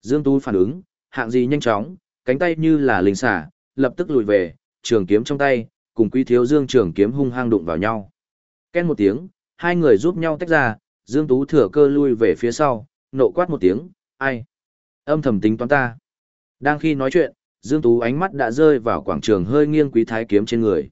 Dương Tú phản ứng, hạng gì nhanh chóng, cánh tay như là linh xả, lập tức lùi về, trường kiếm trong tay, cùng Quý Thiếu Dương trường kiếm hung hăng đụng vào nhau. Ken một tiếng, hai người giúp nhau tách ra, Dương Tú thừa cơ lui về phía sau, nộ quát một tiếng, ai? Âm thầm tính toán ta. Đang khi nói chuyện, Dương Tú ánh mắt đã rơi vào quảng trường hơi nghiêng quý thái kiếm trên người.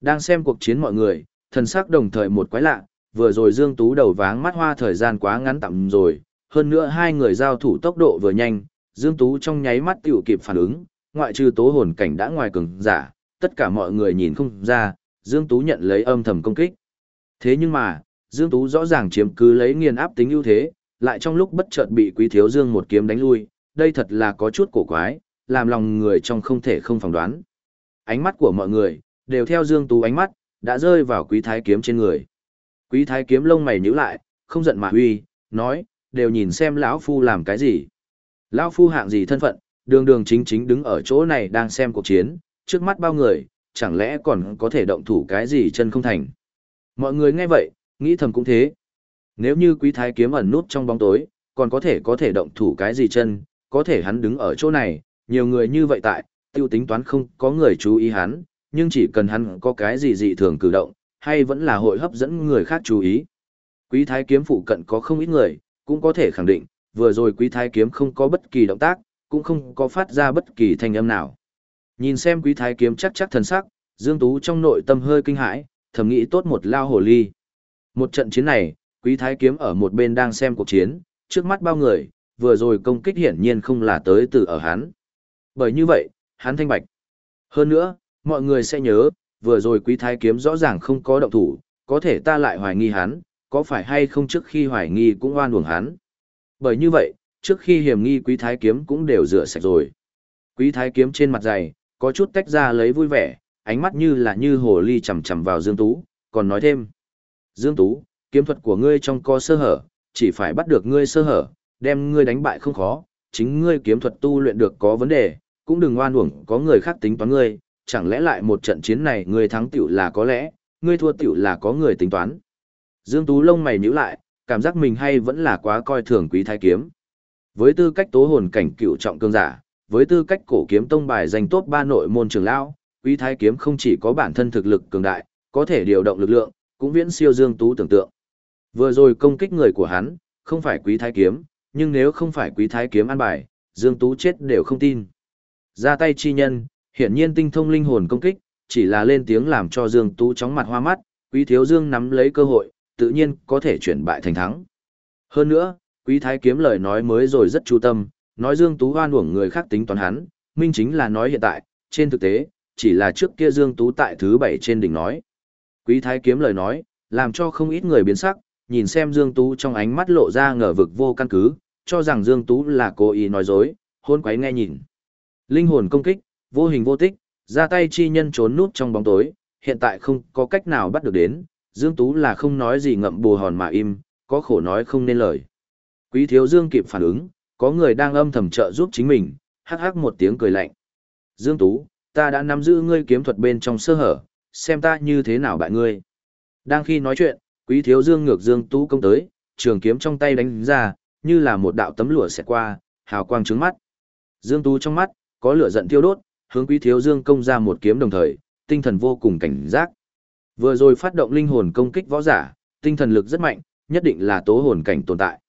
Đang xem cuộc chiến mọi người, thần sắc đồng thời một quái lạ, vừa rồi Dương Tú đầu váng mắt hoa thời gian quá ngắn tạm rồi, hơn nữa hai người giao thủ tốc độ vừa nhanh, Dương Tú trong nháy mắt tiểu kịp phản ứng, ngoại trừ tố hồn cảnh đã ngoài cường giả, tất cả mọi người nhìn không ra, Dương Tú nhận lấy âm thầm công kích. Thế nhưng mà, Dương Tú rõ ràng chiếm cứ lấy nghiền áp tính ưu thế, lại trong lúc bất chợt bị Quý Thiếu Dương một kiếm đánh lui, đây thật là có chút cổ quái, làm lòng người trong không thể không phỏng đoán. Ánh mắt của mọi người, đều theo Dương Tú ánh mắt, đã rơi vào Quý Thái Kiếm trên người. Quý Thái Kiếm lông mày nhíu lại, không giận mà huy, nói, đều nhìn xem lão phu làm cái gì. Lão phu hạng gì thân phận, đường đường chính chính đứng ở chỗ này đang xem cuộc chiến, trước mắt bao người, chẳng lẽ còn có thể động thủ cái gì chân không thành. Mọi người nghe vậy, nghĩ thầm cũng thế. Nếu như quý thái kiếm ẩn nút trong bóng tối, còn có thể có thể động thủ cái gì chân, có thể hắn đứng ở chỗ này, nhiều người như vậy tại, tiêu tính toán không có người chú ý hắn, nhưng chỉ cần hắn có cái gì dị thường cử động, hay vẫn là hội hấp dẫn người khác chú ý. Quý thái kiếm phụ cận có không ít người, cũng có thể khẳng định, vừa rồi quý thái kiếm không có bất kỳ động tác, cũng không có phát ra bất kỳ thanh âm nào. Nhìn xem quý thái kiếm chắc chắc thần sắc, Dương Tú trong nội tâm hơi kinh hãi, thầm nghĩ tốt một lao hồ ly. Một trận chiến này, quý thái kiếm ở một bên đang xem cuộc chiến, trước mắt bao người, vừa rồi công kích hiển nhiên không là tới từ ở hắn. Bởi như vậy, hắn thanh bạch. Hơn nữa, mọi người sẽ nhớ, vừa rồi quý thái kiếm rõ ràng không có động thủ, có thể ta lại hoài nghi hắn, có phải hay không trước khi hoài nghi cũng oan uổng hắn. Bởi như vậy, trước khi hiểm nghi quý thái kiếm cũng đều rửa sạch rồi. Quý thái kiếm trên mặt dày, có chút tách ra lấy vui vẻ, ánh mắt như là như hồ ly chầm chầm vào Dương Tú, còn nói thêm. Dương Tú, kiếm thuật của ngươi trong co sơ hở, chỉ phải bắt được ngươi sơ hở, đem ngươi đánh bại không khó, chính ngươi kiếm thuật tu luyện được có vấn đề, cũng đừng oan uổng có người khác tính toán ngươi, chẳng lẽ lại một trận chiến này ngươi thắng tiểu là có lẽ, ngươi thua tiểu là có người tính toán. Dương Tú lông mày nhíu lại, cảm giác mình hay vẫn là quá coi thường quý thái kiếm. Với tư cách tố hồn cảnh cựu trọng cương giả, với tư cách cổ kiếm tông bài danh tốt ba nội môn trường lão, quý thái kiếm không chỉ có bản thân thực lực cường đại, có thể điều động lực lượng, cũng viễn siêu Dương Tú tưởng tượng. Vừa rồi công kích người của hắn, không phải quý thái kiếm, nhưng nếu không phải quý thái kiếm an bài, Dương Tú chết đều không tin. Ra tay chi nhân, hiển nhiên tinh thông linh hồn công kích, chỉ là lên tiếng làm cho Dương Tú chóng mặt hoa mắt, quý thiếu Dương nắm lấy cơ hội, tự nhiên có thể chuyển bại thành thắng. Hơn nữa, quý thái kiếm lời nói mới rồi rất chú tâm, nói Dương Tú hoan uổng người khác tính toán hắn, minh chính là nói hiện tại, trên thực tế, chỉ là trước kia Dương Tú tại thứ bảy trên đỉnh nói. Quý thái kiếm lời nói, làm cho không ít người biến sắc, nhìn xem Dương Tú trong ánh mắt lộ ra ngờ vực vô căn cứ, cho rằng Dương Tú là cố ý nói dối, hôn quấy nghe nhìn. Linh hồn công kích, vô hình vô tích, ra tay chi nhân trốn nút trong bóng tối, hiện tại không có cách nào bắt được đến, Dương Tú là không nói gì ngậm bù hòn mà im, có khổ nói không nên lời. Quý thiếu Dương kịp phản ứng, có người đang âm thầm trợ giúp chính mình, hắc hắc một tiếng cười lạnh. Dương Tú, ta đã nắm giữ ngươi kiếm thuật bên trong sơ hở, xem ta như thế nào bại ngươi. Đang khi nói chuyện, quý thiếu Dương ngược Dương Tú công tới, trường kiếm trong tay đánh ra, như là một đạo tấm lụa xẹt qua, hào quang trứng mắt. Dương Tú trong mắt, có lửa giận thiêu đốt, hướng quý thiếu Dương công ra một kiếm đồng thời, tinh thần vô cùng cảnh giác. Vừa rồi phát động linh hồn công kích võ giả, tinh thần lực rất mạnh, nhất định là tố hồn cảnh tồn tại.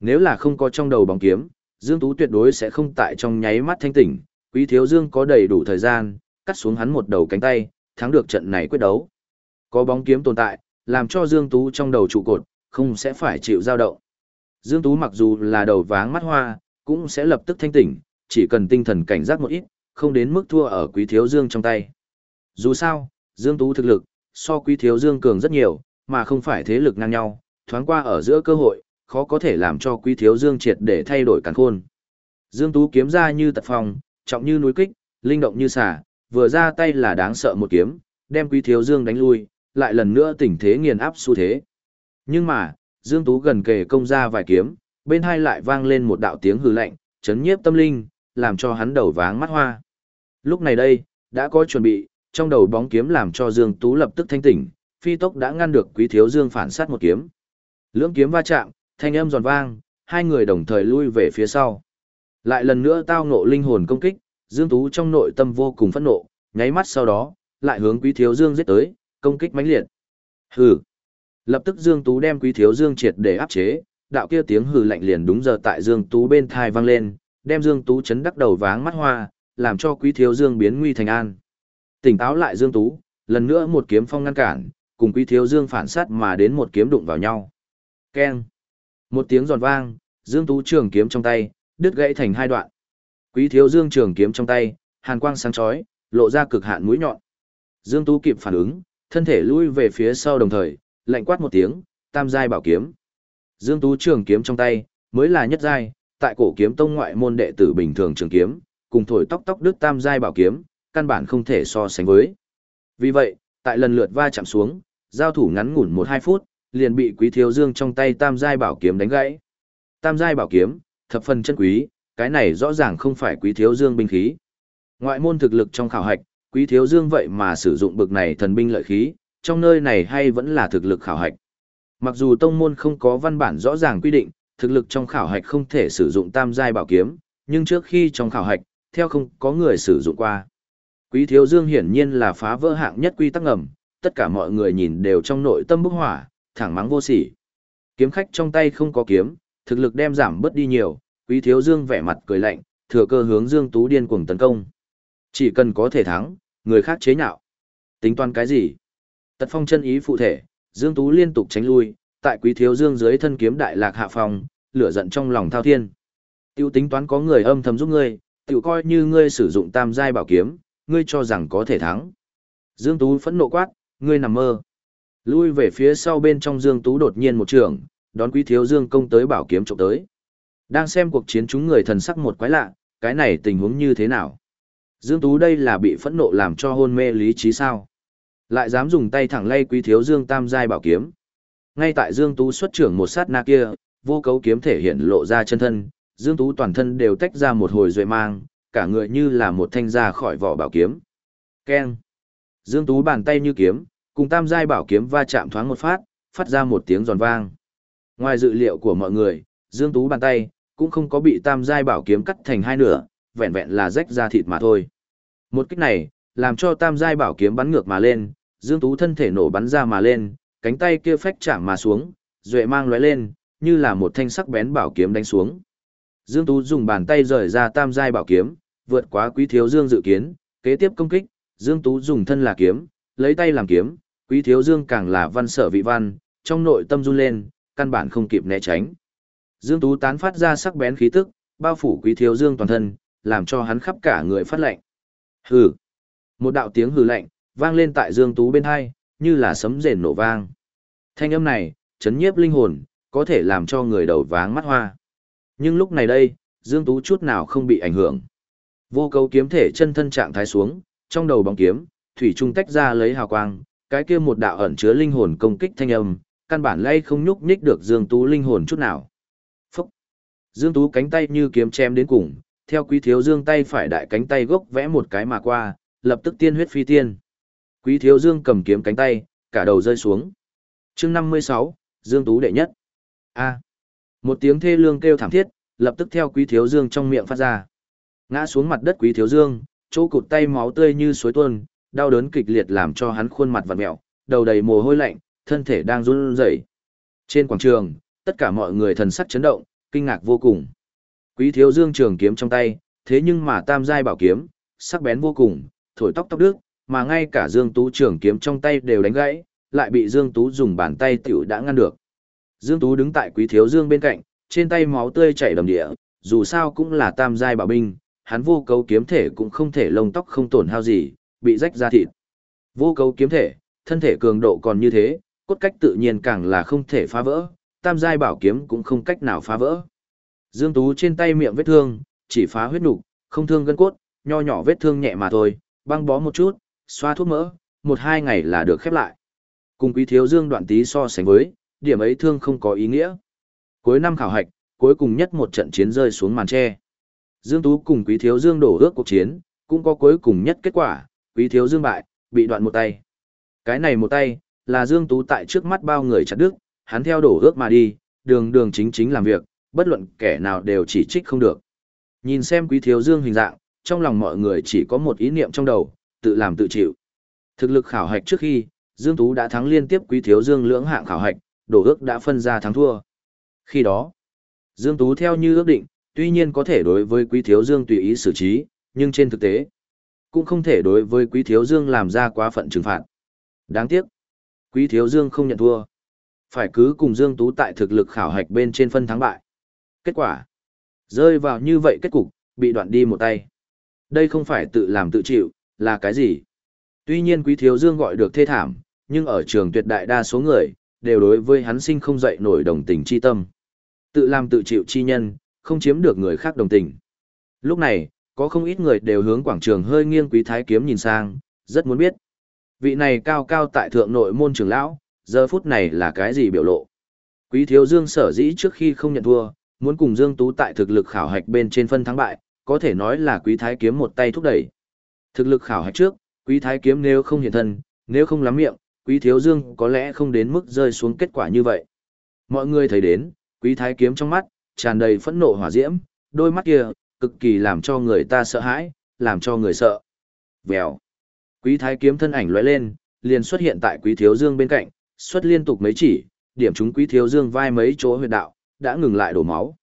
Nếu là không có trong đầu bóng kiếm, Dương Tú tuyệt đối sẽ không tại trong nháy mắt thanh tỉnh, Quý Thiếu Dương có đầy đủ thời gian, cắt xuống hắn một đầu cánh tay, thắng được trận này quyết đấu. Có bóng kiếm tồn tại, làm cho Dương Tú trong đầu trụ cột, không sẽ phải chịu dao động. Dương Tú mặc dù là đầu váng mắt hoa, cũng sẽ lập tức thanh tỉnh, chỉ cần tinh thần cảnh giác một ít, không đến mức thua ở Quý Thiếu Dương trong tay. Dù sao, Dương Tú thực lực, so Quý Thiếu Dương cường rất nhiều, mà không phải thế lực ngang nhau, thoáng qua ở giữa cơ hội, khó có thể làm cho Quý Thiếu Dương triệt để thay đổi càn khôn. Dương Tú kiếm ra như tật phong, trọng như núi kích, linh động như xả, vừa ra tay là đáng sợ một kiếm, đem Quý Thiếu Dương đánh lui, lại lần nữa tình thế nghiền áp xu thế. Nhưng mà, Dương Tú gần kề công ra vài kiếm, bên hai lại vang lên một đạo tiếng hư lạnh, chấn nhiếp tâm linh, làm cho hắn đầu váng mắt hoa. Lúc này đây, đã có chuẩn bị, trong đầu bóng kiếm làm cho Dương Tú lập tức thanh tỉnh, phi tốc đã ngăn được Quý Thiếu Dương phản sát một kiếm. Lưỡng kiếm va chạm, thanh âm giòn vang, hai người đồng thời lui về phía sau. Lại lần nữa tao ngộ linh hồn công kích, Dương Tú trong nội tâm vô cùng phẫn nộ, nháy mắt sau đó, lại hướng Quý Thiếu Dương giết tới, công kích mãnh liệt. Hừ. Lập tức Dương Tú đem Quý Thiếu Dương triệt để áp chế, đạo kia tiếng hừ lạnh liền đúng giờ tại Dương Tú bên thai vang lên, đem Dương Tú chấn đắc đầu váng mắt hoa, làm cho Quý Thiếu Dương biến nguy thành an. Tỉnh táo lại Dương Tú, lần nữa một kiếm phong ngăn cản, cùng Quý Thiếu Dương phản sát mà đến một kiếm đụng vào nhau. Keng. Một tiếng giòn vang, Dương Tú trường kiếm trong tay, đứt gãy thành hai đoạn. Quý Thiếu Dương trường kiếm trong tay, hàn quang sáng chói, lộ ra cực hạn mũi nhọn. Dương Tú kịp phản ứng, thân thể lui về phía sau đồng thời, lạnh quát một tiếng, tam giai bảo kiếm. Dương Tú trường kiếm trong tay, mới là nhất giai, tại cổ kiếm tông ngoại môn đệ tử bình thường trường kiếm, cùng thổi tóc tóc đứt tam giai bảo kiếm, căn bản không thể so sánh với. Vì vậy, tại lần lượt va chạm xuống, giao thủ ngắn ngủn 1-2 phút, liền bị Quý Thiếu Dương trong tay tam giai bảo kiếm đánh gãy. Tam giai bảo kiếm, thập phần chân quý, cái này rõ ràng không phải Quý Thiếu Dương binh khí. Ngoại môn thực lực trong khảo hạch, Quý Thiếu Dương vậy mà sử dụng bực này thần binh lợi khí, trong nơi này hay vẫn là thực lực khảo hạch. Mặc dù tông môn không có văn bản rõ ràng quy định, thực lực trong khảo hạch không thể sử dụng tam giai bảo kiếm, nhưng trước khi trong khảo hạch, theo không có người sử dụng qua. Quý Thiếu Dương hiển nhiên là phá vỡ hạng nhất quy tắc ngầm, tất cả mọi người nhìn đều trong nội tâm bức hỏa, thẳng mắng vô sỉ. Kiếm khách trong tay không có kiếm, thực lực đem giảm bớt đi nhiều, Quý Thiếu Dương vẻ mặt cười lạnh, thừa cơ hướng Dương Tú điên cuồng tấn công. Chỉ cần có thể thắng, người khác chế nhạo. Tính toán cái gì? Tật phong chân ý phụ thể, Dương Tú liên tục tránh lui, tại Quý Thiếu Dương dưới thân kiếm đại lạc hạ phòng, lửa giận trong lòng thao thiên. Tiêu tính toán có người âm thầm giúp ngươi, tiểu coi như ngươi sử dụng tam giai bảo kiếm, ngươi cho rằng có thể thắng. Dương Tú phẫn nộ quát, ngươi nằm mơ. Lui về phía sau bên trong Dương Tú đột nhiên một trường, đón Quý Thiếu Dương công tới bảo kiếm trộm tới. Đang xem cuộc chiến chúng người thần sắc một quái lạ, cái này tình huống như thế nào? Dương Tú đây là bị phẫn nộ làm cho hôn mê lý trí sao? Lại dám dùng tay thẳng lay Quý Thiếu Dương tam giai bảo kiếm. Ngay tại Dương Tú xuất trưởng một sát na kia, vô cấu kiếm thể hiện lộ ra chân thân, Dương Tú toàn thân đều tách ra một hồi duệ mang, cả người như là một thanh ra khỏi vỏ bảo kiếm. Keng. Dương Tú bàn tay như kiếm, cùng tam giai bảo kiếm va chạm thoáng một phát, phát ra một tiếng giòn vang. Ngoài dự liệu của mọi người, Dương Tú bàn tay cũng không có bị tam giai bảo kiếm cắt thành hai nửa, vẹn vẹn là rách ra thịt mà thôi. Một kích này, làm cho tam giai bảo kiếm bắn ngược mà lên, Dương Tú thân thể nổ bắn ra mà lên, cánh tay kia phách chạm mà xuống, duệ mang lóe lên, như là một thanh sắc bén bảo kiếm đánh xuống. Dương Tú dùng bàn tay rời ra tam giai bảo kiếm, vượt quá quý thiếu Dương dự kiến, kế tiếp công kích, Dương Tú dùng thân là kiếm, lấy tay làm kiếm, quý thiếu Dương càng là văn sở vị văn, trong nội tâm run lên, căn bản không kịp né tránh. Dương Tú tán phát ra sắc bén khí tức, bao phủ quý thiếu Dương toàn thân, làm cho hắn khắp cả người phát lạnh. Hừ. Một đạo tiếng hừ lạnh, vang lên tại Dương Tú bên hai, như là sấm rền nổ vang. Thanh âm này, chấn nhiếp linh hồn, có thể làm cho người đầu váng mắt hoa. Nhưng lúc này đây, Dương Tú chút nào không bị ảnh hưởng. Vô cấu kiếm thể chân thân trạng thái xuống, trong đầu bóng kiếm, thủy trung tách ra lấy hào quang, cái kia một đạo ẩn chứa linh hồn công kích thanh âm, căn bản lay không nhúc nhích được Dương Tú linh hồn chút nào. Phúc! Dương Tú cánh tay như kiếm chém đến cùng, theo quý thiếu Dương tay phải đại cánh tay gốc vẽ một cái mà qua, lập tức tiên huyết phi tiên. Quý thiếu Dương cầm kiếm cánh tay, cả đầu rơi xuống. chương 56, Dương Tú đệ nhất. A. Một tiếng thê lương kêu thảm thiết, lập tức theo quý thiếu Dương trong miệng phát ra. Ngã xuống mặt đất quý thiếu Dương, chỗ cụt tay máu tươi như suối tuôn, đau đớn kịch liệt làm cho hắn khuôn mặt vặn mẹo, đầu đầy mồ hôi lạnh, thân thể đang run rẩy. Trên quảng trường, tất cả mọi người thần sắc chấn động, kinh ngạc vô cùng. Quý thiếu Dương trường kiếm trong tay, thế nhưng mà tam giai bảo kiếm, sắc bén vô cùng, thổi tóc tóc đức, mà ngay cả Dương Tú trường kiếm trong tay đều đánh gãy, lại bị Dương Tú dùng bàn tay tiểu đã ngăn được. Dương Tú đứng tại Quý Thiếu Dương bên cạnh, trên tay máu tươi chảy đầm địa, dù sao cũng là tam giai bảo binh, hắn vô cấu kiếm thể cũng không thể lông tóc không tổn hao gì, bị rách ra thịt. Vô cấu kiếm thể, thân thể cường độ còn như thế, cốt cách tự nhiên càng là không thể phá vỡ, tam giai bảo kiếm cũng không cách nào phá vỡ. Dương Tú trên tay miệng vết thương, chỉ phá huyết nục, không thương gân cốt, nho nhỏ vết thương nhẹ mà thôi, băng bó một chút, xoa thuốc mỡ, một hai ngày là được khép lại. Cùng quý thiếu Dương đoạn tí so sánh với, điểm ấy thương không có ý nghĩa. Cuối năm khảo hạch, cuối cùng nhất một trận chiến rơi xuống màn tre. Dương Tú cùng Quý Thiếu Dương đổ ước cuộc chiến, cũng có cuối cùng nhất kết quả, Quý Thiếu Dương bại, bị đoạn một tay. Cái này một tay, là Dương Tú tại trước mắt bao người chặt đức, hắn theo đổ ước mà đi, đường đường chính chính làm việc, bất luận kẻ nào đều chỉ trích không được. Nhìn xem quý thiếu dương hình dạng, trong lòng mọi người chỉ có một ý niệm trong đầu, tự làm tự chịu. Thực lực khảo hạch trước khi, Dương Tú đã thắng liên tiếp quý thiếu Dương lưỡng hạng khảo hạch, đổ ước đã phân ra thắng thua. Khi đó, Dương Tú theo như ước định, tuy nhiên có thể đối với quý thiếu Dương tùy ý xử trí, nhưng trên thực tế, cũng không thể đối với quý thiếu Dương làm ra quá phận trừng phạt. Đáng tiếc, quý thiếu Dương không nhận thua. Phải cứ cùng Dương Tú tại thực lực khảo hạch bên trên phân thắng bại. Kết quả, rơi vào như vậy kết cục, bị đoạn đi một tay. Đây không phải tự làm tự chịu, là cái gì? Tuy nhiên quý thiếu Dương gọi được thê thảm, nhưng ở trường tuyệt đại đa số người, đều đối với hắn sinh không dậy nổi đồng tình chi tâm. Tự làm tự chịu chi nhân, không chiếm được người khác đồng tình. Lúc này, có không ít người đều hướng quảng trường hơi nghiêng quý thái kiếm nhìn sang, rất muốn biết. Vị này cao cao tại thượng nội môn trưởng lão, giờ phút này là cái gì biểu lộ. Quý thiếu dương sở dĩ trước khi không nhận thua, muốn cùng Dương Tú tại thực lực khảo hạch bên trên phân thắng bại, có thể nói là quý thái kiếm một tay thúc đẩy. Thực lực khảo hạch trước, quý thái kiếm nếu không hiện thân, nếu không lắm miệng, quý thiếu dương có lẽ không đến mức rơi xuống kết quả như vậy. Mọi người thấy đến, quý thái kiếm trong mắt, tràn đầy phẫn nộ hỏa diễm, đôi mắt kia, cực kỳ làm cho người ta sợ hãi, làm cho người sợ. Vèo. Quý thái kiếm thân ảnh lóe lên, liền xuất hiện tại quý thiếu dương bên cạnh, xuất liên tục mấy chỉ, điểm chúng quý thiếu dương vai mấy chỗ huyệt đạo, đã ngừng lại đổ máu.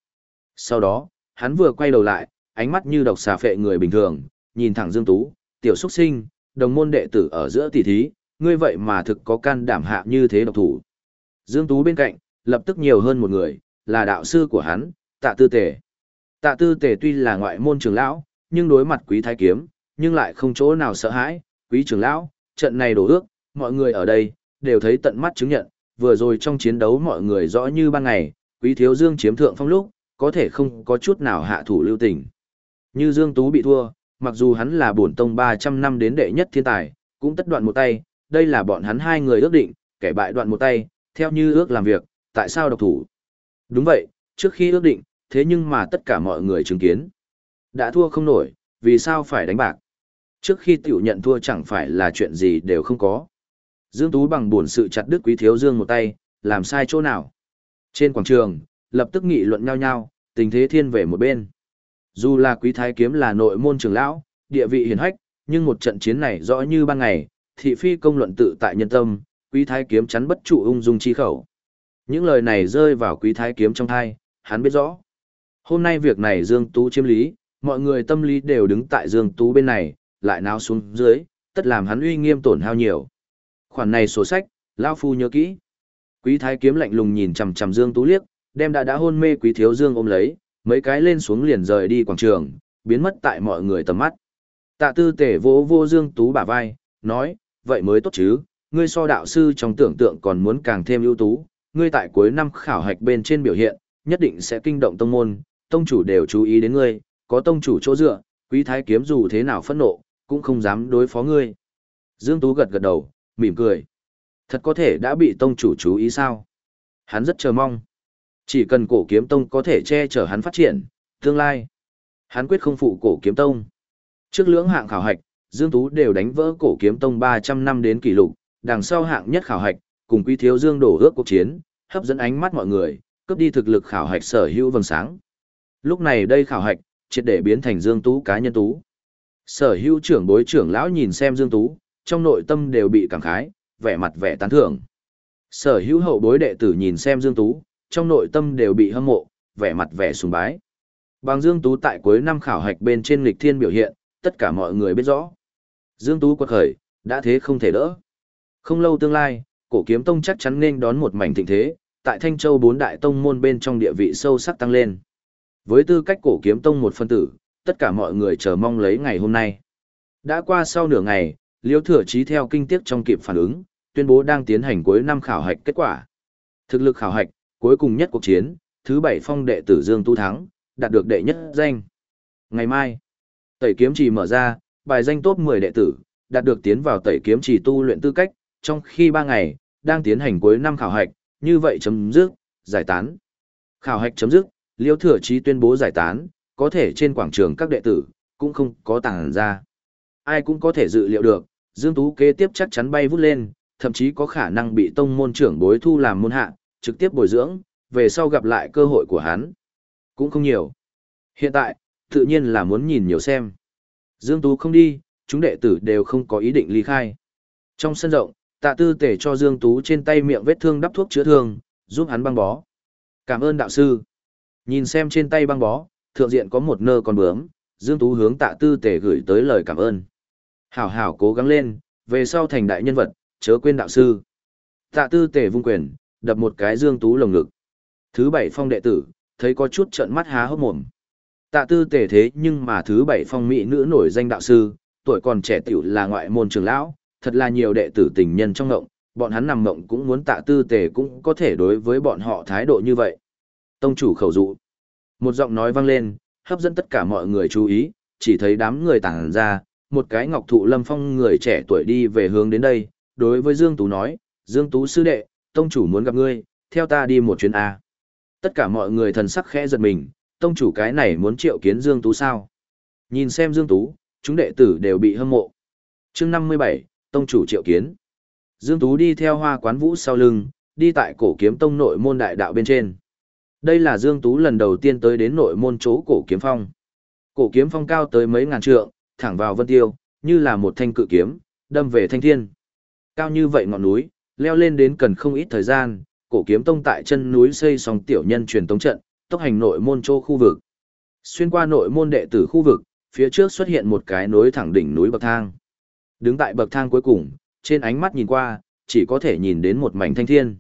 Sau đó, hắn vừa quay đầu lại, ánh mắt như độc xà phệ người bình thường, nhìn thẳng Dương Tú, tiểu xuất sinh, đồng môn đệ tử ở giữa tỷ thí, ngươi vậy mà thực có can đảm hạ như thế độc thủ. Dương Tú bên cạnh, lập tức nhiều hơn một người, là đạo sư của hắn, tạ tư tề. Tạ tư tề tuy là ngoại môn trưởng lão, nhưng đối mặt quý thái kiếm, nhưng lại không chỗ nào sợ hãi, quý trưởng lão, trận này đổ ước, mọi người ở đây, đều thấy tận mắt chứng nhận, vừa rồi trong chiến đấu mọi người rõ như ban ngày, quý thiếu dương chiếm thượng phong lúc, có thể không có chút nào hạ thủ lưu tình. Như Dương Tú bị thua, mặc dù hắn là bổn tông 300 năm đến đệ nhất thiên tài, cũng tất đoạn một tay, đây là bọn hắn hai người ước định, kẻ bại đoạn một tay, theo như ước làm việc, tại sao độc thủ? Đúng vậy, trước khi ước định, thế nhưng mà tất cả mọi người chứng kiến. Đã thua không nổi, vì sao phải đánh bạc? Trước khi tiểu nhận thua chẳng phải là chuyện gì đều không có. Dương Tú bằng buồn sự chặt đứt quý thiếu Dương một tay, làm sai chỗ nào? Trên quảng trường, lập tức nghị luận nhau nhau, tình thế thiên về một bên. Dù là quý thái kiếm là nội môn trưởng lão, địa vị hiển hách, nhưng một trận chiến này rõ như ban ngày, thị phi công luận tự tại nhân tâm, quý thái kiếm chắn bất trụ ung dung chi khẩu. Những lời này rơi vào quý thái kiếm trong thai, hắn biết rõ. Hôm nay việc này Dương Tú chiếm lý, mọi người tâm lý đều đứng tại Dương Tú bên này, lại náo xuống dưới, tất làm hắn uy nghiêm tổn hao nhiều. Khoản này sổ sách, lão phu nhớ kỹ. Quý thái kiếm lạnh lùng nhìn chằm chằm Dương Tú liếc, đem đã đã hôn mê quý thiếu Dương ôm lấy, mấy cái lên xuống liền rời đi quảng trường, biến mất tại mọi người tầm mắt. Tạ tư tể vỗ vô Dương Tú bả vai, nói, vậy mới tốt chứ, ngươi so đạo sư trong tưởng tượng còn muốn càng thêm ưu tú, ngươi tại cuối năm khảo hạch bên trên biểu hiện, nhất định sẽ kinh động tông môn, tông chủ đều chú ý đến ngươi, có tông chủ chỗ dựa, quý thái kiếm dù thế nào phẫn nộ, cũng không dám đối phó ngươi. Dương Tú gật gật đầu, mỉm cười. Thật có thể đã bị tông chủ chú ý sao? Hắn rất chờ mong. Chỉ cần cổ kiếm tông có thể che chở hắn phát triển, tương lai. Hắn quyết không phụ cổ kiếm tông. Trước lưỡng hạng khảo hạch, Dương Tú đều đánh vỡ cổ kiếm tông 300 năm đến kỷ lục, đằng sau hạng nhất khảo hạch, cùng quý thiếu Dương đổ ước cuộc chiến, hấp dẫn ánh mắt mọi người, cướp đi thực lực khảo hạch sở hữu vầng sáng. Lúc này đây khảo hạch, triệt để biến thành Dương Tú cá nhân tú. Sở hữu trưởng bối trưởng lão nhìn xem Dương Tú, trong nội tâm đều bị cảm khái, vẻ mặt vẻ tán thưởng. Sở hữu hậu bối đệ tử nhìn xem Dương Tú, trong nội tâm đều bị hâm mộ, vẻ mặt vẻ sùng bái. Bằng Dương Tú tại cuối năm khảo hạch bên trên lịch thiên biểu hiện, tất cả mọi người biết rõ. Dương Tú quật khởi, đã thế không thể đỡ. Không lâu tương lai, cổ kiếm tông chắc chắn nên đón một mảnh thịnh thế, tại Thanh Châu bốn đại tông môn bên trong địa vị sâu sắc tăng lên. Với tư cách cổ kiếm tông một phân tử, tất cả mọi người chờ mong lấy ngày hôm nay. Đã qua sau nửa ngày, Liêu Thừa Chí theo kinh tiếc trong kịp phản ứng, tuyên bố đang tiến hành cuối năm khảo hạch kết quả. Thực lực khảo hạch, cuối cùng nhất cuộc chiến, thứ bảy phong đệ tử Dương Tu Thắng, đạt được đệ nhất danh. Ngày mai, tẩy kiếm trì mở ra, bài danh top 10 đệ tử, đạt được tiến vào tẩy kiếm trì tu luyện tư cách, trong khi 3 ngày, đang tiến hành cuối năm khảo hạch, như vậy chấm dứt, giải tán. Khảo hạch chấm dứt, Liêu Thừa Chí tuyên bố giải tán, có thể trên quảng trường các đệ tử, cũng không có tàng ra. Ai cũng có thể dự liệu được, Dương Tú kế tiếp chắc chắn bay vút lên, thậm chí có khả năng bị tông môn trưởng bối thu làm môn hạ, trực tiếp bồi dưỡng, về sau gặp lại cơ hội của hắn. Cũng không nhiều. Hiện tại, tự nhiên là muốn nhìn nhiều xem. Dương Tú không đi, chúng đệ tử đều không có ý định ly khai. Trong sân rộng, tạ tư tể cho Dương Tú trên tay miệng vết thương đắp thuốc chữa thương, giúp hắn băng bó. Cảm ơn đạo sư. Nhìn xem trên tay băng bó, thượng diện có một nơ con bướm, Dương Tú hướng tạ tư tể gửi tới lời cảm ơn. Hảo hảo cố gắng lên, về sau thành đại nhân vật, chớ quên đạo sư. Tạ tư tể vung quyền, đập một cái Dương Tú lồng ngực. Thứ bảy phong đệ tử, thấy có chút trận mắt há hốc mồm. Tạ tư tể thế nhưng mà thứ bảy phong mỹ nữ nổi danh đạo sư, tuổi còn trẻ tiểu là ngoại môn trường lão, thật là nhiều đệ tử tình nhân trong ngộng, bọn hắn nằm ngộng cũng muốn tạ tư tề cũng có thể đối với bọn họ thái độ như vậy. Tông chủ khẩu dụ. Một giọng nói vang lên, hấp dẫn tất cả mọi người chú ý, chỉ thấy đám người tản ra, một cái ngọc thụ lâm phong người trẻ tuổi đi về hướng đến đây, đối với Dương Tú nói, Dương Tú sư đệ, tông chủ muốn gặp ngươi, theo ta đi một chuyến A. Tất cả mọi người thần sắc khẽ giật mình, tông chủ cái này muốn triệu kiến Dương Tú sao? Nhìn xem Dương Tú, chúng đệ tử đều bị hâm mộ. chương 57, tông chủ triệu kiến. Dương Tú đi theo hoa quán vũ sau lưng, đi tại cổ kiếm tông nội môn đại đạo bên trên. Đây là Dương Tú lần đầu tiên tới đến nội môn chỗ cổ kiếm phong. Cổ kiếm phong cao tới mấy ngàn trượng, thẳng vào vân tiêu, như là một thanh cự kiếm, đâm về thanh thiên. Cao như vậy ngọn núi, leo lên đến cần không ít thời gian, cổ kiếm tông tại chân núi xây xong tiểu nhân truyền tống trận, tốc hành nội môn chỗ khu vực. Xuyên qua nội môn đệ tử khu vực, phía trước xuất hiện một cái nối thẳng đỉnh núi bậc thang. Đứng tại bậc thang cuối cùng, trên ánh mắt nhìn qua, chỉ có thể nhìn đến một mảnh thanh thiên.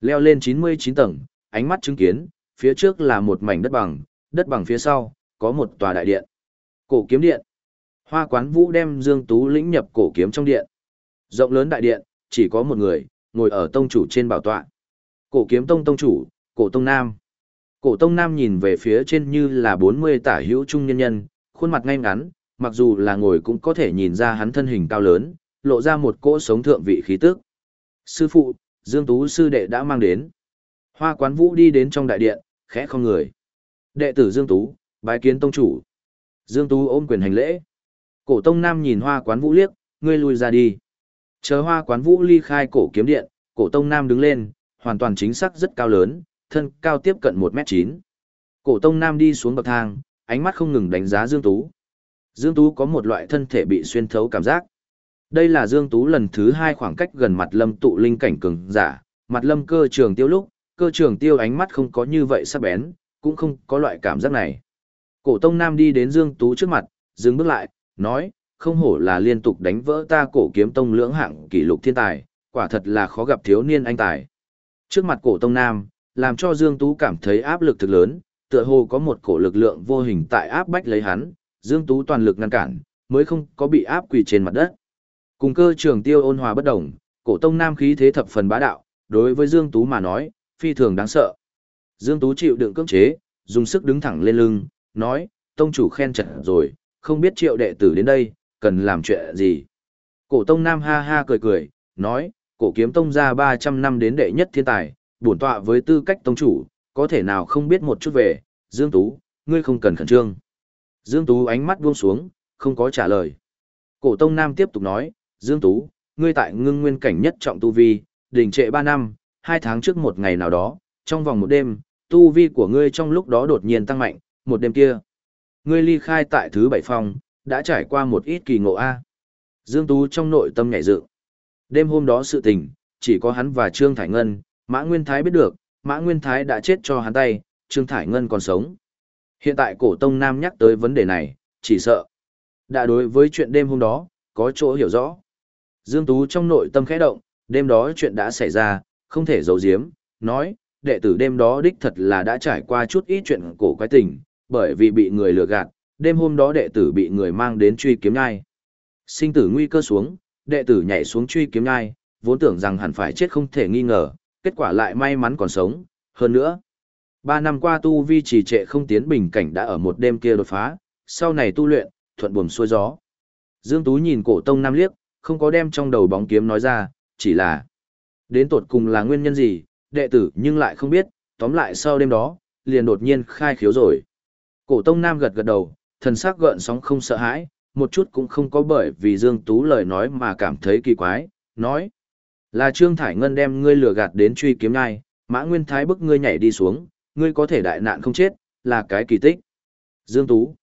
Leo lên 99 tầng, ánh mắt chứng kiến, phía trước là một mảnh đất bằng, đất bằng phía sau, có một tòa đại điện. Cổ kiếm điện. Hoa quán vũ đem Dương Tú lĩnh nhập cổ kiếm trong điện. Rộng lớn đại điện, chỉ có một người, ngồi ở tông chủ trên bảo tọa. Cổ kiếm tông tông chủ, cổ tông nam. Cổ tông nam nhìn về phía trên như là 40 tả hữu trung nhân nhân, khuôn mặt ngay ngắn, mặc dù là ngồi cũng có thể nhìn ra hắn thân hình cao lớn, lộ ra một cỗ sống thượng vị khí tức. Sư phụ, Dương Tú sư đệ đã mang đến. Hoa quán vũ đi đến trong đại điện, khẽ không người. Đệ tử Dương Tú, bái kiến tông chủ. Dương Tú ôm quyền hành lễ. Cổ tông nam nhìn hoa quán vũ liếc, ngươi lui ra đi. Chờ hoa quán vũ ly khai cổ kiếm điện, cổ tông nam đứng lên, hoàn toàn chính xác rất cao lớn, thân cao tiếp cận 1m9. Cổ tông nam đi xuống bậc thang, ánh mắt không ngừng đánh giá Dương Tú. Dương Tú có một loại thân thể bị xuyên thấu cảm giác. Đây là Dương Tú lần thứ hai khoảng cách gần mặt lâm tụ linh cảnh cường giả, mặt lâm cơ trường tiêu lúc, cơ trường tiêu ánh mắt không có như vậy sắc bén, cũng không có loại cảm giác này. Cổ Tông Nam đi đến Dương Tú trước mặt, dừng bước lại, nói, không hổ là liên tục đánh vỡ ta cổ kiếm tông lưỡng hạng kỷ lục thiên tài, quả thật là khó gặp thiếu niên anh tài. Trước mặt cổ Tông Nam, làm cho Dương Tú cảm thấy áp lực thực lớn, tựa hồ có một cổ lực lượng vô hình tại áp bách lấy hắn, Dương Tú toàn lực ngăn cản, mới không có bị áp quỳ trên mặt đất. Cùng cơ trường tiêu ôn hòa bất đồng, cổ tông nam khí thế thập phần bá đạo, đối với Dương Tú mà nói, phi thường đáng sợ. Dương Tú chịu đựng cưỡng chế, dùng sức đứng thẳng lên lưng, nói, tông chủ khen chật rồi, không biết triệu đệ tử đến đây, cần làm chuyện gì. Cổ tông nam ha ha cười cười, nói, cổ kiếm tông ra 300 năm đến đệ nhất thiên tài, bổn tọa với tư cách tông chủ, có thể nào không biết một chút về, Dương Tú, ngươi không cần khẩn trương. Dương Tú ánh mắt buông xuống, không có trả lời. Cổ Tông Nam tiếp tục nói, Dương Tú, ngươi tại ngưng nguyên cảnh nhất trọng tu vi, đỉnh trệ 3 năm, 2 tháng trước một ngày nào đó, trong vòng một đêm, tu vi của ngươi trong lúc đó đột nhiên tăng mạnh, một đêm kia. Ngươi ly khai tại thứ bảy phòng, đã trải qua một ít kỳ ngộ A. Dương Tú trong nội tâm nhảy dự. Đêm hôm đó sự tình, chỉ có hắn và Trương Thải Ngân, Mã Nguyên Thái biết được, Mã Nguyên Thái đã chết cho hắn tay, Trương Thải Ngân còn sống. Hiện tại cổ tông nam nhắc tới vấn đề này, chỉ sợ. Đã đối với chuyện đêm hôm đó, có chỗ hiểu rõ. Dương Tú trong nội tâm khẽ động, đêm đó chuyện đã xảy ra, không thể giấu giếm, nói, đệ tử đêm đó đích thật là đã trải qua chút ít chuyện cổ quái tình, bởi vì bị người lừa gạt, đêm hôm đó đệ tử bị người mang đến truy kiếm nhai. Sinh tử nguy cơ xuống, đệ tử nhảy xuống truy kiếm nhai, vốn tưởng rằng hẳn phải chết không thể nghi ngờ, kết quả lại may mắn còn sống, hơn nữa. Ba năm qua tu vi trì trệ không tiến bình cảnh đã ở một đêm kia đột phá, sau này tu luyện, thuận buồm xuôi gió. Dương Tú nhìn cổ tông nam liếc, không có đem trong đầu bóng kiếm nói ra, chỉ là đến tột cùng là nguyên nhân gì, đệ tử nhưng lại không biết, tóm lại sau đêm đó, liền đột nhiên khai khiếu rồi. Cổ tông nam gật gật đầu, thần sắc gợn sóng không sợ hãi, một chút cũng không có bởi vì Dương Tú lời nói mà cảm thấy kỳ quái, nói là Trương Thải Ngân đem ngươi lừa gạt đến truy kiếm ngai, mã nguyên thái bức ngươi nhảy đi xuống, ngươi có thể đại nạn không chết, là cái kỳ tích. Dương Tú.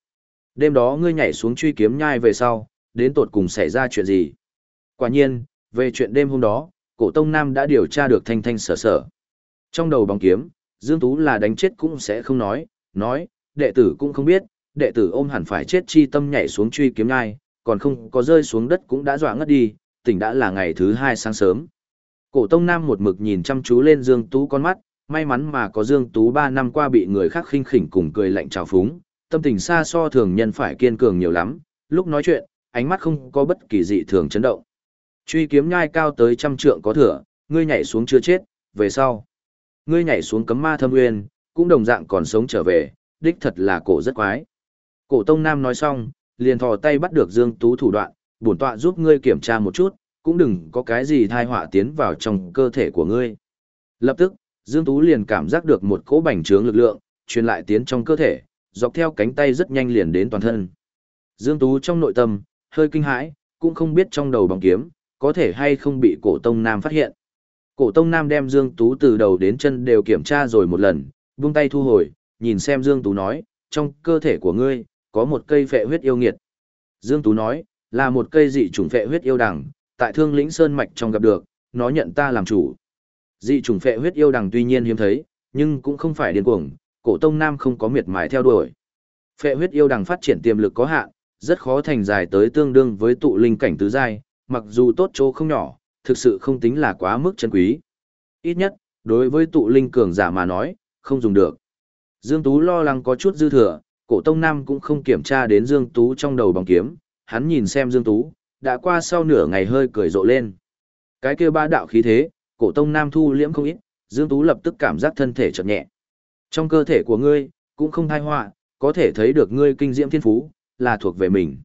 Đêm đó ngươi nhảy xuống truy kiếm nhai về sau, đến tột cùng xảy ra chuyện gì? Quả nhiên, về chuyện đêm hôm đó, cổ tông nam đã điều tra được thanh thanh sở sở. Trong đầu bóng kiếm, Dương Tú là đánh chết cũng sẽ không nói, nói, đệ tử cũng không biết, đệ tử ôm hẳn phải chết chi tâm nhảy xuống truy kiếm nhai, còn không có rơi xuống đất cũng đã dọa ngất đi, tỉnh đã là ngày thứ hai sáng sớm. Cổ Tông Nam một mực nhìn chăm chú lên Dương Tú con mắt, may mắn mà có Dương Tú 3 năm qua bị người khác khinh khỉnh cùng cười lạnh trào phúng, tâm tình xa so thường nhân phải kiên cường nhiều lắm, lúc nói chuyện, ánh mắt không có bất kỳ dị thường chấn động. Truy kiếm nhai cao tới trăm trượng có thừa, ngươi nhảy xuống chưa chết, về sau. Ngươi nhảy xuống cấm ma thâm nguyên, cũng đồng dạng còn sống trở về, đích thật là cổ rất quái. Cổ Tông Nam nói xong, liền thò tay bắt được Dương Tú thủ đoạn, bổn tọa giúp ngươi kiểm tra một chút, cũng đừng có cái gì thai họa tiến vào trong cơ thể của ngươi. Lập tức, Dương Tú liền cảm giác được một cỗ bành trướng lực lượng, truyền lại tiến trong cơ thể, dọc theo cánh tay rất nhanh liền đến toàn thân. Dương Tú trong nội tâm, hơi kinh hãi, cũng không biết trong đầu bóng kiếm, có thể hay không bị cổ tông nam phát hiện. Cổ tông nam đem Dương Tú từ đầu đến chân đều kiểm tra rồi một lần, buông tay thu hồi, nhìn xem Dương Tú nói, trong cơ thể của ngươi, có một cây phệ huyết yêu nghiệt. Dương Tú nói, là một cây dị chủng phệ huyết yêu đằng, tại thương lĩnh sơn mạch trong gặp được, nó nhận ta làm chủ. Dị trùng phệ huyết yêu đằng tuy nhiên hiếm thấy, nhưng cũng không phải điên cuồng, cổ tông nam không có miệt mài theo đuổi. Phệ huyết yêu đằng phát triển tiềm lực có hạn, rất khó thành dài tới tương đương với tụ linh cảnh tứ giai, mặc dù tốt chỗ không nhỏ, thực sự không tính là quá mức chân quý. Ít nhất, đối với tụ linh cường giả mà nói, không dùng được. Dương Tú lo lắng có chút dư thừa, cổ tông nam cũng không kiểm tra đến Dương Tú trong đầu bóng kiếm, hắn nhìn xem Dương Tú, đã qua sau nửa ngày hơi cười rộ lên. Cái kia ba đạo khí thế, cổ tông nam thu liễm không ít, Dương Tú lập tức cảm giác thân thể chợt nhẹ. Trong cơ thể của ngươi, cũng không thai họa, có thể thấy được ngươi kinh diễm thiên phú, là thuộc về mình.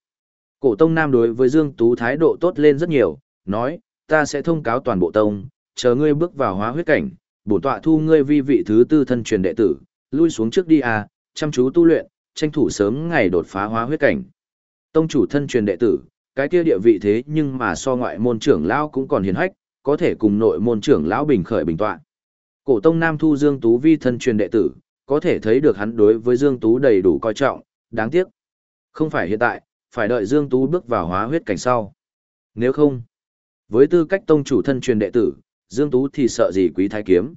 Cổ tông nam đối với Dương Tú thái độ tốt lên rất nhiều, nói, ta sẽ thông cáo toàn bộ tông, chờ ngươi bước vào hóa huyết cảnh, bổn tọa thu ngươi vi vị thứ tư thân truyền đệ tử, lui xuống trước đi à, chăm chú tu luyện, tranh thủ sớm ngày đột phá hóa huyết cảnh. Tông chủ thân truyền đệ tử, cái kia địa vị thế nhưng mà so ngoại môn trưởng lao cũng còn hiền hách, có thể cùng nội môn trưởng lão bình khởi bình tọa. Cổ tông Nam thu Dương Tú vi thân truyền đệ tử, có thể thấy được hắn đối với Dương Tú đầy đủ coi trọng, đáng tiếc. Không phải hiện tại, phải đợi Dương Tú bước vào hóa huyết cảnh sau. Nếu không, với tư cách tông chủ thân truyền đệ tử, Dương Tú thì sợ gì quý thái kiếm.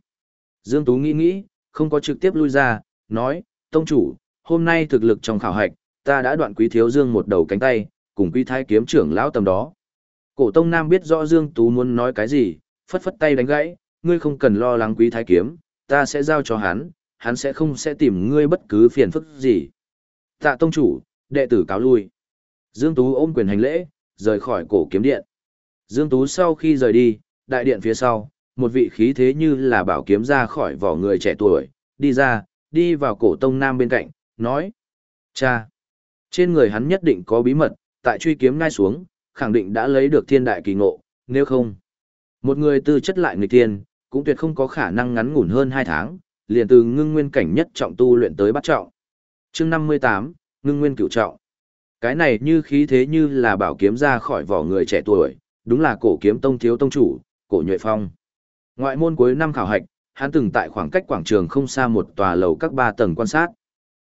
Dương Tú nghĩ nghĩ, không có trực tiếp lui ra, nói, tông chủ, hôm nay thực lực trong khảo hạch, ta đã đoạn quý thiếu Dương một đầu cánh tay, cùng quý thái kiếm trưởng lão tầm đó. Cổ tông nam biết rõ Dương Tú muốn nói cái gì, phất phất tay đánh gãy, ngươi không cần lo lắng quý thái kiếm, ta sẽ giao cho hắn, hắn sẽ không sẽ tìm ngươi bất cứ phiền phức gì. Tạ tông chủ, đệ tử cáo lui. Dương Tú ôm quyền hành lễ, rời khỏi cổ kiếm điện. Dương Tú sau khi rời đi, đại điện phía sau, một vị khí thế như là bảo kiếm ra khỏi vỏ người trẻ tuổi, đi ra, đi vào cổ tông nam bên cạnh, nói. Cha! Trên người hắn nhất định có bí mật, tại truy kiếm ngay xuống, khẳng định đã lấy được thiên đại kỳ ngộ, nếu không. Một người tư chất lại người tiên, cũng tuyệt không có khả năng ngắn ngủn hơn 2 tháng, liền từ ngưng nguyên cảnh nhất trọng tu luyện tới bắt trọng. chương 58, ngưng nguyên cửu trọng. Cái này như khí thế như là bảo kiếm ra khỏi vỏ người trẻ tuổi, đúng là cổ kiếm tông thiếu tông chủ, cổ nhuệ phong. Ngoại môn cuối năm khảo hạch, hắn từng tại khoảng cách quảng trường không xa một tòa lầu các ba tầng quan sát.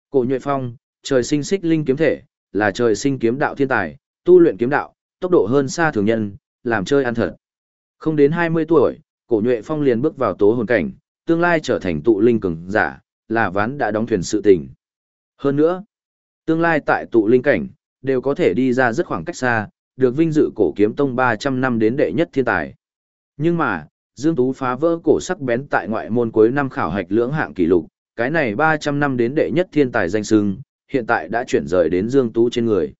Cổ nhuệ phong, trời sinh xích linh kiếm thể, là trời sinh kiếm đạo thiên tài, tu luyện kiếm đạo, tốc độ hơn xa thường nhân, làm chơi ăn thật. Không đến 20 tuổi, cổ nhuệ phong liền bước vào tố hồn cảnh, tương lai trở thành tụ linh cường giả, là ván đã đóng thuyền sự tình. Hơn nữa, tương lai tại tụ linh cảnh, đều có thể đi ra rất khoảng cách xa, được vinh dự cổ kiếm tông 300 năm đến đệ nhất thiên tài. Nhưng mà, Dương Tú phá vỡ cổ sắc bén tại ngoại môn cuối năm khảo hạch lưỡng hạng kỷ lục, cái này 300 năm đến đệ nhất thiên tài danh sưng, hiện tại đã chuyển rời đến Dương Tú trên người.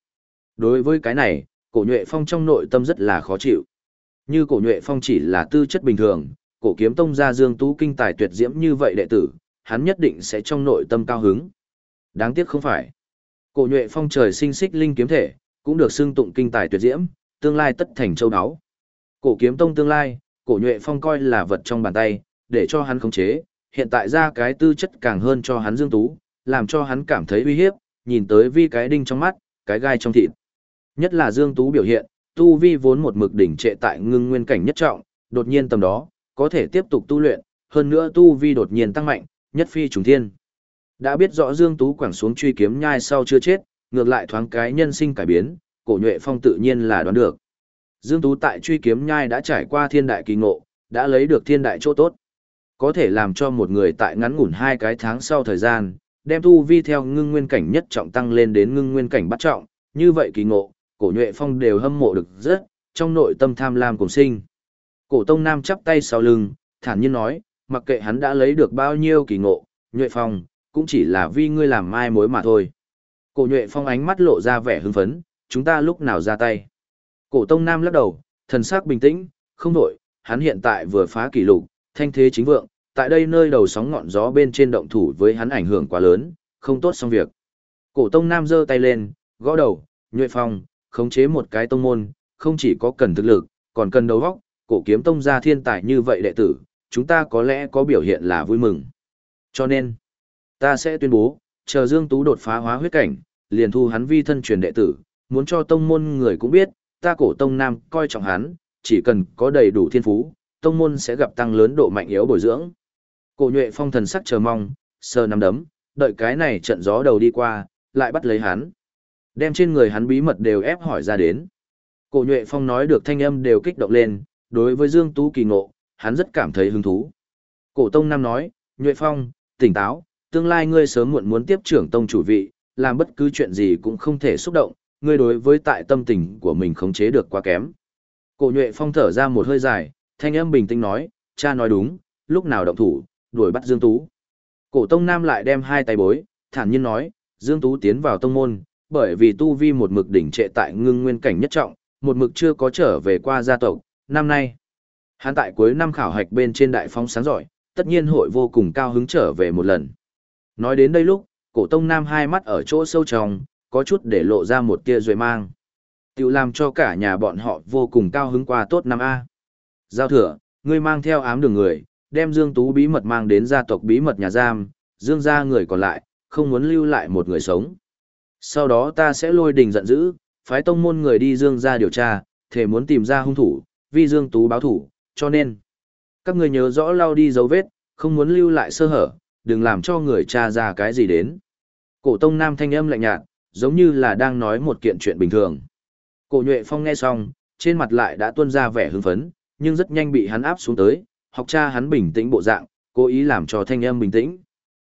Đối với cái này, cổ nhuệ phong trong nội tâm rất là khó chịu. Như cổ nhuệ phong chỉ là tư chất bình thường, cổ kiếm tông gia Dương Tú kinh tài tuyệt diễm như vậy đệ tử, hắn nhất định sẽ trong nội tâm cao hứng. Đáng tiếc không phải. Cổ nhuệ phong trời sinh xích linh kiếm thể, cũng được xưng tụng kinh tài tuyệt diễm, tương lai tất thành châu áo. Cổ kiếm tông tương lai, cổ nhuệ phong coi là vật trong bàn tay, để cho hắn khống chế, hiện tại ra cái tư chất càng hơn cho hắn Dương Tú, làm cho hắn cảm thấy uy hiếp, nhìn tới vi cái đinh trong mắt, cái gai trong thịt. Nhất là Dương Tú biểu hiện, tu vi vốn một mực đỉnh trệ tại ngưng nguyên cảnh nhất trọng, đột nhiên tầm đó, có thể tiếp tục tu luyện, hơn nữa tu vi đột nhiên tăng mạnh, nhất phi trùng thiên. Đã biết rõ Dương Tú quẳng xuống truy kiếm nhai sau chưa chết, ngược lại thoáng cái nhân sinh cải biến, cổ nhuệ phong tự nhiên là đoán được. Dương Tú tại truy kiếm nhai đã trải qua thiên đại kỳ ngộ, đã lấy được thiên đại chỗ tốt. Có thể làm cho một người tại ngắn ngủn hai cái tháng sau thời gian, đem tu vi theo ngưng nguyên cảnh nhất trọng tăng lên đến ngưng nguyên cảnh bắt trọng, như vậy kỳ ngộ, cổ nhuệ phong đều hâm mộ được rất, trong nội tâm tham lam cùng sinh. Cổ tông nam chắp tay sau lưng, thản nhiên nói, mặc kệ hắn đã lấy được bao nhiêu kỳ ngộ, nhuệ phong, cũng chỉ là vì ngươi làm mai mối mà thôi. Cổ nhuệ phong ánh mắt lộ ra vẻ hưng phấn, chúng ta lúc nào ra tay. Cổ tông nam lắc đầu, thần sắc bình tĩnh, không đổi, hắn hiện tại vừa phá kỷ lục, thanh thế chính vượng, tại đây nơi đầu sóng ngọn gió bên trên động thủ với hắn ảnh hưởng quá lớn, không tốt xong việc. Cổ tông nam giơ tay lên, gõ đầu, nhuệ phong, khống chế một cái tông môn, không chỉ có cần thực lực, còn cần đầu óc, cổ kiếm tông gia thiên tài như vậy đệ tử, chúng ta có lẽ có biểu hiện là vui mừng. Cho nên, ta sẽ tuyên bố, chờ Dương Tú đột phá hóa huyết cảnh, liền thu hắn vi thân truyền đệ tử, muốn cho tông môn người cũng biết, ta cổ tông nam coi trọng hắn, chỉ cần có đầy đủ thiên phú, tông môn sẽ gặp tăng lớn độ mạnh yếu bồi dưỡng. Cổ nhuệ phong thần sắc chờ mong, sờ nắm đấm, đợi cái này trận gió đầu đi qua, lại bắt lấy hắn. Đem trên người hắn bí mật đều ép hỏi ra đến. Cổ nhuệ phong nói được thanh âm đều kích động lên, đối với Dương Tú kỳ ngộ, hắn rất cảm thấy hứng thú. Cổ tông nam nói, nhuệ phong, tỉnh táo, tương lai ngươi sớm muộn muốn tiếp trưởng tông chủ vị, làm bất cứ chuyện gì cũng không thể xúc động, ngươi đối với tại tâm tình của mình khống chế được quá kém. Cổ nhuệ phong thở ra một hơi dài, thanh âm bình tĩnh nói, cha nói đúng, lúc nào động thủ, đuổi bắt Dương Tú. Cổ tông nam lại đem hai tay bối, thản nhiên nói, Dương Tú tiến vào tông môn, bởi vì tu vi một mực đỉnh trệ tại ngưng nguyên cảnh nhất trọng, một mực chưa có trở về qua gia tộc, năm nay. Hắn tại cuối năm khảo hạch bên trên đại phong sáng giỏi, tất nhiên hội vô cùng cao hứng trở về một lần. Nói đến đây lúc, cổ tông nam hai mắt ở chỗ sâu trong, có chút để lộ ra một tia rồi mang. Tiểu làm cho cả nhà bọn họ vô cùng cao hứng qua tốt năm A. Giao thừa, ngươi mang theo ám đường người, đem Dương Tú bí mật mang đến gia tộc bí mật nhà giam, Dương gia người còn lại, không muốn lưu lại một người sống. Sau đó ta sẽ lôi đình giận dữ, phái tông môn người đi Dương ra điều tra, thể muốn tìm ra hung thủ, vì Dương Tú báo thủ, cho nên. Các người nhớ rõ lao đi dấu vết, không muốn lưu lại sơ hở, đừng làm cho người cha ra cái gì đến. Cổ tông nam thanh âm lạnh nhạt, giống như là đang nói một kiện chuyện bình thường. Cổ nhuệ phong nghe xong, trên mặt lại đã tuôn ra vẻ hưng phấn, nhưng rất nhanh bị hắn áp xuống tới, học cha hắn bình tĩnh bộ dạng, cố ý làm cho thanh âm bình tĩnh.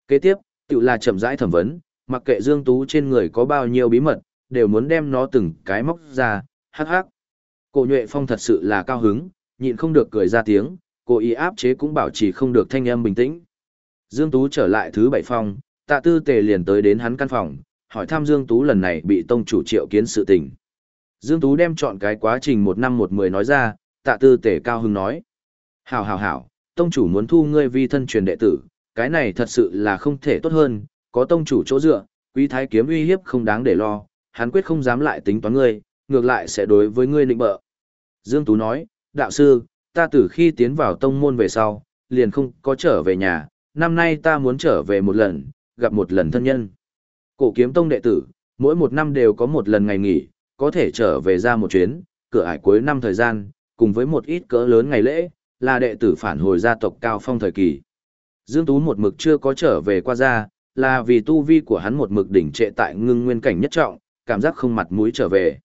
Kế tiếp, tự là chậm rãi thẩm vấn, mặc kệ Dương Tú trên người có bao nhiêu bí mật, đều muốn đem nó từng cái móc ra, hắc hắc. Cổ nhuệ phong thật sự là cao hứng, nhịn không được cười ra tiếng, cố ý áp chế cũng bảo trì không được thanh âm bình tĩnh. Dương Tú trở lại thứ bảy phòng, tạ tư tề liền tới đến hắn căn phòng, hỏi thăm Dương Tú lần này bị tông chủ triệu kiến sự tình. Dương Tú đem chọn cái quá trình một năm một mười nói ra, tạ tư tề cao hứng nói. Hảo hảo hảo, tông chủ muốn thu ngươi vi thân truyền đệ tử, cái này thật sự là không thể tốt hơn, có tông chủ chỗ dựa, quý thái kiếm uy hiếp không đáng để lo, hắn quyết không dám lại tính toán ngươi, ngược lại sẽ đối với ngươi định bợ. Dương Tú nói, đạo sư, ta từ khi tiến vào tông môn về sau, liền không có trở về nhà, năm nay ta muốn trở về một lần, gặp một lần thân nhân. Cổ kiếm tông đệ tử, mỗi một năm đều có một lần ngày nghỉ, có thể trở về ra một chuyến, cửa ải cuối năm thời gian, cùng với một ít cỡ lớn ngày lễ, là đệ tử phản hồi gia tộc cao phong thời kỳ. Dương Tú một mực chưa có trở về qua ra là vì tu vi của hắn một mực đỉnh trệ tại ngưng nguyên cảnh nhất trọng, cảm giác không mặt mũi trở về.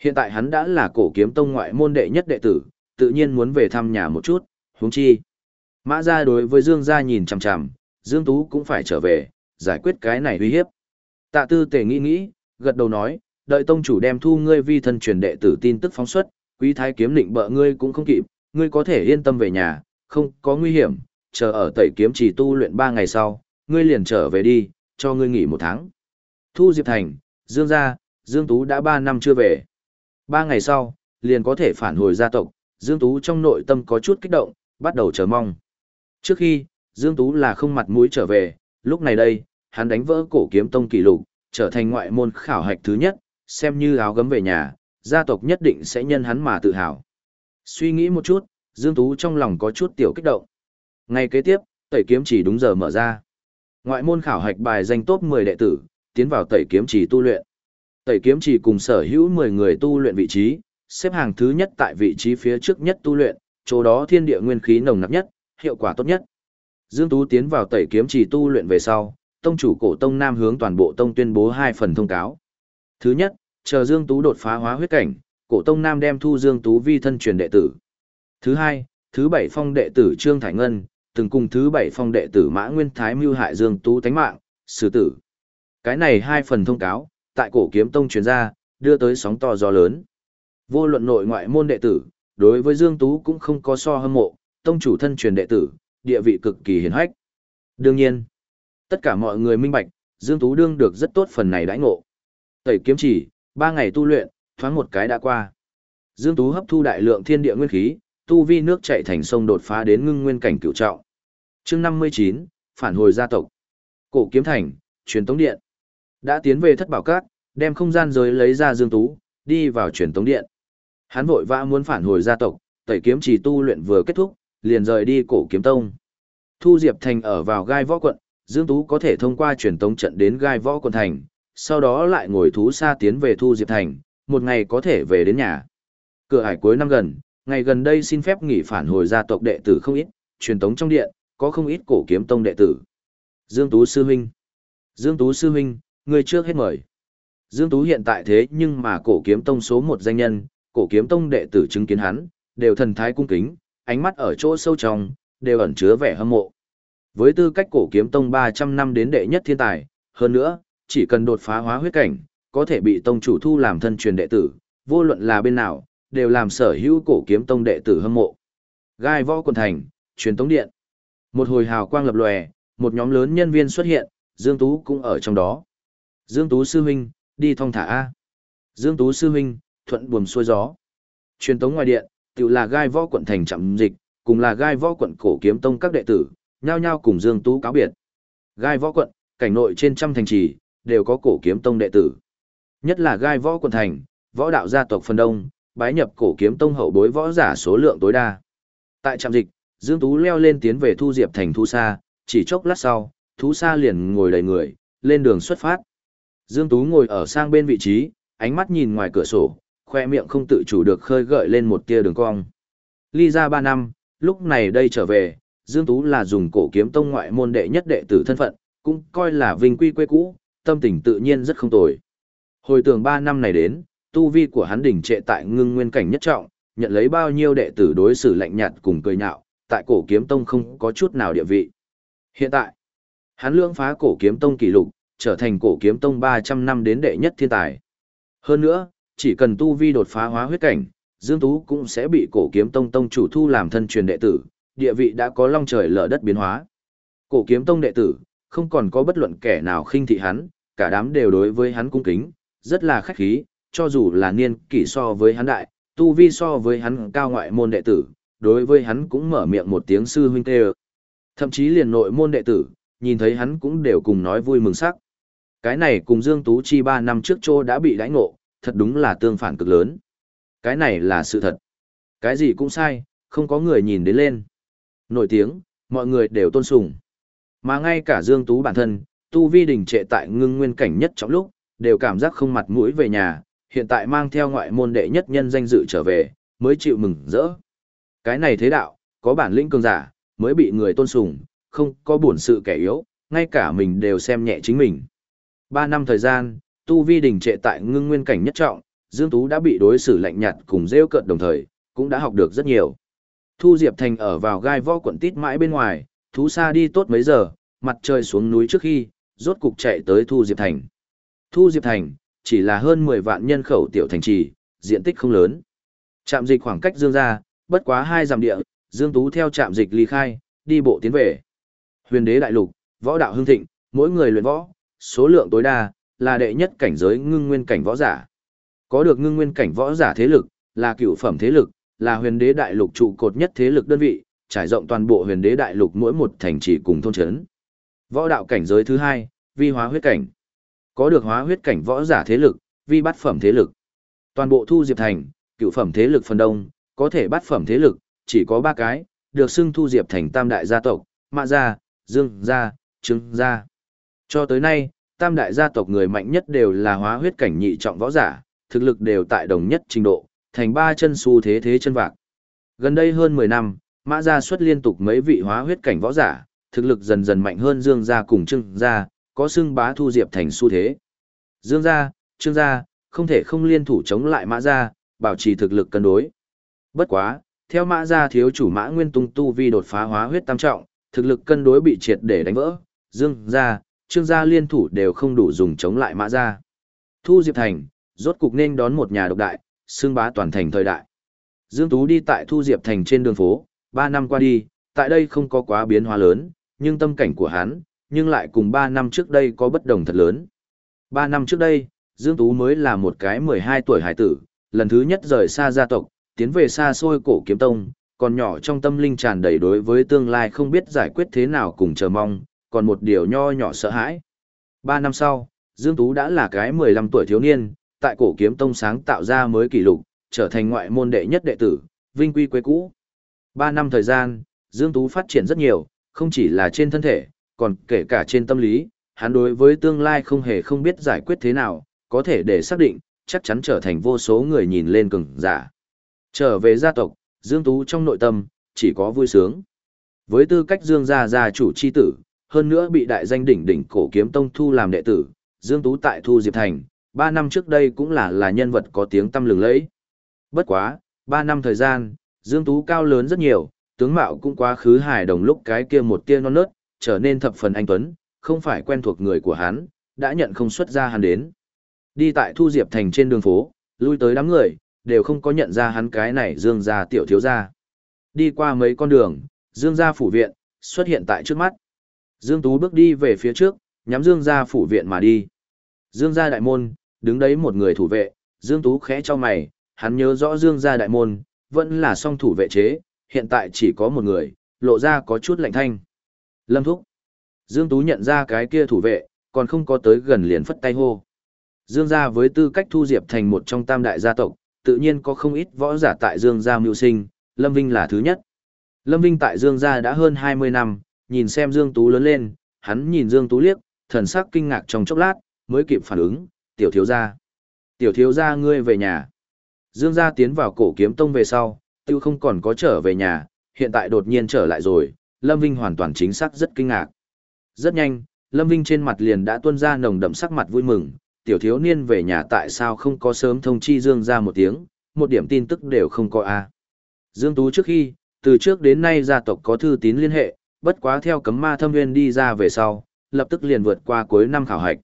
Hiện tại hắn đã là cổ kiếm tông ngoại môn đệ nhất đệ tử, tự nhiên muốn về thăm nhà một chút, huống chi. Mã gia đối với Dương gia nhìn chằm chằm, Dương Tú cũng phải trở về, giải quyết cái này uy hiếp. Tạ tư tề nghĩ nghĩ, gật đầu nói, đợi tông chủ đem thu ngươi vi thân truyền đệ tử tin tức phóng xuất, quý thái kiếm định bợ ngươi cũng không kịp, ngươi có thể yên tâm về nhà, không có nguy hiểm, chờ ở tẩy kiếm chỉ tu luyện 3 ngày sau, ngươi liền trở về đi, cho ngươi nghỉ một tháng. Thu Diệp Thành, Dương gia, Dương Tú đã 3 năm chưa về. 3 ngày sau, liền có thể phản hồi gia tộc, Dương Tú trong nội tâm có chút kích động, bắt đầu chờ mong. Trước khi, Dương Tú là không mặt mũi trở về, lúc này đây, hắn đánh vỡ cổ kiếm tông kỷ lục, trở thành ngoại môn khảo hạch thứ nhất, xem như áo gấm về nhà, gia tộc nhất định sẽ nhân hắn mà tự hào. Suy nghĩ một chút, Dương Tú trong lòng có chút tiểu kích động. Ngày kế tiếp, tẩy kiếm chỉ đúng giờ mở ra. Ngoại môn khảo hạch bài danh top 10 đệ tử, tiến vào tẩy kiếm chỉ tu luyện. Tẩy kiếm chỉ cùng sở hữu 10 người tu luyện vị trí, xếp hàng thứ nhất tại vị trí phía trước nhất tu luyện, chỗ đó thiên địa nguyên khí nồng nặc nhất, hiệu quả tốt nhất. Dương Tú tiến vào tẩy kiếm chỉ tu luyện về sau, tông chủ cổ tông Nam hướng toàn bộ tông tuyên bố hai phần thông cáo. Thứ nhất, chờ Dương Tú đột phá hóa huyết cảnh, cổ tông nam đem thu Dương Tú vi thân truyền đệ tử. Thứ hai, thứ bảy phong đệ tử Trương Thải Ngân, từng cùng thứ bảy phong đệ tử Mã Nguyên Thái mưu hại Dương Tú tánh mạng, xử tử. Cái này hai phần thông cáo, tại cổ kiếm tông truyền ra, đưa tới sóng to gió lớn. Vô luận nội ngoại môn đệ tử, đối với Dương Tú cũng không có so hâm mộ, tông chủ thân truyền đệ tử, địa vị cực kỳ hiển hách. Đương nhiên, tất cả mọi người minh bạch, Dương Tú đương được rất tốt phần này đãi ngộ. Tẩy kiếm chỉ, ba ngày tu luyện, thoáng một cái đã qua. Dương Tú hấp thu đại lượng thiên địa nguyên khí, tu vi nước chảy thành sông đột phá đến ngưng nguyên cảnh cựu trọng. Chương 59, phản hồi gia tộc. Cổ kiếm thành, truyền tống điện. Đã tiến về thất bảo cát, đem không gian giới lấy ra Dương Tú, đi vào truyền tống điện. Hắn vội vã muốn phản hồi gia tộc, tẩy kiếm chỉ tu luyện vừa kết thúc, liền rời đi cổ kiếm tông. Thu Diệp Thành ở vào gai võ quận, Dương Tú có thể thông qua truyền tống trận đến gai võ quận thành, sau đó lại ngồi thú xa tiến về Thu Diệp Thành, một ngày có thể về đến nhà. Cửa hải cuối năm gần, ngày gần đây xin phép nghỉ phản hồi gia tộc đệ tử không ít, truyền tống trong điện, có không ít cổ kiếm tông đệ tử. Dương Tú Sư Huynh Dương Tú Sư Huynh, người trước hết mời. Dương Tú hiện tại thế nhưng mà cổ kiếm tông số một danh nhân, cổ kiếm tông đệ tử chứng kiến hắn, đều thần thái cung kính, ánh mắt ở chỗ sâu trong, đều ẩn chứa vẻ hâm mộ. Với tư cách cổ kiếm tông 300 năm đến đệ nhất thiên tài, hơn nữa, chỉ cần đột phá hóa huyết cảnh, có thể bị tông chủ thu làm thân truyền đệ tử, vô luận là bên nào, đều làm sở hữu cổ kiếm tông đệ tử hâm mộ. Gai võ quần thành, truyền tống điện. Một hồi hào quang lập lòe, một nhóm lớn nhân viên xuất hiện, Dương Tú cũng ở trong đó. Dương Tú sư huynh, đi thong thả A. Dương Tú sư huynh, thuận buồm xuôi gió. Truyền tống ngoài điện, tự là gai võ quận thành chậm dịch, cùng là gai võ quận cổ kiếm tông các đệ tử, nhao nhao cùng Dương Tú cáo biệt. Gai võ quận, cảnh nội trên trăm thành trì, đều có cổ kiếm tông đệ tử. Nhất là gai võ quận thành, võ đạo gia tộc phần đông, bái nhập cổ kiếm tông hậu bối võ giả số lượng tối đa. Tại trạm dịch, Dương Tú leo lên tiến về thu diệp thành thu xa, chỉ chốc lát sau, thú xa liền ngồi đầy người, lên đường xuất phát. Dương Tú ngồi ở sang bên vị trí, ánh mắt nhìn ngoài cửa sổ, khoe miệng không tự chủ được khơi gợi lên một tia đường cong. Ly ra 3 năm, lúc này đây trở về, Dương Tú là dùng cổ kiếm tông ngoại môn đệ nhất đệ tử thân phận, cũng coi là vinh quy quê cũ, tâm tình tự nhiên rất không tồi. Hồi tưởng 3 năm này đến, tu vi của hắn đỉnh trệ tại ngưng nguyên cảnh nhất trọng, nhận lấy bao nhiêu đệ tử đối xử lạnh nhạt cùng cười nhạo, tại cổ kiếm tông không có chút nào địa vị. Hiện tại, hắn lưỡng phá cổ kiếm tông kỷ lục, trở thành cổ kiếm tông 300 năm đến đệ nhất thiên tài. Hơn nữa, chỉ cần tu vi đột phá hóa huyết cảnh, Dương Tú cũng sẽ bị cổ kiếm tông tông chủ thu làm thân truyền đệ tử, địa vị đã có long trời lở đất biến hóa. Cổ kiếm tông đệ tử, không còn có bất luận kẻ nào khinh thị hắn, cả đám đều đối với hắn cung kính, rất là khách khí, cho dù là niên kỷ so với hắn đại, tu vi so với hắn cao ngoại môn đệ tử, đối với hắn cũng mở miệng một tiếng sư huynh tê Thậm chí liền nội môn đệ tử, nhìn thấy hắn cũng đều cùng nói vui mừng sắc. Cái này cùng Dương Tú Chi 3 năm trước trô đã bị đánh ngộ, thật đúng là tương phản cực lớn. Cái này là sự thật. Cái gì cũng sai, không có người nhìn đến lên. Nổi tiếng, mọi người đều tôn sùng. Mà ngay cả Dương Tú bản thân, Tu Vi đình trệ tại ngưng nguyên cảnh nhất trong lúc, đều cảm giác không mặt mũi về nhà, hiện tại mang theo ngoại môn đệ nhất nhân danh dự trở về, mới chịu mừng rỡ. Cái này thế đạo, có bản lĩnh cường giả, mới bị người tôn sùng, không có buồn sự kẻ yếu, ngay cả mình đều xem nhẹ chính mình. Ba năm thời gian, Tu Vi đình trệ tại ngưng nguyên cảnh nhất trọng, Dương Tú đã bị đối xử lạnh nhạt cùng rêu cợt đồng thời, cũng đã học được rất nhiều. Thu Diệp Thành ở vào gai võ quận tít mãi bên ngoài, thú xa đi tốt mấy giờ, mặt trời xuống núi trước khi, rốt cục chạy tới Thu Diệp Thành. Thu Diệp Thành, chỉ là hơn 10 vạn nhân khẩu tiểu thành trì, diện tích không lớn. Trạm dịch khoảng cách Dương ra, bất quá hai dặm địa, Dương Tú theo trạm dịch ly khai, đi bộ tiến về. Huyền đế đại lục, võ đạo hưng thịnh, mỗi người luyện võ, số lượng tối đa, là đệ nhất cảnh giới ngưng nguyên cảnh võ giả. Có được ngưng nguyên cảnh võ giả thế lực, là cựu phẩm thế lực, là huyền đế đại lục trụ cột nhất thế lực đơn vị, trải rộng toàn bộ huyền đế đại lục mỗi một thành trì cùng thôn trấn. Võ đạo cảnh giới thứ hai, vi hóa huyết cảnh. Có được hóa huyết cảnh võ giả thế lực, vi bát phẩm thế lực. Toàn bộ thu diệp thành, cựu phẩm thế lực phần đông, có thể bát phẩm thế lực, chỉ có ba cái, được xưng thu diệp thành tam đại gia tộc, mạ gia, dương gia, trương gia. Cho tới nay, tam đại gia tộc người mạnh nhất đều là hóa huyết cảnh nhị trọng võ giả, thực lực đều tại đồng nhất trình độ, thành ba chân su thế thế chân vạc. Gần đây hơn 10 năm, mã gia xuất liên tục mấy vị hóa huyết cảnh võ giả, thực lực dần dần mạnh hơn Dương gia cùng Trương gia, có xưng bá thu diệp thành su thế. Dương gia, Trương gia, không thể không liên thủ chống lại Mã Gia, bảo trì thực lực cân đối. Bất quá, theo Mã Gia thiếu chủ Mã Nguyên Tung tu vi đột phá hóa huyết tam trọng, thực lực cân đối bị triệt để đánh vỡ, Dương gia, Trương gia liên thủ đều không đủ dùng chống lại Mã Gia. Thu Diệp Thành, rốt cục nên đón một nhà độc đại, xưng bá toàn thành thời đại. Dương Tú đi tại Thu Diệp Thành trên đường phố, 3 năm qua đi, tại đây không có quá biến hóa lớn, nhưng tâm cảnh của hắn, nhưng lại cùng 3 năm trước đây có bất đồng thật lớn. 3 năm trước đây, Dương Tú mới là một cái 12 tuổi hải tử, lần thứ nhất rời xa gia tộc, tiến về xa xôi cổ kiếm tông, còn nhỏ trong tâm linh tràn đầy đối với tương lai không biết giải quyết thế nào cùng chờ mong, còn một điều nho nhỏ sợ hãi. 3 năm sau, Dương Tú đã là cái 15 tuổi thiếu niên, tại cổ kiếm tông sáng tạo ra mới kỷ lục, trở thành ngoại môn đệ nhất đệ tử, vinh quy quê cũ. 3 năm thời gian, Dương Tú phát triển rất nhiều, không chỉ là trên thân thể, còn kể cả trên tâm lý, hắn đối với tương lai không hề không biết giải quyết thế nào, có thể để xác định, chắc chắn trở thành vô số người nhìn lên cường giả. Trở về gia tộc, Dương Tú trong nội tâm, chỉ có vui sướng. Với tư cách Dương gia gia chủ chi tử, hơn nữa bị đại danh đỉnh đỉnh cổ kiếm tông thu làm đệ tử, Dương Tú tại Thu Diệp Thành, 3 năm trước đây cũng là là nhân vật có tiếng tâm lừng lẫy. Bất quá, 3 năm thời gian, Dương Tú cao lớn rất nhiều, tướng mạo cũng quá khứ hài đồng lúc cái kia một tia non nớt, trở nên thập phần anh tuấn, không phải quen thuộc người của hắn, đã nhận không xuất ra hắn đến. Đi tại Thu Diệp Thành trên đường phố, lui tới đám người, đều không có nhận ra hắn cái này Dương gia tiểu thiếu gia. Đi qua mấy con đường, Dương gia phủ viện, xuất hiện tại trước mắt. Dương Tú bước đi về phía trước, nhắm Dương gia phủ viện mà đi. Dương gia đại môn, đứng đấy một người thủ vệ, Dương Tú khẽ cho mày, hắn nhớ rõ Dương gia đại môn, vẫn là song thủ vệ chế, hiện tại chỉ có một người, lộ ra có chút lạnh thanh. Lâm Thúc. Dương Tú nhận ra cái kia thủ vệ, còn không có tới gần liền phất tay hô. Dương gia với tư cách thu diệp thành một trong tam đại gia tộc, tự nhiên có không ít võ giả tại Dương gia mưu sinh, Lâm Vinh là thứ nhất. Lâm Vinh tại Dương gia đã hơn 20 năm, nhìn xem Dương Tú lớn lên, hắn nhìn Dương Tú liếc, thần sắc kinh ngạc trong chốc lát, mới kịp phản ứng, tiểu thiếu gia. Tiểu thiếu gia ngươi về nhà. Dương gia tiến vào cổ kiếm tông về sau, tiêu không còn có trở về nhà, hiện tại đột nhiên trở lại rồi, Lâm Vinh hoàn toàn chính xác rất kinh ngạc. Rất nhanh, Lâm Vinh trên mặt liền đã tuôn ra nồng đậm sắc mặt vui mừng, tiểu thiếu niên về nhà tại sao không có sớm thông chi Dương ra một tiếng, một điểm tin tức đều không có a. Dương Tú trước khi, từ trước đến nay gia tộc có thư tín liên hệ, bất quá theo cấm ma thâm nguyên đi ra về sau, lập tức liền vượt qua cuối năm khảo hạch.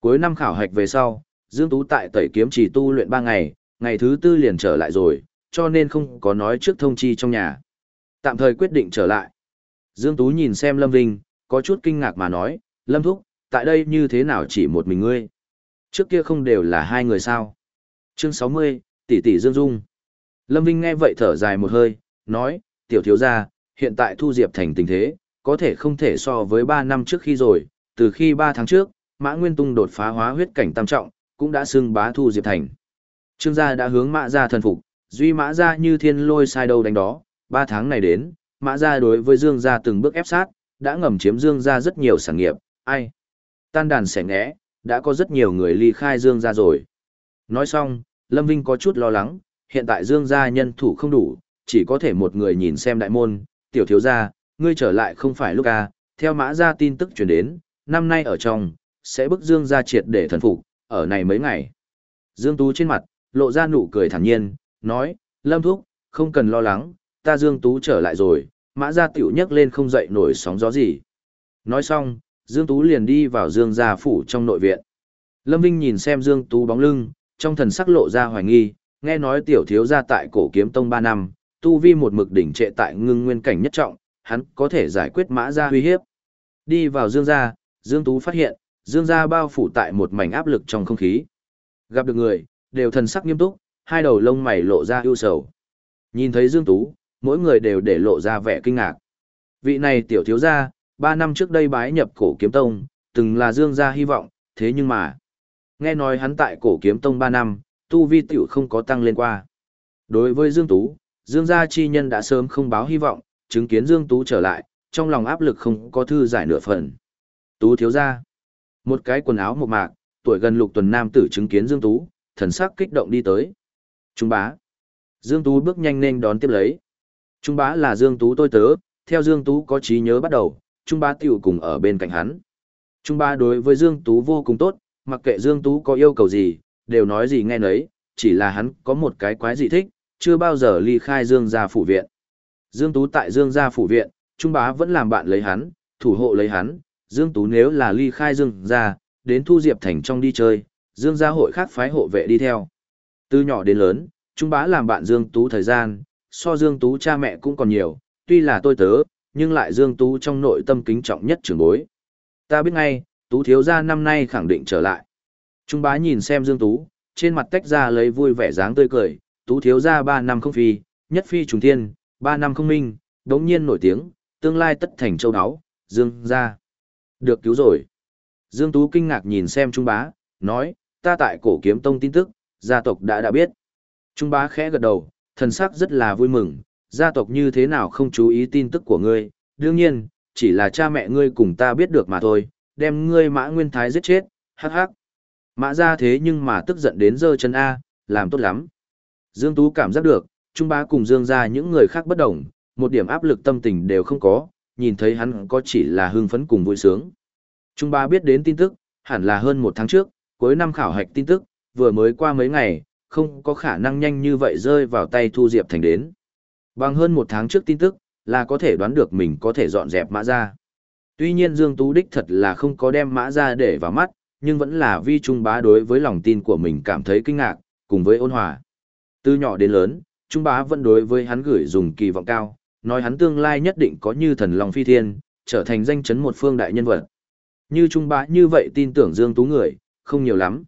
Cuối năm khảo hạch về sau, Dương Tú tại tẩy kiếm chỉ tu luyện 3 ngày, ngày thứ tư liền trở lại rồi, cho nên không có nói trước thông chi trong nhà. Tạm thời quyết định trở lại. Dương Tú nhìn xem Lâm Vinh, có chút kinh ngạc mà nói, Lâm Thúc, tại đây như thế nào chỉ một mình ngươi? Trước kia không đều là hai người sao? Chương 60, tỷ tỷ Dương Dung. Lâm Vinh nghe vậy thở dài một hơi, nói, tiểu thiếu gia, hiện tại thu diệp thành tình thế, có thể không thể so với 3 năm trước khi rồi, từ khi 3 tháng trước, Mã Nguyên Tung đột phá hóa huyết cảnh tam trọng, cũng đã xưng bá thu diệp thành. Trương gia đã hướng Mã gia thần phục, duy Mã gia như thiên lôi sai đâu đánh đó, 3 tháng này đến, Mã gia đối với Dương gia từng bước ép sát, đã ngầm chiếm Dương gia rất nhiều sản nghiệp, ai? Tan đàn sẻ ngẽ, đã có rất nhiều người ly khai Dương gia rồi. Nói xong, Lâm Vinh có chút lo lắng, hiện tại Dương gia nhân thủ không đủ, chỉ có thể một người nhìn xem đại môn, tiểu thiếu gia, ngươi trở lại không phải lúc à, theo mã gia tin tức truyền đến, năm nay ở trong, sẽ bức Dương gia triệt để thần phục, ở này mấy ngày. Dương Tú trên mặt, lộ ra nụ cười thản nhiên, nói, Lâm Thúc, không cần lo lắng, ta Dương Tú trở lại rồi, mã gia tiểu nhấc lên không dậy nổi sóng gió gì. Nói xong, Dương Tú liền đi vào Dương gia phủ trong nội viện. Lâm Vinh nhìn xem Dương Tú bóng lưng, trong thần sắc lộ ra hoài nghi, nghe nói tiểu thiếu gia tại cổ kiếm tông 3 năm, tu vi một mực đỉnh trệ tại ngưng nguyên cảnh nhất trọng, hắn có thể giải quyết mã gia uy hiếp. Đi vào Dương gia, Dương Tú phát hiện, Dương gia bao phủ tại một mảnh áp lực trong không khí. Gặp được người, đều thần sắc nghiêm túc, hai đầu lông mày lộ ra ưu sầu. Nhìn thấy Dương Tú, mỗi người đều để lộ ra vẻ kinh ngạc. Vị này tiểu thiếu gia, ba năm trước đây bái nhập cổ kiếm tông, từng là dương gia hy vọng, thế nhưng mà, nghe nói hắn tại cổ kiếm tông ba năm, tu vi tiểu không có tăng lên qua. Đối với Dương Tú, Dương gia chi nhân đã sớm không báo hy vọng, chứng kiến Dương Tú trở lại, trong lòng áp lực không có thư giải nửa phần. Tú thiếu gia, một cái quần áo một mạc, tuổi gần lục tuần nam tử chứng kiến Dương Tú, thần sắc kích động đi tới. Trung bá. Dương Tú bước nhanh nên đón tiếp lấy. Trung bá là Dương Tú tôi tớ, theo Dương Tú có trí nhớ bắt đầu, Trung bá tiểu cùng ở bên cạnh hắn. Trung bá đối với Dương Tú vô cùng tốt, mặc kệ Dương Tú có yêu cầu gì, đều nói gì nghe nấy, chỉ là hắn có một cái quái dị thích, chưa bao giờ ly khai Dương gia phủ viện. Dương Tú tại Dương gia phủ viện, Trung bá vẫn làm bạn lấy hắn, thủ hộ lấy hắn, Dương Tú nếu là ly khai Dương gia, đến Thu Diệp Thành trong đi chơi, Dương gia hội khác phái hộ vệ đi theo. Từ nhỏ đến lớn, Trung bá làm bạn Dương Tú thời gian, so Dương Tú cha mẹ cũng còn nhiều, tuy là tôi tớ, nhưng lại Dương Tú trong nội tâm kính trọng nhất trưởng bối. Ta biết ngay, Tú thiếu gia năm nay khẳng định trở lại. Trung bá nhìn xem Dương Tú, trên mặt tách ra lấy vui vẻ dáng tươi cười, Tú thiếu gia 3 năm không phi, nhất phi trùng thiên, 3 năm không minh, đống nhiên nổi tiếng, tương lai tất thành châu áo, Dương gia. Được cứu rồi. Dương Tú kinh ngạc nhìn xem Trung bá, nói, ta tại cổ kiếm tông tin tức, gia tộc đã đã biết. Trung bá khẽ gật đầu, thần sắc rất là vui mừng, gia tộc như thế nào không chú ý tin tức của ngươi, đương nhiên, chỉ là cha mẹ ngươi cùng ta biết được mà thôi, đem ngươi mã nguyên thái giết chết, hắc hắc. Mã ra thế nhưng mà tức giận đến giơ chân A, làm tốt lắm. Dương Tú cảm giác được, Trung bá cùng Dương ra những người khác bất đồng, một điểm áp lực tâm tình đều không có, nhìn thấy hắn có chỉ là hưng phấn cùng vui sướng. Trung bá biết đến tin tức, hẳn là hơn một tháng trước, cuối năm khảo hạch tin tức, vừa mới qua mấy ngày, không có khả năng nhanh như vậy rơi vào tay Thu Diệp Thành đến. Bằng hơn một tháng trước tin tức, là có thể đoán được mình có thể dọn dẹp mã ra. Tuy nhiên Dương Tú Đích thật là không có đem mã ra để vào mắt, nhưng vẫn là vi Trung Bá đối với lòng tin của mình cảm thấy kinh ngạc, cùng với ôn hòa. Từ nhỏ đến lớn, Trung Bá vẫn đối với hắn gửi dùng kỳ vọng cao, nói hắn tương lai nhất định có như thần lòng phi thiên, trở thành danh chấn một phương đại nhân vật. Như Trung Bá như vậy tin tưởng Dương Tú người, không nhiều lắm.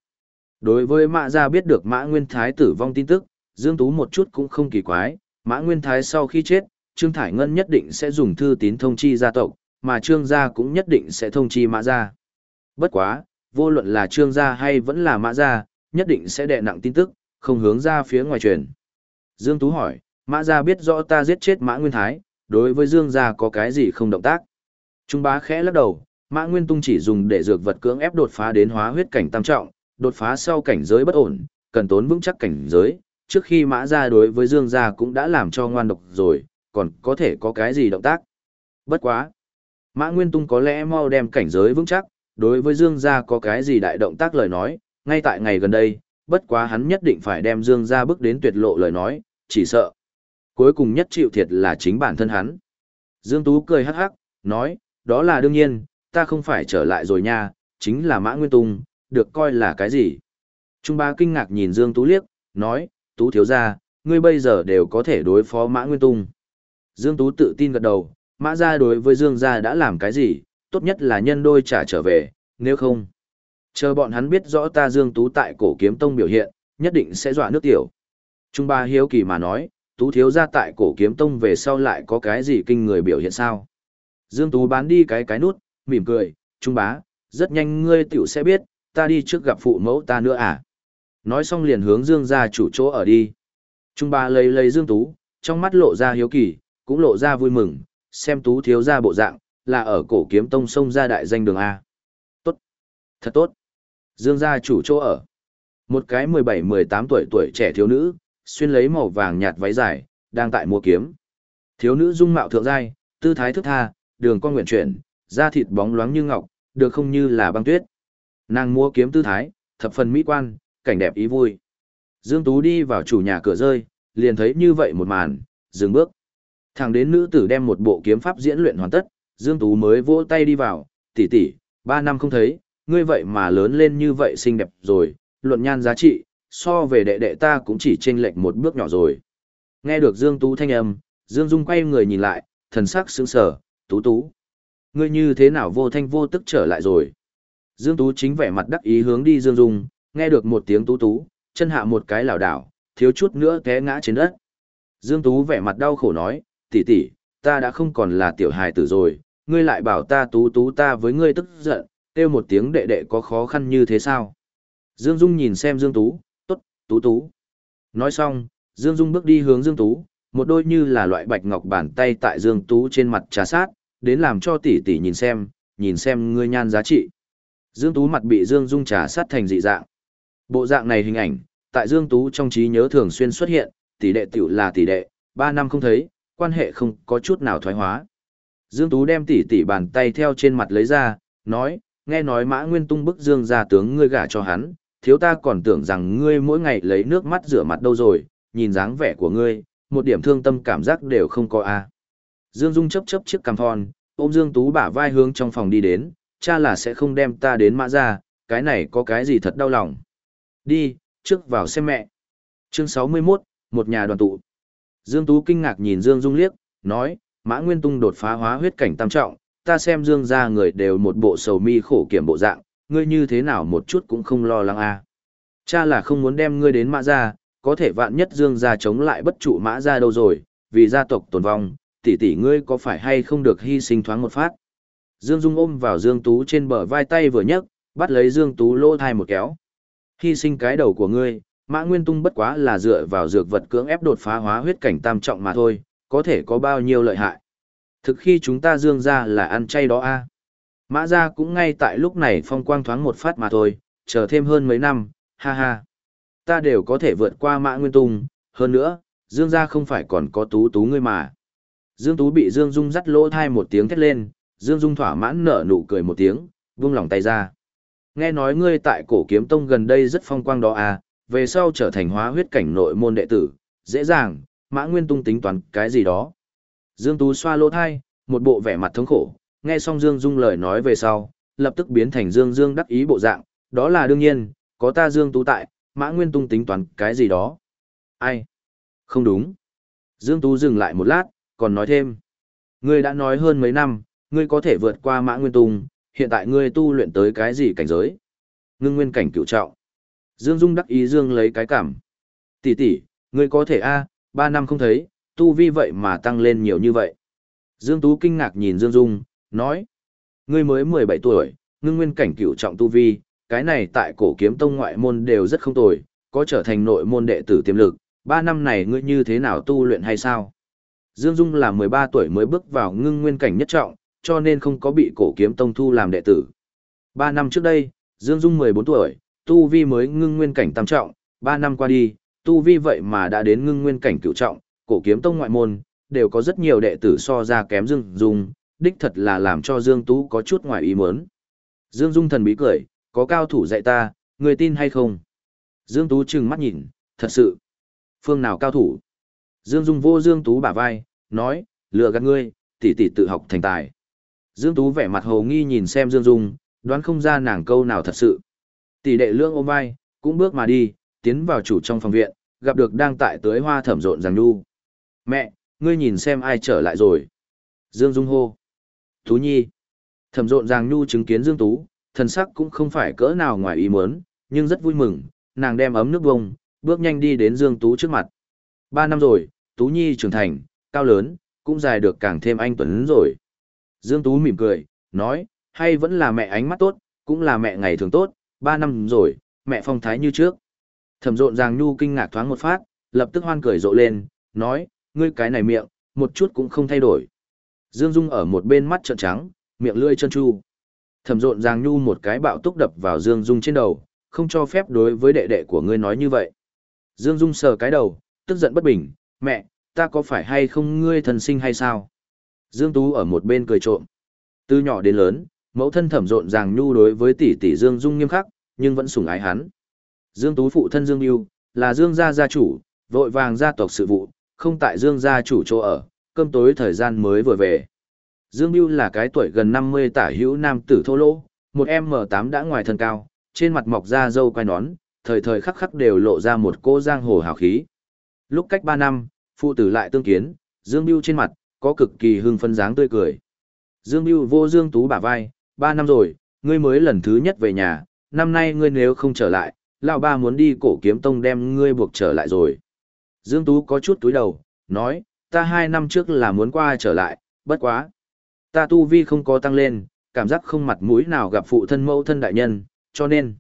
Đối với mã gia biết được mã nguyên thái tử vong tin tức, Dương Tú một chút cũng không kỳ quái, mã nguyên thái sau khi chết, Trương Thải Ngân nhất định sẽ dùng thư tín thông chi gia tộc, mà Trương gia cũng nhất định sẽ thông chi mã gia. Bất quá, vô luận là Trương gia hay vẫn là mã gia, nhất định sẽ đè nặng tin tức, không hướng ra phía ngoài truyền. Dương Tú hỏi, mã gia biết rõ ta giết chết mã nguyên thái, đối với Dương gia có cái gì không động tác? Trung bá khẽ lắc đầu, mã nguyên tung chỉ dùng để dược vật cưỡng ép đột phá đến hóa huyết cảnh tam trọng, đột phá sau cảnh giới bất ổn, cần tốn vững chắc cảnh giới, trước khi mã ra đối với Dương gia cũng đã làm cho ngoan độc rồi, còn có thể có cái gì động tác. Bất quá. Mã Nguyên Tung có lẽ mau đem cảnh giới vững chắc, đối với Dương gia có cái gì đại động tác lời nói, ngay tại ngày gần đây, bất quá hắn nhất định phải đem Dương gia bước đến tuyệt lộ lời nói, chỉ sợ. Cuối cùng nhất chịu thiệt là chính bản thân hắn. Dương Tú cười hắc hắc, nói, đó là đương nhiên, ta không phải trở lại rồi nha, chính là Mã Nguyên Tung, được coi là cái gì? Trung ba kinh ngạc nhìn Dương Tú liếc, nói, Tú thiếu ra, ngươi bây giờ đều có thể đối phó Mã Nguyên Tung. Dương Tú tự tin gật đầu, Mã ra đối với Dương gia đã làm cái gì, tốt nhất là nhân đôi trả trở về, nếu không. Chờ bọn hắn biết rõ ta Dương Tú tại cổ kiếm tông biểu hiện, nhất định sẽ dọa nước tiểu. Trung ba hiếu kỳ mà nói, Tú thiếu ra tại cổ kiếm tông về sau lại có cái gì kinh người biểu hiện sao? Dương Tú bán đi cái cái nút, mỉm cười, Trung bá, rất nhanh ngươi tiểu sẽ biết, ta đi trước gặp phụ mẫu ta nữa à? Nói xong liền hướng Dương gia chủ chỗ ở đi. Trung ba lấy lấy Dương Tú, trong mắt lộ ra hiếu kỳ, cũng lộ ra vui mừng, xem Tú thiếu ra bộ dạng, là ở cổ kiếm tông sông ra đại danh đường A. Tốt, thật tốt. Dương gia chủ chỗ ở. Một cái 17-18 tuổi tuổi trẻ thiếu nữ, xuyên lấy màu vàng nhạt váy dài, đang tại mua kiếm. Thiếu nữ dung mạo thượng giai, tư thái thức tha, đường con nguyện chuyển, da thịt bóng loáng như ngọc, được không như là băng tuyết. Nàng mua kiếm tư thái, thập phần mỹ quan, cảnh đẹp ý vui. Dương Tú đi vào chủ nhà cửa rơi, liền thấy như vậy một màn, dừng bước. Thẳng đến nữ tử đem một bộ kiếm pháp diễn luyện hoàn tất, Dương Tú mới vỗ tay đi vào, tỷ tỷ, ba năm không thấy, ngươi vậy mà lớn lên như vậy xinh đẹp rồi, luận nhan giá trị, so về đệ đệ ta cũng chỉ chênh lệch một bước nhỏ rồi. Nghe được Dương Tú thanh âm, Dương Dung quay người nhìn lại, thần sắc sững sờ, "Tú Tú, ngươi như thế nào vô thanh vô tức trở lại rồi?" Dương Tú chính vẻ mặt đắc ý hướng đi Dương Dung, nghe được một tiếng tú tú, chân hạ một cái lảo đảo, thiếu chút nữa té ngã trên đất. Dương Tú vẻ mặt đau khổ nói, tỷ tỷ, ta đã không còn là tiểu hài tử rồi, ngươi lại bảo ta tú tú ta với ngươi tức giận, kêu một tiếng đệ đệ có khó khăn như thế sao? Dương Dung nhìn xem Dương Tú, tốt, tú tú. Nói xong, Dương Dung bước đi hướng Dương Tú, một đôi như là loại bạch ngọc bàn tay tại Dương Tú trên mặt trà sát, đến làm cho tỷ tỷ nhìn xem, nhìn xem ngươi nhan giá trị. Dương Tú mặt bị Dương Dung trà sát thành dị dạng. Bộ dạng này hình ảnh, tại Dương Tú trong trí nhớ thường xuyên xuất hiện, tỷ đệ tiểu là tỷ đệ, 3 năm không thấy, quan hệ không có chút nào thoái hóa. Dương Tú đem tỷ tỷ bàn tay theo trên mặt lấy ra, nói, nghe nói Mã Nguyên Tung bức Dương ra tướng ngươi gả cho hắn, thiếu ta còn tưởng rằng ngươi mỗi ngày lấy nước mắt rửa mặt đâu rồi, nhìn dáng vẻ của ngươi, một điểm thương tâm cảm giác đều không có a. Dương Dung chấp chấp chiếc cằm thon, ôm Dương Tú bả vai hướng trong phòng đi đến, cha là sẽ không đem ta đến mã ra, cái này có cái gì thật đau lòng. Đi, trước vào xem mẹ. Chương 61, một nhà đoàn tụ. Dương Tú kinh ngạc nhìn Dương Dung liếc, nói, Mã Nguyên Tung đột phá hóa huyết cảnh tam trọng, ta xem Dương ra người đều một bộ sầu mi khổ kiểm bộ dạng, ngươi như thế nào một chút cũng không lo lắng a à. Cha là không muốn đem ngươi đến mã ra, có thể vạn nhất Dương ra chống lại bất trụ mã ra đâu rồi, vì gia tộc tồn vong, tỷ tỷ ngươi có phải hay không được hy sinh thoáng một phát. Dương Dung ôm vào Dương Tú trên bờ vai tay vừa nhấc, bắt lấy Dương Tú lô thai một kéo. Hy sinh cái đầu của ngươi, Mã Nguyên Tung bất quá là dựa vào dược vật cưỡng ép đột phá hóa huyết cảnh tam trọng mà thôi, có thể có bao nhiêu lợi hại. Thực khi chúng ta dương ra là ăn chay đó a à? Mã ra cũng ngay tại lúc này phong quang thoáng một phát mà thôi, chờ thêm hơn mấy năm, ha ha. Ta đều có thể vượt qua mã nguyên tung, hơn nữa, dương ra không phải còn có tú tú ngươi mà. Dương tú bị Dương Dung dắt lỗ thai một tiếng thét lên, Dương Dung thỏa mãn nở nụ cười một tiếng, vung lòng tay ra. Nghe nói ngươi tại cổ kiếm tông gần đây rất phong quang đó à, về sau trở thành hóa huyết cảnh nội môn đệ tử, dễ dàng, mã nguyên tung tính toán cái gì đó. Dương Tú xoa lỗ thai, một bộ vẻ mặt thống khổ, nghe xong Dương Dung lời nói về sau, lập tức biến thành Dương Dương đắc ý bộ dạng, đó là đương nhiên, có ta Dương Tú tại, mã nguyên tung tính toán cái gì đó. Ai? Không đúng. Dương Tú dừng lại một lát, còn nói thêm. Ngươi đã nói hơn mấy năm, ngươi có thể vượt qua mã nguyên tung, hiện tại ngươi tu luyện tới cái gì cảnh giới? Ngưng nguyên cảnh cựu trọng. Dương Dung đắc ý Dương lấy cái cảm. Tỷ tỷ, ngươi có thể a, ba năm không thấy, tu vi vậy mà tăng lên nhiều như vậy. Dương Tú kinh ngạc nhìn Dương Dung, nói. Ngươi mới 17 tuổi, ngưng nguyên cảnh cựu trọng tu vi, cái này tại cổ kiếm tông ngoại môn đều rất không tồi, có trở thành nội môn đệ tử tiềm lực, ba năm này ngươi như thế nào tu luyện hay sao? Dương Dung là 13 tuổi mới bước vào ngưng nguyên cảnh nhất trọng, cho nên không có bị cổ kiếm tông thu làm đệ tử. Ba năm trước đây, Dương Dung 14 tuổi, tu vi mới ngưng nguyên cảnh tam trọng, ba năm qua đi, tu vi vậy mà đã đến ngưng nguyên cảnh cửu trọng, cổ kiếm tông ngoại môn, đều có rất nhiều đệ tử so ra kém Dương Dung, đích thật là làm cho Dương Tú có chút ngoài ý muốn. Dương Dung thần bí cười, có cao thủ dạy ta, người tin hay không? Dương Tú trừng mắt nhìn, thật sự. Phương nào cao thủ? Dương Dung vô Dương Tú bả vai, nói, lừa gạt ngươi, tỷ tỷ tự học thành tài. Dương Tú vẻ mặt hồ nghi nhìn xem Dương Dung, đoán không ra nàng câu nào thật sự. Tỷ đệ lương ôm vai, cũng bước mà đi, tiến vào chủ trong phòng viện, gặp được đang tại tưới hoa thẩm rộn ràng nu. Mẹ, ngươi nhìn xem ai trở lại rồi. Dương Dung hô. Tú Nhi. Thẩm rộn ràng nhu chứng kiến Dương Tú, thần sắc cũng không phải cỡ nào ngoài ý muốn, nhưng rất vui mừng, nàng đem ấm nước bông, bước nhanh đi đến Dương Tú trước mặt. Ba năm rồi, Tú Nhi trưởng thành, cao lớn, cũng dài được càng thêm anh tuấn rồi. Dương Tú mỉm cười, nói, hay vẫn là mẹ ánh mắt tốt, cũng là mẹ ngày thường tốt, ba năm rồi, mẹ phong thái như trước. Thẩm rộn ràng nhu kinh ngạc thoáng một phát, lập tức hoan cười rộ lên, nói, ngươi cái này miệng, một chút cũng không thay đổi. Dương Dung ở một bên mắt trợn trắng, miệng lưỡi chân chu. Thẩm rộn ràng nhu một cái bạo túc đập vào Dương Dung trên đầu, không cho phép đối với đệ đệ của ngươi nói như vậy. Dương Dung sờ cái đầu, tức giận bất bình, mẹ, ta có phải hay không ngươi thần sinh hay sao? Dương Tú ở một bên cười trộm. Từ nhỏ đến lớn, mẫu thân thẩm rộn ràng nhu đối với tỷ tỷ Dương Dung nghiêm khắc, nhưng vẫn sủng ái hắn. Dương Tú phụ thân Dương Nhu, là Dương gia gia chủ, vội vàng gia tộc sự vụ, không tại Dương gia chủ chỗ ở, cơm tối thời gian mới vừa về. Dương Biêu là cái tuổi gần 50 tả hữu nam tử thô lỗ, một M8 đã ngoài thân cao, trên mặt mọc da râu quai nón, thời thời khắc khắc đều lộ ra một cô giang hồ hào khí. Lúc cách 3 năm, phụ tử lại tương kiến, Dương Biêu trên mặt, có cực kỳ hưng phân dáng tươi cười. Dương Biêu vô Dương Tú bả vai, ba năm rồi, ngươi mới lần thứ nhất về nhà, năm nay ngươi nếu không trở lại, lão ba muốn đi cổ kiếm tông đem ngươi buộc trở lại rồi. Dương Tú có chút túi đầu, nói, ta hai năm trước là muốn qua trở lại, bất quá. Ta tu vi không có tăng lên, cảm giác không mặt mũi nào gặp phụ thân mẫu thân đại nhân, cho nên.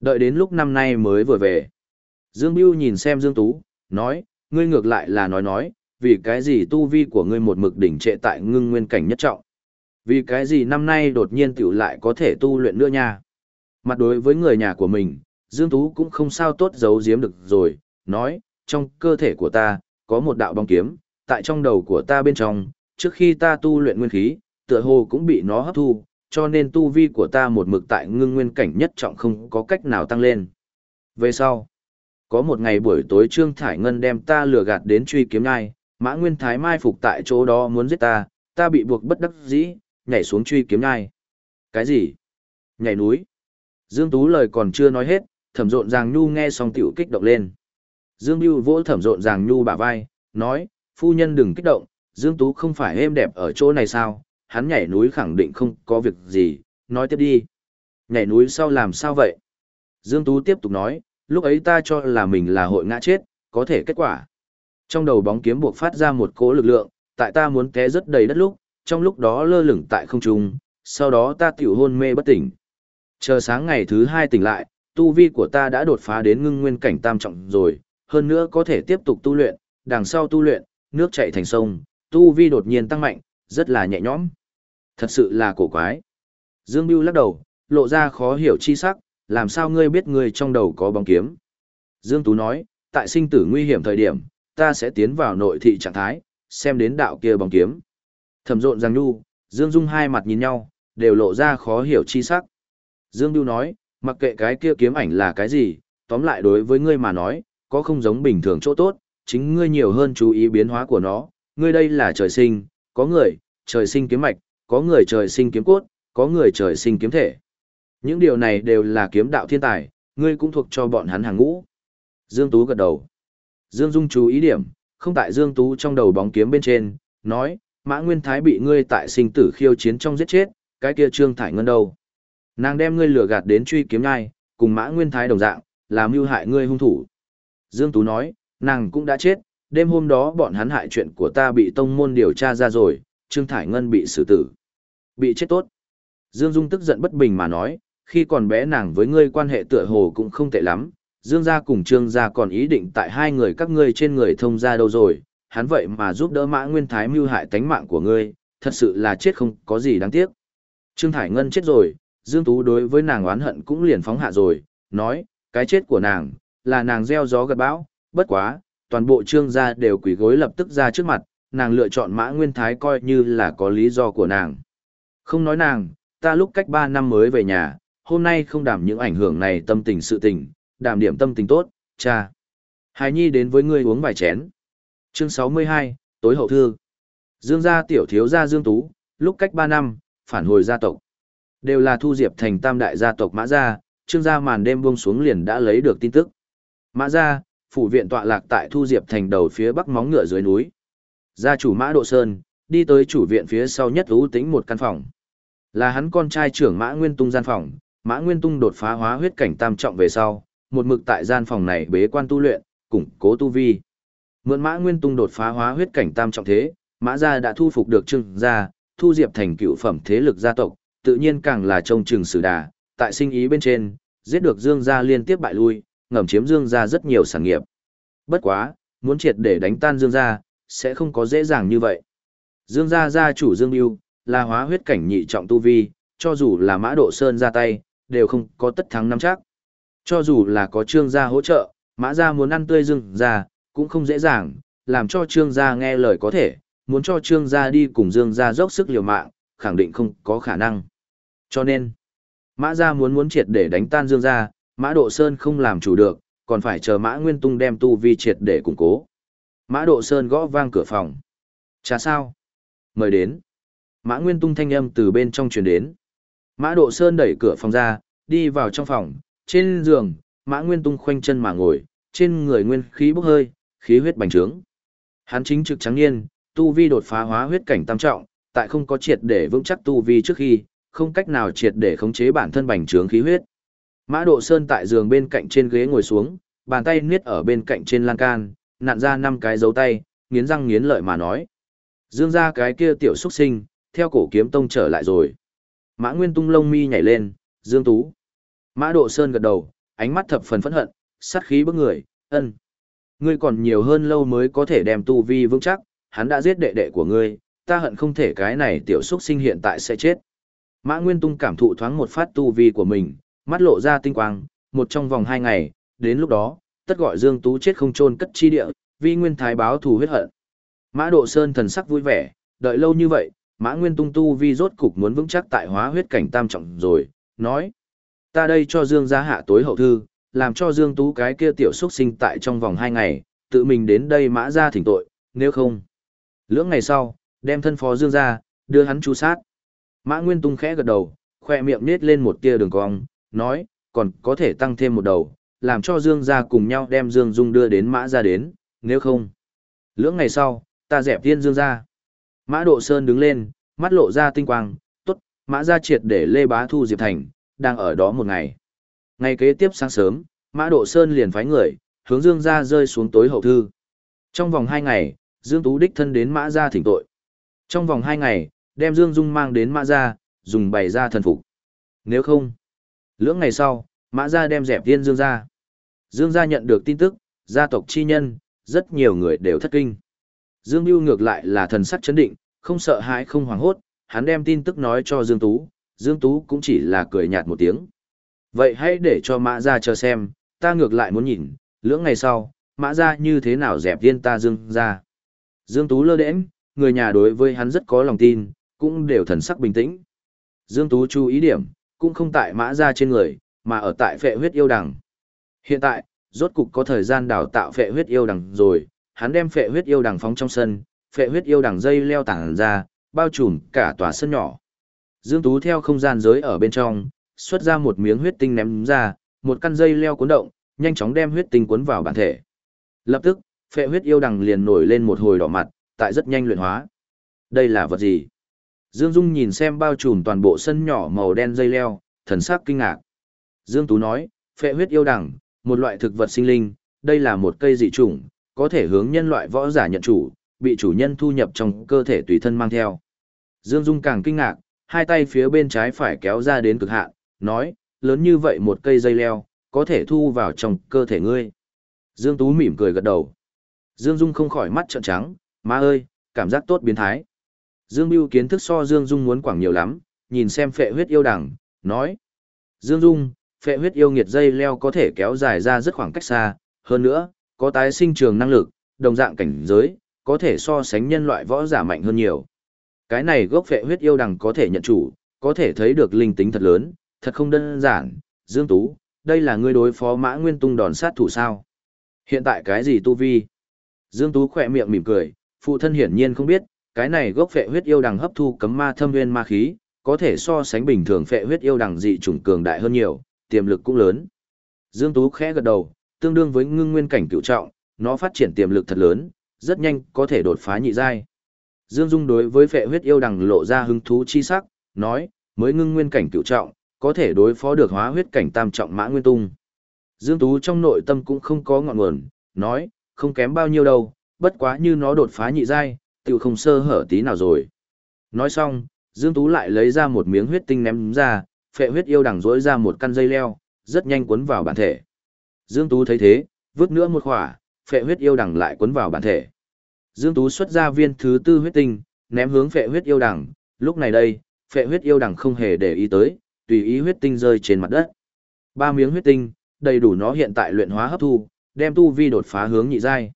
Đợi đến lúc năm nay mới vừa về. Dương Biêu nhìn xem Dương Tú, nói, ngươi ngược lại là nói nói, vì cái gì tu vi của ngươi một mực đỉnh trệ tại ngưng nguyên cảnh nhất trọng. Vì cái gì năm nay đột nhiên tiểu lại có thể tu luyện nữa nha. Mặt đối với người nhà của mình, Dương Tú cũng không sao tốt giấu giếm được rồi, nói, trong cơ thể của ta, có một đạo bóng kiếm, tại trong đầu của ta bên trong, trước khi ta tu luyện nguyên khí, tựa hồ cũng bị nó hấp thu, cho nên tu vi của ta một mực tại ngưng nguyên cảnh nhất trọng không có cách nào tăng lên. Về sau, có một ngày buổi tối Trương Thải Ngân đem ta lừa gạt đến truy kiếm ngai, Mã Nguyên Thái mai phục tại chỗ đó muốn giết ta, ta bị buộc bất đắc dĩ, nhảy xuống truy kiếm ngai. Cái gì? Nhảy núi. Dương Tú lời còn chưa nói hết, thẩm rộn ràng nhu nghe xong tiểu kích động lên. Dương Biêu vỗ thẩm rộn ràng nhu bả vai, nói, phu nhân đừng kích động, Dương Tú không phải êm đẹp ở chỗ này sao, hắn nhảy núi khẳng định không có việc gì, nói tiếp đi. Nhảy núi sau làm sao vậy? Dương Tú tiếp tục nói, lúc ấy ta cho là mình là hội ngã chết, có thể kết quả. Trong đầu bóng kiếm buộc phát ra một cỗ lực lượng, tại ta muốn té rất đầy đất lúc, trong lúc đó lơ lửng tại không trung, sau đó ta tiểu hôn mê bất tỉnh. Chờ sáng ngày thứ hai tỉnh lại, tu vi của ta đã đột phá đến ngưng nguyên cảnh tam trọng rồi, hơn nữa có thể tiếp tục tu luyện, đằng sau tu luyện, nước chảy thành sông, tu vi đột nhiên tăng mạnh, rất là nhẹ nhõm. Thật sự là cổ quái. Dương Bưu lắc đầu, lộ ra khó hiểu chi sắc, làm sao ngươi biết ngươi trong đầu có bóng kiếm. Dương Tú nói, tại sinh tử nguy hiểm thời điểm, ta sẽ tiến vào nội thị trạng thái, xem đến đạo kia bóng kiếm. Thẩm rộn Giang Nhu, Dương Dung hai mặt nhìn nhau, đều lộ ra khó hiểu chi sắc. Dương Nhu nói, mặc kệ cái kia kiếm ảnh là cái gì, tóm lại đối với ngươi mà nói, có không giống bình thường chỗ tốt, chính ngươi nhiều hơn chú ý biến hóa của nó, ngươi đây là trời sinh, có người, trời sinh kiếm mạch, có người trời sinh kiếm cốt, có người trời sinh kiếm thể. Những điều này đều là kiếm đạo thiên tài, ngươi cũng thuộc cho bọn hắn hàng ngũ. Dương Tú gật đầu. Dương Dung chú ý điểm, không tại Dương Tú trong đầu bóng kiếm bên trên, nói, Mã Nguyên Thái bị ngươi tại sinh tử khiêu chiến trong giết chết, cái kia Trương Thải Ngân đâu. Nàng đem ngươi lừa gạt đến truy kiếm nhai, cùng Mã Nguyên Thái đồng dạng, làm mưu hại ngươi hung thủ. Dương Tú nói, nàng cũng đã chết, đêm hôm đó bọn hắn hại chuyện của ta bị tông môn điều tra ra rồi, Trương Thải Ngân bị xử tử. Bị chết tốt. Dương Dung tức giận bất bình mà nói, khi còn bé nàng với ngươi quan hệ tựa hồ cũng không tệ lắm, Dương gia cùng Trương gia còn ý định tại hai người các ngươi trên người thông gia đâu rồi, hắn vậy mà giúp đỡ Mã Nguyên Thái mưu hại tánh mạng của ngươi, thật sự là chết không có gì đáng tiếc. Trương Thải Ngân chết rồi, Dương Tú đối với nàng oán hận cũng liền phóng hạ rồi, nói, cái chết của nàng, là nàng gieo gió gật bão, bất quá, toàn bộ trương gia đều quỳ gối lập tức ra trước mặt, nàng lựa chọn mã nguyên thái coi như là có lý do của nàng. Không nói nàng, ta lúc cách 3 năm mới về nhà, hôm nay không đảm những ảnh hưởng này tâm tình sự tình, đảm điểm tâm tình tốt, cha. Hải Nhi đến với ngươi uống vài chén. Chương 62, tối hậu thư. Dương gia tiểu thiếu gia Dương Tú, lúc cách 3 năm, phản hồi gia tộc. Đều là thu diệp thành tam đại gia tộc mã gia, trương gia màn đêm buông xuống liền đã lấy được tin tức. Mã gia, phủ viện tọa lạc tại thu diệp thành đầu phía bắc móng ngựa dưới núi. Gia chủ Mã Độ Sơn, đi tới chủ viện phía sau nhất ưu tính một căn phòng. Là hắn con trai trưởng Mã Nguyên Tung gian phòng, Mã Nguyên Tung đột phá hóa huyết cảnh tam trọng về sau, một mực tại gian phòng này bế quan tu luyện, củng cố tu vi. Mượn Mã Nguyên Tung đột phá hóa huyết cảnh tam trọng thế, Mã gia đã thu phục được Trương gia, thu diệp thành cựu phẩm thế lực gia tộc, tự nhiên càng là trông chừng sử đà, tại sinh ý bên trên, giết được Dương gia liên tiếp bại lui, ngầm chiếm Dương gia rất nhiều sản nghiệp. Bất quá, muốn triệt để đánh tan Dương gia, sẽ không có dễ dàng như vậy. Dương gia gia chủ Dương Biêu, là hóa huyết cảnh nhị trọng tu vi, cho dù là Mã Độ Sơn ra tay, đều không có tất thắng năm chắc. Cho dù là có Trương gia hỗ trợ, Mã gia muốn ăn tươi rừng gia, cũng không dễ dàng, làm cho Trương gia nghe lời có thể, muốn cho Trương gia đi cùng Dương gia dốc sức liều mạng, khẳng định không có khả năng. Cho nên, Mã gia muốn muốn triệt để đánh tan Dương gia, Mã Độ Sơn không làm chủ được, còn phải chờ Mã Nguyên Tung đem tu vi triệt để củng cố. Mã Độ Sơn gõ vang cửa phòng. Chà sao? Mời đến. Mã Nguyên Tung thanh âm từ bên trong truyền đến. Mã Độ Sơn đẩy cửa phòng ra, đi vào trong phòng, trên giường, Mã Nguyên Tung khoanh chân mà ngồi, trên người nguyên khí bốc hơi, khí huyết bành trướng. Hắn chính trực trắng niên, tu vi đột phá hóa huyết cảnh tam trọng, tại không có triệt để vững chắc tu vi trước khi, không cách nào triệt để khống chế bản thân bành trướng khí huyết. Mã Độ Sơn tại giường bên cạnh trên ghế ngồi xuống, bàn tay niết ở bên cạnh trên lan can, nặn ra năm cái dấu tay, nghiến răng nghiến lợi mà nói. Dương ra cái kia tiểu xuất sinh, theo cổ kiếm tông trở lại rồi. Mã Nguyên Tung lông mi nhảy lên, Dương Tú. Mã Độ Sơn gật đầu, ánh mắt thập phần phẫn hận, sát khí bức người, ân. Ngươi còn nhiều hơn lâu mới có thể đem tu vi vững chắc, hắn đã giết đệ đệ của ngươi, ta hận không thể cái này tiểu xuất sinh hiện tại sẽ chết. Mã Nguyên Tung cảm thụ thoáng một phát tu vi của mình, mắt lộ ra tinh quang, một trong vòng hai ngày, đến lúc đó, tất gọi Dương Tú chết không chôn cất chi địa, vi nguyên thái báo thù huyết hận. Mã Độ Sơn thần sắc vui vẻ, đợi lâu như vậy, Mã Nguyên Tung tu vi rốt cục muốn vững chắc tại hóa huyết cảnh tam trọng rồi, nói: "Ta đây cho Dương gia hạ tối hậu thư, làm cho Dương Tú cái kia tiểu xuất sinh tại trong vòng 2 ngày, tự mình đến đây mã ra thỉnh tội, nếu không. Lưỡng ngày sau, đem thân phó Dương ra, đưa hắn chú sát. Mã Nguyên Tung khẽ gật đầu, khoe miệng nết lên một tia đường cong, nói, còn có thể tăng thêm một đầu, làm cho Dương ra cùng nhau đem Dương Dung đưa đến mã ra đến, nếu không. Lưỡng ngày sau, ta dẹp tiên Dương ra. Mã Độ Sơn đứng lên, mắt lộ ra tinh quang, tốt, mã ra triệt để Lê Bá Thu Diệp Thành, đang ở đó một ngày. Ngày kế tiếp sáng sớm, Mã Độ Sơn liền phái người, hướng Dương ra rơi xuống tối hậu thư. Trong vòng hai ngày, Dương Tú đích thân đến Mã ra thỉnh tội. Trong vòng hai ngày, đem Dương Dung mang đến Mã ra, dùng bày ra thần phục. Nếu không, lưỡng ngày sau, Mã ra đem dẹp tiên Dương ra. Dương gia nhận được tin tức, gia tộc chi nhân, rất nhiều người đều thất kinh. Dương Biêu ngược lại là thần sắc chấn định, không sợ hãi không hoảng hốt, hắn đem tin tức nói cho Dương Tú, Dương Tú cũng chỉ là cười nhạt một tiếng. Vậy hãy để cho Mã Gia chờ xem, ta ngược lại muốn nhìn, lưỡng ngày sau, Mã Gia như thế nào dẹp viên ta Dương Gia. Dương Tú lơ đễnh, người nhà đối với hắn rất có lòng tin, cũng đều thần sắc bình tĩnh. Dương Tú chú ý điểm, cũng không tại Mã Gia trên người, mà ở tại phệ huyết yêu đằng. Hiện tại, rốt cục có thời gian đào tạo phệ huyết yêu đằng rồi, hắn đem phệ huyết yêu đằng phóng trong sân, phệ huyết yêu đằng dây leo tảng ra, bao trùm cả tòa sân nhỏ. Dương Tú theo không gian giới ở bên trong, xuất ra một miếng huyết tinh ném ra, một căn dây leo cuốn động, nhanh chóng đem huyết tinh cuốn vào bản thể. Lập tức, phệ huyết yêu đằng liền nổi lên một hồi đỏ mặt, tại rất nhanh luyện hóa. Đây là vật gì? Dương Dung nhìn xem bao trùm toàn bộ sân nhỏ màu đen dây leo, thần sắc kinh ngạc. Dương Tú nói, phệ huyết yêu đằng, một loại thực vật sinh linh, đây là một cây dị chủng, có thể hướng nhân loại võ giả nhận chủ, bị chủ nhân thu nhập trong cơ thể tùy thân mang theo. Dương Dung càng kinh ngạc, hai tay phía bên trái phải kéo ra đến cực hạn, nói, lớn như vậy một cây dây leo, có thể thu vào trong cơ thể ngươi. Dương Tú mỉm cười gật đầu. Dương Dung không khỏi mắt trợn trắng, má ơi, cảm giác tốt biến thái. Dương Biêu kiến thức so Dương Dung muốn quảng nhiều lắm, nhìn xem phệ huyết yêu đằng, nói. Dương Dung, phệ huyết yêu nghiệt dây leo có thể kéo dài ra rất khoảng cách xa, hơn nữa, có tái sinh trường năng lực, đồng dạng cảnh giới, có thể so sánh nhân loại võ giả mạnh hơn nhiều. Cái này gốc phệ huyết yêu đằng có thể nhận chủ, có thể thấy được linh tính thật lớn, thật không đơn giản, Dương Tú, đây là ngươi đối phó mã nguyên tung đòn sát thủ sao. Hiện tại cái gì tu vi? Dương Tú khỏe miệng mỉm cười, phụ thân hiển nhiên không biết, cái này gốc phệ huyết yêu đằng hấp thu cấm ma thâm nguyên ma khí, có thể so sánh bình thường phệ huyết yêu đằng dị chủng cường đại hơn nhiều, tiềm lực cũng lớn. Dương Tú khẽ gật đầu, tương đương với ngưng nguyên cảnh cửu trọng, nó phát triển tiềm lực thật lớn, rất nhanh có thể đột phá nhị giai. Dương Dung đối với phệ huyết yêu đằng lộ ra hứng thú chi sắc, nói, mới ngưng nguyên cảnh cựu trọng, có thể đối phó được hóa huyết cảnh tam trọng mã nguyên tung. Dương Tú trong nội tâm cũng không có ngọn nguồn, nói, không kém bao nhiêu đâu, bất quá như nó đột phá nhị giai, tự không sơ hở tí nào rồi. Nói xong, Dương Tú lại lấy ra một miếng huyết tinh ném ra, phệ huyết yêu đằng rỗi ra một căn dây leo, rất nhanh cuốn vào bản thể. Dương Tú thấy thế, vứt nữa một khỏa, phệ huyết yêu đằng lại cuốn vào bản thể. Dương Tú xuất ra viên thứ tư huyết tinh, ném hướng phệ huyết yêu đằng, lúc này đây, phệ huyết yêu đằng không hề để ý tới, tùy ý huyết tinh rơi trên mặt đất. Ba miếng huyết tinh, đầy đủ nó hiện tại luyện hóa hấp thu, đem tu vi đột phá hướng nhị giai.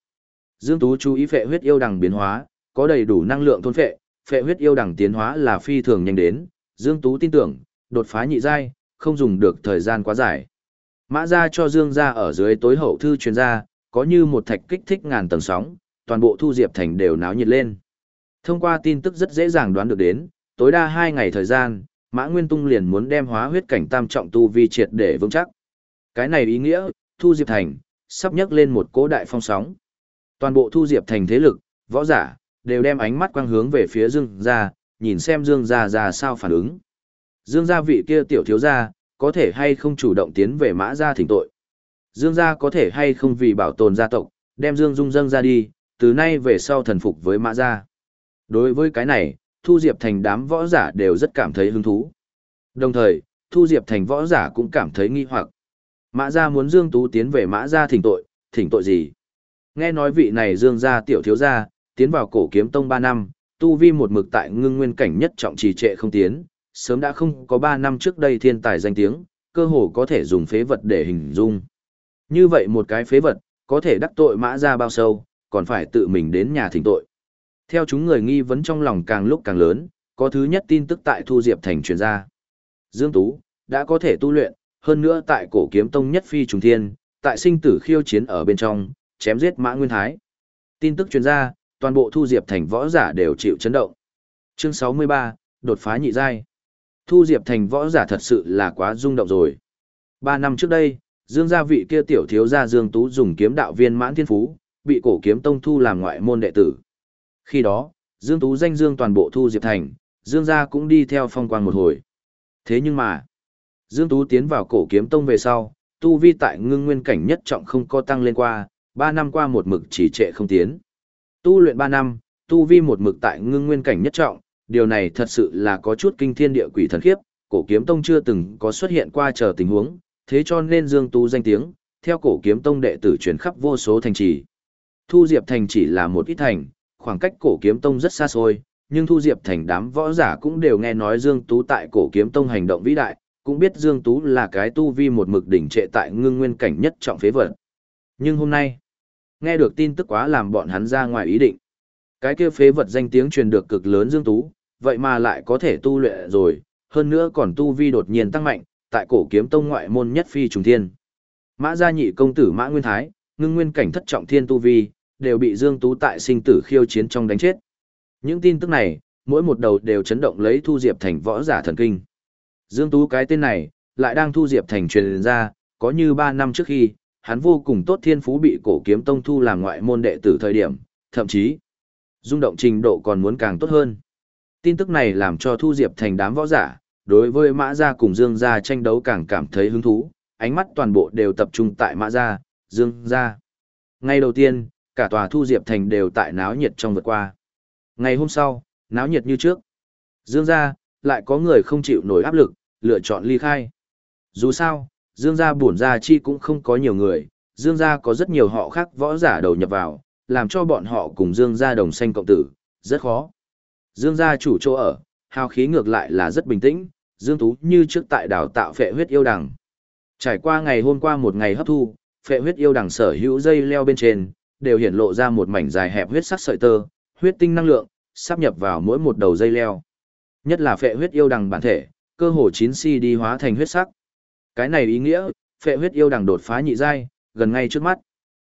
Dương Tú chú ý phệ huyết yêu đằng biến hóa, có đầy đủ năng lượng thôn phệ, phệ huyết yêu đằng tiến hóa là phi thường nhanh đến, Dương Tú tin tưởng, đột phá nhị giai, không dùng được thời gian quá dài. Mã ra cho Dương ra ở dưới tối hậu thư truyền ra, có như một thạch kích thích ngàn tầng sóng, toàn bộ thu diệp thành đều náo nhiệt lên. Thông qua tin tức rất dễ dàng đoán được đến, tối đa 2 ngày thời gian, Mã Nguyên Tung liền muốn đem hóa huyết cảnh tam trọng tu vi triệt để vững chắc. Cái này ý nghĩa, thu diệp thành, sắp nhấc lên một cố đại phong sóng. Toàn bộ thu diệp thành thế lực, võ giả, đều đem ánh mắt quang hướng về phía Dương gia, nhìn xem Dương gia ra sao phản ứng. Dương gia vị kia tiểu thiếu gia, có thể hay không chủ động tiến về mã gia thỉnh tội. Dương gia có thể hay không vì bảo tồn gia tộc, đem Dương Dung dâng ra đi, từ nay về sau thần phục với mã gia. Đối với cái này, Thu Diệp Thành đám võ giả đều rất cảm thấy hứng thú. Đồng thời, Thu Diệp Thành võ giả cũng cảm thấy nghi hoặc. Mã gia muốn Dương Tú tiến về mã gia thỉnh tội, thỉnh tội gì? Nghe nói vị này Dương gia tiểu thiếu gia, tiến vào cổ kiếm tông 3 năm, tu vi một mực tại ngưng nguyên cảnh nhất trọng trì trệ không tiến, sớm đã không có 3 năm trước đây thiên tài danh tiếng, cơ hồ có thể dùng phế vật để hình dung. Như vậy một cái phế vật, có thể đắc tội mã ra bao sâu, còn phải tự mình đến nhà thỉnh tội. Theo chúng người nghi vấn trong lòng càng lúc càng lớn, có thứ nhất tin tức tại Thu Diệp Thành truyền ra. Dương Tú, đã có thể tu luyện, hơn nữa tại cổ kiếm tông nhất phi trùng thiên, tại sinh tử khiêu chiến ở bên trong, chém giết Mã Nguyên Thái. Tin tức truyền ra, toàn bộ Thu Diệp Thành võ giả đều chịu chấn động. Chương 63, đột phá nhị giai. Thu Diệp Thành võ giả thật sự là quá rung động rồi. Ba năm trước đây, Dương gia vị kia tiểu thiếu gia Dương Tú dùng kiếm đạo viên mãn thiên phú, bị cổ kiếm tông thu làm ngoại môn đệ tử. Khi đó, Dương Tú danh Dương toàn bộ Thu Diệp Thành, Dương gia cũng đi theo phong quang một hồi. Thế nhưng mà, Dương Tú tiến vào cổ kiếm tông về sau, tu vi tại ngưng nguyên cảnh nhất trọng không có tăng lên qua, 3 năm qua một mực chỉ trệ không tiến. Tu luyện 3 năm, tu vi một mực tại ngưng nguyên cảnh nhất trọng, điều này thật sự là có chút kinh thiên địa quỷ thần khiếp, cổ kiếm tông chưa từng có xuất hiện qua chờ tình huống, thế cho nên Dương Tú danh tiếng, theo cổ kiếm tông đệ tử truyền khắp vô số thành trì. Thu Diệp thành chỉ là một ít thành, khoảng cách cổ kiếm tông rất xa xôi, nhưng Thu Diệp thành đám võ giả cũng đều nghe nói Dương Tú tại cổ kiếm tông hành động vĩ đại, cũng biết Dương Tú là cái tu vi một mực đỉnh trệ tại ngưng nguyên cảnh nhất trọng phế vật. Nhưng hôm nay, nghe được tin tức quá làm bọn hắn ra ngoài ý định. Cái kia phế vật danh tiếng truyền được cực lớn Dương Tú, vậy mà lại có thể tu luyện rồi, hơn nữa còn tu vi đột nhiên tăng mạnh, tại cổ kiếm tông ngoại môn nhất phi trùng thiên. Mã gia nhị công tử Mã Nguyên Thái, ngưng nguyên cảnh thất trọng thiên tu vi, đều bị Dương Tú tại sinh tử khiêu chiến trong đánh chết. Những tin tức này, mỗi một đầu đều chấn động lấy Thu Diệp thành võ giả thần kinh. Dương Tú cái tên này, lại đang Thu Diệp thành truyền ra, có như 3 năm trước khi, hắn vô cùng tốt thiên phú bị cổ kiếm tông thu làm ngoại môn đệ tử thời điểm, thậm chí, rung động trình độ còn muốn càng tốt hơn. Tin tức này làm cho Thu Diệp thành đám võ giả, đối với Mã Gia cùng Dương Gia tranh đấu càng cảm thấy hứng thú, ánh mắt toàn bộ đều tập trung tại Mã Gia, Dương Gia. Ngay đầu tiên, cả tòa Thu Diệp thành đều tại náo nhiệt trong vượt qua. Ngày hôm sau, náo nhiệt như trước. Dương Gia, lại có người không chịu nổi áp lực, lựa chọn ly khai. Dù sao, Dương gia bổn gia chi cũng không có nhiều người, Dương gia có rất nhiều họ khác võ giả đầu nhập vào, làm cho bọn họ cùng Dương gia đồng sanh cộng tử, rất khó. Dương gia chủ chỗ ở, hào khí ngược lại là rất bình tĩnh, Dương Tú như trước tại đào tạo phệ huyết yêu đằng. Trải qua ngày hôm qua một ngày hấp thu, phệ huyết yêu đằng sở hữu dây leo bên trên, đều hiện lộ ra một mảnh dài hẹp huyết sắc sợi tơ, huyết tinh năng lượng, sắp nhập vào mỗi một đầu dây leo. Nhất là phệ huyết yêu đằng bản thể, cơ hồ chín si đi hóa thành huyết sắc. Cái này ý nghĩa, phệ huyết yêu đằng đột phá nhị giai, gần ngay trước mắt.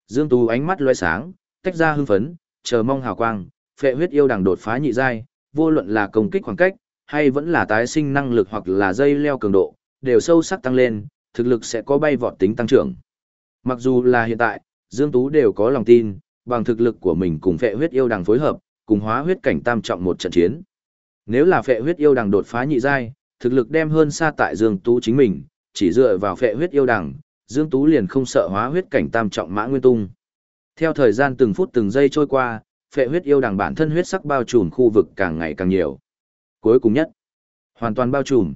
Dương Tú ánh mắt lóe sáng, tách ra hưng phấn, chờ mong hào quang, phệ huyết yêu đằng đột phá nhị giai, vô luận là công kích khoảng cách, hay vẫn là tái sinh năng lực hoặc là dây leo cường độ, đều sâu sắc tăng lên, thực lực sẽ có bay vọt tính tăng trưởng. Mặc dù là hiện tại, Dương Tú đều có lòng tin, bằng thực lực của mình cùng phệ huyết yêu đằng phối hợp, cùng hóa huyết cảnh tam trọng một trận chiến. Nếu là phệ huyết yêu đằng đột phá nhị giai, thực lực đem hơn xa tại Dương Tú chính mình, chỉ dựa vào phệ huyết yêu đằng, Dương Tú liền không sợ hóa huyết cảnh tam trọng mã nguyên tung. Theo thời gian từng phút từng giây trôi qua, phệ huyết yêu đằng bản thân huyết sắc bao trùm khu vực càng ngày càng nhiều. Cuối cùng nhất, hoàn toàn bao trùm.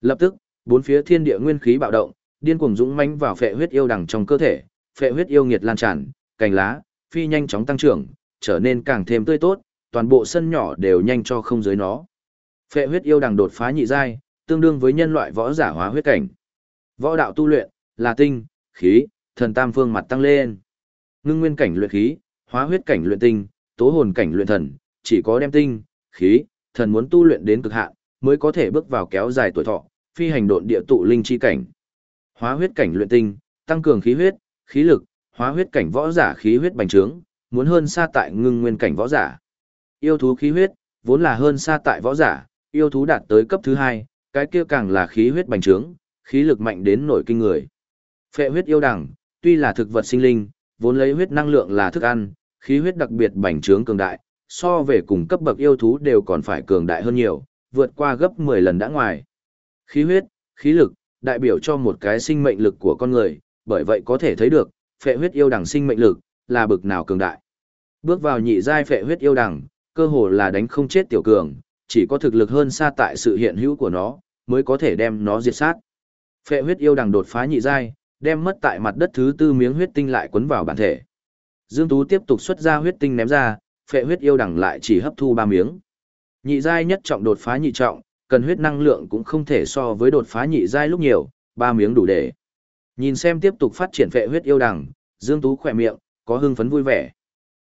Lập tức, bốn phía thiên địa nguyên khí bạo động, điên cuồng dũng mãnh vào phệ huyết yêu đằng trong cơ thể, phệ huyết yêu nghiệt lan tràn, cành lá, phi nhanh chóng tăng trưởng, trở nên càng thêm tươi tốt, toàn bộ sân nhỏ đều nhanh cho không dưới nó. Phệ huyết yêu đằng đột phá nhị giai, tương đương với nhân loại võ giả hóa huyết cảnh. Võ đạo tu luyện là tinh, khí, thần tam phương mặt tăng lên. Ngưng nguyên cảnh luyện khí, hóa huyết cảnh luyện tinh, tố hồn cảnh luyện thần, chỉ có đem tinh, khí, thần muốn tu luyện đến cực hạn, mới có thể bước vào kéo dài tuổi thọ, phi hành độn địa tụ linh chi cảnh. Hóa huyết cảnh luyện tinh, tăng cường khí huyết, khí lực, hóa huyết cảnh võ giả khí huyết bành trướng, muốn hơn xa tại ngưng nguyên cảnh võ giả. Yêu thú khí huyết, vốn là hơn xa tại võ giả, yêu thú đạt tới cấp thứ hai, cái kia càng là khí huyết bành trướng, khí lực mạnh đến nổi kinh người. Phệ huyết yêu đẳng, tuy là thực vật sinh linh, vốn lấy huyết năng lượng là thức ăn, khí huyết đặc biệt bành trướng cường đại, so về cùng cấp bậc yêu thú đều còn phải cường đại hơn nhiều, vượt qua gấp 10 lần đã ngoài. Khí huyết, khí lực, đại biểu cho một cái sinh mệnh lực của con người, bởi vậy có thể thấy được, phệ huyết yêu đẳng sinh mệnh lực, là bực nào cường đại. Bước vào nhị giai phệ huyết yêu đẳng, cơ hồ là đánh không chết tiểu cường, chỉ có thực lực hơn xa tại sự hiện hữu của nó, mới có thể đem nó diệt sát. Phệ huyết yêu đằng đột phá nhị giai, đem mất tại mặt đất thứ tư miếng huyết tinh lại quấn vào bản thể. Dương Tú tiếp tục xuất ra huyết tinh ném ra, phệ huyết yêu đằng lại chỉ hấp thu ba miếng. Nhị giai nhất trọng đột phá nhị trọng, cần huyết năng lượng cũng không thể so với đột phá nhị giai lúc nhiều, ba miếng đủ để. Nhìn xem tiếp tục phát triển phệ huyết yêu đằng, Dương Tú khỏe miệng, có hưng phấn vui vẻ.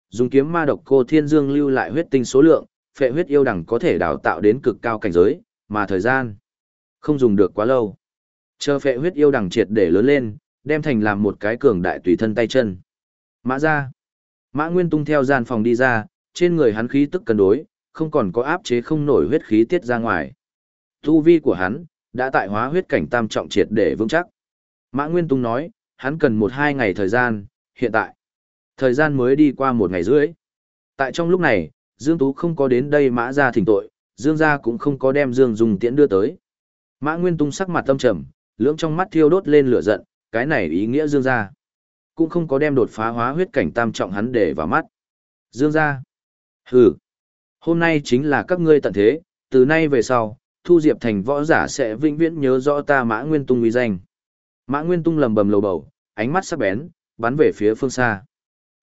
Dùng kiếm ma độc cô thiên dương lưu lại huyết tinh số lượng, phệ huyết yêu đằng có thể đào tạo đến cực cao cảnh giới, mà thời gian không dùng được quá lâu. Chờ phệ huyết yêu đằng triệt để lớn lên, đem thành làm một cái cường đại tùy thân tay chân. Mã ra. Mã Nguyên Tung theo gian phòng đi ra, trên người hắn khí tức cân đối, không còn có áp chế không nổi huyết khí tiết ra ngoài. Tu vi của hắn, đã tại hóa huyết cảnh tam trọng triệt để vững chắc. Mã Nguyên Tung nói, hắn cần một hai ngày thời gian, hiện tại. Thời gian mới đi qua một ngày rưỡi. Tại trong lúc này, Dương Tú không có đến đây mã ra thỉnh tội, Dương gia cũng không có đem Dương Dung tiễn đưa tới. Mã Nguyên Tung sắc mặt tâm trầm, lưỡng trong mắt thiêu đốt lên lửa giận, cái này ý nghĩa Dương gia cũng không có đem đột phá hóa huyết cảnh tam trọng hắn để vào mắt. Dương gia, hừ, hôm nay chính là các ngươi tận thế, từ nay về sau, Thu Diệp Thành võ giả sẽ vĩnh viễn nhớ rõ ta Mã Nguyên Tung uy danh. Mã Nguyên Tung lầm bầm lầu bầu, ánh mắt sắc bén, bắn về phía phương xa.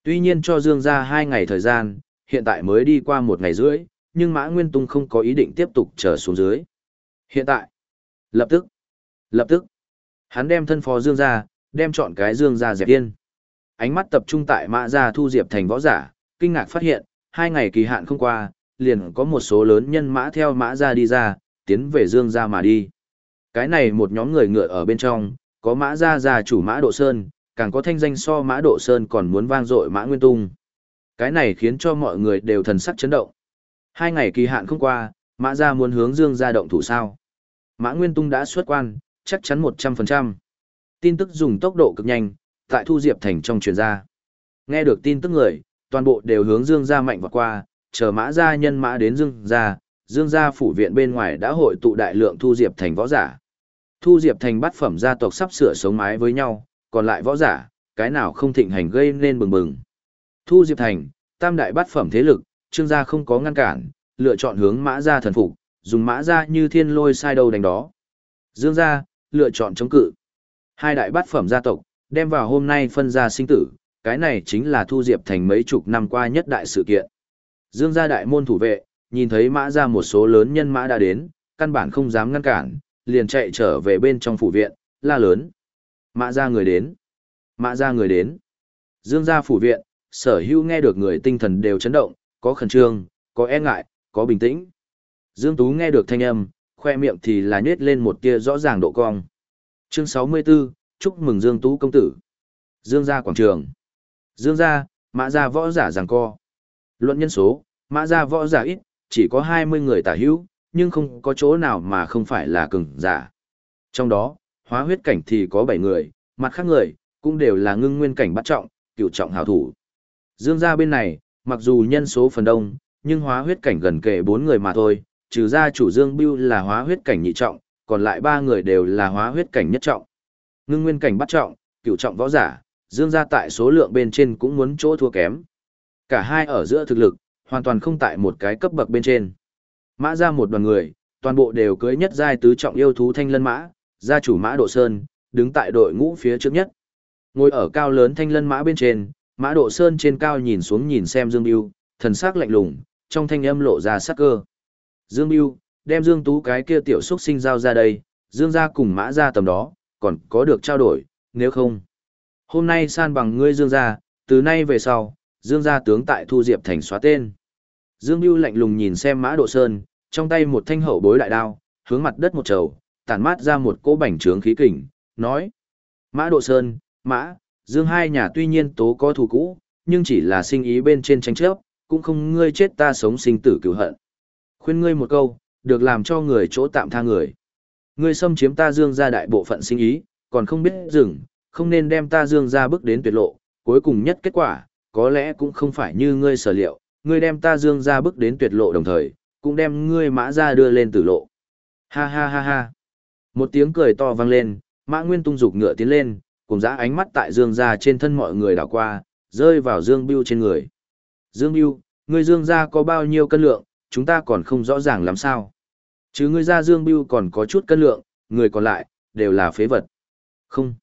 Tuy nhiên cho Dương gia hai ngày thời gian, hiện tại mới đi qua một ngày rưỡi, nhưng Mã Nguyên Tung không có ý định tiếp tục trở xuống dưới. Hiện tại, lập tức, lập tức, hắn đem thân phó Dương gia, đem chọn cái Dương gia dẹp yên. Ánh mắt tập trung tại Mã gia thu diệp thành võ giả, kinh ngạc phát hiện, hai ngày kỳ hạn không qua, liền có một số lớn nhân mã theo Mã gia đi ra, tiến về Dương gia mà đi. Cái này một nhóm người ngựa ở bên trong, có Mã gia gia chủ Mã Độ Sơn, càng có thanh danh so Mã Độ Sơn còn muốn vang dội Mã Nguyên Tung. Cái này khiến cho mọi người đều thần sắc chấn động. Hai ngày kỳ hạn không qua, Mã gia muốn hướng Dương gia động thủ sao? Mã Nguyên Tung đã xuất quan, chắc chắn 100%. Tin tức dùng tốc độ cực nhanh, tại Thu Diệp Thành trong truyền ra. Nghe được tin tức người, toàn bộ đều hướng Dương gia mạnh vào qua, chờ Mã gia nhân mã đến Dương gia, Dương gia phủ viện bên ngoài đã hội tụ đại lượng Thu Diệp Thành võ giả. Thu Diệp Thành bắt phẩm gia tộc sắp sửa sống mái với nhau, còn lại võ giả, cái nào không thịnh hành gây nên bừng bừng. Thu Diệp Thành, tam đại bát phẩm thế lực, trương gia không có ngăn cản, lựa chọn hướng mã gia thần phục, dùng mã gia như thiên lôi sai đầu đánh đó. Dương gia, lựa chọn chống cự. Hai đại bát phẩm gia tộc, đem vào hôm nay phân ra sinh tử, cái này chính là Thu Diệp Thành mấy chục năm qua nhất đại sự kiện. Dương gia đại môn thủ vệ, nhìn thấy mã gia một số lớn nhân mã đã đến, căn bản không dám ngăn cản, liền chạy trở về bên trong phủ viện, la lớn. Mã gia người đến. Mã gia người đến. Dương gia phủ viện, sở hữu nghe được người tinh thần đều chấn động, có khẩn trương, có e ngại, có bình tĩnh. Dương Tú nghe được thanh âm, khoe miệng thì là nhết lên một tia rõ ràng độ cong. Chương 64, chúc mừng Dương Tú công tử. Dương gia quảng trường. Dương gia, mã gia võ giả giằng co. Luận nhân số, mã gia võ giả ít, chỉ có 20 người tả hữu, nhưng không có chỗ nào mà không phải là cường giả. Trong đó, hóa huyết cảnh thì có 7 người, mặt khác người, cũng đều là ngưng nguyên cảnh bắt trọng, cựu trọng hảo thủ. Dương gia bên này, mặc dù nhân số phần đông, nhưng hóa huyết cảnh gần kề 4 người mà thôi, trừ ra chủ Dương Bưu là hóa huyết cảnh nhị trọng, còn lại 3 người đều là hóa huyết cảnh nhất trọng. Ngưng nguyên cảnh bắt trọng, cựu trọng võ giả, Dương gia tại số lượng bên trên cũng muốn chỗ thua kém. Cả hai ở giữa thực lực, hoàn toàn không tại một cái cấp bậc bên trên. Mã ra một đoàn người, toàn bộ đều cưới nhất giai tứ trọng yêu thú thanh lân mã, gia chủ mã Độ Sơn, đứng tại đội ngũ phía trước nhất. Ngồi ở cao lớn thanh lân mã bên trên, mã Độ Sơn trên cao nhìn xuống nhìn xem Dương Biêu, thần sắc lạnh lùng, trong thanh âm lộ ra sắc cơ. Dương Biêu, đem Dương Tú cái kia tiểu xuất sinh giao ra đây, Dương gia cùng mã ra tầm đó, còn có được trao đổi, nếu không. Hôm nay san bằng ngươi Dương gia, từ nay về sau, Dương gia tướng tại Thu Diệp thành xóa tên. Dương Biêu lạnh lùng nhìn xem Mã Độ Sơn, trong tay một thanh hậu bối đại đao, hướng mặt đất một trầu, tản mát ra một cỗ bảnh trướng khí kình, nói: "Mã Độ Sơn, Mã, Dương hai nhà tuy nhiên tố có thù cũ, nhưng chỉ là sinh ý bên trên tranh chấp, cũng không ngươi chết ta sống sinh tử cửu hận. Khuyên ngươi một câu, được làm cho người chỗ tạm tha người. Ngươi xâm chiếm ta Dương gia đại bộ phận sinh ý, còn không biết dừng, không nên đem ta Dương gia bước đến tuyệt lộ, cuối cùng nhất kết quả, có lẽ cũng không phải như ngươi sở liệu, ngươi đem ta Dương gia bước đến tuyệt lộ đồng thời, cũng đem ngươi mã ra đưa lên tử lộ. Ha ha ha ha. Một tiếng cười to vang lên, mã nguyên tung dục ngựa tiến lên, cùng dã ánh mắt tại Dương gia trên thân mọi người đảo qua, rơi vào Dương Biêu trên người. Dương Biêu, ngươi Dương gia có bao nhiêu cân lượng, chúng ta còn không rõ ràng làm sao. Chứ ngươi gia Dương Biêu còn có chút cân lượng, người còn lại, đều là phế vật. Không.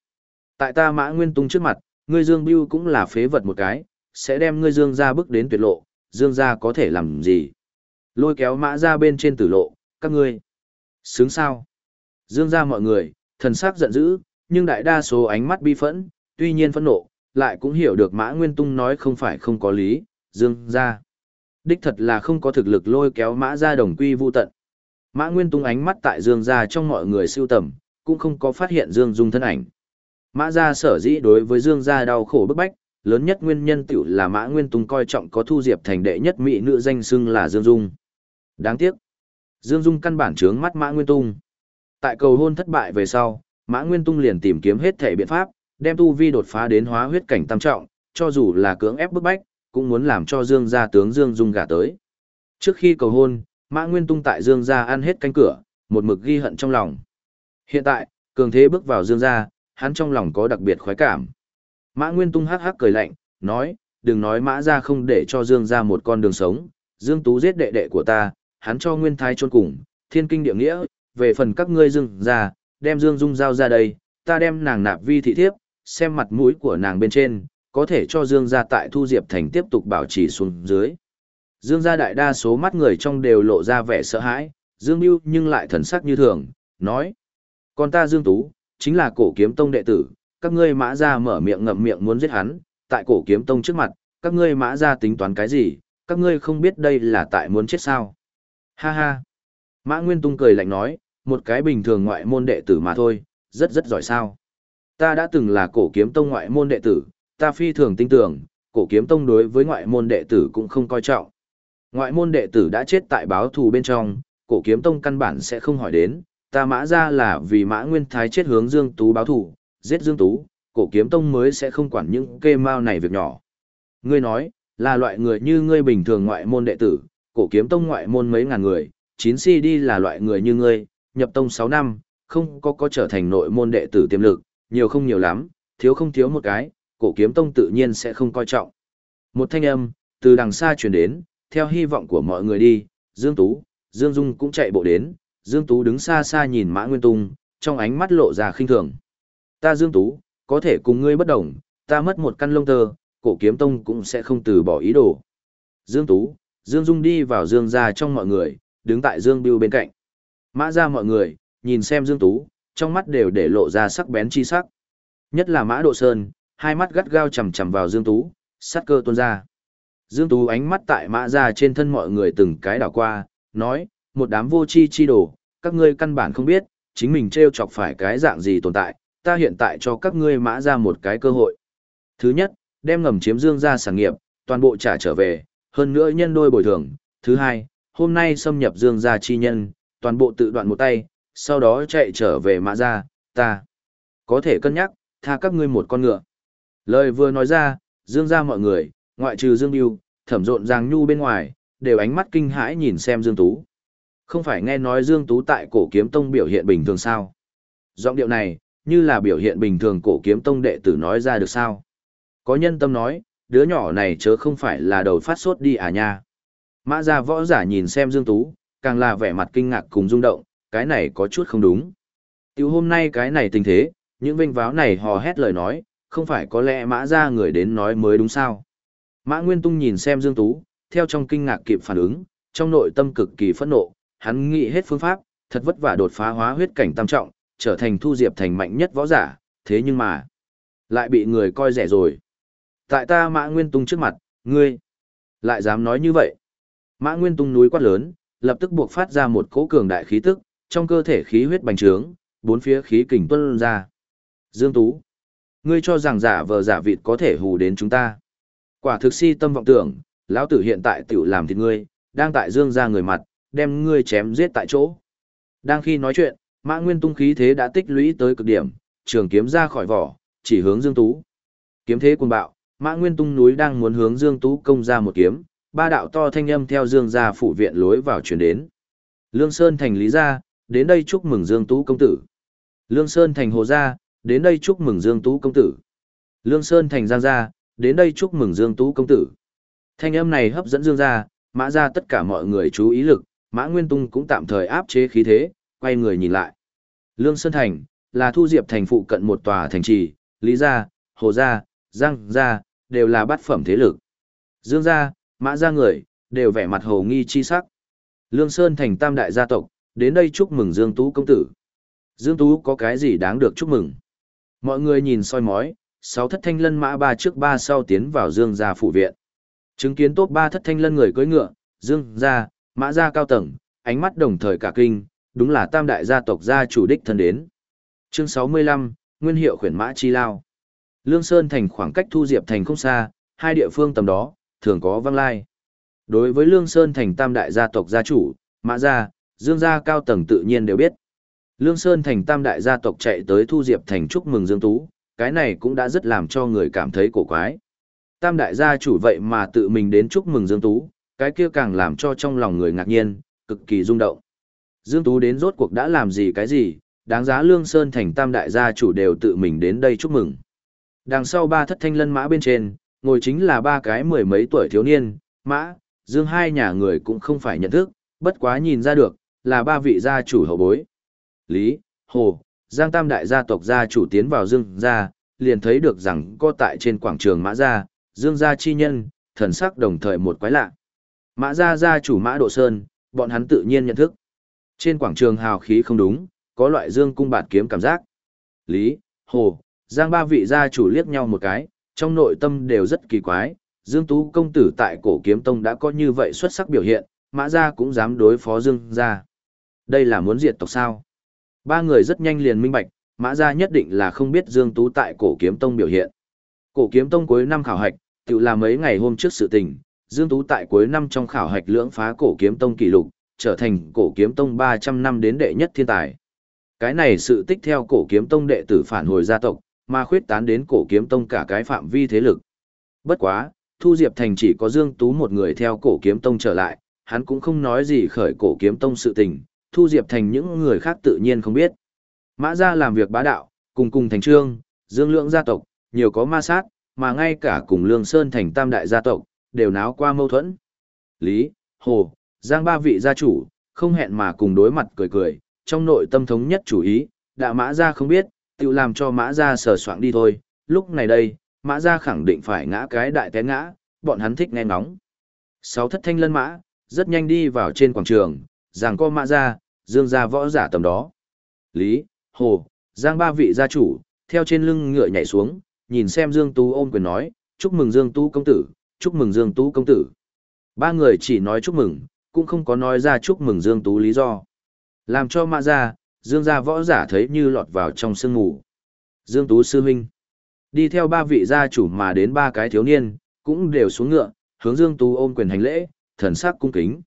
Tại ta mã nguyên tung trước mặt, ngươi Dương Biêu cũng là phế vật một cái, sẽ đem ngươi Dương gia bước đến tuyệt lộ, Dương gia có thể làm gì? Lôi kéo mã ra bên trên tử lộ, các ngươi. Sướng sao? Dương gia mọi người, thần sắc giận dữ, nhưng đại đa số ánh mắt bi phẫn, tuy nhiên phẫn nộ, lại cũng hiểu được Mã Nguyên Tung nói không phải không có lý, Dương gia. Đích thật là không có thực lực lôi kéo Mã gia đồng quy vu tận. Mã Nguyên Tung ánh mắt tại Dương gia trong mọi người siêu tầm, cũng không có phát hiện Dương Dung thân ảnh. Mã gia sở dĩ đối với Dương gia đau khổ bức bách, lớn nhất nguyên nhân tiểu là Mã Nguyên Tùng coi trọng có thu diệp thành đệ nhất mỹ nữ danh xưng là Dương Dung. Đáng tiếc, Dương Dung căn bản trướng mắt Mã Nguyên Tung. Tại cầu hôn thất bại về sau, Mã Nguyên Tung liền tìm kiếm hết thể biện pháp, đem tu vi đột phá đến hóa huyết cảnh tam trọng, cho dù là cưỡng ép bức bách, cũng muốn làm cho Dương gia tướng Dương Dung gả tới. Trước khi cầu hôn, Mã Nguyên Tung tại Dương gia ăn hết canh cửa, một mực ghi hận trong lòng. Hiện tại, cường thế bước vào Dương gia, hắn trong lòng có đặc biệt khoái cảm. Mã Nguyên Tung hắc hắc cười lạnh, nói, đừng nói Mã gia không để cho Dương gia một con đường sống, Dương Tú giết đệ đệ của ta, hắn cho Nguyên Thái chôn cùng, thiên kinh địa nghĩa, về phần các ngươi Dương ra, đem Dương Dung giao ra đây, ta đem nàng nạp vi thị thiếp, xem mặt mũi của nàng bên trên, có thể cho Dương gia tại Thu Diệp Thành tiếp tục bảo trì xuống dưới. Dương gia đại đa số mắt người trong đều lộ ra vẻ sợ hãi, Dương Mưu nhưng lại thần sắc như thường, nói. con ta Dương Tú, chính là cổ kiếm tông đệ tử, các ngươi mã ra mở miệng ngậm miệng muốn giết hắn, tại cổ kiếm tông trước mặt, các ngươi mã ra tính toán cái gì, các ngươi không biết đây là tại muốn chết sao. Ha ha. Mã Nguyên Tung cười lạnh nói, một cái bình thường ngoại môn đệ tử mà thôi, rất rất giỏi sao. Ta đã từng là cổ kiếm tông ngoại môn đệ tử, ta phi thường tin tưởng, cổ kiếm tông đối với ngoại môn đệ tử cũng không coi trọng. Ngoại môn đệ tử đã chết tại báo thù bên trong, cổ kiếm tông căn bản sẽ không hỏi đến, ta mã ra là vì mã nguyên thái chết hướng Dương Tú báo thù, giết Dương Tú, cổ kiếm tông mới sẽ không quản những kê mau này việc nhỏ. Ngươi nói, là loại người như ngươi bình thường ngoại môn đệ tử, cổ kiếm tông ngoại môn mấy ngàn người, 9 si đi là loại người như ngươi, nhập tông 6 năm, không có có trở thành nội môn đệ tử tiềm lực, nhiều không nhiều lắm, thiếu không thiếu một cái, cổ kiếm tông tự nhiên sẽ không coi trọng. Một thanh âm, từ đằng xa truyền đến, theo hy vọng của mọi người đi, Dương Tú, Dương Dung cũng chạy bộ đến, Dương Tú đứng xa xa nhìn Mã Nguyên Tung, trong ánh mắt lộ ra khinh thường. Ta Dương Tú, có thể cùng ngươi bất đồng, ta mất một căn lông tơ, cổ kiếm tông cũng sẽ không từ bỏ ý đồ. Dương Tú, Dương Dung đi vào Dương ra trong mọi người, đứng tại Dương Biêu bên cạnh. Mã ra mọi người, nhìn xem Dương Tú, trong mắt đều để lộ ra sắc bén chi sắc. Nhất là Mã Độ Sơn, hai mắt gắt gao chầm chầm vào Dương Tú, sát cơ tuôn ra. Dương Tú ánh mắt tại Mã ra trên thân mọi người từng cái đảo qua, nói, một đám vô chi chi đồ, các ngươi căn bản không biết, chính mình treo chọc phải cái dạng gì tồn tại, ta hiện tại cho các ngươi mã ra một cái cơ hội. Thứ nhất, đem ngầm chiếm dương ra sản nghiệp, toàn bộ trả trở về, hơn nữa nhân đôi bồi thường. Thứ hai, hôm nay xâm nhập dương gia chi nhân, toàn bộ tự đoạn một tay, sau đó chạy trở về mã ra, ta. Có thể cân nhắc, tha các ngươi một con ngựa. Lời vừa nói ra, dương ra mọi người, ngoại trừ dương biêu, thẩm rộn ràng nhu bên ngoài, đều ánh mắt kinh hãi nhìn xem dương tú. Không phải nghe nói dương tú tại cổ kiếm tông biểu hiện bình thường sao. Giọng điệu này, như là biểu hiện bình thường cổ kiếm tông đệ tử nói ra được sao. Có nhân tâm nói, đứa nhỏ này chớ không phải là đầu phát sốt đi à nha. Mã gia võ giả nhìn xem Dương Tú, càng là vẻ mặt kinh ngạc cùng rung động, cái này có chút không đúng. Tiểu hôm nay cái này tình thế, những vinh váo này hò hét lời nói, không phải có lẽ mã gia người đến nói mới đúng sao. Mã Nguyên Tung nhìn xem Dương Tú, theo trong kinh ngạc kịp phản ứng, trong nội tâm cực kỳ phẫn nộ, hắn nghĩ hết phương pháp, thật vất vả đột phá hóa huyết cảnh tam trọng, trở thành thu diệp thành mạnh nhất võ giả, thế nhưng mà, lại bị người coi rẻ rồi. Tại ta Mã Nguyên Tung trước mặt, ngươi, lại dám nói như vậy. Mã Nguyên Tung núi quát lớn, lập tức buộc phát ra một cỗ cường đại khí tức, trong cơ thể khí huyết bành trướng, bốn phía khí kình tuôn ra. Dương Tú, ngươi cho rằng giả vờ giả vịt có thể hù đến chúng ta. Quả thực si tâm vọng tưởng, lão tử hiện tại tiểu làm thịt ngươi, đang tại dương ra người mặt, đem ngươi chém giết tại chỗ. Đang khi nói chuyện, Mã Nguyên tung khí thế đã tích lũy tới cực điểm, trường kiếm ra khỏi vỏ, chỉ hướng Dương Tú. Kiếm thế cuồng bạo, Mã Nguyên tung núi đang muốn hướng Dương Tú công ra một kiếm, ba đạo to thanh âm theo Dương gia phủ viện lối vào chuyển đến. Lương Sơn thành Lý gia, đến đây chúc mừng Dương Tú công tử. Lương Sơn thành Hồ gia, đến đây chúc mừng Dương Tú công tử. Lương Sơn thành Giang gia, đến đây chúc mừng Dương Tú công tử. Thanh âm này hấp dẫn Dương gia, mã gia tất cả mọi người chú ý lực, Mã Nguyên Tung cũng tạm thời áp chế khí thế, quay người nhìn lại. Lương Sơn Thành, là thu diệp thành phụ cận một tòa thành trì, Lý Gia, Hồ Gia, Giang Gia, đều là bát phẩm thế lực. Dương Gia, Mã Gia người, đều vẻ mặt hồ nghi chi sắc. Lương Sơn Thành tam đại gia tộc, đến đây chúc mừng Dương Tú công tử. Dương Tú có cái gì đáng được chúc mừng? Mọi người nhìn soi mói, sáu thất thanh lân mã ba trước ba sau tiến vào Dương Gia phủ viện. Chứng kiến tốt ba thất thanh lân người cưỡi ngựa, Dương Gia, Mã Gia cao tầng, ánh mắt đồng thời cả kinh, đúng là tam đại gia tộc gia chủ đích thân đến. Chương 65, Nguyên hiệu khuyển mã chi lao. Lương Sơn thành khoảng cách Thu Diệp thành không xa, hai địa phương tầm đó, thường có văng lai. Đối với Lương Sơn thành tam đại gia tộc gia chủ, Mã gia, Dương gia cao tầng tự nhiên đều biết. Lương Sơn thành tam đại gia tộc chạy tới Thu Diệp thành chúc mừng Dương Tú, cái này cũng đã rất làm cho người cảm thấy cổ quái. Tam đại gia chủ vậy mà tự mình đến chúc mừng Dương Tú, cái kia càng làm cho trong lòng người ngạc nhiên, cực kỳ rung động. Dương Tú đến rốt cuộc đã làm gì cái gì, đáng giá Lương Sơn thành tam đại gia chủ đều tự mình đến đây chúc mừng. Đằng sau ba thất thanh lân mã bên trên, ngồi chính là ba cái mười mấy tuổi thiếu niên, mã, Dương hai nhà người cũng không phải nhận thức, bất quá nhìn ra được, là ba vị gia chủ hậu bối. Lý, Hồ, Giang Tam đại gia tộc gia chủ tiến vào Dương gia, liền thấy được rằng có tại trên quảng trường Mã gia, Dương gia chi nhân, thần sắc đồng thời một quái lạ. Mã gia gia chủ Mã Độ Sơn, bọn hắn tự nhiên nhận thức. Trên quảng trường hào khí không đúng, có loại dương cung bạt kiếm cảm giác. Lý, Hồ, Giang ba vị gia chủ liếc nhau một cái, trong nội tâm đều rất kỳ quái. Dương Tú công tử tại cổ kiếm tông đã có như vậy xuất sắc biểu hiện, mã gia cũng dám đối phó Dương gia. Đây là muốn diệt tộc sao? Ba người rất nhanh liền minh bạch, mã gia nhất định là không biết Dương Tú tại cổ kiếm tông biểu hiện. Cổ kiếm tông cuối năm khảo hạch, tự là mấy ngày hôm trước sự tình, Dương Tú tại cuối năm trong khảo hạch lưỡng phá cổ kiếm tông kỷ lục, trở thành cổ kiếm tông 300 năm đến đệ nhất thiên tài. Cái này sự tích theo cổ kiếm tông đệ tử phản hồi gia tộc, mà khuyết tán đến cổ kiếm tông cả cái phạm vi thế lực. Bất quá, Thu Diệp Thành chỉ có Dương Tú một người theo cổ kiếm tông trở lại, hắn cũng không nói gì khởi cổ kiếm tông sự tình, Thu Diệp Thành những người khác tự nhiên không biết. Mã gia làm việc bá đạo, cùng cùng thành trương, Dương Lượng gia tộc, nhiều có ma sát, mà ngay cả cùng Lương Sơn thành tam đại gia tộc, đều náo qua mâu thuẫn. Lý, Hồ, Giang ba vị gia chủ, không hẹn mà cùng đối mặt cười cười, trong nội tâm thống nhất chủ ý, đã mã gia không biết, tự làm cho mã gia sờ soạng đi thôi, lúc này đây, mã gia khẳng định phải ngã cái đại té ngã, bọn hắn thích nghe ngóng. Sáu thất thanh lân mã, rất nhanh đi vào trên quảng trường, rằng co mã gia, dương gia võ giả tầm đó. Lý, Hồ, Giang ba vị gia chủ, theo trên lưng ngựa nhảy xuống, nhìn xem Dương Tú ôm quyền nói, chúc mừng Dương Tú công tử, chúc mừng Dương Tú công tử. Ba người chỉ nói chúc mừng, cũng không có nói ra chúc mừng Dương Tú lý do. Làm cho mã gia, Dương gia võ giả thấy như lọt vào trong sương ngủ. Dương Tú sư huynh. Đi theo ba vị gia chủ mà đến ba cái thiếu niên, cũng đều xuống ngựa, hướng Dương Tú ôm quyền hành lễ, thần sắc cung kính.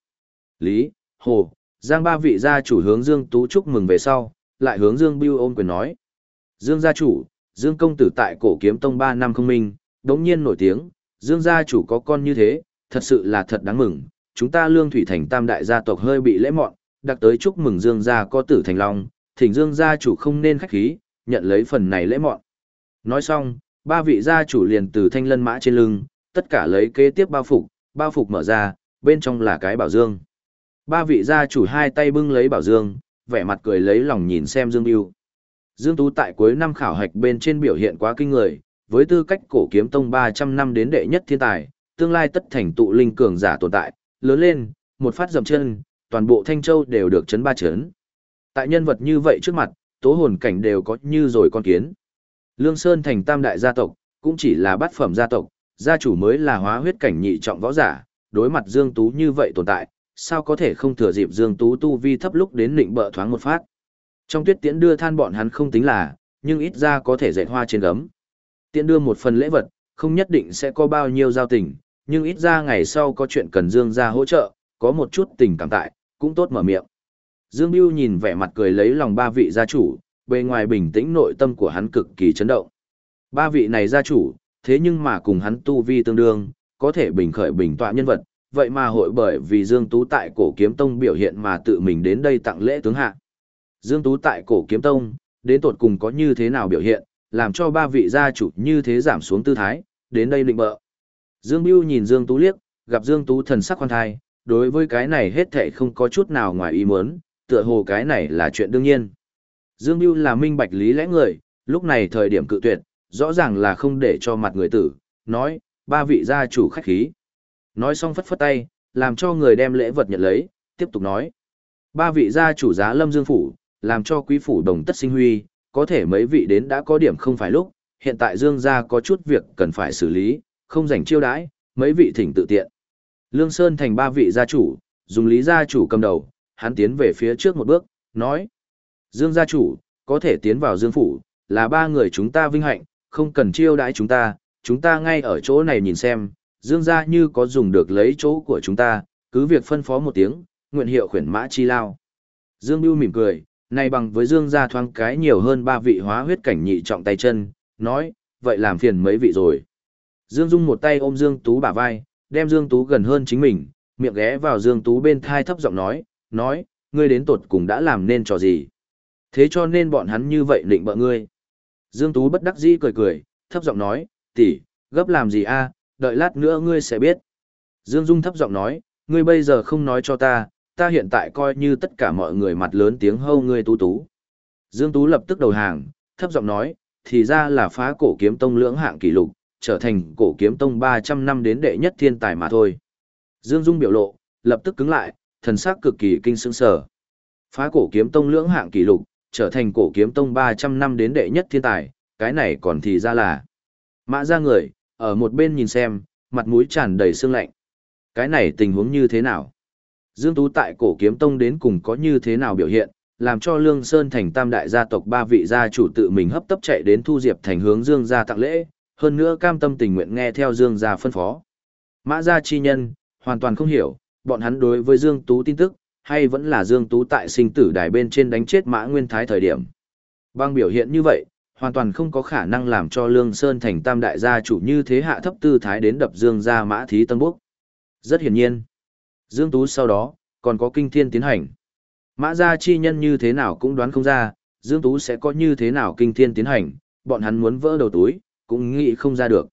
Lý, Hồ, Giang ba vị gia chủ hướng Dương Tú chúc mừng về sau, lại hướng Dương Biêu ôm quyền nói. Dương gia chủ, Dương công tử tại cổ kiếm tông 3 năm không minh, đống nhiên nổi tiếng, Dương gia chủ có con như thế, thật sự là thật đáng mừng. Chúng ta lương thủy thành tam đại gia tộc hơi bị lễ mọn, đặc tới chúc mừng Dương gia có tử thành long, thỉnh Dương gia chủ không nên khách khí, nhận lấy phần này lễ mọn. Nói xong, ba vị gia chủ liền từ thanh lân mã trên lưng, tất cả lấy kế tiếp bao phục, bao phục mở ra, bên trong là cái bảo dương. Ba vị gia chủ hai tay bưng lấy bảo dương, vẻ mặt cười lấy lòng nhìn xem Dương Biêu. Dương Tú tại cuối năm khảo hạch bên trên biểu hiện quá kinh người, với tư cách cổ kiếm tông 300 năm đến đệ nhất thiên tài, tương lai tất thành tụ linh cường giả tồn tại, lớn lên, một phát dầm chân, toàn bộ Thanh Châu đều được chấn ba chấn. Tại nhân vật như vậy trước mặt, tố hồn cảnh đều có như rồi con kiến. Lương Sơn thành tam đại gia tộc, cũng chỉ là bát phẩm gia tộc, gia chủ mới là hóa huyết cảnh nhị trọng võ giả, đối mặt Dương Tú như vậy tồn tại, sao có thể không thừa dịp Dương Tú tu vi thấp lúc đến định bợ thoáng một phát. Trong tuyết tiễn đưa than bọn hắn không tính là, nhưng ít ra có thể dạy hoa trên gấm. Tiễn đưa một phần lễ vật, không nhất định sẽ có bao nhiêu giao tình, nhưng ít ra ngày sau có chuyện cần Dương ra hỗ trợ, có một chút tình cảm tại, cũng tốt mở miệng. Dương Biêu nhìn vẻ mặt cười lấy lòng ba vị gia chủ, bề ngoài bình tĩnh nội tâm của hắn cực kỳ chấn động. Ba vị này gia chủ, thế nhưng mà cùng hắn tu vi tương đương, có thể bình khởi bình tọa nhân vật, vậy mà hội bởi vì Dương Tú tại cổ kiếm tông biểu hiện mà tự mình đến đây tặng lễ tướng hạ. Dương Tú tại cổ kiếm tông, đến tột cùng có như thế nào biểu hiện, làm cho ba vị gia chủ như thế giảm xuống tư thái, đến đây định bợ. Dương Biêu nhìn Dương Tú liếc, gặp Dương Tú thần sắc khoan thai, đối với cái này hết thảy không có chút nào ngoài ý muốn, tựa hồ cái này là chuyện đương nhiên. Dương Biêu là minh bạch lý lẽ người, lúc này thời điểm cự tuyệt, rõ ràng là không để cho mặt người tử, nói, ba vị gia chủ khách khí. Nói xong phất phất tay, làm cho người đem lễ vật nhận lấy, tiếp tục nói. Ba vị gia chủ giá lâm dương phủ, làm cho quý phủ đồng tất sinh huy, có thể mấy vị đến đã có điểm không phải lúc, hiện tại dương gia có chút việc cần phải xử lý, không dành chiêu đãi, mấy vị thỉnh tự tiện. Lương Sơn thành ba vị gia chủ, dùng lý gia chủ cầm đầu, hắn tiến về phía trước một bước, nói. Dương gia chủ, có thể tiến vào Dương Phủ, là ba người chúng ta vinh hạnh, không cần chiêu đãi chúng ta, chúng ta ngay ở chỗ này nhìn xem, Dương gia như có dùng được lấy chỗ của chúng ta, cứ việc phân phó một tiếng, nguyện hiệu khuyển mã chi lao. Dương Bưu mỉm cười, này bằng với Dương gia thoáng cái nhiều hơn ba vị hóa huyết cảnh nhị trọng tay chân, nói, vậy làm phiền mấy vị rồi. Dương Dung một tay ôm Dương Tú bả vai, đem Dương Tú gần hơn chính mình, miệng ghé vào Dương Tú bên thai thấp giọng nói, nói, ngươi đến tột cùng đã làm nên trò gì. Thế cho nên bọn hắn như vậy định bợ ngươi. Dương Tú bất đắc dĩ cười cười, thấp giọng nói, tỷ, gấp làm gì a? đợi lát nữa ngươi sẽ biết. Dương Dung thấp giọng nói, ngươi bây giờ không nói cho ta, ta hiện tại coi như tất cả mọi người mặt lớn tiếng hâu ngươi tú tú. Dương Tú lập tức đầu hàng, thấp giọng nói, thì ra là phá cổ kiếm tông lưỡng hạng kỷ lục, trở thành cổ kiếm tông 300 năm đến đệ nhất thiên tài mà thôi. Dương Dung biểu lộ, lập tức cứng lại, thần sắc cực kỳ kinh sững sờ. Phá cổ kiếm tông lưỡng hạng kỷ lục, trở thành cổ kiếm tông 300 năm đến đệ nhất thiên tài, cái này còn thì ra là. Mã ra người, ở một bên nhìn xem, mặt mũi tràn đầy sương lạnh. Cái này tình huống như thế nào? Dương Tú tại cổ kiếm tông đến cùng có như thế nào biểu hiện, làm cho Lương Sơn thành tam đại gia tộc ba vị gia chủ tự mình hấp tấp chạy đến thu diệp thành hướng Dương gia tặng lễ, hơn nữa cam tâm tình nguyện nghe theo Dương gia phân phó. Mã gia chi nhân, hoàn toàn không hiểu, bọn hắn đối với Dương Tú tin tức, hay vẫn là Dương Tú tại sinh tử đài bên trên đánh chết Mã Nguyên Thái thời điểm. Bằng biểu hiện như vậy, hoàn toàn không có khả năng làm cho Lương Sơn thành tam đại gia chủ như thế hạ thấp tư thái đến đập Dương gia Mã Thí Tân Quốc. Rất hiển nhiên. Dương Tú sau đó, còn có kinh thiên tiến hành. Mã gia chi nhân như thế nào cũng đoán không ra, Dương Tú sẽ có như thế nào kinh thiên tiến hành, bọn hắn muốn vỡ đầu túi, cũng nghĩ không ra được.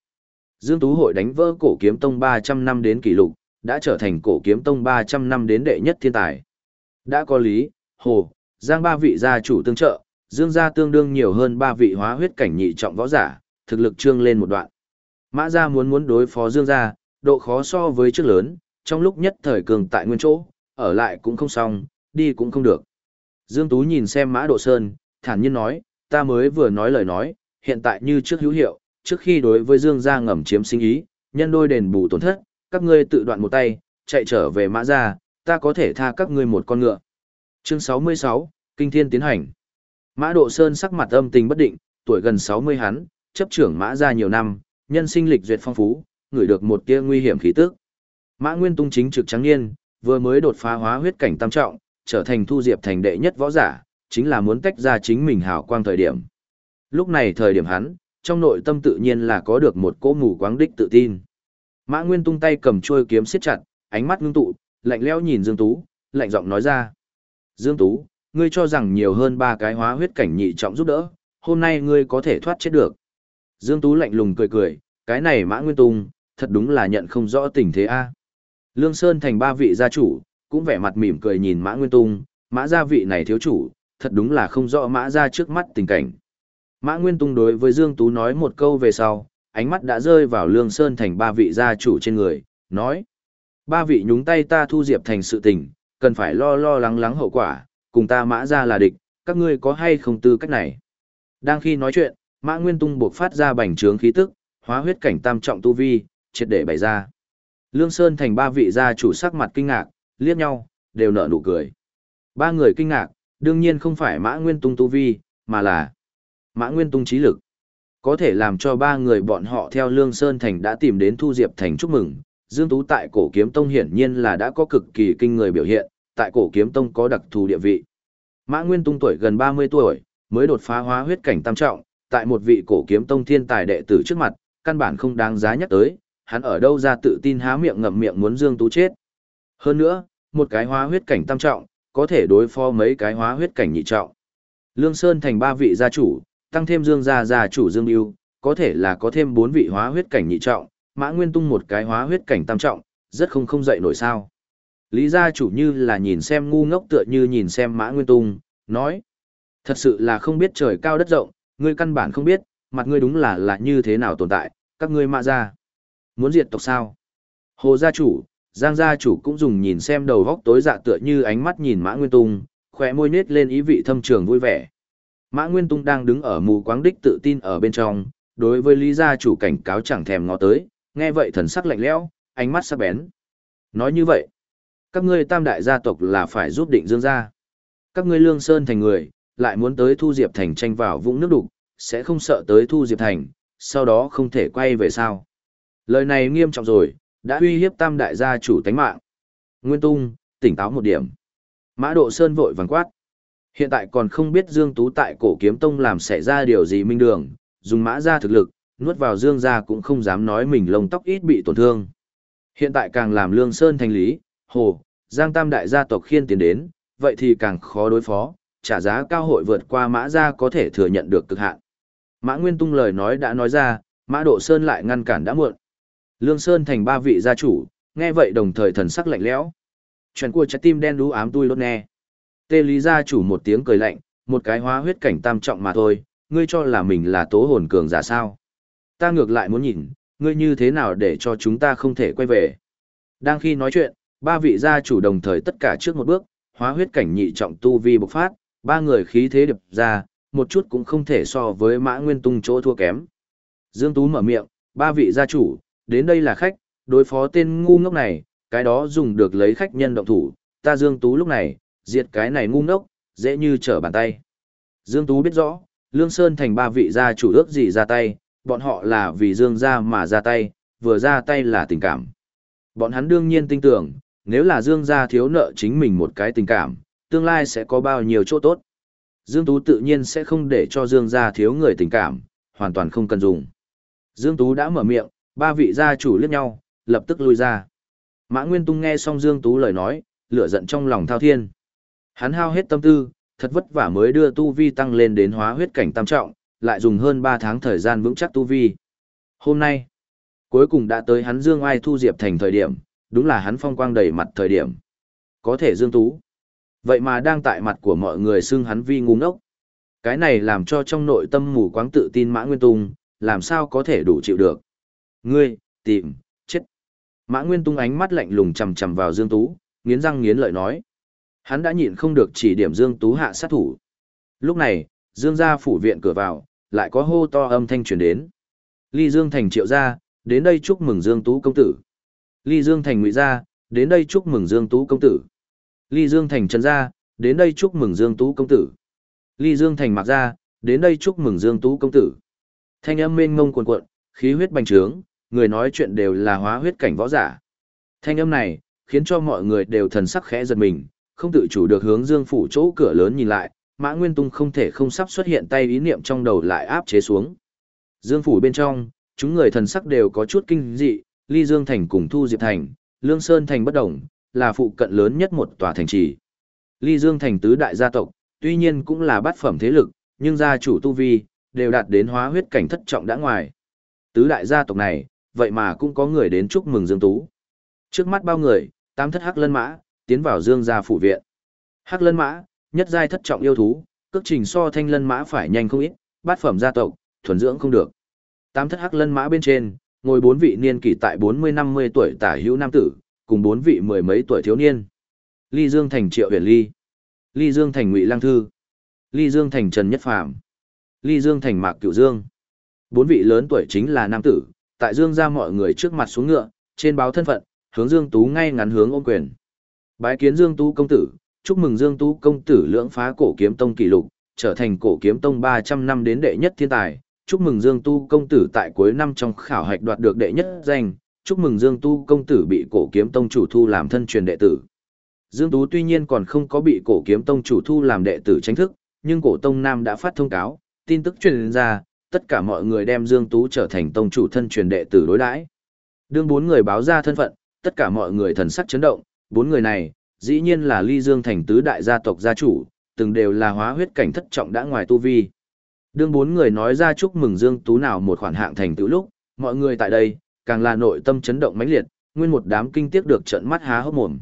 Dương Tú hội đánh vỡ cổ kiếm tông 300 năm đến kỷ lục, đã trở thành cổ kiếm tông 300 năm đến đệ nhất thiên tài. Đã có lý, hồ, giang ba vị gia chủ tương trợ, Dương gia tương đương nhiều hơn ba vị hóa huyết cảnh nhị trọng võ giả, thực lực trương lên một đoạn. Mã gia muốn muốn đối phó Dương gia, độ khó so với trước lớn, trong lúc nhất thời cường tại nguyên chỗ, ở lại cũng không xong, đi cũng không được. Dương Tú nhìn xem Mã Độ Sơn, thản nhiên nói, ta mới vừa nói lời nói, hiện tại như trước hữu hiệu, trước khi đối với Dương gia ngầm chiếm sinh ý, nhân đôi đền bù tổn thất, các ngươi tự đoạn một tay, chạy trở về Mã gia, ta có thể tha các ngươi một con ngựa. Chương 66, Kinh Thiên tiến hành. Mã Độ Sơn sắc mặt âm tình bất định, tuổi gần 60 hắn, chấp trưởng Mã gia nhiều năm, nhân sinh lịch duyệt phong phú, ngửi được một tia nguy hiểm khí tức. Mã Nguyên Tung chính trực trắng niên, vừa mới đột phá hóa huyết cảnh tam trọng, trở thành thu diệp thành đệ nhất võ giả, chính là muốn tách ra chính mình hào quang thời điểm. Lúc này thời điểm hắn, trong nội tâm tự nhiên là có được một cỗ mù quáng đích tự tin. Mã Nguyên tung tay cầm chuôi kiếm siết chặt, ánh mắt ngưng tụ, lạnh lẽo nhìn Dương Tú, lạnh giọng nói ra. Dương Tú, ngươi cho rằng nhiều hơn ba cái hóa huyết cảnh nhị trọng giúp đỡ, hôm nay ngươi có thể thoát chết được. Dương Tú lạnh lùng cười cười, cái này Mã Nguyên Tung, thật đúng là nhận không rõ tình thế a. Lương Sơn thành ba vị gia chủ, cũng vẻ mặt mỉm cười nhìn Mã Nguyên Tung, Mã gia vị này thiếu chủ, thật đúng là không rõ Mã gia trước mắt tình cảnh. Mã Nguyên Tung đối với Dương Tú nói một câu về sau, ánh mắt đã rơi vào Lương Sơn thành ba vị gia chủ trên người, nói. Ba vị nhúng tay ta thu diệp thành sự tình, cần phải lo lo lắng lắng hậu quả, cùng ta Mã gia là địch, các ngươi có hay không tư cách này. Đang khi nói chuyện, Mã Nguyên Tung buộc phát ra bành trướng khí tức, hóa huyết cảnh tam trọng tu vi, triệt để bày ra. Lương Sơn thành ba vị gia chủ sắc mặt kinh ngạc, liếc nhau, đều nở nụ cười. Ba người kinh ngạc, đương nhiên không phải Mã Nguyên Tung tu vi, mà là Mã Nguyên Tung trí lực. Có thể làm cho ba người bọn họ theo Lương Sơn thành đã tìm đến Thu Diệp thành chúc mừng. Dương Tú tại cổ kiếm tông hiển nhiên là đã có cực kỳ kinh người biểu hiện, tại cổ kiếm tông có đặc thù địa vị. Mã Nguyên Tung tuổi gần 30 tuổi, mới đột phá hóa huyết cảnh tam trọng, tại một vị cổ kiếm tông thiên tài đệ tử trước mặt, căn bản không đáng giá nhắc tới, hắn ở đâu ra tự tin há miệng ngậm miệng muốn Dương Tú chết. Hơn nữa, một cái hóa huyết cảnh tam trọng, có thể đối phó mấy cái hóa huyết cảnh nhị trọng. Lương Sơn thành ba vị gia chủ, tăng thêm Dương gia gia chủ Dương Yêu, có thể là có thêm bốn vị hóa huyết cảnh nhị trọng, Mã Nguyên Tung một cái hóa huyết cảnh tam trọng, rất không không dậy nổi sao. Lý gia chủ như là nhìn xem ngu ngốc tựa như nhìn xem Mã Nguyên Tung, nói. Thật sự là không biết trời cao đất rộng, ngươi căn bản không biết, mặt ngươi đúng là là như thế nào tồn tại, các ngươi mã gia. Muốn diệt tộc sao? Hồ gia chủ, Giang gia chủ cũng dùng nhìn xem đầu góc tối dạ tựa như ánh mắt nhìn Mã Nguyên Tung, khỏe môi nết lên ý vị thâm trường vui vẻ. Mã Nguyên Tung đang đứng ở mù quáng đích tự tin ở bên trong, đối với Lý gia chủ cảnh cáo chẳng thèm ngó tới, nghe vậy thần sắc lạnh lẽo, ánh mắt sắc bén. Nói như vậy, các ngươi tam đại gia tộc là phải giúp định dương gia. Các ngươi lương sơn thành người, lại muốn tới Thu Diệp Thành tranh vào vũng nước đục, sẽ không sợ tới Thu Diệp Thành, sau đó không thể quay về sao. Lời này nghiêm trọng rồi, đã uy hiếp tam đại gia chủ tánh mạng. Nguyên Tung, tỉnh táo một điểm. Mã Độ Sơn vội vàng quát. Hiện tại còn không biết Dương Tú tại cổ kiếm tông làm xảy ra điều gì minh đường, dùng mã ra thực lực, nuốt vào Dương ra cũng không dám nói mình lông tóc ít bị tổn thương. Hiện tại càng làm Lương Sơn thành lý, hồ, Giang Tam đại gia tộc khiên tiền đến, vậy thì càng khó đối phó, trả giá cao hội vượt qua mã ra có thể thừa nhận được cực hạn. Mã Nguyên Tung lời nói đã nói ra, Mã Độ Sơn lại ngăn cản đã muộn. Lương Sơn thành ba vị gia chủ, nghe vậy đồng thời thần sắc lạnh lẽo. Chuyện của trái tim đen đú ám tui lốt nghe. Tê Lý gia chủ một tiếng cười lạnh, một cái hóa huyết cảnh tam trọng mà thôi, ngươi cho là mình là tố hồn cường giả sao. Ta ngược lại muốn nhìn, ngươi như thế nào để cho chúng ta không thể quay về. Đang khi nói chuyện, ba vị gia chủ đồng thời tất cả trước một bước, hóa huyết cảnh nhị trọng tu vi bộc phát, ba người khí thế đập ra, một chút cũng không thể so với mã nguyên tung chỗ thua kém. Dương Tú mở miệng, ba vị gia chủ, đến đây là khách, đối phó tên ngu ngốc này, cái đó dùng được lấy khách nhân động thủ, ta Dương Tú lúc này, diệt cái này ngu ngốc, dễ như trở bàn tay. Dương Tú biết rõ, Lương Sơn thành ba vị gia chủ ước gì ra tay, bọn họ là vì Dương gia mà ra tay, vừa ra tay là tình cảm. Bọn hắn đương nhiên tin tưởng, nếu là Dương gia thiếu nợ chính mình một cái tình cảm, tương lai sẽ có bao nhiêu chỗ tốt. Dương Tú tự nhiên sẽ không để cho Dương gia thiếu người tình cảm, hoàn toàn không cần dùng. Dương Tú đã mở miệng, ba vị gia chủ liếc nhau, lập tức lui ra. Mã Nguyên Tung nghe xong Dương Tú lời nói, lửa giận trong lòng thao thiên. Hắn hao hết tâm tư, thật vất vả mới đưa tu vi tăng lên đến hóa huyết cảnh tam trọng, lại dùng hơn 3 tháng thời gian vững chắc tu vi. Hôm nay, cuối cùng đã tới hắn Dương Ai Thu Diệp thành thời điểm, đúng là hắn phong quang đầy mặt thời điểm. Có thể Dương Tú. Vậy mà đang tại mặt của mọi người xưng hắn vi ngu ngốc. Cái này làm cho trong nội tâm mù quáng tự tin Mã Nguyên Tung, làm sao có thể đủ chịu được. Ngươi, tìm, chết. Mã Nguyên Tung ánh mắt lạnh lùng chầm chầm vào Dương Tú, nghiến răng nghiến lợi nói. Hắn đã nhịn không được chỉ điểm Dương Tú hạ sát thủ. Lúc này, Dương gia phủ viện cửa vào, lại có hô to âm thanh truyền đến. Ly Dương Thành triệu gia, đến đây chúc mừng Dương Tú công tử. Ly Dương Thành ngụy gia, đến đây chúc mừng Dương Tú công tử. Ly Dương Thành Trần gia, đến đây chúc mừng Dương Tú công tử. Ly Dương Thành Mạc gia, đến đây chúc mừng Dương Tú công tử. Thanh âm mênh mông cuồn cuộn, khí huyết bành trướng, người nói chuyện đều là hóa huyết cảnh võ giả. Thanh âm này, khiến cho mọi người đều thần sắc khẽ giật mình, không tự chủ được hướng Dương phủ chỗ cửa lớn nhìn lại, Mã Nguyên Tung không thể không sắp xuất hiện tay ý niệm trong đầu lại áp chế xuống. Dương phủ bên trong, chúng người thần sắc đều có chút kinh dị, Ly Dương thành cùng Thu Diệp thành, Lương Sơn thành bất động, là phụ cận lớn nhất một tòa thành trì. Ly Dương thành tứ đại gia tộc, tuy nhiên cũng là bát phẩm thế lực, nhưng gia chủ tu vi đều đạt đến hóa huyết cảnh thất trọng đã ngoài. Tứ đại gia tộc này, vậy mà cũng có người đến chúc mừng Dương Tú. Trước mắt bao người, tam thất hắc lân mã, tiến vào Dương gia phủ viện. Hắc lân mã, nhất giai thất trọng yêu thú, cước trình so thanh lân mã phải nhanh không ít, bát phẩm gia tộc, thuần dưỡng không được. Tám thất hắc lân mã bên trên, ngồi bốn vị niên kỷ tại 40-50 tuổi tả hữu nam tử, cùng bốn vị mười mấy tuổi thiếu niên. Ly Dương thành Triệu Huyền Ly, Ly Dương thành Ngụy Lang Thư, Ly Dương thành Trần Nhất Phàm, Ly Dương thành Mạc Cửu Dương. Bốn vị lớn tuổi chính là nam tử, tại Dương gia mọi người trước mặt xuống ngựa, trên báo thân phận, hướng Dương Tú ngay ngắn hướng ôm quyền. Bái kiến Dương Tú công tử, chúc mừng Dương Tú công tử lưỡng phá cổ kiếm tông kỷ lục, trở thành cổ kiếm tông 300 năm đến đệ nhất thiên tài. Chúc mừng Dương Tu công tử tại cuối năm trong khảo hạch đoạt được đệ nhất danh. Chúc mừng Dương Tu công tử bị cổ kiếm tông chủ thu làm thân truyền đệ tử. Dương Tú tuy nhiên còn không có bị cổ kiếm tông chủ thu làm đệ tử chính thức, nhưng cổ tông nam đã phát thông cáo, tin tức truyền ra, tất cả mọi người đem Dương Tú trở thành tông chủ thân truyền đệ tử đối đãi. Đương bốn người báo ra thân phận, tất cả mọi người thần sắc chấn động, bốn người này, dĩ nhiên là ly dương thành tứ đại gia tộc gia chủ, từng đều là hóa huyết cảnh thất trọng đã ngoài tu vi. Đương bốn người nói ra chúc mừng Dương Tú nào một khoản hạng thành tựu lúc, mọi người tại đây, càng là nội tâm chấn động mãnh liệt, nguyên một đám kinh tiếc được trận mắt há hốc mồm.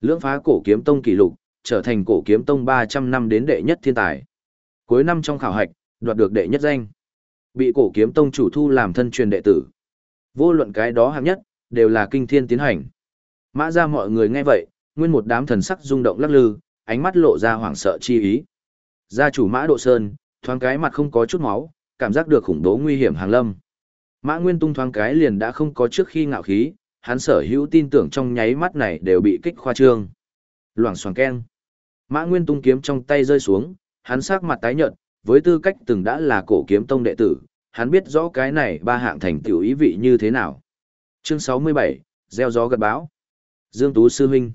Lưỡng phá cổ kiếm tông kỷ lục, trở thành cổ kiếm tông 300 năm đến đệ nhất thiên tài. Cuối năm trong khảo hạch, đoạt được đệ nhất danh. Bị cổ kiếm tông chủ thu làm thân truyền đệ tử. Vô luận cái đó hạng nhất, đều là kinh thiên tiến hành. Mã ra mọi người nghe vậy, nguyên một đám thần sắc rung động lắc lư, ánh mắt lộ ra hoảng sợ chi ý. Gia chủ Mã Độ Sơn, thoáng cái mặt không có chút máu, cảm giác được khủng bố nguy hiểm hàng lâm. Mã Nguyên Tung thoáng cái liền đã không có trước khi ngạo khí, hắn sở hữu tin tưởng trong nháy mắt này đều bị kích khoa trương. Loảng xoảng keng. Mã Nguyên Tung kiếm trong tay rơi xuống, Hắn sắc mặt tái nhợt, với tư cách từng đã là cổ kiếm tông đệ tử, hắn biết rõ cái này ba hạng thành tiểu ý vị như thế nào. Chương 67, gieo gió gật báo. Dương Tú sư huynh.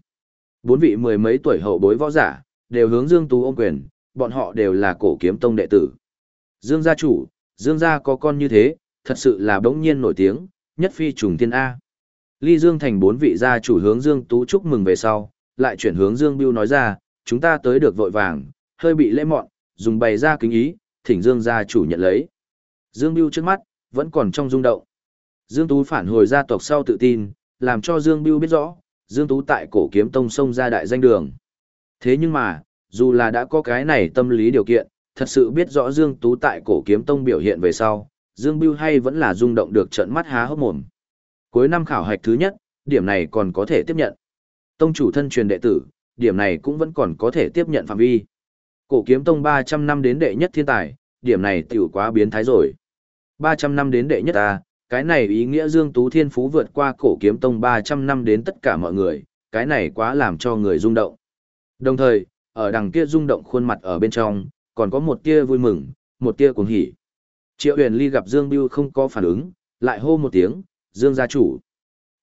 Bốn vị mười mấy tuổi hậu bối võ giả, đều hướng Dương Tú ôm quyền, bọn họ đều là cổ kiếm tông đệ tử. Dương gia chủ, Dương gia có con như thế, thật sự là bỗng nhiên nổi tiếng, nhất phi trùng thiên A. Ly Dương thành bốn vị gia chủ hướng Dương Tú chúc mừng về sau, lại chuyển hướng Dương Biêu nói ra, chúng ta tới được vội vàng, hơi bị lễ mọn, dùng bày ra kính ý, thỉnh Dương gia chủ nhận lấy. Dương Biêu trước mắt, vẫn còn trong rung động. Dương Tú phản hồi gia tộc sau tự tin, làm cho Dương Biêu biết rõ, Dương Tú tại cổ kiếm tông sông ra đại danh đường. Thế nhưng mà, dù là đã có cái này tâm lý điều kiện, thật sự biết rõ Dương Tú tại cổ kiếm tông biểu hiện về sau, Dương Biêu hay vẫn là rung động được trận mắt há hốc mồm. Cuối năm khảo hạch thứ nhất, điểm này còn có thể tiếp nhận. Tông chủ thân truyền đệ tử, điểm này cũng vẫn còn có thể tiếp nhận phạm vi. Cổ kiếm tông 300 năm đến đệ nhất thiên tài, điểm này tiểu quá biến thái rồi. 300 năm đến đệ nhất ta, cái này ý nghĩa Dương Tú Thiên Phú vượt qua cổ kiếm tông 300 năm đến tất cả mọi người, cái này quá làm cho người rung động. Đồng thời, ở đằng kia rung động khuôn mặt ở bên trong, còn có một tia vui mừng, một tia cuồng hỉ. Triệu Huyền Ly gặp Dương Bưu không có phản ứng, lại hô một tiếng, "Dương gia chủ."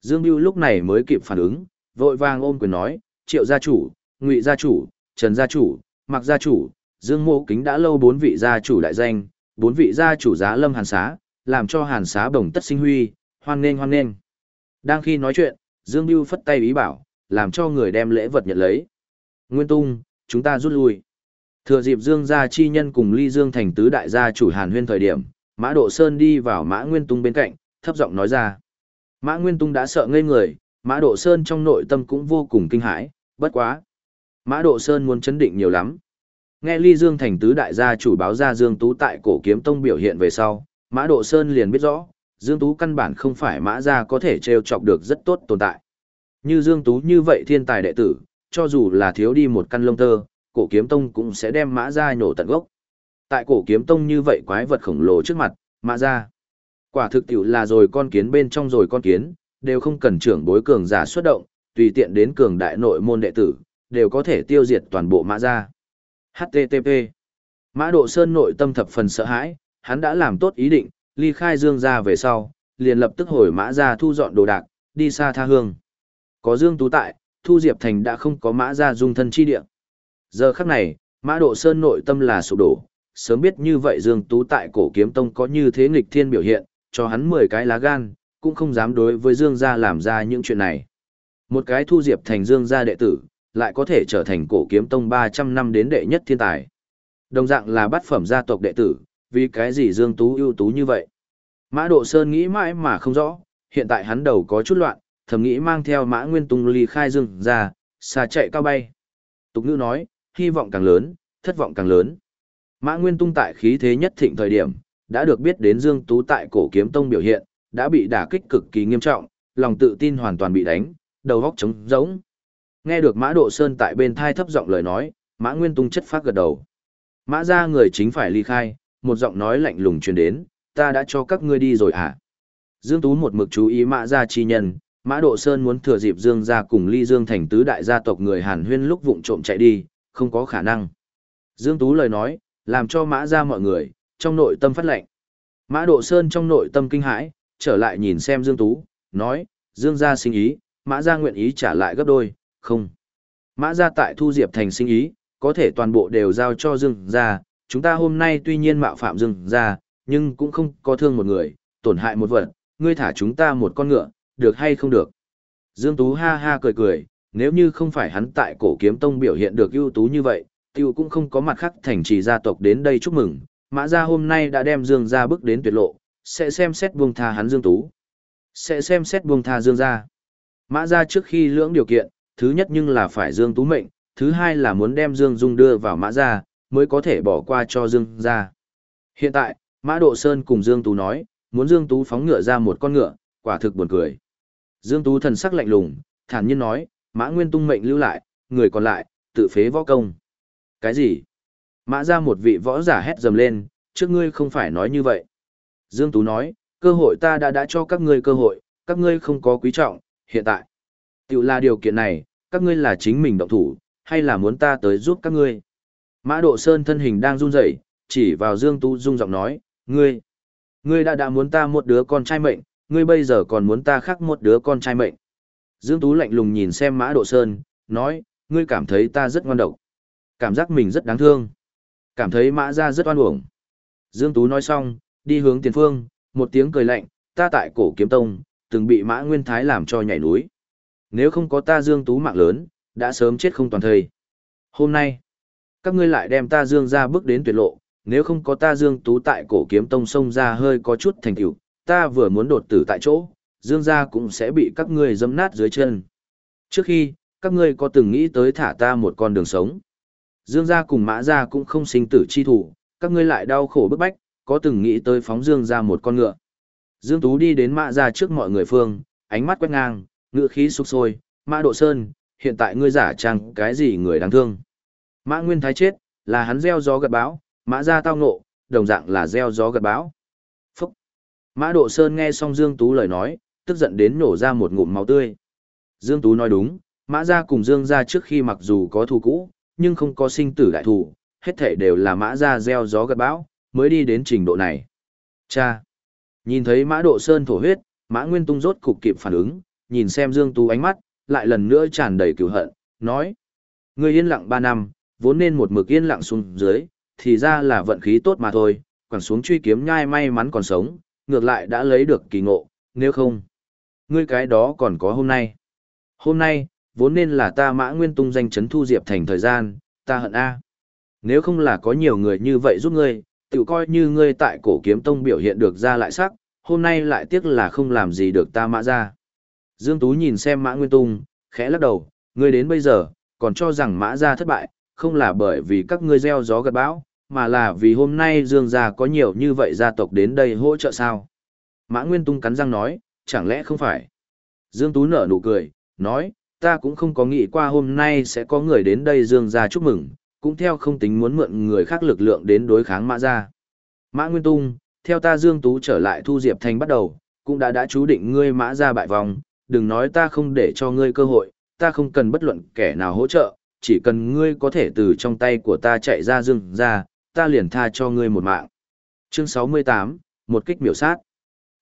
Dương Bưu lúc này mới kịp phản ứng, vội vàng ôm quyền nói, "Triệu gia chủ, Ngụy gia chủ, Trần gia chủ, Mạc gia chủ, Dương Mộ Kính đã lâu bốn vị gia chủ đại danh, bốn vị gia chủ giá Lâm Hàn Xá, làm cho Hàn Xá bổng tất sinh huy, hoan nghênh hoan nghênh." Đang khi nói chuyện, Dương Biêu phất tay ý bảo, làm cho người đem lễ vật nhận lấy. Nguyên Tung, chúng ta rút lui. Thừa dịp Dương gia chi nhân cùng Ly Dương thành tứ đại gia chủ Hàn Huyên thời điểm, Mã Độ Sơn đi vào Mã Nguyên Tung bên cạnh, thấp giọng nói ra. Mã Nguyên Tung đã sợ ngây người, Mã Độ Sơn trong nội tâm cũng vô cùng kinh hãi, bất quá. Mã Độ Sơn muốn chấn định nhiều lắm. Nghe Ly Dương thành tứ đại gia chủ báo ra Dương Tú tại cổ kiếm tông biểu hiện về sau, Mã Độ Sơn liền biết rõ, Dương Tú căn bản không phải Mã gia có thể trêu chọc được rất tốt tồn tại. Như Dương Tú như vậy thiên tài đệ tử, cho dù là thiếu đi một căn lông tơ, cổ kiếm tông cũng sẽ đem mã ra nổ tận gốc. Tại cổ kiếm tông như vậy quái vật khổng lồ trước mặt, mã ra. Quả thực tiểu là rồi con kiến bên trong rồi con kiến, đều không cần trưởng bối cường giả xuất động, tùy tiện đến cường đại nội môn đệ tử, đều có thể tiêu diệt toàn bộ mã ra. HTTP Mã Độ Sơn nội tâm thập phần sợ hãi, hắn đã làm tốt ý định, ly khai Dương ra về sau, liền lập tức hồi mã ra thu dọn đồ đạc, đi xa tha hương. Có Dương Tú tại, Thu Diệp Thành đã không có mã ra dung thân chi địa. Giờ khắc này, Mã Độ Sơn nội tâm là sụp đổ, sớm biết như vậy Dương Tú tại cổ kiếm tông có như thế nghịch thiên biểu hiện, cho hắn 10 cái lá gan, cũng không dám đối với Dương gia làm ra những chuyện này. Một cái thu diệp thành Dương gia đệ tử, lại có thể trở thành cổ kiếm tông 300 năm đến đệ nhất thiên tài. Đồng dạng là bát phẩm gia tộc đệ tử, vì cái gì Dương Tú ưu tú như vậy? Mã Độ Sơn nghĩ mãi mà không rõ, hiện tại hắn đầu có chút loạn, thầm nghĩ mang theo Mã Nguyên Tung ly khai Dương gia, xa chạy cao bay. Tục ngữ nói, hy vọng càng lớn, thất vọng càng lớn. Mã Nguyên Tung tại khí thế nhất thịnh thời điểm, đã được biết đến Dương Tú tại cổ kiếm tông biểu hiện, đã bị đả kích cực kỳ nghiêm trọng, lòng tự tin hoàn toàn bị đánh, đầu góc trống rỗng. Nghe được Mã Độ Sơn tại bên thai thấp giọng lời nói, Mã Nguyên Tung chất phát gật đầu. Mã ra người chính phải ly khai, một giọng nói lạnh lùng truyền đến, ta đã cho các ngươi đi rồi à? Dương Tú một mực chú ý Mã ra chi nhân, Mã Độ Sơn muốn thừa dịp Dương ra cùng ly Dương thành tứ đại gia tộc người Hàn Huyên lúc vụng trộm chạy đi, không có khả năng. Dương Tú lời nói, làm cho mã ra mọi người, trong nội tâm phát lệnh. Mã Độ Sơn trong nội tâm kinh hãi, trở lại nhìn xem Dương Tú, nói, Dương gia sinh ý, mã ra nguyện ý trả lại gấp đôi, không. Mã ra tại Thu Diệp thành sinh ý, có thể toàn bộ đều giao cho Dương gia, chúng ta hôm nay tuy nhiên mạo phạm Dương gia, nhưng cũng không có thương một người, tổn hại một vật, ngươi thả chúng ta một con ngựa, được hay không được. Dương Tú ha ha cười cười, nếu như không phải hắn tại cổ kiếm tông biểu hiện được ưu tú như vậy, tiêu cũng không có mặt khác thành trì gia tộc đến đây chúc mừng, mã gia hôm nay đã đem Dương gia bước đến tuyệt lộ, sẽ xem xét buông tha hắn Dương Tú. Sẽ xem xét buông tha Dương gia. Mã gia trước khi lưỡng điều kiện, thứ nhất nhưng là phải Dương Tú mệnh, thứ hai là muốn đem Dương Dung đưa vào mã gia, mới có thể bỏ qua cho Dương gia. Hiện tại, Mã Độ Sơn cùng Dương Tú nói, muốn Dương Tú phóng ngựa ra một con ngựa, quả thực buồn cười. Dương Tú thần sắc lạnh lùng, thản nhiên nói, Mã Nguyên tung mệnh lưu lại, người còn lại, tự phế võ công. Cái gì? Mã ra một vị võ giả hét dầm lên, trước ngươi không phải nói như vậy. Dương Tú nói, cơ hội ta đã đã cho các ngươi cơ hội, các ngươi không có quý trọng, hiện tại. Tiểu là điều kiện này, các ngươi là chính mình động thủ, hay là muốn ta tới giúp các ngươi? Mã Độ Sơn thân hình đang run rẩy, chỉ vào Dương Tú rung giọng nói, ngươi, ngươi đã đã muốn ta một đứa con trai mệnh, ngươi bây giờ còn muốn ta khác một đứa con trai mệnh. Dương Tú lạnh lùng nhìn xem Mã Độ Sơn, nói, ngươi cảm thấy ta rất ngoan độc, cảm giác mình rất đáng thương, cảm thấy Mã ra rất oan uổng. Dương Tú nói xong, đi hướng tiền phương, một tiếng cười lạnh, ta tại cổ kiếm tông, từng bị Mã Nguyên Thái làm cho nhảy núi. Nếu không có ta Dương Tú mạng lớn, đã sớm chết không toàn thời. Hôm nay, các ngươi lại đem ta Dương ra bước đến tuyệt lộ, nếu không có ta Dương Tú tại cổ kiếm tông sông ra hơi có chút thành tựu, ta vừa muốn đột tử tại chỗ, Dương gia cũng sẽ bị các ngươi dẫm nát dưới chân. Trước khi, các ngươi có từng nghĩ tới thả ta một con đường sống. Dương gia cùng Mã gia cũng không sinh tử chi thủ, các ngươi lại đau khổ bức bách, có từng nghĩ tới phóng Dương gia một con ngựa. Dương Tú đi đến Mã gia trước mọi người phương, ánh mắt quét ngang, ngựa khí sục sôi, Mã Độ Sơn, hiện tại ngươi giả trang cái gì người đáng thương. Mã Nguyên Thái chết, là hắn gieo gió gặt bão, Mã gia tao ngộ, đồng dạng là gieo gió gặt bão. Phúc! Mã Độ Sơn nghe xong Dương Tú lời nói, tức giận đến nổ ra một ngụm máu tươi. Dương Tú nói đúng, Mã gia cùng Dương gia trước khi mặc dù có thù cũ, nhưng không có sinh tử đại thù, hết thể đều là Mã gia gieo gió gặt bão, mới đi đến trình độ này. Cha! Nhìn thấy Mã Độ Sơn thổ huyết, Mã Nguyên Tung rốt cục kịp phản ứng, nhìn xem Dương Tú ánh mắt, lại lần nữa tràn đầy cửu hận, nói: "Ngươi yên lặng 3 năm, vốn nên một mực yên lặng xuống dưới, thì ra là vận khí tốt mà thôi, quẳng xuống truy kiếm nhai may mắn còn sống, ngược lại đã lấy được kỳ ngộ, nếu không, ngươi cái đó còn có hôm nay. Hôm nay, vốn nên là ta mã nguyên tung danh chấn thu diệp thành thời gian, ta hận A. Nếu không là có nhiều người như vậy giúp ngươi, tự coi như ngươi tại cổ kiếm tông biểu hiện được ra lại sắc, hôm nay lại tiếc là không làm gì được ta mã ra. Dương Tú nhìn xem mã nguyên tung, khẽ lắc đầu, ngươi đến bây giờ, còn cho rằng mã ra thất bại, không là bởi vì các ngươi gieo gió gặt bão, mà là vì hôm nay Dương gia có nhiều như vậy gia tộc đến đây hỗ trợ sao. Mã Nguyên Tung cắn răng nói, chẳng lẽ không phải? Dương Tú nở nụ cười, nói, ta cũng không có nghĩ qua hôm nay sẽ có người đến đây Dương gia chúc mừng, cũng theo không tính muốn mượn người khác lực lượng đến đối kháng Mã gia. Mã Nguyên Tung, theo ta Dương Tú trở lại thu Diệp Thành bắt đầu, cũng đã đã chú định ngươi Mã gia bại vòng, đừng nói ta không để cho ngươi cơ hội, ta không cần bất luận kẻ nào hỗ trợ, chỉ cần ngươi có thể từ trong tay của ta chạy ra Dương ra, ta liền tha cho ngươi một mạng. Chương 68, một kích miểu sát.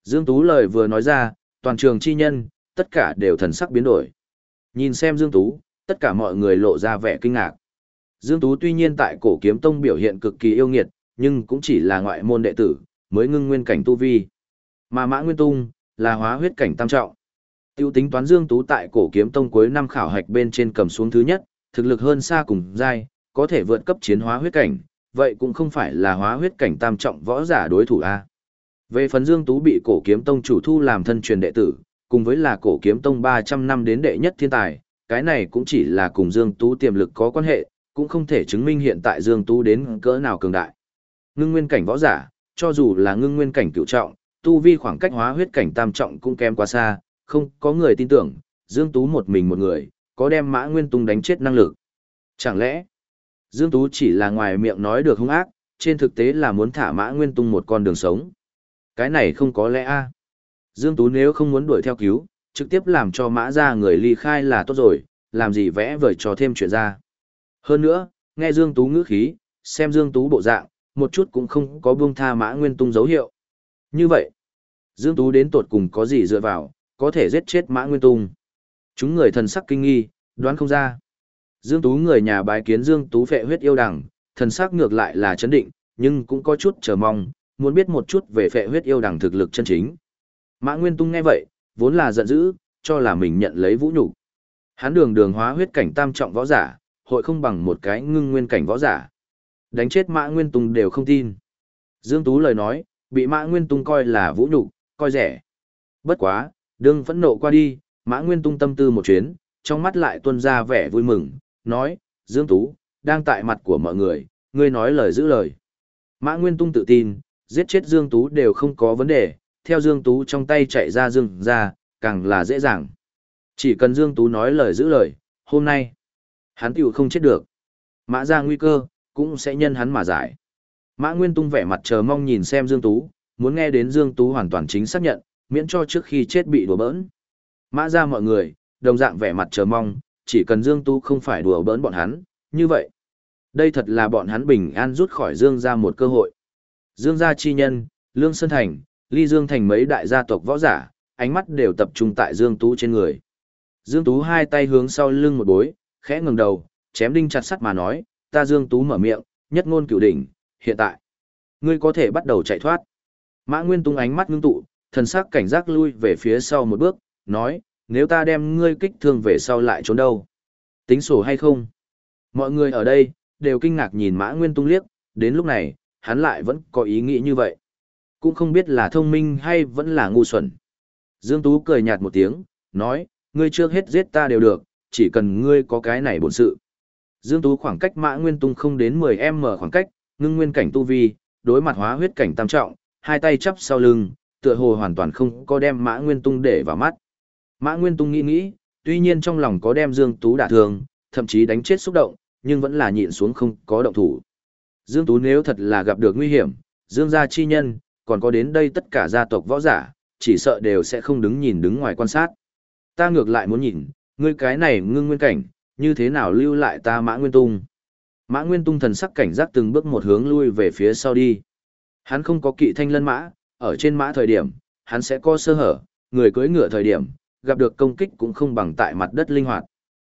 Dương Tú lời vừa nói ra, toàn trường chi nhân, tất cả đều thần sắc biến đổi. Nhìn xem Dương Tú, tất cả mọi người lộ ra vẻ kinh ngạc. Dương Tú tuy nhiên tại cổ kiếm tông biểu hiện cực kỳ yêu nghiệt, nhưng cũng chỉ là ngoại môn đệ tử, mới ngưng nguyên cảnh tu vi. Mà Mã Nguyên Tung, là hóa huyết cảnh tam trọng. Tiêu tính toán Dương Tú tại cổ kiếm tông cuối năm khảo hạch bên trên cầm xuống thứ nhất, thực lực hơn xa cùng giai, có thể vượt cấp chiến hóa huyết cảnh, vậy cũng không phải là hóa huyết cảnh tam trọng võ giả đối thủ a. Về phần Dương Tú bị cổ kiếm tông chủ thu làm thân truyền đệ tử, cùng với là cổ kiếm tông 300 năm đến đệ nhất thiên tài, cái này cũng chỉ là cùng Dương Tú tiềm lực có quan hệ, cũng không thể chứng minh hiện tại Dương Tú đến cỡ nào cường đại. Ngưng nguyên cảnh võ giả, cho dù là ngưng nguyên cảnh cửu trọng, tu vi khoảng cách hóa huyết cảnh tam trọng cũng kém quá xa, không có người tin tưởng, Dương Tú một mình một người, có đem mã nguyên tung đánh chết năng lực. Chẳng lẽ, Dương Tú chỉ là ngoài miệng nói được hung ác, trên thực tế là muốn thả mã nguyên tung một con đường sống. Cái này không có lẽ a Dương Tú nếu không muốn đuổi theo cứu, trực tiếp làm cho mã ra người ly khai là tốt rồi, làm gì vẽ vời cho thêm chuyện ra. Hơn nữa, nghe Dương Tú ngữ khí, xem Dương Tú bộ dạng, một chút cũng không có buông tha mã nguyên tung dấu hiệu. Như vậy, Dương Tú đến tột cùng có gì dựa vào, có thể giết chết mã nguyên tung. Chúng người thần sắc kinh nghi, đoán không ra. Dương Tú người nhà bái kiến Dương Tú phệ huyết yêu đằng, thần sắc ngược lại là chấn định, nhưng cũng có chút chờ mong, muốn biết một chút về phệ huyết yêu đằng thực lực chân chính. Mã Nguyên Tung nghe vậy, vốn là giận dữ, cho là mình nhận lấy vũ nhục. Hắn đường đường hóa huyết cảnh tam trọng võ giả, hội không bằng một cái ngưng nguyên cảnh võ giả. Đánh chết Mã Nguyên Tung đều không tin. Dương Tú lời nói, bị Mã Nguyên Tung coi là vũ nhục, coi rẻ. Bất quá, đương phẫn nộ qua đi, Mã Nguyên Tung tâm tư một chuyến, trong mắt lại tuôn ra vẻ vui mừng, nói, Dương Tú, đang tại mặt của mọi người, ngươi nói lời giữ lời. Mã Nguyên Tung tự tin, giết chết Dương Tú đều không có vấn đề, theo Dương Tú trong tay chạy ra Dương ra, càng là dễ dàng. Chỉ cần Dương Tú nói lời giữ lời, hôm nay, hắn tiểu không chết được. Mã ra nguy cơ, cũng sẽ nhân hắn mà giải. Mã Nguyên Tung vẻ mặt chờ mong nhìn xem Dương Tú, muốn nghe đến Dương Tú hoàn toàn chính xác nhận, miễn cho trước khi chết bị đùa bỡn. Mã ra mọi người, đồng dạng vẻ mặt chờ mong, chỉ cần Dương Tu không phải đùa bỡn bọn hắn, như vậy. Đây thật là bọn hắn bình an rút khỏi Dương gia một cơ hội. Dương gia chi nhân, Lương Sơn Thành, Ly Dương Thành mấy đại gia tộc võ giả, ánh mắt đều tập trung tại Dương Tú trên người. Dương Tú hai tay hướng sau lưng một bối, khẽ ngừng đầu, chém đinh chặt sắt mà nói, ta Dương Tú mở miệng, nhất ngôn cửu đỉnh, hiện tại, ngươi có thể bắt đầu chạy thoát. Mã Nguyên Tung ánh mắt ngưng tụ, thần sắc cảnh giác lui về phía sau một bước, nói, nếu ta đem ngươi kích thương về sau lại trốn đâu? Tính sổ hay không? Mọi người ở đây, đều kinh ngạc nhìn Mã Nguyên Tung liếc, đến lúc này, hắn lại vẫn có ý nghĩ như vậy. Cũng không biết là thông minh hay vẫn là ngu xuẩn. Dương Tú cười nhạt một tiếng, nói, ngươi trước hết giết ta đều được, chỉ cần ngươi có cái này bổn sự. Dương Tú khoảng cách Mã Nguyên Tung không đến 10m khoảng cách, ngưng nguyên cảnh tu vi, đối mặt hóa huyết cảnh tam trọng, hai tay chắp sau lưng, tựa hồ hoàn toàn không có đem Mã Nguyên Tung để vào mắt. Mã Nguyên Tung nghĩ nghĩ, tuy nhiên trong lòng có đem Dương Tú đả thương, thậm chí đánh chết xúc động, nhưng vẫn là nhịn xuống không có động thủ. Dương Tú nếu thật là gặp được nguy hiểm, Dương gia chi nhân, còn có đến đây tất cả gia tộc võ giả, chỉ sợ đều sẽ không đứng nhìn đứng ngoài quan sát. Ta ngược lại muốn nhìn, ngươi cái này ngưng nguyên cảnh, như thế nào lưu lại ta Mã Nguyên Tung. Mã Nguyên Tung thần sắc cảnh giác từng bước một hướng lui về phía sau đi. Hắn không có kỵ thanh lân mã, ở trên mã thời điểm, hắn sẽ có sơ hở, người cưỡi ngựa thời điểm, gặp được công kích cũng không bằng tại mặt đất linh hoạt.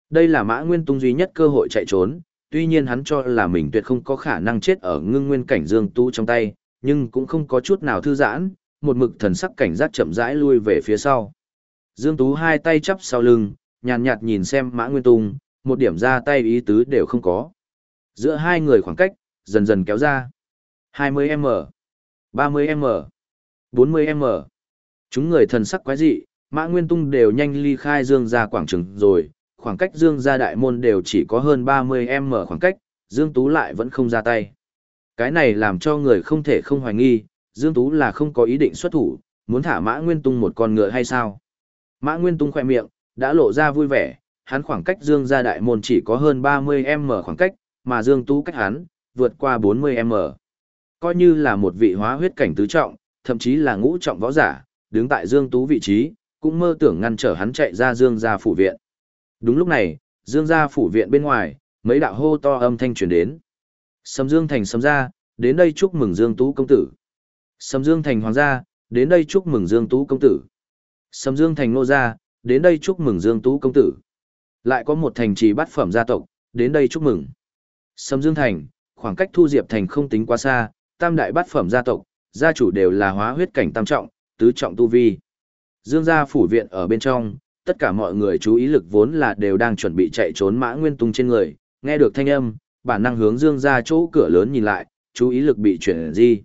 Đây là Mã Nguyên Tung duy nhất cơ hội chạy trốn, tuy nhiên hắn cho là mình tuyệt không có khả năng chết ở ngưng nguyên cảnh Dương Tu trong tay, nhưng cũng không có chút nào thư giãn, một mực thần sắc cảnh giác chậm rãi lui về phía sau. Dương Tú hai tay chắp sau lưng, nhàn nhạt nhìn xem Mã Nguyên Tung, một điểm ra tay ý tứ đều không có. Giữa hai người khoảng cách, dần dần kéo ra. 20m, 30m, 40m. Chúng người thần sắc quái dị, Mã Nguyên Tung đều nhanh ly khai Dương ra quảng trường rồi, khoảng cách Dương ra đại môn đều chỉ có hơn 30m khoảng cách, Dương Tú lại vẫn không ra tay. Cái này làm cho người không thể không hoài nghi, Dương Tú là không có ý định xuất thủ, muốn thả Mã Nguyên Tung một con ngựa hay sao? Mã Nguyên Tung khỏe miệng, đã lộ ra vui vẻ, hắn khoảng cách Dương ra đại môn chỉ có hơn 30m khoảng cách, mà Dương Tú cách hắn, vượt qua 40m. Coi như là một vị hóa huyết cảnh tứ trọng, thậm chí là ngũ trọng võ giả, đứng tại Dương Tú vị trí, cũng mơ tưởng ngăn trở hắn chạy ra Dương gia phủ viện. Đúng lúc này, Dương gia phủ viện bên ngoài, mấy đạo hô to âm thanh truyền đến. Sầm Dương thành sầm gia, đến đây chúc mừng Dương Tú công tử. Sầm Dương thành hoàng gia, đến đây chúc mừng Dương Tú công tử. Sầm Dương thành nô gia, đến đây chúc mừng Dương Tú công tử. Lại có một thành trì bát phẩm gia tộc, đến đây chúc mừng. Sầm Dương thành, khoảng cách Thu Diệp thành không tính quá xa, tam đại bát phẩm gia tộc, gia chủ đều là hóa huyết cảnh tam trọng, tứ trọng tu vi. Dương gia phủ viện ở bên trong, tất cả mọi người chú ý lực vốn là đều đang chuẩn bị chạy trốn Mã Nguyên Tung trên người, nghe được thanh âm, bản năng hướng Dương gia chỗ cửa lớn nhìn lại, chú ý lực bị chuyển di.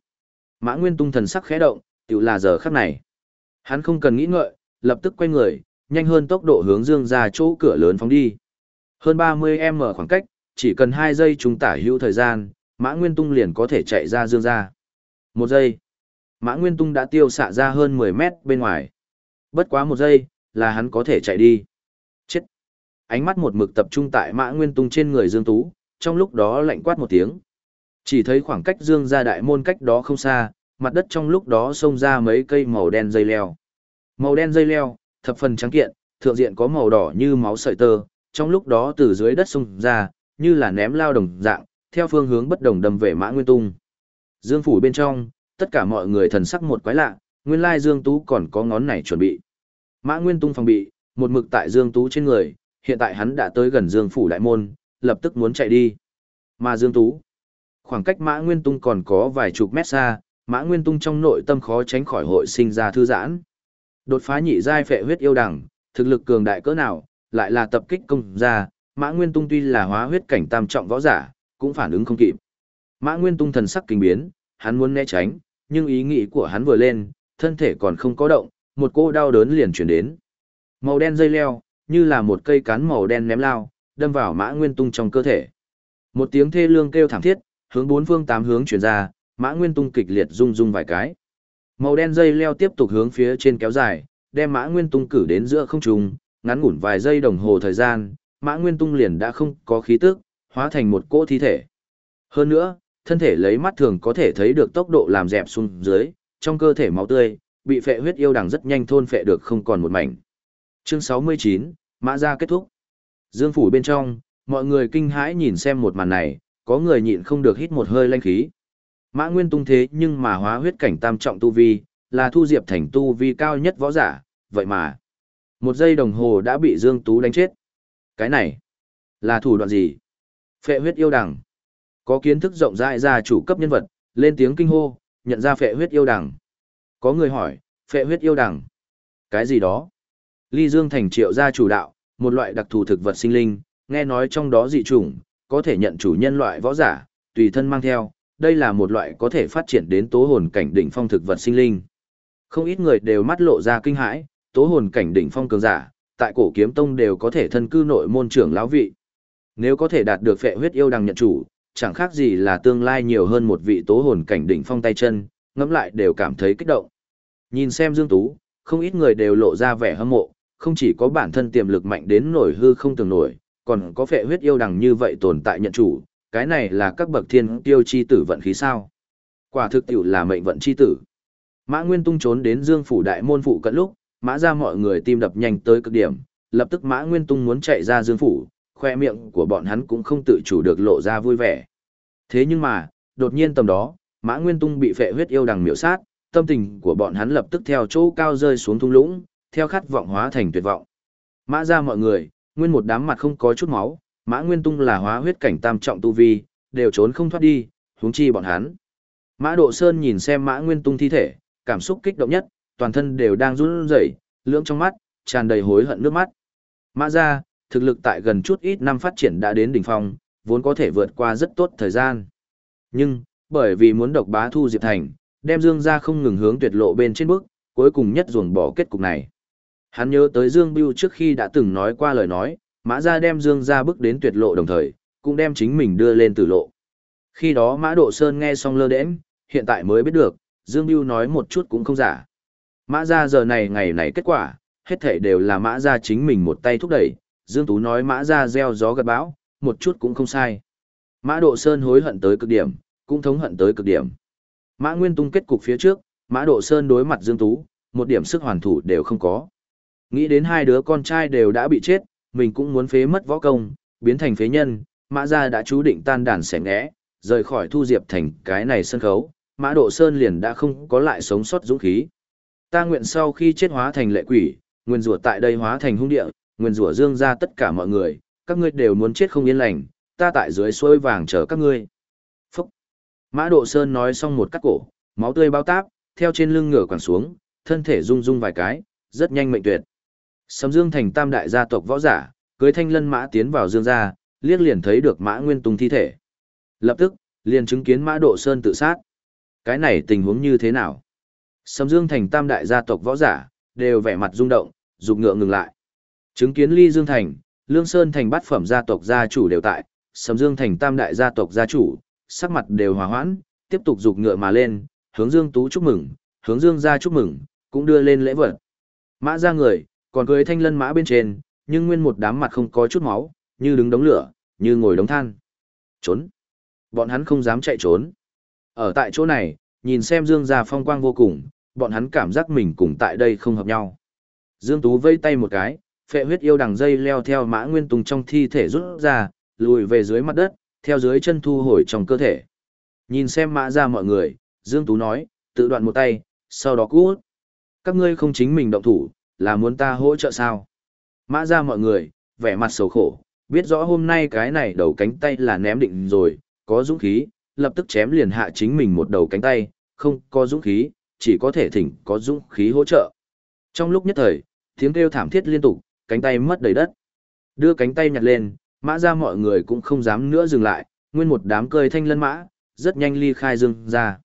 Mã Nguyên Tung thần sắc khẽ động, tự là giờ khắc này. Hắn không cần nghĩ ngợi, lập tức quay người, nhanh hơn tốc độ hướng Dương gia chỗ cửa lớn phóng đi. Hơn 30m khoảng cách, chỉ cần 2 giây chúng tả hữu thời gian, Mã Nguyên Tung liền có thể chạy ra Dương gia. Một giây. Mã Nguyên Tung đã tiêu xạ ra hơn 10 mét bên ngoài. Bất quá một giây, là hắn có thể chạy đi. Chết. Ánh mắt một mực tập trung tại Mã Nguyên Tung trên người Dương Tú, trong lúc đó lạnh quát một tiếng. Chỉ thấy khoảng cách Dương gia đại môn cách đó không xa, mặt đất trong lúc đó xông ra mấy cây màu đen dây leo. Màu đen dây leo, thập phần trắng kiện, thượng diện có màu đỏ như máu sợi tơ, trong lúc đó từ dưới đất xông ra, như là ném lao đồng dạng, theo phương hướng bất đồng đâm về Mã Nguyên Tung. Dương phủ bên trong, tất cả mọi người thần sắc một quái lạ, nguyên lai Dương Tú còn có ngón này chuẩn bị. Mã Nguyên Tung phòng bị, một mực tại Dương Tú trên người, hiện tại hắn đã tới gần Dương phủ đại môn, lập tức muốn chạy đi. Mà Dương Tú, khoảng cách Mã Nguyên Tung còn có vài chục mét xa, Mã Nguyên Tung trong nội tâm khó tránh khỏi hội sinh ra thư giãn. Đột phá nhị giai phệ huyết yêu đẳng, thực lực cường đại cỡ nào, lại là tập kích công ra, Mã Nguyên Tung tuy là hóa huyết cảnh tam trọng võ giả, cũng phản ứng không kịp. Mã Nguyên Tung thần sắc kinh biến, hắn muốn né tránh, nhưng ý nghĩ của hắn vừa lên, thân thể còn không có động, một cô đau đớn liền chuyển đến. Màu đen dây leo, như là một cây cán màu đen ném lao, đâm vào Mã Nguyên Tung trong cơ thể. Một tiếng thê lương kêu thảm thiết, hướng bốn phương tám hướng chuyển ra, Mã Nguyên Tung kịch liệt rung rung vài cái. Màu đen dây leo tiếp tục hướng phía trên kéo dài, đem Mã Nguyên Tung cử đến giữa không trung, ngắn ngủn vài giây đồng hồ thời gian, Mã Nguyên Tung liền đã không có khí tức, hóa thành một cỗ thi thể. Hơn nữa, thân thể lấy mắt thường có thể thấy được tốc độ làm dẹp xuống dưới, trong cơ thể máu tươi, bị phệ huyết yêu đằng rất nhanh thôn phệ được không còn một mảnh. Chương 69, Mã gia kết thúc. Dương phủ bên trong, mọi người kinh hãi nhìn xem một màn này, có người nhịn không được hít một hơi lanh khí. Mã Nguyên tung thế nhưng mà hóa huyết cảnh tam trọng tu vi, là thu diệp thành tu vi cao nhất võ giả, vậy mà. Một giây đồng hồ đã bị Dương Tú đánh chết. Cái này, là thủ đoạn gì? Phệ huyết yêu đằng. Có kiến thức rộng rãi ra chủ cấp nhân vật, lên tiếng kinh hô, nhận ra phệ huyết yêu đằng. Có người hỏi, phệ huyết yêu đằng. Cái gì đó? Ly Dương thành triệu gia chủ đạo, một loại đặc thù thực vật sinh linh, nghe nói trong đó dị chủng, có thể nhận chủ nhân loại võ giả, tùy thân mang theo, đây là một loại có thể phát triển đến tố hồn cảnh đỉnh phong thực vật sinh linh. Không ít người đều mắt lộ ra kinh hãi, tố hồn cảnh đỉnh phong cường giả, tại cổ kiếm tông đều có thể thân cư nội môn trưởng lão vị. Nếu có thể đạt được phệ huyết yêu đằng nhận chủ, chẳng khác gì là tương lai nhiều hơn một vị tố hồn cảnh đỉnh phong tay chân, ngẫm lại đều cảm thấy kích động. Nhìn xem Dương Tú, không ít người đều lộ ra vẻ hâm mộ, không chỉ có bản thân tiềm lực mạnh đến nổi hư không tưởng nổi, còn có phệ huyết yêu đằng như vậy tồn tại nhận chủ, cái này là các bậc thiên tiêu chi tử vận khí sao. Quả thực tiểu là mệnh vận chi tử. Mã Nguyên Tung trốn đến Dương phủ đại môn phụ cận lúc, mã ra mọi người tim đập nhanh tới cực điểm, lập tức Mã Nguyên Tung muốn chạy ra Dương phủ, khoe miệng của bọn hắn cũng không tự chủ được lộ ra vui vẻ. Thế nhưng mà, đột nhiên tầm đó, Mã Nguyên Tung bị phệ huyết yêu đằng miểu sát, tâm tình của bọn hắn lập tức theo chỗ cao rơi xuống thung lũng, theo khát vọng hóa thành tuyệt vọng. Mã ra mọi người, nguyên một đám mặt không có chút máu, Mã Nguyên Tung là hóa huyết cảnh tam trọng tu vi, đều trốn không thoát đi, huống chi bọn hắn. Mã Độ Sơn nhìn xem Mã Nguyên Tung thi thể, cảm xúc kích động nhất, toàn thân đều đang run rẩy, lưỡng trong mắt tràn đầy hối hận nước mắt. Mã gia, thực lực tại gần chút ít năm phát triển đã đến đỉnh phong, vốn có thể vượt qua rất tốt thời gian. Nhưng, bởi vì muốn độc bá thu Diệp Thành, đem Dương gia không ngừng hướng tuyệt lộ bên trên bước, cuối cùng nhất ruồng bỏ kết cục này. Hắn nhớ tới Dương Biu trước khi đã từng nói qua lời nói, Mã gia đem Dương gia bước đến tuyệt lộ đồng thời, cũng đem chính mình đưa lên tử lộ. Khi đó Mã Độ Sơn nghe xong lơ đễnh, hiện tại mới biết được, Dương Biu nói một chút cũng không giả. Mã gia giờ này ngày này kết quả, hết thể đều là Mã gia chính mình một tay thúc đẩy, Dương Tú nói Mã gia gieo gió gặt bão, một chút cũng không sai. Mã Độ Sơn hối hận tới cực điểm, cũng thống hận tới cực điểm. Mã Nguyên Tung kết cục phía trước, Mã Độ Sơn đối mặt Dương Tú, một điểm sức hoàn thủ đều không có. Nghĩ đến hai đứa con trai đều đã bị chết, mình cũng muốn phế mất võ công, biến thành phế nhân, Mã gia đã chú định tan đàn xẻ ngẽ, rời khỏi thu diệp thành cái này sân khấu, Mã Độ Sơn liền đã không có lại sống sót dũng khí. Ta nguyện sau khi chết hóa thành lệ quỷ, nguyên rủa tại đây hóa thành hung địa, nguyên rủa dương ra tất cả mọi người, các ngươi đều muốn chết không yên lành, ta tại dưới suối vàng chờ các ngươi. Phúc! Mã Độ Sơn nói xong một cắt cổ, máu tươi bao táp, theo trên lưng ngửa quẳng xuống, thân thể rung rung vài cái, rất nhanh mệnh tuyệt. Sấm Dương thành tam đại gia tộc võ giả, cưới thanh lân mã tiến vào dương gia, liếc liền thấy được mã nguyên tung thi thể. Lập tức, liền chứng kiến mã độ sơn tự sát. Cái này tình huống như thế nào? Sấm Dương thành tam đại gia tộc võ giả, đều vẻ mặt rung động, dục ngựa ngừng lại. Chứng kiến Ly Dương thành, Lương Sơn thành bát phẩm gia tộc gia chủ đều tại, Sầm Dương thành tam đại gia tộc gia chủ, sắc mặt đều hòa hoãn, tiếp tục dục ngựa mà lên, hướng Dương Tú chúc mừng, hướng Dương gia chúc mừng, cũng đưa lên lễ vật. Mã ra người, còn cưới thanh lân mã bên trên, nhưng nguyên một đám mặt không có chút máu, như đứng đống lửa, như ngồi đống than. Trốn. Bọn hắn không dám chạy trốn. Ở tại chỗ này, nhìn xem Dương gia phong quang vô cùng, bọn hắn cảm giác mình cùng tại đây không hợp nhau. Dương Tú vây tay một cái, phệ huyết yêu đằng dây leo theo mã nguyên tùng trong thi thể rút ra, lùi về dưới mặt đất, theo dưới chân thu hồi trong cơ thể. Nhìn xem mã ra mọi người, Dương Tú nói, tự đoạn một tay, sau đó cút. Các ngươi không chính mình động thủ, là muốn ta hỗ trợ sao? Mã ra mọi người, vẻ mặt xấu khổ, biết rõ hôm nay cái này đầu cánh tay là ném định rồi, có dũng khí, lập tức chém liền hạ chính mình một đầu cánh tay, không có dũng khí, chỉ có thể thỉnh có dũng khí hỗ trợ. Trong lúc nhất thời, tiếng kêu thảm thiết liên tục, cánh tay mất đầy đất. Đưa cánh tay nhặt lên, mã ra mọi người cũng không dám nữa dừng lại, nguyên một đám cơi thanh lân mã, rất nhanh ly khai dừng ra.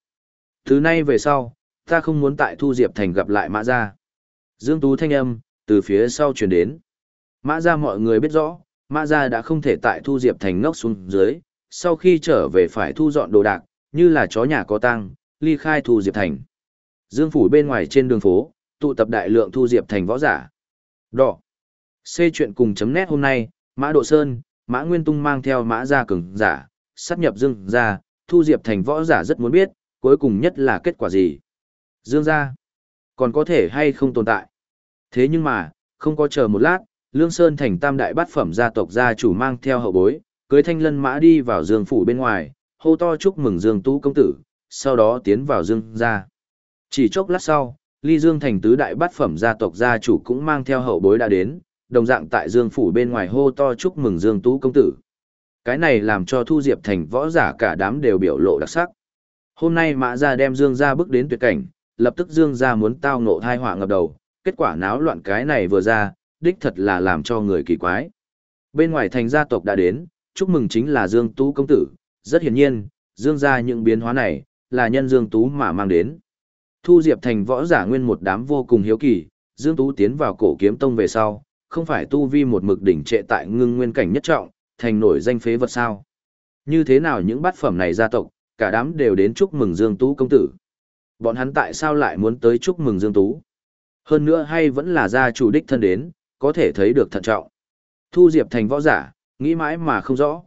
Từ nay về sau, ta không muốn tại Thu Diệp Thành gặp lại mã ra. Dương Tú thanh âm, từ phía sau truyền đến. Mã ra mọi người biết rõ, mã ra đã không thể tại Thu Diệp Thành ngốc xuống dưới, sau khi trở về phải thu dọn đồ đạc, như là chó nhà có tăng, ly khai Thu Diệp Thành. Dương phủ bên ngoài trên đường phố, tụ tập đại lượng Thu Diệp Thành võ giả. Đỏ. C chuyện cùng chấm nét hôm nay, Mã Độ Sơn, Mã Nguyên Tung mang theo Mã Gia Cường giả, sát nhập Dương gia, Thu Diệp Thành võ giả rất muốn biết, cuối cùng nhất là kết quả gì. Dương gia, còn có thể hay không tồn tại. Thế nhưng mà, không có chờ một lát, Lương Sơn Thành tam đại bát phẩm gia tộc gia chủ mang theo hậu bối, cưới thanh lân mã đi vào Dương phủ bên ngoài, hô to chúc mừng Dương Tú công tử, sau đó tiến vào Dương gia. Chỉ chốc lát sau, Ly Dương thành tứ đại bát phẩm gia tộc gia chủ cũng mang theo hậu bối đã đến, đồng dạng tại Dương phủ bên ngoài hô to chúc mừng Dương Tú công tử. Cái này làm cho Thu Diệp thành võ giả cả đám đều biểu lộ đặc sắc. Hôm nay Mã gia đem Dương gia bước đến tuyệt cảnh, lập tức Dương gia muốn tao ngộ thai họa ngập đầu, kết quả náo loạn cái này vừa ra, đích thật là làm cho người kỳ quái. Bên ngoài thành gia tộc đã đến, chúc mừng chính là Dương Tú công tử, rất hiển nhiên, Dương gia những biến hóa này, là nhân Dương Tú mà mang đến. Thu Diệp thành võ giả nguyên một đám vô cùng hiếu kỳ, Dương Tú tiến vào cổ kiếm tông về sau, không phải tu vi một mực đỉnh trệ tại ngưng nguyên cảnh nhất trọng, thành nổi danh phế vật sao. Như thế nào những bát phẩm này gia tộc, cả đám đều đến chúc mừng Dương Tú công tử. Bọn hắn tại sao lại muốn tới chúc mừng Dương Tú? Hơn nữa hay vẫn là gia chủ đích thân đến, có thể thấy được thận trọng. Thu Diệp thành võ giả, nghĩ mãi mà không rõ.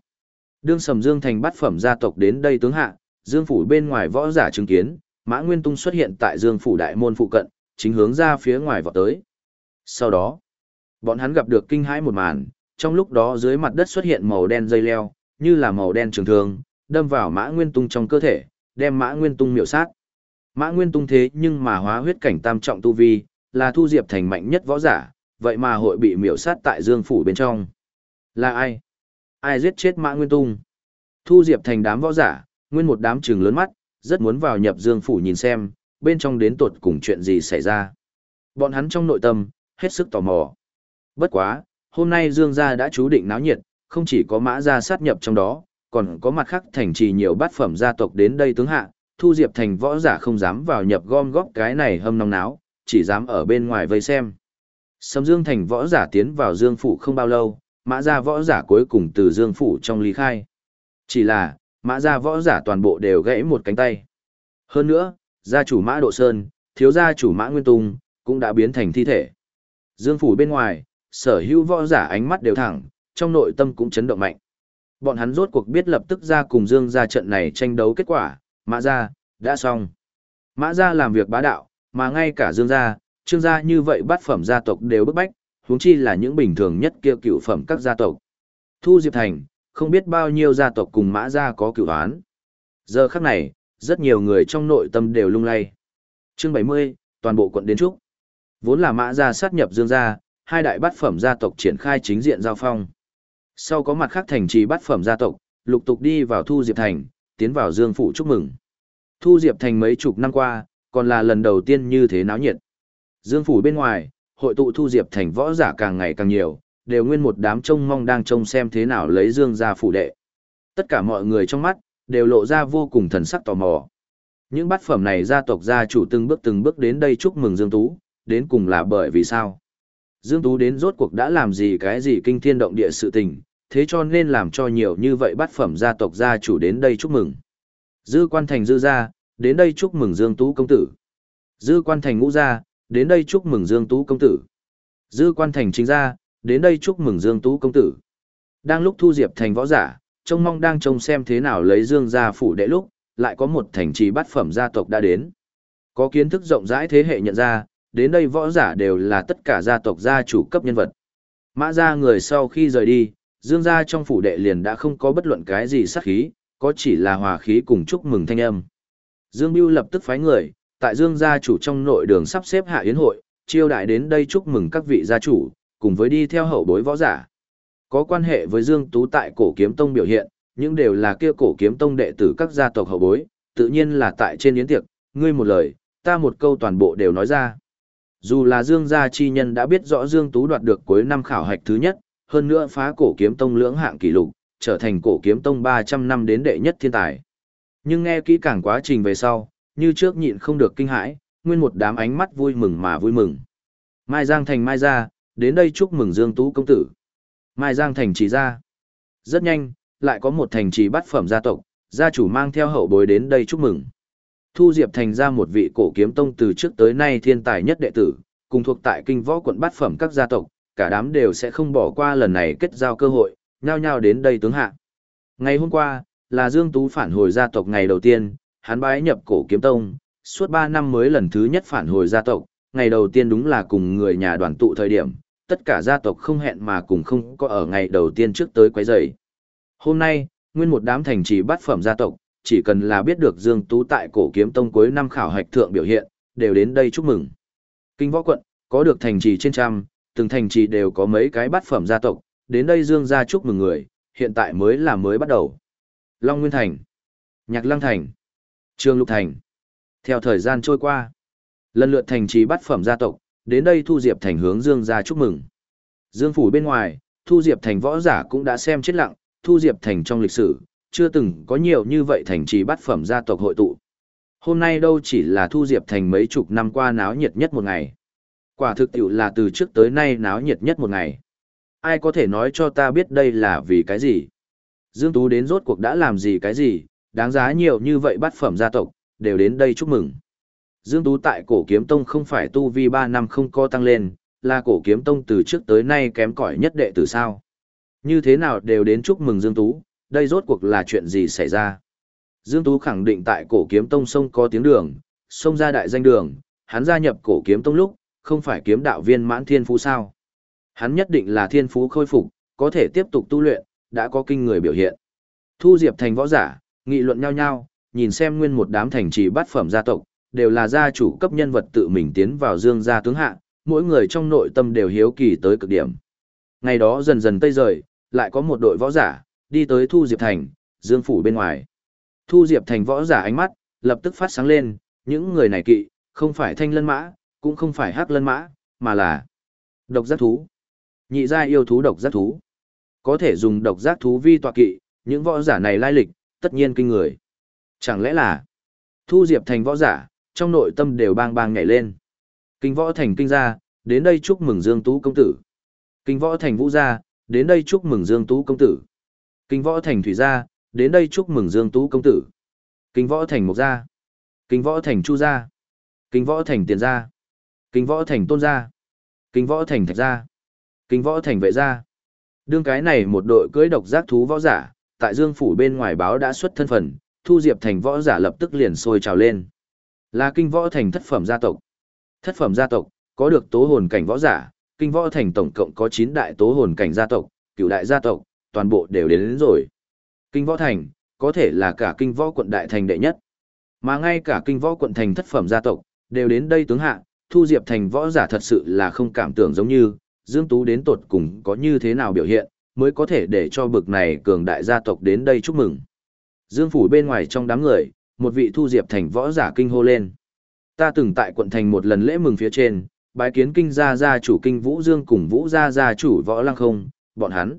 Đương Sầm Dương thành bát phẩm gia tộc đến đây tướng hạ, Dương phủ bên ngoài võ giả chứng kiến, Mã Nguyên Tung xuất hiện tại Dương phủ đại môn phụ cận, chính hướng ra phía ngoài vọt tới. Sau đó, bọn hắn gặp được kinh hãi một màn, trong lúc đó dưới mặt đất xuất hiện màu đen dây leo, như là màu đen trường thương, đâm vào Mã Nguyên Tung trong cơ thể, đem Mã Nguyên Tung miểu sát. Mã Nguyên Tung thế nhưng mà hóa huyết cảnh tam trọng tu vi, là thu diệp thành mạnh nhất võ giả, vậy mà hội bị miểu sát tại Dương phủ bên trong. Là ai? Ai giết chết Mã Nguyên Tung? Thu diệp thành đám võ giả, nguyên một đám trừng lớn mắt, rất muốn vào nhập Dương phủ nhìn xem, bên trong đến tột cùng chuyện gì xảy ra. Bọn hắn trong nội tâm, hết sức tò mò. Bất quá, hôm nay Dương gia đã chú định náo nhiệt, không chỉ có mã gia sát nhập trong đó, còn có mặt khác thành trì nhiều bát phẩm gia tộc đến đây tướng hạ, thu diệp thành võ giả không dám vào nhập gom góp cái này hâm nóng náo, chỉ dám ở bên ngoài vây xem. Sầm Dương thành võ giả tiến vào Dương phủ không bao lâu, mã gia võ giả cuối cùng từ Dương phủ trong ly khai. Chỉ là, mã gia võ giả toàn bộ đều gãy một cánh tay. Hơn nữa, gia chủ mã Độ Sơn, thiếu gia chủ mã Nguyên Tung, cũng đã biến thành thi thể. Dương phủ bên ngoài, sở hữu võ giả ánh mắt đều thẳng, trong nội tâm cũng chấn động mạnh. Bọn hắn rốt cuộc biết lập tức ra cùng Dương gia trận này tranh đấu kết quả, mã gia, đã xong. Mã gia làm việc bá đạo, mà ngay cả Dương gia, Trương gia như vậy bát phẩm gia tộc đều bức bách, huống chi là những bình thường nhất kia cựu phẩm các gia tộc. Thu Diệp Thành, không biết bao nhiêu gia tộc cùng mã gia có cựu án. Giờ khắc này, rất nhiều người trong nội tâm đều lung lay. Chương 70, toàn bộ quận đến trúc. Vốn là mã gia sát nhập dương gia, hai đại bát phẩm gia tộc triển khai chính diện giao phong. Sau có mặt khác thành trì bát phẩm gia tộc, lục tục đi vào Thu Diệp Thành, tiến vào Dương Phủ chúc mừng. Thu Diệp Thành mấy chục năm qua, còn là lần đầu tiên như thế náo nhiệt. Dương Phủ bên ngoài, hội tụ Thu Diệp Thành võ giả càng ngày càng nhiều, đều nguyên một đám trông mong đang trông xem thế nào lấy Dương ra phủ đệ. Tất cả mọi người trong mắt, đều lộ ra vô cùng thần sắc tò mò. Những bát phẩm này gia tộc gia chủ từng bước từng bước đến đây chúc mừng Dương Tú, đến cùng là bởi vì sao? Dương Tú đến rốt cuộc đã làm gì cái gì kinh thiên động địa sự tình, thế cho nên làm cho nhiều như vậy bát phẩm gia tộc gia chủ đến đây chúc mừng. Dư quan thành dư gia, đến đây chúc mừng Dương Tú công tử. Dư quan thành ngũ gia, đến đây chúc mừng Dương Tú công tử. Dư quan thành chính gia, đến đây chúc mừng Dương Tú công tử. Đang lúc thu diệp thành võ giả, trông mong đang trông xem thế nào lấy Dương gia phủ đệ lúc, lại có một thành trì bát phẩm gia tộc đã đến. Có kiến thức rộng rãi thế hệ nhận ra, đến đây võ giả đều là tất cả gia tộc gia chủ cấp nhân vật. Mã gia người sau khi rời đi, Dương gia trong phủ đệ liền đã không có bất luận cái gì sát khí, có chỉ là hòa khí cùng chúc mừng thanh âm. Dương Biêu lập tức phái người, tại Dương gia chủ trong nội đường sắp xếp hạ yến hội, chiêu đại đến đây chúc mừng các vị gia chủ, cùng với đi theo hậu bối võ giả. Có quan hệ với Dương Tú tại cổ kiếm tông biểu hiện, những đều là kia cổ kiếm tông đệ tử các gia tộc hậu bối, tự nhiên là tại trên yến tiệc, ngươi một lời, ta một câu toàn bộ đều nói ra. Dù là Dương gia chi nhân đã biết rõ Dương Tú đoạt được cuối năm khảo hạch thứ nhất, hơn nữa phá cổ kiếm tông lưỡng hạng kỷ lục, trở thành cổ kiếm tông 300 năm đến đệ nhất thiên tài. Nhưng nghe kỹ càng quá trình về sau, như trước nhịn không được kinh hãi, nguyên một đám ánh mắt vui mừng mà vui mừng. Mai Giang Thành Mai gia, đến đây chúc mừng Dương Tú công tử. Mai Giang Thành trì ra. Rất nhanh, lại có một thành trì bát phẩm gia tộc, gia chủ mang theo hậu bối đến đây chúc mừng. Thu Diệp thành ra một vị cổ kiếm tông từ trước tới nay thiên tài nhất đệ tử, cùng thuộc tại kinh võ quận bát phẩm các gia tộc, cả đám đều sẽ không bỏ qua lần này kết giao cơ hội, nhao nhao đến đây tướng hạ. Ngày hôm qua, là Dương Tú phản hồi gia tộc ngày đầu tiên, hắn bái nhập cổ kiếm tông, suốt 3 năm mới lần thứ nhất phản hồi gia tộc, ngày đầu tiên đúng là cùng người nhà đoàn tụ thời điểm, tất cả gia tộc không hẹn mà cùng không có ở ngày đầu tiên trước tới quấy rầy. Hôm nay, nguyên một đám thành trì bát phẩm gia tộc, chỉ cần là biết được Dương Tú tại cổ kiếm tông cuối năm khảo hạch thượng biểu hiện, đều đến đây chúc mừng. Kinh võ quận, có được thành trì trên trăm, từng thành trì đều có mấy cái bát phẩm gia tộc, đến đây Dương gia chúc mừng người, hiện tại mới là mới bắt đầu. Long Nguyên Thành, Nhạc Lăng Thành, Trường Lục Thành. Theo thời gian trôi qua, lần lượt thành trì bát phẩm gia tộc, đến đây Thu Diệp Thành hướng Dương gia chúc mừng. Dương phủ bên ngoài, Thu Diệp Thành võ giả cũng đã xem chết lặng, Thu Diệp Thành trong lịch sử, chưa từng có nhiều như vậy thành trì bát phẩm gia tộc hội tụ. Hôm nay đâu chỉ là Thu Diệp Thành mấy chục năm qua náo nhiệt nhất một ngày. Quả thực tiệu là từ trước tới nay náo nhiệt nhất một ngày. Ai có thể nói cho ta biết đây là vì cái gì? Dương Tú đến rốt cuộc đã làm gì cái gì, đáng giá nhiều như vậy bát phẩm gia tộc, đều đến đây chúc mừng. Dương Tú tại cổ kiếm tông không phải tu vi 3 năm không co tăng lên, là cổ kiếm tông từ trước tới nay kém cỏi nhất đệ tử sao. Như thế nào đều đến chúc mừng Dương Tú, đây rốt cuộc là chuyện gì xảy ra. Dương Tú khẳng định tại cổ kiếm tông sông có tiếng đường, sông ra đại danh đường, hắn gia nhập cổ kiếm tông lúc, không phải kiếm đạo viên mãn thiên phú sao. Hắn nhất định là thiên phú khôi phục, có thể tiếp tục tu luyện, đã có kinh người biểu hiện. Thu Diệp thành võ giả, nghị luận nhau nhau, nhìn xem nguyên một đám thành trì bát phẩm gia tộc, đều là gia chủ cấp nhân vật tự mình tiến vào dương gia tướng hạ, mỗi người trong nội tâm đều hiếu kỳ tới cực điểm. Ngày đó dần dần tây rời, lại có một đội võ giả, đi tới Thu Diệp Thành, dương phủ bên ngoài. Thu Diệp Thành võ giả ánh mắt, lập tức phát sáng lên, những người này kỵ, không phải thanh lân mã, cũng không phải hắc lân mã, mà là độc giác thú. Nhị gia yêu thú độc giác thú. Có thể dùng độc giác thú vi tọa kỵ, những võ giả này lai lịch, tất nhiên kinh người. Chẳng lẽ là Thu Diệp Thành võ giả, trong nội tâm đều bang bang nhảy lên. Kinh võ thành kinh gia, đến đây chúc mừng Dương Tú công tử. Kinh võ thành vũ gia, đến đây chúc mừng Dương Tú công tử. Kinh võ thành thủy gia, đến đây chúc mừng Dương Tú công tử. Kinh võ thành mục gia. Kinh võ thành chu gia. Kinh võ thành tiền gia. Kinh võ thành tôn gia. Kinh võ thành thạch gia. Kinh võ thành vệ gia. Đương cái này một đội cưỡi độc giác thú võ giả, tại Dương phủ bên ngoài báo đã xuất thân phận, Thu Diệp thành võ giả lập tức liền sôi trào lên. Là kinh võ thành thất phẩm gia tộc. Thất phẩm gia tộc, có được tố hồn cảnh võ giả, kinh võ thành tổng cộng có 9 đại tố hồn cảnh gia tộc, cửu đại gia tộc, toàn bộ đều đến, đến rồi. Kinh võ thành, có thể là cả kinh võ quận đại thành đệ nhất. Mà ngay cả kinh võ quận thành thất phẩm gia tộc, đều đến đây tướng hạ, thu diệp thành võ giả thật sự là không cảm tưởng giống như, Dương Tú đến tột cùng có như thế nào biểu hiện, mới có thể để cho bực này cường đại gia tộc đến đây chúc mừng. Dương Phủ bên ngoài trong đám người, một vị thu diệp thành võ giả kinh hô lên. Ta từng tại quận thành một lần lễ mừng phía trên, bái kiến kinh gia gia chủ kinh Vũ Dương cùng Vũ gia gia chủ võ lăng không, bọn hắn.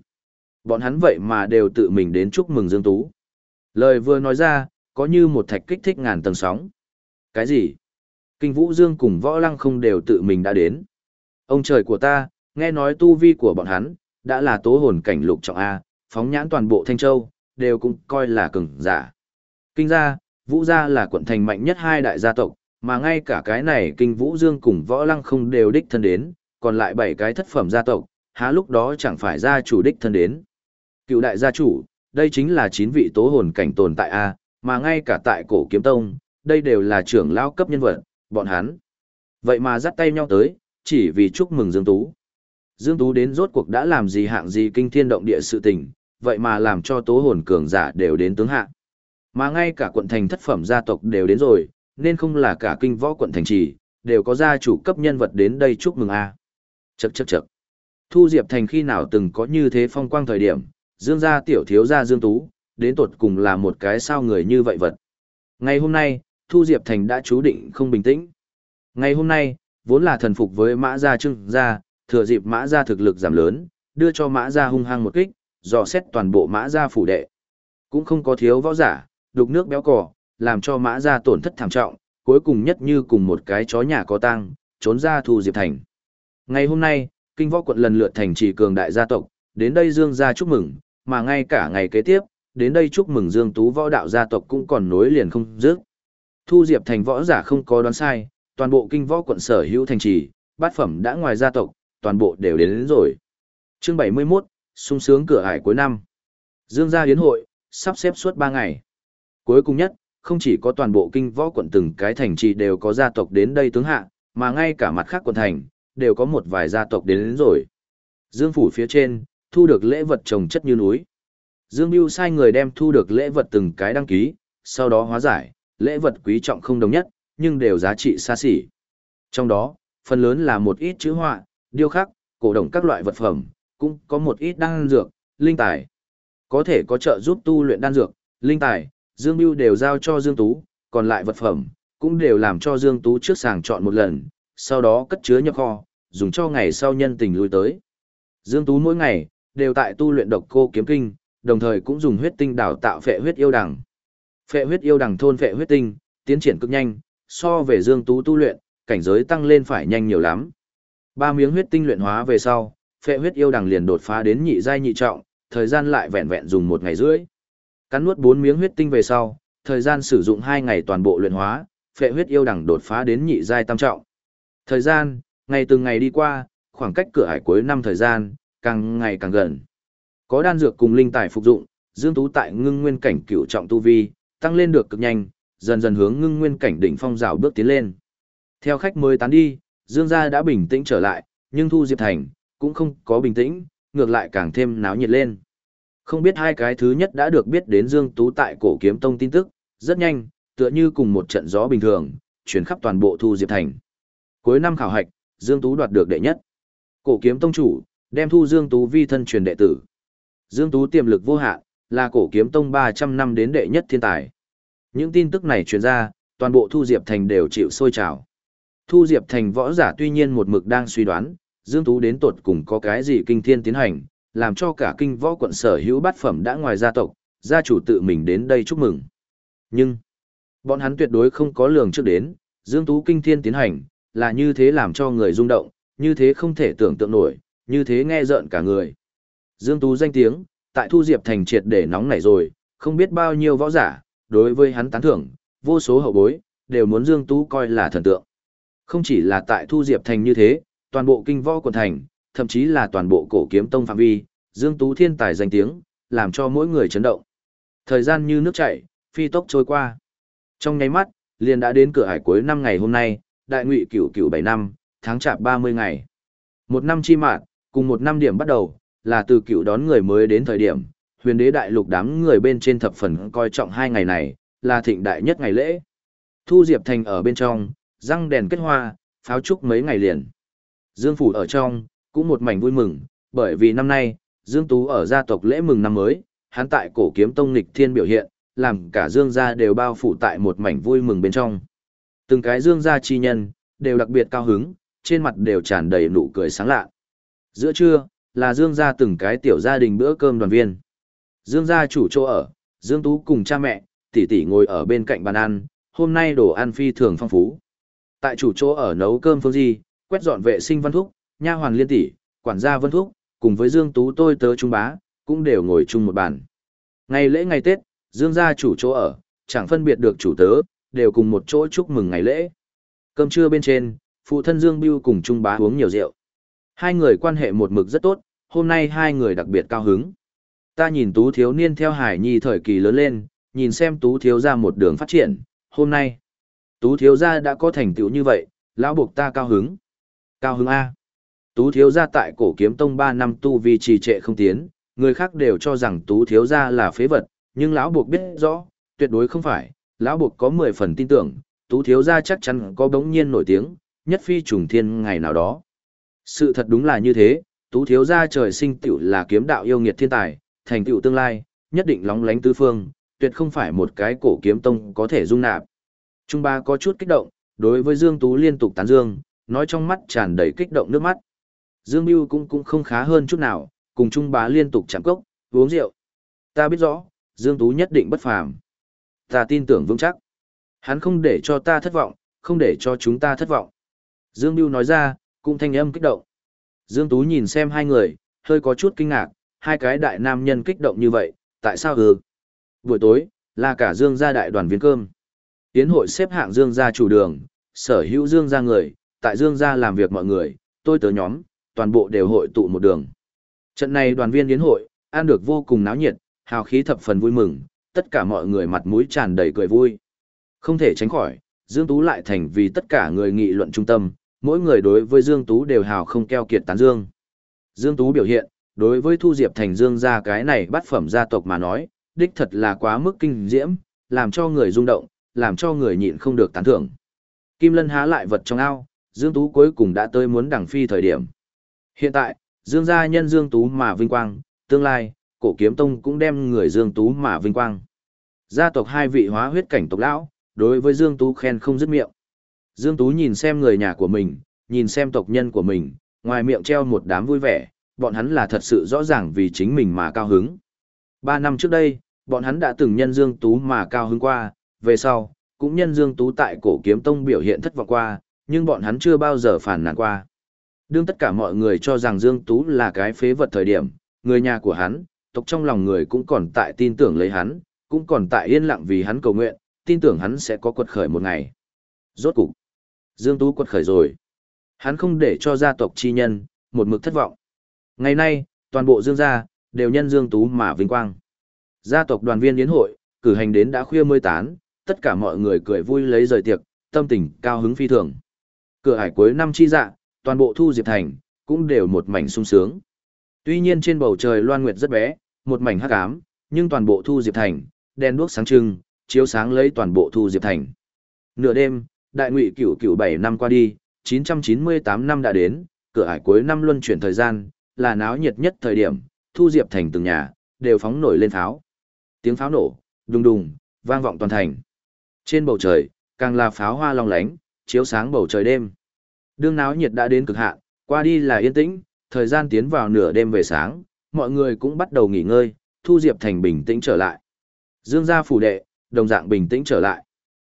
Bọn hắn vậy mà đều tự mình đến chúc mừng Dương Tú. Lời vừa nói ra, có như một thạch kích thích ngàn tầng sóng. Cái gì? Kinh Vũ Dương cùng võ lăng không đều tự mình đã đến. Ông trời của ta, nghe nói tu vi của bọn hắn, đã là tố hồn cảnh lục trọng A, phóng nhãn toàn bộ Thanh Châu, đều cũng coi là cường giả. Kinh gia, Vũ gia là quận thành mạnh nhất hai đại gia tộc, mà ngay cả cái này Kinh Vũ Dương cùng Võ Lăng không đều đích thân đến, còn lại bảy cái thất phẩm gia tộc, há lúc đó chẳng phải gia chủ đích thân đến. Cựu đại gia chủ, đây chính là chín vị tố hồn cảnh tồn tại a, mà ngay cả tại Cổ Kiếm Tông, đây đều là trưởng lão cấp nhân vật, bọn hắn. Vậy mà dắt tay nhau tới, chỉ vì chúc mừng Dương Tú. Dương Tú đến rốt cuộc đã làm gì hạng gì kinh thiên động địa sự tình, vậy mà làm cho tố hồn cường giả đều đến tướng hạ. Mà ngay cả quận thành thất phẩm gia tộc đều đến rồi, nên không là cả kinh võ quận thành trì, đều có gia chủ cấp nhân vật đến đây chúc mừng a. À. Chậc chậc chậc. Thu Diệp thành khi nào từng có như thế phong quang thời điểm, Dương gia tiểu thiếu gia Dương Tú, đến tột cùng là một cái sao người như vậy vật. Ngày hôm nay, Thu Diệp thành đã chú định không bình tĩnh. Ngày hôm nay, vốn là thần phục với Mã gia Trưng gia, thừa dịp Mã gia thực lực giảm lớn, đưa cho Mã gia hung hăng một kích, dò xét toàn bộ Mã gia phủ đệ. Cũng không có thiếu võ giả, đục nước béo cỏ, làm cho mã gia tổn thất thảm trọng, cuối cùng nhất như cùng một cái chó nhà có tang, trốn ra thu diệp thành. Ngày hôm nay, kinh võ quận lần lượt thành trì cường đại gia tộc, đến đây dương gia chúc mừng, mà ngay cả ngày kế tiếp, đến đây chúc mừng dương tú võ đạo gia tộc cũng còn nối liền không dứt. Thu diệp thành võ giả không có đoán sai, toàn bộ kinh võ quận sở hữu thành trì, bát phẩm đã ngoài gia tộc, toàn bộ đều đến, đến rồi. Chương 71, sung sướng cửa hải cuối năm. Dương gia hiến hội, sắp xếp suốt 3 ngày. Cuối cùng nhất, không chỉ có toàn bộ kinh võ quận từng cái thành trì đều có gia tộc đến đây tướng hạ, mà ngay cả mặt khác quận thành, đều có một vài gia tộc đến, đến rồi. Dương phủ phía trên, thu được lễ vật trồng chất như núi. Dương Biêu sai người đem thu được lễ vật từng cái đăng ký, sau đó hóa giải, lễ vật quý trọng không đồng nhất, nhưng đều giá trị xa xỉ. Trong đó, phần lớn là một ít chữ họa, điêu khắc, cổ động các loại vật phẩm, cũng có một ít đan dược, linh tài. Có thể có trợ giúp tu luyện đan dược, linh tài, Dương Biêu đều giao cho Dương Tú, còn lại vật phẩm, cũng đều làm cho Dương Tú trước sàng chọn một lần, sau đó cất chứa nhập kho, dùng cho ngày sau nhân tình lui tới. Dương Tú mỗi ngày, đều tại tu luyện độc cô kiếm kinh, đồng thời cũng dùng huyết tinh đào tạo phệ huyết yêu đằng. Phệ huyết yêu đằng thôn phệ huyết tinh, tiến triển cực nhanh, so về Dương Tú tu luyện, cảnh giới tăng lên phải nhanh nhiều lắm. Ba miếng huyết tinh luyện hóa về sau, phệ huyết yêu đằng liền đột phá đến nhị giai nhị trọng, thời gian lại vẹn vẹn dùng một ngày rưỡi. Cắn nuốt bốn miếng huyết tinh về sau, thời gian sử dụng hai ngày toàn bộ luyện hóa, phệ huyết yêu đằng đột phá đến nhị giai tam trọng. Thời gian, ngày từng ngày đi qua, khoảng cách cửa hải cuối năm thời gian, càng ngày càng gần. Có đan dược cùng linh tài phục dụng, Dương Tú tại ngưng nguyên cảnh cửu trọng tu vi, tăng lên được cực nhanh, dần dần hướng ngưng nguyên cảnh đỉnh phong rào bước tiến lên. Theo khách mới tán đi, Dương gia đã bình tĩnh trở lại, nhưng Thu Diệp Thành cũng không có bình tĩnh, ngược lại càng thêm náo nhiệt lên. Không biết hai cái thứ nhất đã được biết đến Dương Tú tại cổ kiếm tông tin tức, rất nhanh, tựa như cùng một trận gió bình thường, chuyển khắp toàn bộ Thu Diệp Thành. Cuối năm khảo hạch, Dương Tú đoạt được đệ nhất. Cổ kiếm tông chủ, đem thu Dương Tú vi thân truyền đệ tử. Dương Tú tiềm lực vô hạn, là cổ kiếm tông 300 năm đến đệ nhất thiên tài. Những tin tức này truyền ra, toàn bộ Thu Diệp Thành đều chịu sôi trào. Thu Diệp Thành võ giả tuy nhiên một mực đang suy đoán, Dương Tú đến tột cùng có cái gì kinh thiên tiến hành, làm cho cả kinh võ quận sở hữu bát phẩm đã ngoài gia tộc, gia chủ tự mình đến đây chúc mừng. Nhưng, bọn hắn tuyệt đối không có lường trước đến, Dương Tú kinh thiên tiến hành, là như thế làm cho người rung động, như thế không thể tưởng tượng nổi, như thế nghe rợn cả người. Dương Tú danh tiếng, tại Thu Diệp Thành triệt để nóng nảy rồi, không biết bao nhiêu võ giả, đối với hắn tán thưởng, vô số hậu bối, đều muốn Dương Tú coi là thần tượng. Không chỉ là tại Thu Diệp Thành như thế, toàn bộ kinh võ quần thành, thậm chí là toàn bộ cổ kiếm tông phạm vi, Dương Tú thiên tài danh tiếng, làm cho mỗi người chấn động. Thời gian như nước chảy, phi tốc trôi qua. Trong nháy mắt, liền đã đến cửa hải cuối năm ngày hôm nay, đại ngụy cửu cửu 7 năm, tháng chạp 30 ngày. Một năm chi mạng, cùng một năm điểm bắt đầu, là từ cựu đón người mới đến thời điểm, huyền đế đại lục đám người bên trên thập phần coi trọng hai ngày này, là thịnh đại nhất ngày lễ. Thu Diệp Thành ở bên trong, răng đèn kết hoa, pháo trúc mấy ngày liền. Dương Phủ ở trong, cũng một mảnh vui mừng, bởi vì năm nay, Dương Tú ở gia tộc lễ mừng năm mới, hắn tại cổ kiếm tông lịch thiên biểu hiện, làm cả Dương gia đều bao phủ tại một mảnh vui mừng bên trong. Từng cái Dương gia chi nhân, đều đặc biệt cao hứng, trên mặt đều tràn đầy nụ cười sáng lạ. Giữa trưa, là Dương gia từng cái tiểu gia đình bữa cơm đoàn viên. Dương gia chủ chỗ ở, Dương Tú cùng cha mẹ, tỷ tỷ ngồi ở bên cạnh bàn ăn, hôm nay đồ ăn phi thường phong phú. Tại chủ chỗ ở nấu cơm phương di, quét dọn vệ sinh văn thúc, nha hoàn liên tỷ, quản gia vân thúc, cùng với Dương Tú tôi tớ trung bá, cũng đều ngồi chung một bàn. Ngày lễ ngày Tết, Dương gia chủ chỗ ở, chẳng phân biệt được chủ tớ, đều cùng một chỗ chúc mừng ngày lễ. Cơm trưa bên trên, phụ thân Dương Bưu cùng Trung Bá uống nhiều rượu. Hai người quan hệ một mực rất tốt, hôm nay hai người đặc biệt cao hứng. Ta nhìn Tú thiếu niên theo Hải Nhi thời kỳ lớn lên, nhìn xem Tú thiếu ra một đường phát triển, hôm nay. Tú thiếu ra đã có thành tựu như vậy, lão buộc ta cao hứng. Cao hứng A. Tú thiếu ra tại cổ kiếm tông 3 năm tu vì trì trệ không tiến, người khác đều cho rằng Tú thiếu ra là phế vật, nhưng lão buộc biết rõ, tuyệt đối không phải, lão buộc có 10 phần tin tưởng, Tú thiếu ra chắc chắn có bỗng nhiên nổi tiếng, nhất phi trùng thiên ngày nào đó. Sự thật đúng là như thế, tú thiếu gia trời sinh tiểu là kiếm đạo yêu nghiệt thiên tài, thành tựu tương lai, nhất định lóng lánh tứ phương, tuyệt không phải một cái cổ kiếm tông có thể dung nạp. Trung ba có chút kích động, đối với Dương Tú liên tục tán dương, nói trong mắt tràn đầy kích động nước mắt. Dương Bưu cũng cũng không khá hơn chút nào, cùng Trung bá liên tục chạm cốc, uống rượu. Ta biết rõ, Dương Tú nhất định bất phàm. Ta tin tưởng vững chắc. Hắn không để cho ta thất vọng, không để cho chúng ta thất vọng. Dương Bưu nói ra, cũng thanh âm kích động. Dương Tú nhìn xem hai người, hơi có chút kinh ngạc, hai cái đại nam nhân kích động như vậy, tại sao hừ, Buổi tối, là cả Dương gia đại đoàn viên cơm. Tiến hội xếp hạng Dương gia chủ đường, sở hữu Dương gia người, tại Dương gia làm việc mọi người, tôi tớ nhóm, toàn bộ đều hội tụ một đường. Trận này đoàn viên yến hội, ăn được vô cùng náo nhiệt, hào khí thập phần vui mừng, tất cả mọi người mặt mũi tràn đầy cười vui. Không thể tránh khỏi, Dương Tú lại thành vì tất cả người nghị luận trung tâm, mỗi người đối với Dương Tú đều hào không keo kiệt tán dương. Dương Tú biểu hiện, đối với Thu Diệp Thành Dương gia cái này bắt phẩm gia tộc mà nói, đích thật là quá mức kinh diễm, làm cho người rung động, làm cho người nhịn không được tán thưởng. Kim Lân há lại vật trong ao, Dương Tú cuối cùng đã tới muốn đẳng phi thời điểm. Hiện tại, Dương gia nhân Dương Tú mà vinh quang, tương lai, cổ kiếm tông cũng đem người Dương Tú mà vinh quang. Gia tộc hai vị hóa huyết cảnh tộc lão, đối với Dương Tú khen không dứt miệng. Dương Tú nhìn xem người nhà của mình, nhìn xem tộc nhân của mình, ngoài miệng treo một đám vui vẻ, bọn hắn là thật sự rõ ràng vì chính mình mà cao hứng. Ba năm trước đây, bọn hắn đã từng nhân Dương Tú mà cao hứng qua, về sau, cũng nhân Dương Tú tại cổ kiếm tông biểu hiện thất vọng qua, nhưng bọn hắn chưa bao giờ phản nàn qua. Đương tất cả mọi người cho rằng Dương Tú là cái phế vật thời điểm, người nhà của hắn, tộc trong lòng người cũng còn tại tin tưởng lấy hắn, cũng còn tại yên lặng vì hắn cầu nguyện, tin tưởng hắn sẽ có quật khởi một ngày. Rốt cục, Dương Tú quật khởi rồi. Hắn không để cho gia tộc chi nhân, một mực thất vọng. Ngày nay, toàn bộ Dương gia, đều nhân Dương Tú mà vinh quang. Gia tộc đoàn viên yến hội, cử hành đến đã khuya mới tán, tất cả mọi người cười vui lấy rời tiệc, tâm tình cao hứng phi thường. Cửa hải cuối năm chi dạ, toàn bộ thu diệp thành, cũng đều một mảnh sung sướng. Tuy nhiên trên bầu trời loan nguyệt rất bé, một mảnh hắc ám, nhưng toàn bộ thu diệp thành, đèn đuốc sáng trưng, chiếu sáng lấy toàn bộ thu diệp thành. Nửa đêm, đại ngụy cửu cửu bảy năm qua đi, 998 năm đã đến, cửa ải cuối năm luân chuyển thời gian, là náo nhiệt nhất thời điểm, thu diệp thành từng nhà, đều phóng nổi lên pháo. Tiếng pháo nổ, đùng đùng, vang vọng toàn thành. Trên bầu trời, càng là pháo hoa long lánh, chiếu sáng bầu trời đêm. Đương náo nhiệt đã đến cực hạn, qua đi là yên tĩnh, thời gian tiến vào nửa đêm về sáng, mọi người cũng bắt đầu nghỉ ngơi, Thu Diệp Thành bình tĩnh trở lại. Dương gia phủ đệ, đồng dạng bình tĩnh trở lại.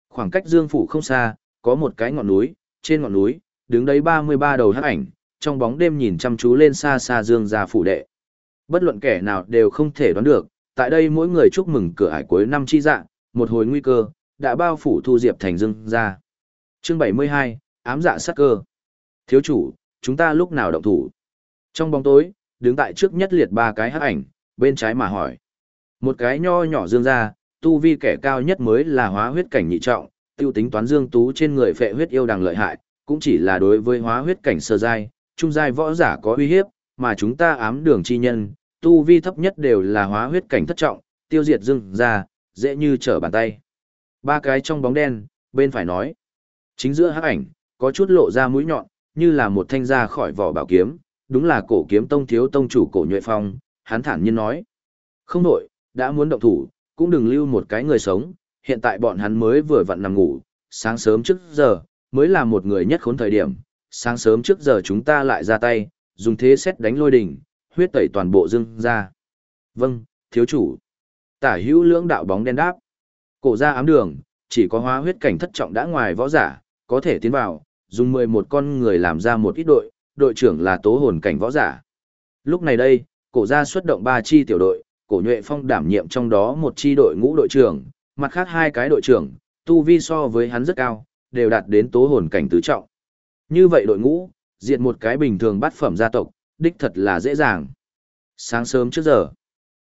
Khoảng cách Dương phủ không xa, có một cái ngọn núi, trên ngọn núi, đứng đấy 33 đầu hắc ảnh, trong bóng đêm nhìn chăm chú lên xa xa Dương gia phủ đệ. Bất luận kẻ nào đều không thể đoán được, tại đây mỗi người chúc mừng cửa ải cuối năm chi dạng, một hồi nguy cơ, đã bao phủ Thu Diệp Thành Dương gia. Chương 72, ám dạ sát cơ. Thiếu chủ, chúng ta lúc nào động thủ? Trong bóng tối, đứng tại trước nhất liệt ba cái hắc ảnh, bên trái mà hỏi. Một cái nho nhỏ dương gia, tu vi kẻ cao nhất mới là hóa huyết cảnh nhị trọng, tiêu tính toán dương tú trên người phệ huyết yêu đằng lợi hại, cũng chỉ là đối với hóa huyết cảnh sơ giai, trung giai võ giả có uy hiếp, mà chúng ta ám đường chi nhân, tu vi thấp nhất đều là hóa huyết cảnh thất trọng, tiêu diệt dương ra, dễ như trở bàn tay. Ba cái trong bóng đen, bên phải nói. Chính giữa hắc ảnh, có chút lộ ra mũi nhọn, như là một thanh ra khỏi vỏ bảo kiếm, đúng là cổ kiếm tông thiếu tông chủ cổ nhuệ phong, hắn thản nhiên nói. Không nội, đã muốn động thủ, cũng đừng lưu một cái người sống, hiện tại bọn hắn mới vừa vặn nằm ngủ, sáng sớm trước giờ, mới là một người nhất khốn thời điểm, sáng sớm trước giờ chúng ta lại ra tay, dùng thế xét đánh lôi đỉnh, huyết tẩy toàn bộ dương ra. Vâng, thiếu chủ. Tả hữu lưỡng đạo bóng đen đáp. Cổ ra ám đường, chỉ có hóa huyết cảnh thất trọng đã ngoài võ giả, có thể tiến vào, dùng 11 con người làm ra một ít đội, đội trưởng là tố hồn cảnh võ giả. Lúc này đây, cổ gia xuất động 3 chi tiểu đội, cổ nhuệ phong đảm nhiệm trong đó một chi đội ngũ đội trưởng, mặt khác hai cái đội trưởng, tu vi so với hắn rất cao, đều đạt đến tố hồn cảnh tứ trọng. Như vậy đội ngũ, diệt một cái bình thường bắt phẩm gia tộc, đích thật là dễ dàng. Sáng sớm trước giờ,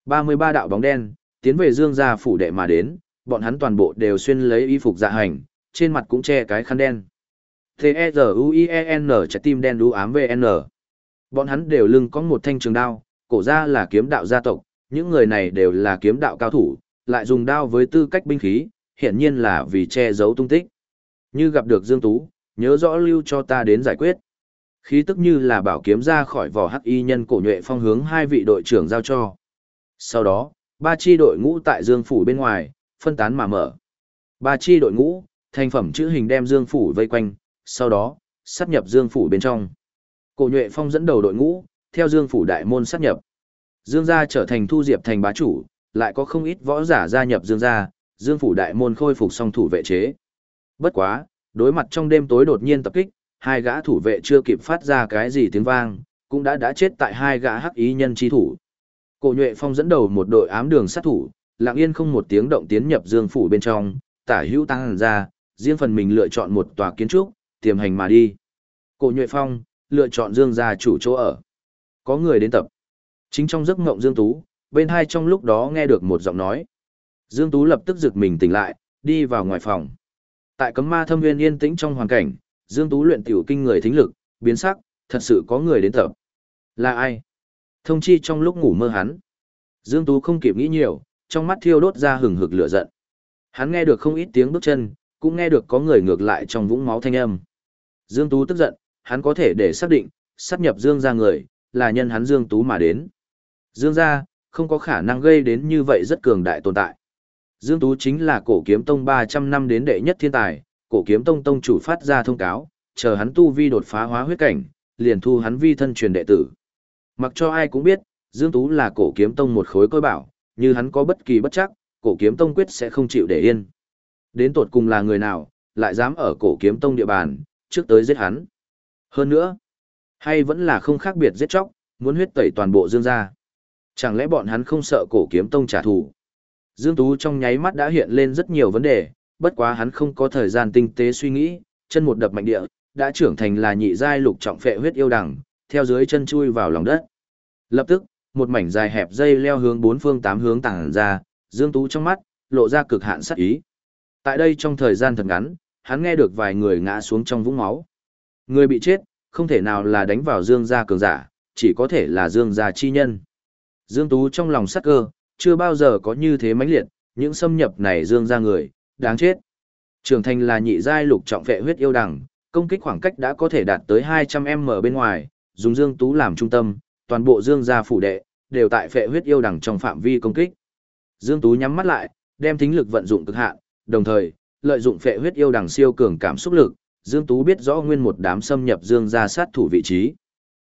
33 đạo bóng đen, tiến về dương gia phủ đệ mà đến, bọn hắn toàn bộ đều xuyên lấy y phục dạ hành, trên mặt cũng che cái khăn đen. T-E-Z-U-I-E-N trái tim đen đu ám VN. Bọn hắn đều lưng có một thanh trường đao, cổ ra là kiếm đạo gia tộc, những người này đều là kiếm đạo cao thủ, lại dùng đao với tư cách binh khí, hiển nhiên là vì che giấu tung tích. Như gặp được Dương Tú, nhớ rõ lưu cho ta đến giải quyết. Khí tức như là bảo kiếm ra khỏi vỏ hắc y nhân cổ nhuệ phong hướng hai vị đội trưởng giao cho. Sau đó, ba chi đội ngũ tại Dương Phủ bên ngoài, phân tán mà mở. Ba chi đội ngũ, thành phẩm chữ hình đem Dương Phủ vây quanh, sau đó, sát nhập Dương Phủ bên trong. Cổ nhuệ phong dẫn đầu đội ngũ, theo Dương Phủ đại môn sát nhập. Dương gia trở thành thu diệp thành bá chủ, lại có không ít võ giả gia nhập Dương gia, Dương Phủ đại môn khôi phục song thủ vệ chế. Bất quá, đối mặt trong đêm tối đột nhiên tập kích, hai gã thủ vệ chưa kịp phát ra cái gì tiếng vang, cũng đã đã chết tại hai gã hắc ý nhân chi thủ. Cổ nhuệ phong dẫn đầu một đội ám đường sát thủ, lặng yên không một tiếng động tiến nhập Dương Phủ bên trong, tả hữu tăng ra, riêng phần mình lựa chọn một tòa kiến trúc, tiềm hành mà đi. Cổ Nhuệ Phong, lựa chọn Dương gia chủ chỗ ở. Có người đến tập. Chính trong giấc ngộng Dương Tú, bên hai trong lúc đó nghe được một giọng nói. Dương Tú lập tức giật mình tỉnh lại, đi vào ngoài phòng. Tại cấm ma thâm viên yên tĩnh trong hoàn cảnh, Dương Tú luyện tiểu kinh người thính lực, biến sắc, thật sự có người đến tập. Là ai? Thông chi trong lúc ngủ mơ hắn. Dương Tú không kịp nghĩ nhiều, trong mắt thiêu đốt ra hừng hực lửa giận. Hắn nghe được không ít tiếng bước chân, cũng nghe được có người ngược lại trong vũng máu thanh âm. Dương Tú tức giận, hắn có thể để xác định, sát nhập Dương ra người, là nhân hắn Dương Tú mà đến. Dương ra, không có khả năng gây đến như vậy rất cường đại tồn tại. Dương Tú chính là cổ kiếm tông 300 năm đến đệ nhất thiên tài, cổ kiếm tông tông chủ phát ra thông cáo, chờ hắn tu vi đột phá hóa huyết cảnh, liền thu hắn vi thân truyền đệ tử. Mặc cho ai cũng biết, Dương Tú là cổ kiếm tông một khối coi bảo, như hắn có bất kỳ bất chắc, cổ kiếm tông quyết sẽ không chịu để yên. Đến tột cùng là người nào, lại dám ở cổ kiếm tông địa bàn, trước tới giết hắn. Hơn nữa, hay vẫn là không khác biệt giết chóc, muốn huyết tẩy toàn bộ Dương gia. Chẳng lẽ bọn hắn không sợ cổ kiếm tông trả thù? Dương Tú trong nháy mắt đã hiện lên rất nhiều vấn đề, bất quá hắn không có thời gian tinh tế suy nghĩ, chân một đập mạnh địa, đã trưởng thành là nhị giai lục trọng phệ huyết yêu đằng, theo dưới chân chui vào lòng đất. Lập tức, một mảnh dài hẹp dây leo hướng bốn phương tám hướng tàng ra, Dương Tú trong mắt, lộ ra cực hạn sát ý. Tại đây trong thời gian thật ngắn, hắn nghe được vài người ngã xuống trong vũng máu. Người bị chết, không thể nào là đánh vào Dương gia cường giả, chỉ có thể là Dương gia chi nhân. Dương Tú trong lòng sắc cơ, chưa bao giờ có như thế mãnh liệt, những xâm nhập này Dương gia người, đáng chết. Trưởng thành là nhị giai lục trọng vệ huyết yêu đằng, công kích khoảng cách đã có thể đạt tới 200m bên ngoài, dùng Dương Tú làm trung tâm, toàn bộ Dương gia phủ đệ, đều tại phệ huyết yêu đằng trong phạm vi công kích. Dương Tú nhắm mắt lại, đem thính lực vận dụng cực hạn, đồng thời, lợi dụng phệ huyết yêu đằng siêu cường cảm xúc lực, Dương Tú biết rõ nguyên một đám xâm nhập Dương gia sát thủ vị trí.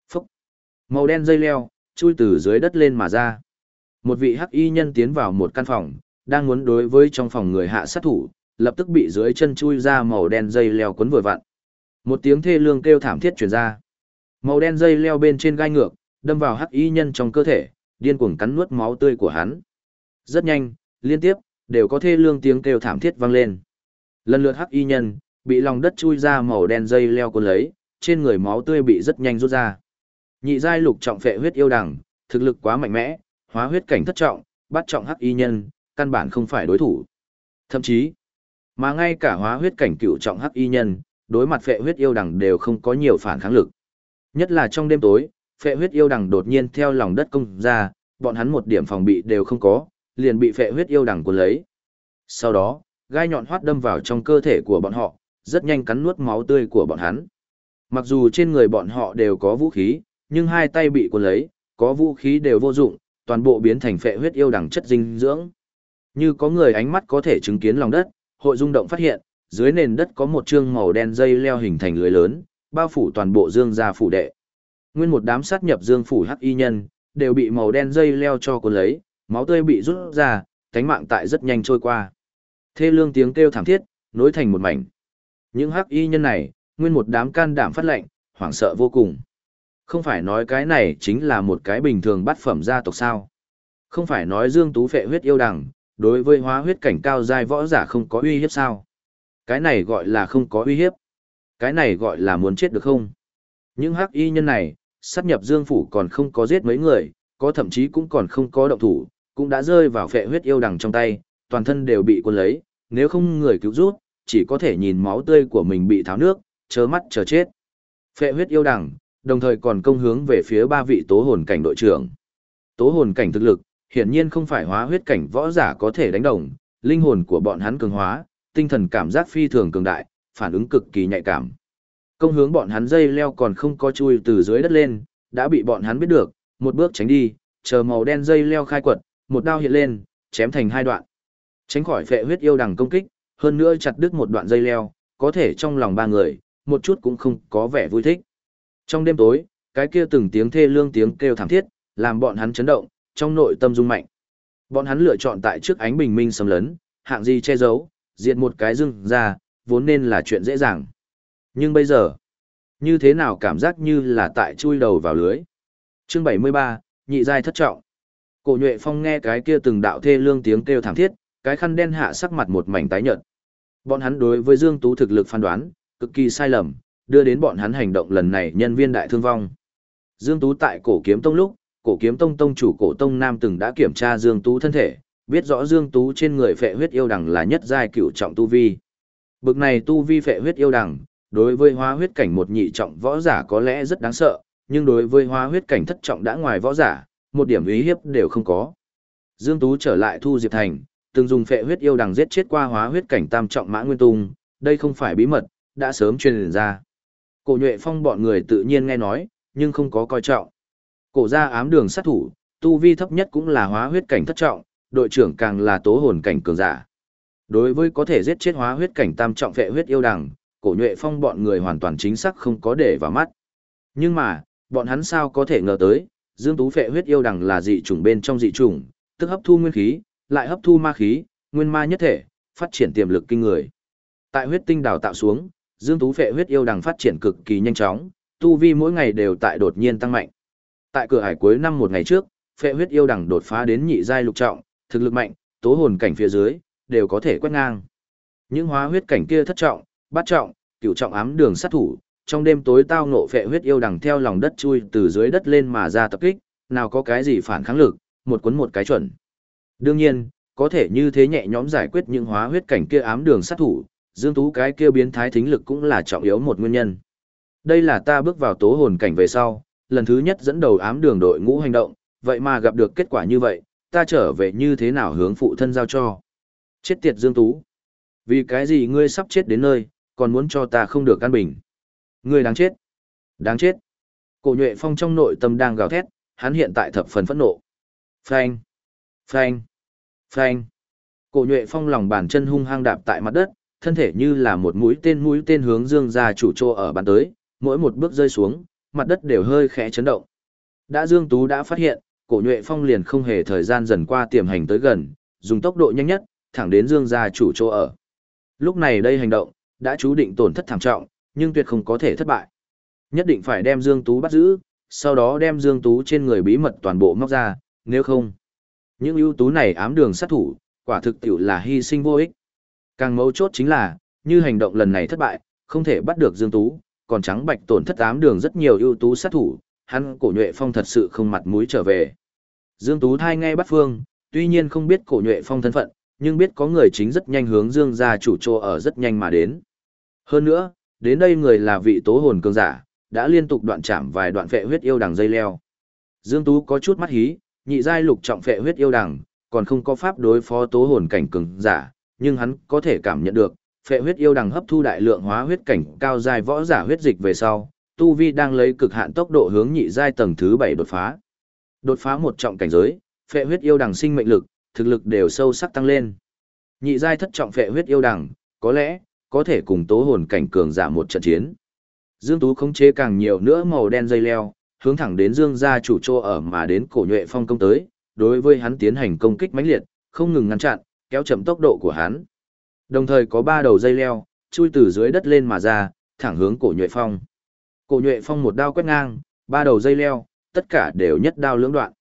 Phúc! Màu đen dây leo, chui từ dưới đất lên mà ra. Một vị hắc y nhân tiến vào một căn phòng, đang muốn đối với trong phòng người hạ sát thủ, lập tức bị dưới chân chui ra màu đen dây leo cuốn vừa vặn. Một tiếng thê lương kêu thảm thiết truyền ra. Màu đen dây leo bên trên gai ngược, đâm vào hắc y nhân trong cơ thể, điên cuồng cắn nuốt máu tươi của hắn. Rất nhanh, liên tiếp, đều có thê lương tiếng kêu thảm thiết vang lên. Lần lượt hắc y nhân, bị lòng đất chui ra màu đen dây leo cuốn lấy, trên người máu tươi bị rất nhanh rút ra. Nhị giai lục trọng phệ huyết yêu đằng, thực lực quá mạnh mẽ, hóa huyết cảnh thất trọng, bắt trọng hắc y nhân, căn bản không phải đối thủ. Thậm chí, mà ngay cả hóa huyết cảnh cựu trọng hắc y nhân, đối mặt phệ huyết yêu đằng đều không có nhiều phản kháng lực. Nhất là trong đêm tối, phệ huyết yêu đằng đột nhiên theo lòng đất công ra, bọn hắn một điểm phòng bị đều không có, liền bị phệ huyết yêu đằng cuốn lấy. Sau đó, gai nhọn hoắt đâm vào trong cơ thể của bọn họ, rất nhanh cắn nuốt máu tươi của bọn hắn. Mặc dù trên người bọn họ đều có vũ khí, nhưng hai tay bị cuốn lấy, có vũ khí đều vô dụng, toàn bộ biến thành phệ huyết yêu đẳng chất dinh dưỡng. Như có người ánh mắt có thể chứng kiến lòng đất, hội rung động phát hiện, dưới nền đất có một chương màu đen dây leo hình thành lưới lớn, bao phủ toàn bộ dương gia phủ đệ. Nguyên một đám sát nhập dương phủ hắc y nhân, đều bị màu đen dây leo cho cuốn lấy, máu tươi bị rút ra, cánh mạng tại rất nhanh trôi qua. Thê lương tiếng kêu thảm thiết, nối thành một mảnh. Những hắc y nhân này, nguyên một đám can đảm phát lệnh, hoảng sợ vô cùng. Không phải nói cái này chính là một cái bình thường bắt phẩm gia tộc sao. Không phải nói dương tú phệ huyết yêu đằng, đối với hóa huyết cảnh cao giai võ giả không có uy hiếp sao. Cái này gọi là không có uy hiếp. Cái này gọi là muốn chết được không? Những hắc y nhân này, sát nhập dương phủ còn không có giết mấy người, có thậm chí cũng còn không có động thủ, cũng đã rơi vào phệ huyết yêu đằng trong tay, toàn thân đều bị cuốn lấy, nếu không người cứu rút, chỉ có thể nhìn máu tươi của mình bị tháo nước, chớ mắt chờ chết. Phệ huyết yêu đằng, đồng thời còn công hướng về phía ba vị tố hồn cảnh đội trưởng. Tố hồn cảnh thực lực, hiển nhiên không phải hóa huyết cảnh võ giả có thể đánh đồng, linh hồn của bọn hắn cường hóa, tinh thần cảm giác phi thường cường đại, phản ứng cực kỳ nhạy cảm. Công hướng bọn hắn dây leo còn không có chui từ dưới đất lên, đã bị bọn hắn biết được, một bước tránh đi, chờ màu đen dây leo khai quật, một đao hiện lên, chém thành hai đoạn. Tránh khỏi phệ huyết yêu đằng công kích, hơn nữa chặt đứt một đoạn dây leo, có thể trong lòng ba người, một chút cũng không có vẻ vui thích. Trong đêm tối, cái kia từng tiếng thê lương tiếng kêu thảm thiết, làm bọn hắn chấn động, trong nội tâm rung mạnh. Bọn hắn lựa chọn tại trước ánh bình minh sầm lấn, hạng gì che giấu, diệt một cái rừng ra, vốn nên là chuyện dễ dàng. Nhưng bây giờ, như thế nào cảm giác như là tại chui đầu vào lưới. Chương 73, nhị giai thất trọng. Cổ Nhuệ Phong nghe cái kia từng đạo thê lương tiếng kêu thảm thiết, cái khăn đen hạ sắc mặt một mảnh tái nhợt. Bọn hắn đối với Dương Tú thực lực phán đoán, cực kỳ sai lầm, đưa đến bọn hắn hành động lần này nhân viên đại thương vong. Dương Tú tại cổ kiếm tông lúc, cổ kiếm tông tông chủ cổ tông nam từng đã kiểm tra Dương Tú thân thể, biết rõ Dương Tú trên người phệ huyết yêu đằng là nhất giai cửu trọng tu vi. Bực này tu vi phệ huyết yêu đằng, đối với hóa huyết cảnh một nhị trọng võ giả có lẽ rất đáng sợ, nhưng đối với hóa huyết cảnh thất trọng đã ngoài võ giả, một điểm ý hiếp đều không có. Dương Tú trở lại Thu Diệp Thành, từng dùng phệ huyết yêu đằng giết chết qua hóa huyết cảnh tam trọng mã nguyên tung, đây không phải bí mật, đã sớm truyền ra. Cổ nhuệ phong bọn người tự nhiên nghe nói, nhưng không có coi trọng. Cổ ra ám đường sát thủ, tu vi thấp nhất cũng là hóa huyết cảnh thất trọng, đội trưởng càng là tố hồn cảnh cường giả. Đối với có thể giết chết hóa huyết cảnh tam trọng vệ huyết yêu đằng, cổ nhuệ phong bọn người hoàn toàn chính xác không có để vào mắt. Nhưng mà, bọn hắn sao có thể ngờ tới, Dương Tú phệ huyết yêu đằng là dị chủng bên trong dị chủng, tức hấp thu nguyên khí, lại hấp thu ma khí, nguyên ma nhất thể, phát triển tiềm lực kinh người. Tại huyết tinh đào tạo xuống, Dương Tú phệ huyết yêu đằng phát triển cực kỳ nhanh chóng, tu vi mỗi ngày đều tại đột nhiên tăng mạnh. Tại cửa hải cuối năm một ngày trước, phệ huyết yêu đằng đột phá đến nhị giai lục trọng, thực lực mạnh, tố hồn cảnh phía dưới đều có thể quét ngang. Những hóa huyết cảnh kia thất trọng, bát trọng, cửu trọng ám đường sát thủ, trong đêm tối tao ngộ phệ huyết yêu đằng theo lòng đất chui từ dưới đất lên mà ra tập kích, nào có cái gì phản kháng lực, một cuốn một cái chuẩn. Đương nhiên, có thể như thế nhẹ nhõm giải quyết những hóa huyết cảnh kia ám đường sát thủ, Dương Tú cái kia biến thái thính lực cũng là trọng yếu một nguyên nhân. Đây là ta bước vào tố hồn cảnh về sau, lần thứ nhất dẫn đầu ám đường đội ngũ hành động, vậy mà gặp được kết quả như vậy, ta trở về như thế nào hướng phụ thân giao cho. Chết tiệt Dương Tú. Vì cái gì ngươi sắp chết đến nơi, còn muốn cho ta không được căn bình. Ngươi đáng chết. Đáng chết. Cổ nhuệ phong trong nội tâm đang gào thét, hắn hiện tại thập phần phẫn nộ. Phanh. Phanh. Phanh. Cổ nhuệ phong lòng bàn chân hung hăng đạp tại mặt đất, thân thể như là một mũi tên mũi tên hướng dương ra chủ trô ở bàn tới, mỗi một bước rơi xuống, mặt đất đều hơi khẽ chấn động. Đã Dương Tú đã phát hiện, cổ nhuệ phong liền không hề thời gian dần qua tiềm hành tới gần, dùng tốc độ nhanh nhất, thẳng đến Dương gia chủ chỗ ở. Lúc này đây hành động, đã chú định tổn thất thảm trọng, nhưng tuyệt không có thể thất bại. Nhất định phải đem Dương Tú bắt giữ, sau đó đem Dương Tú trên người bí mật toàn bộ móc ra, nếu không. Những ưu tú này ám đường sát thủ, quả thực tiểu là hy sinh vô ích. Càng mấu chốt chính là, như hành động lần này thất bại, không thể bắt được Dương Tú, còn trắng bạch tổn thất ám đường rất nhiều ưu tú sát thủ, hắn cổ nhuệ phong thật sự không mặt mũi trở về. Dương Tú thai ngay bắt phương, tuy nhiên không biết cổ nhuệ phong thân phận, nhưng biết có người chính rất nhanh hướng Dương gia chủ trô ở rất nhanh mà đến. Hơn nữa, đến đây người là vị tố hồn cường giả, đã liên tục đoạn chạm vài đoạn phệ huyết yêu đằng dây leo. Dương Tú có chút mắt hí, nhị giai lục trọng phệ huyết yêu đằng, còn không có pháp đối phó tố hồn cảnh cường giả, nhưng hắn có thể cảm nhận được, phệ huyết yêu đằng hấp thu đại lượng hóa huyết cảnh cao giai võ giả huyết dịch về sau, tu vi đang lấy cực hạn tốc độ hướng nhị giai tầng thứ 7 đột phá. Đột phá một trọng cảnh giới, phệ huyết yêu đằng sinh mệnh lực, thực lực đều sâu sắc tăng lên. Nhị giai thất trọng phệ huyết yêu đằng, có lẽ có thể cùng tố hồn cảnh cường giả một trận chiến. Dương Tú khống chế càng nhiều nữa màu đen dây leo, hướng thẳng đến Dương gia chủ trô ở mà đến cổ nhuệ phong công tới, đối với hắn tiến hành công kích mãnh liệt, không ngừng ngăn chặn, kéo chậm tốc độ của hắn. Đồng thời có ba đầu dây leo, chui từ dưới đất lên mà ra, thẳng hướng cổ nhuệ phong. Cổ nhuệ phong một đao quét ngang, ba đầu dây leo, tất cả đều nhất đao lưỡng đoạn.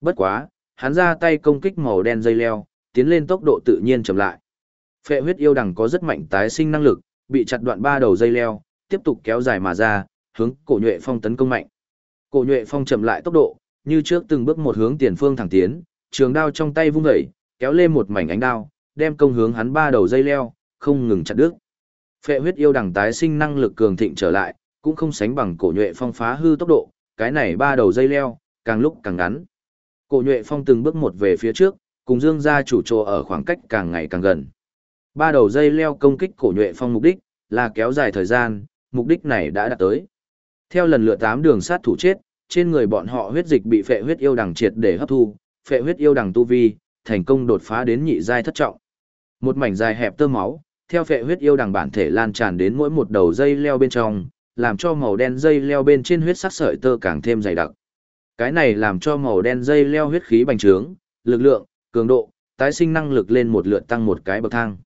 Bất quá, hắn ra tay công kích màu đen dây leo, tiến lên tốc độ tự nhiên chậm lại. Phệ huyết yêu đằng có rất mạnh tái sinh năng lực, bị chặt đoạn ba đầu dây leo, tiếp tục kéo dài mà ra, hướng cổ nhuệ phong tấn công mạnh. Cổ nhuệ phong chậm lại tốc độ, như trước từng bước một hướng tiền phương thẳng tiến, trường đao trong tay vung dậy, kéo lên một mảnh ánh đao, đem công hướng hắn ba đầu dây leo, không ngừng chặt đứt. Phệ huyết yêu đằng tái sinh năng lực cường thịnh trở lại, cũng không sánh bằng cổ nhuệ phong phá hư tốc độ, cái này ba đầu dây leo, càng lúc càng ngắn. Cổ nhuệ phong từng bước một về phía trước, cùng dương gia chủ trồ ở khoảng cách càng ngày càng gần. Ba đầu dây leo công kích cổ nhuệ phong mục đích, là kéo dài thời gian, mục đích này đã đạt tới. Theo lần lựa tám đường sát thủ chết, trên người bọn họ huyết dịch bị phệ huyết yêu đằng triệt để hấp thu, phệ huyết yêu đằng tu vi, thành công đột phá đến nhị giai thất trọng. Một mảnh dài hẹp tơ máu, theo phệ huyết yêu đằng bản thể lan tràn đến mỗi một đầu dây leo bên trong, làm cho màu đen dây leo bên trên huyết sắc sợi tơ càng thêm dày đặc. Cái này làm cho màu đen dây leo huyết khí bành trướng, lực lượng, cường độ, tái sinh năng lực lên một lượt tăng một cái bậc thang.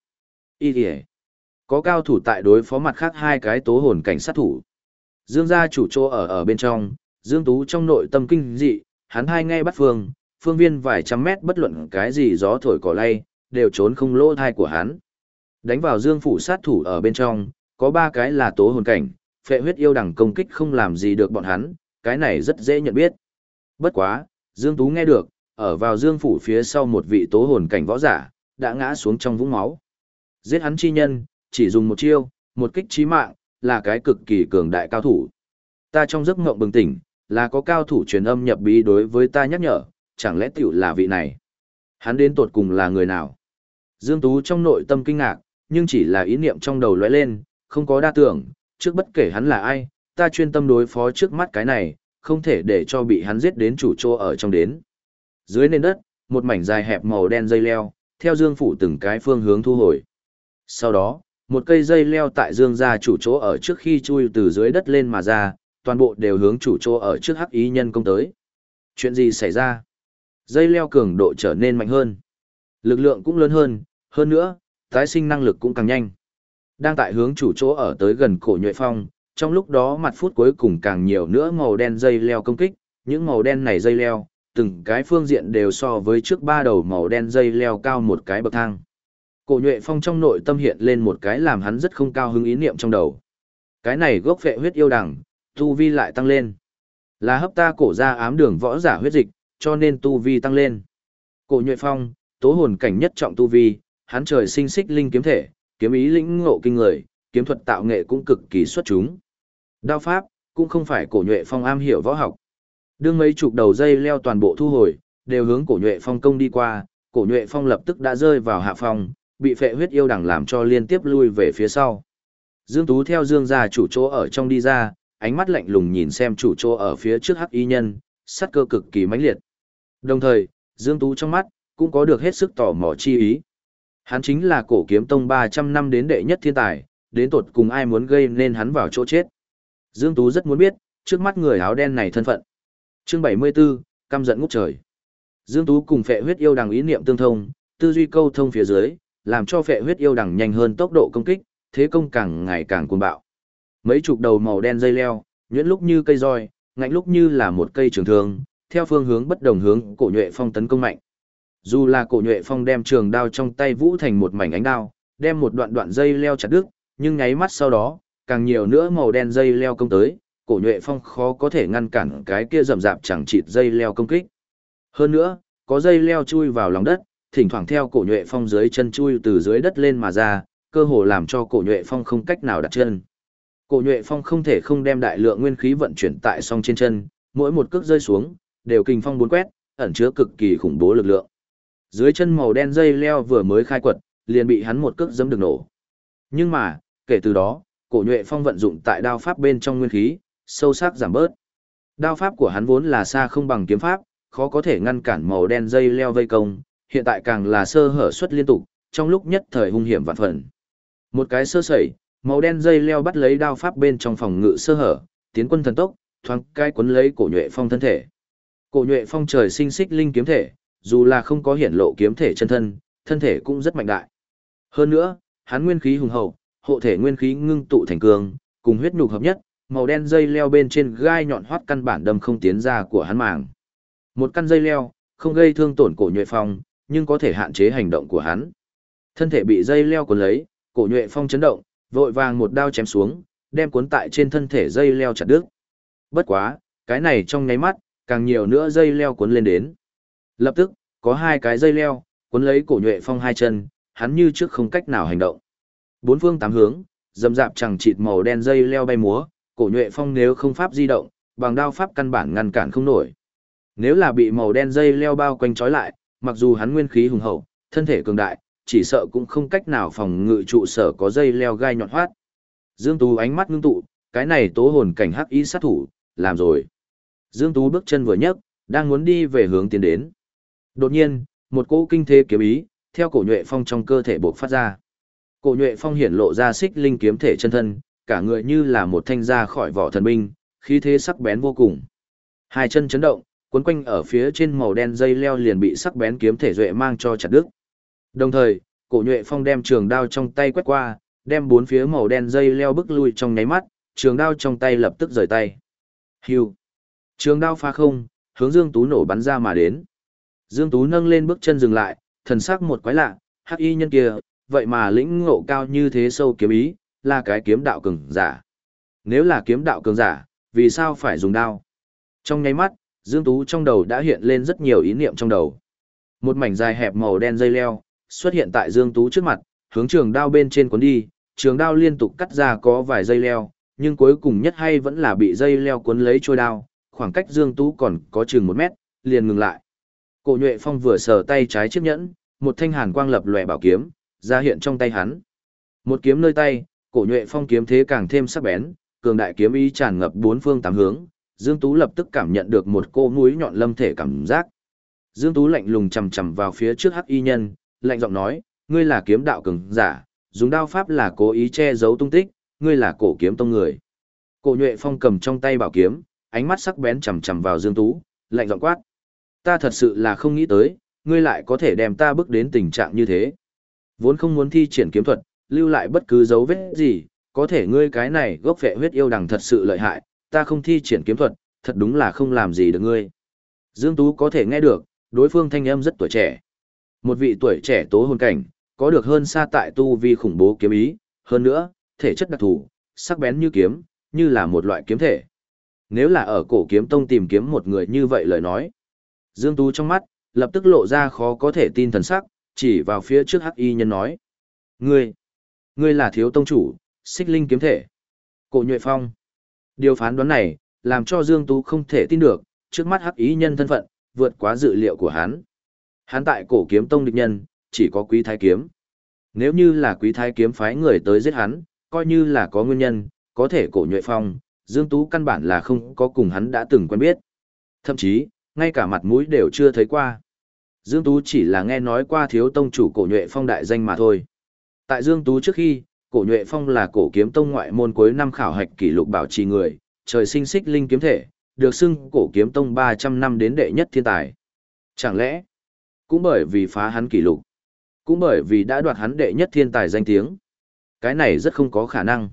ý kìa. Có cao thủ tại đối phó mặt khác hai cái tố hồn cảnh sát thủ. Dương gia chủ chỗ ở ở bên trong, Dương Tú trong nội tâm kinh dị, hắn hai ngay bắt phương, phương viên vài trăm mét bất luận cái gì gió thổi cỏ lay, đều trốn không lỗ thai của hắn. Đánh vào Dương phủ sát thủ ở bên trong, có ba cái là tố hồn cảnh, phệ huyết yêu đằng công kích không làm gì được bọn hắn, cái này rất dễ nhận biết. Bất quá, Dương Tú nghe được, ở vào Dương phủ phía sau một vị tố hồn cảnh võ giả, đã ngã xuống trong vũng máu. Giết hắn chi nhân, chỉ dùng một chiêu, một kích chí mạng, là cái cực kỳ cường đại cao thủ. Ta trong giấc ngộng bừng tỉnh, là có cao thủ truyền âm nhập bí đối với ta nhắc nhở, chẳng lẽ tiểu là vị này? Hắn đến tột cùng là người nào? Dương Tú trong nội tâm kinh ngạc, nhưng chỉ là ý niệm trong đầu lóe lên, không có đa tưởng, trước bất kể hắn là ai, ta chuyên tâm đối phó trước mắt cái này, không thể để cho bị hắn giết đến chủ chỗ ở trong đến. Dưới nền đất, một mảnh dài hẹp màu đen dây leo, theo Dương phủ từng cái phương hướng thu hồi. Sau đó, một cây dây leo tại Dương gia chủ chỗ ở trước khi chui từ dưới đất lên mà ra, toàn bộ đều hướng chủ chỗ ở trước hắc ý nhân công tới. Chuyện gì xảy ra? Dây leo cường độ trở nên mạnh hơn. Lực lượng cũng lớn hơn, hơn nữa, tái sinh năng lực cũng càng nhanh. Đang tại hướng chủ chỗ ở tới gần cổ nhuệ phong, trong lúc đó mặt phút cuối cùng càng nhiều nữa màu đen dây leo công kích, những màu đen này dây leo, từng cái phương diện đều so với trước ba đầu màu đen dây leo cao một cái bậc thang. Cổ nhuệ phong trong nội tâm hiện lên một cái làm hắn rất không cao hứng ý niệm trong đầu. Cái này gốc phệ huyết yêu đằng, tu vi lại tăng lên. Là hấp ta cổ ra ám đường võ giả huyết dịch, cho nên tu vi tăng lên. Cổ nhuệ phong, tố hồn cảnh nhất trọng tu vi, hắn trời sinh xích linh kiếm thể, kiếm ý lĩnh ngộ kinh người, kiếm thuật tạo nghệ cũng cực kỳ xuất chúng. Đao pháp, cũng không phải cổ nhuệ phong am hiểu võ học. Đương mấy chục đầu dây leo toàn bộ thu hồi, đều hướng cổ nhuệ phong công đi qua, cổ nhuệ phong lập tức đã rơi vào hạ phong, bị phệ huyết yêu đằng làm cho liên tiếp lui về phía sau. Dương Tú theo Dương gia chủ chỗ ở trong đi ra, ánh mắt lạnh lùng nhìn xem chủ chỗ ở phía trước hắc y nhân, sát cơ cực kỳ mãnh liệt. Đồng thời, Dương Tú trong mắt, cũng có được hết sức tò mò chi ý. Hắn chính là cổ kiếm tông 300 năm đến đệ nhất thiên tài, đến tột cùng ai muốn gây nên hắn vào chỗ chết. Dương Tú rất muốn biết, trước mắt người áo đen này thân phận. chương 74, căm giận ngút trời. Dương Tú cùng phệ huyết yêu đằng ý niệm tương thông, tư duy câu thông phía dưới, làm cho phệ huyết yêu đằng nhanh hơn tốc độ công kích, thế công càng ngày càng cuồng bạo. Mấy chục đầu màu đen dây leo, nhuyễn lúc như cây roi, ngạnh lúc như là một cây trường thương, theo phương hướng bất đồng hướng cổ nhuệ phong tấn công mạnh. Dù là cổ nhuệ phong đem trường đao trong tay vũ thành một mảnh ánh đao, đem một đoạn đoạn dây leo chặt đứt, nhưng nháy mắt sau đó, càng nhiều nữa màu đen dây leo công tới, cổ nhuệ phong khó có thể ngăn cản cái kia rậm rạp chẳng chịt dây leo công kích. Hơn nữa, có dây leo chui vào lòng đất, thỉnh thoảng theo cổ nhuệ phong dưới chân chui từ dưới đất lên mà ra, cơ hồ làm cho cổ nhuệ phong không cách nào đặt chân. Cổ nhuệ phong không thể không đem đại lượng nguyên khí vận chuyển tại song trên chân, mỗi một cước rơi xuống, đều kinh phong bốn quét, ẩn chứa cực kỳ khủng bố lực lượng. Dưới chân màu đen dây leo vừa mới khai quật, liền bị hắn một cước giẫm được nổ. Nhưng mà, kể từ đó, cổ nhuệ phong vận dụng tại đao pháp bên trong nguyên khí, sâu sắc giảm bớt. Đao pháp của hắn vốn là xa không bằng kiếm pháp, khó có thể ngăn cản màu đen dây leo vây công, hiện tại càng là sơ hở xuất liên tục, trong lúc nhất thời hung hiểm vạn phần. Một cái sơ sẩy, màu đen dây leo bắt lấy đao pháp bên trong phòng ngự sơ hở, tiến quân thần tốc, thoáng cai cuốn lấy cổ nhuệ phong thân thể. Cổ nhuệ phong trời sinh xích linh kiếm thể, dù là không có hiển lộ kiếm thể chân thân, thân thể cũng rất mạnh đại. Hơn nữa, hắn nguyên khí hùng hậu, hộ thể nguyên khí ngưng tụ thành cường, cùng huyết nhục hợp nhất, màu đen dây leo bên trên gai nhọn hoắt căn bản đâm không tiến ra của hắn màng. Một căn dây leo, không gây thương tổn cổ nhuệ phong, nhưng có thể hạn chế hành động của hắn. Thân thể bị dây leo cuốn lấy, cổ nhuệ phong chấn động, vội vàng một đao chém xuống, đem cuốn tại trên thân thể dây leo chặt đứt. Bất quá, cái này trong nháy mắt, càng nhiều nữa dây leo cuốn lên đến. Lập tức, có hai cái dây leo, cuốn lấy cổ nhuệ phong hai chân, hắn như trước không cách nào hành động. Bốn phương tám hướng, dầm dạp chẳng chịt màu đen dây leo bay múa, cổ nhuệ phong nếu không pháp di động, bằng đao pháp căn bản ngăn cản không nổi. Nếu là bị màu đen dây leo bao quanh trói lại, mặc dù hắn nguyên khí hùng hậu, thân thể cường đại, chỉ sợ cũng không cách nào phòng ngự trụ sở có dây leo gai nhọn hoát. Dương Tú ánh mắt ngưng tụ, cái này tố hồn cảnh hắc y sát thủ, làm rồi. Dương Tú bước chân vừa nhấc, đang muốn đi về hướng tiến đến. Đột nhiên, một cỗ kinh thế kiếm ý, theo cổ nhuệ phong trong cơ thể bộc phát ra. Cổ nhuệ phong hiển lộ ra xích linh kiếm thể chân thân, cả người như là một thanh ra khỏi vỏ thần binh, khí thế sắc bén vô cùng. Hai chân chấn động, cuốn quanh ở phía trên màu đen dây leo liền bị sắc bén kiếm thể duệ mang cho chặt đứt. Đồng thời, cổ nhuệ phong đem trường đao trong tay quét qua, đem bốn phía màu đen dây leo bức lui trong nháy mắt, trường đao trong tay lập tức rời tay. Hưu. Trường đao pha không, hướng Dương Tú nổ bắn ra mà đến. Dương Tú nâng lên bước chân dừng lại, thần sắc một quái lạ, hắc y nhân kia, vậy mà lĩnh ngộ cao như thế sâu kiếm ý, là cái kiếm đạo cường giả. Nếu là kiếm đạo cường giả, vì sao phải dùng đao? Trong nháy mắt, Dương Tú trong đầu đã hiện lên rất nhiều ý niệm trong đầu. Một mảnh dài hẹp màu đen dây leo, xuất hiện tại Dương Tú trước mặt, hướng trường đao bên trên cuốn đi, trường đao liên tục cắt ra có vài dây leo, nhưng cuối cùng nhất hay vẫn là bị dây leo cuốn lấy trôi đao, khoảng cách Dương Tú còn có chừng một mét, liền ngừng lại. Cổ Nhuệ Phong vừa sờ tay trái chiếc nhẫn, một thanh hàn quang lập lòe bảo kiếm, ra hiện trong tay hắn. Một kiếm nơi tay, Cổ Nhuệ Phong kiếm thế càng thêm sắc bén, cường đại kiếm ý tràn ngập bốn phương tám hướng, Dương Tú lập tức cảm nhận được một cô mũi nhọn lâm thể cảm giác. Dương Tú lạnh lùng chầm chầm vào phía trước hắc y nhân, lạnh giọng nói, ngươi là kiếm đạo cường giả, dùng đao pháp là cố ý che giấu tung tích, ngươi là cổ kiếm tông người. Cổ Nhuệ Phong cầm trong tay bảo kiếm, ánh mắt sắc bén chằm chằm vào Dương Tú, lạnh giọng quát. Ta thật sự là không nghĩ tới, ngươi lại có thể đem ta bước đến tình trạng như thế. Vốn không muốn thi triển kiếm thuật, lưu lại bất cứ dấu vết gì, có thể ngươi cái này gốc phệ huyết yêu đằng thật sự lợi hại, ta không thi triển kiếm thuật, thật đúng là không làm gì được ngươi. Dương Tú có thể nghe được, đối phương thanh âm rất tuổi trẻ. Một vị tuổi trẻ tố hồn cảnh, có được hơn xa tại tu vi khủng bố kiếm ý, hơn nữa, thể chất đặc thù, sắc bén như kiếm, như là một loại kiếm thể. Nếu là ở cổ kiếm tông tìm kiếm một người như vậy lời nói. Dương Tú trong mắt, lập tức lộ ra khó có thể tin thần sắc, chỉ vào phía trước hắc y nhân nói. Ngươi, ngươi là thiếu tông chủ, xích linh kiếm thể. Cổ nhuệ phong. Điều phán đoán này, làm cho Dương Tú không thể tin được, trước mắt hắc y nhân thân phận, vượt quá dự liệu của hắn. Hắn tại cổ kiếm tông địch nhân, chỉ có quý thái kiếm. Nếu như là quý thái kiếm phái người tới giết hắn, coi như là có nguyên nhân, có thể cổ nhuệ phong, Dương Tú căn bản là không có cùng hắn đã từng quen biết. Thậm chí, ngay cả mặt mũi đều chưa thấy qua. Dương Tú chỉ là nghe nói qua thiếu tông chủ cổ nhuệ phong đại danh mà thôi. Tại Dương Tú trước khi, cổ nhuệ phong là cổ kiếm tông ngoại môn cuối năm khảo hạch kỷ lục bảo trì người, trời sinh xích linh kiếm thể, được xưng cổ kiếm tông 300 năm đến đệ nhất thiên tài. Chẳng lẽ, cũng bởi vì phá hắn kỷ lục, cũng bởi vì đã đoạt hắn đệ nhất thiên tài danh tiếng. Cái này rất không có khả năng.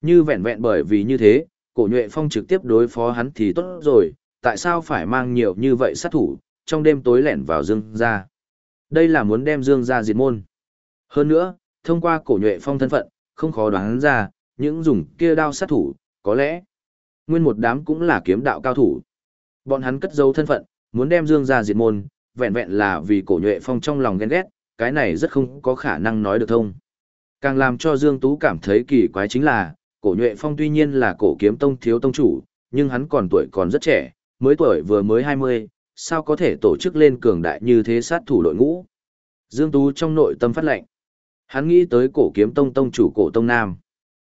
Như vẹn vẹn bởi vì như thế, cổ nhuệ phong trực tiếp đối phó hắn thì tốt rồi, tại sao phải mang nhiều như vậy sát thủ, trong đêm tối lẻn vào dương gia. Đây là muốn đem dương gia diệt môn. Hơn nữa, thông qua cổ nhuệ phong thân phận, không khó đoán ra, những dùng kia đao sát thủ, có lẽ, nguyên một đám cũng là kiếm đạo cao thủ. Bọn hắn cất giấu thân phận, muốn đem dương gia diệt môn, vẹn vẹn là vì cổ nhuệ phong trong lòng ghen ghét, cái này rất không có khả năng nói được thông. Càng làm cho Dương Tú cảm thấy kỳ quái chính là, cổ nhuệ phong tuy nhiên là cổ kiếm tông thiếu tông chủ, nhưng hắn còn tuổi còn rất trẻ, mới tuổi vừa mới 20, sao có thể tổ chức lên cường đại như thế sát thủ đội ngũ. Dương Tú trong nội tâm phát lệnh. Hắn nghĩ tới cổ kiếm tông tông chủ cổ tông nam.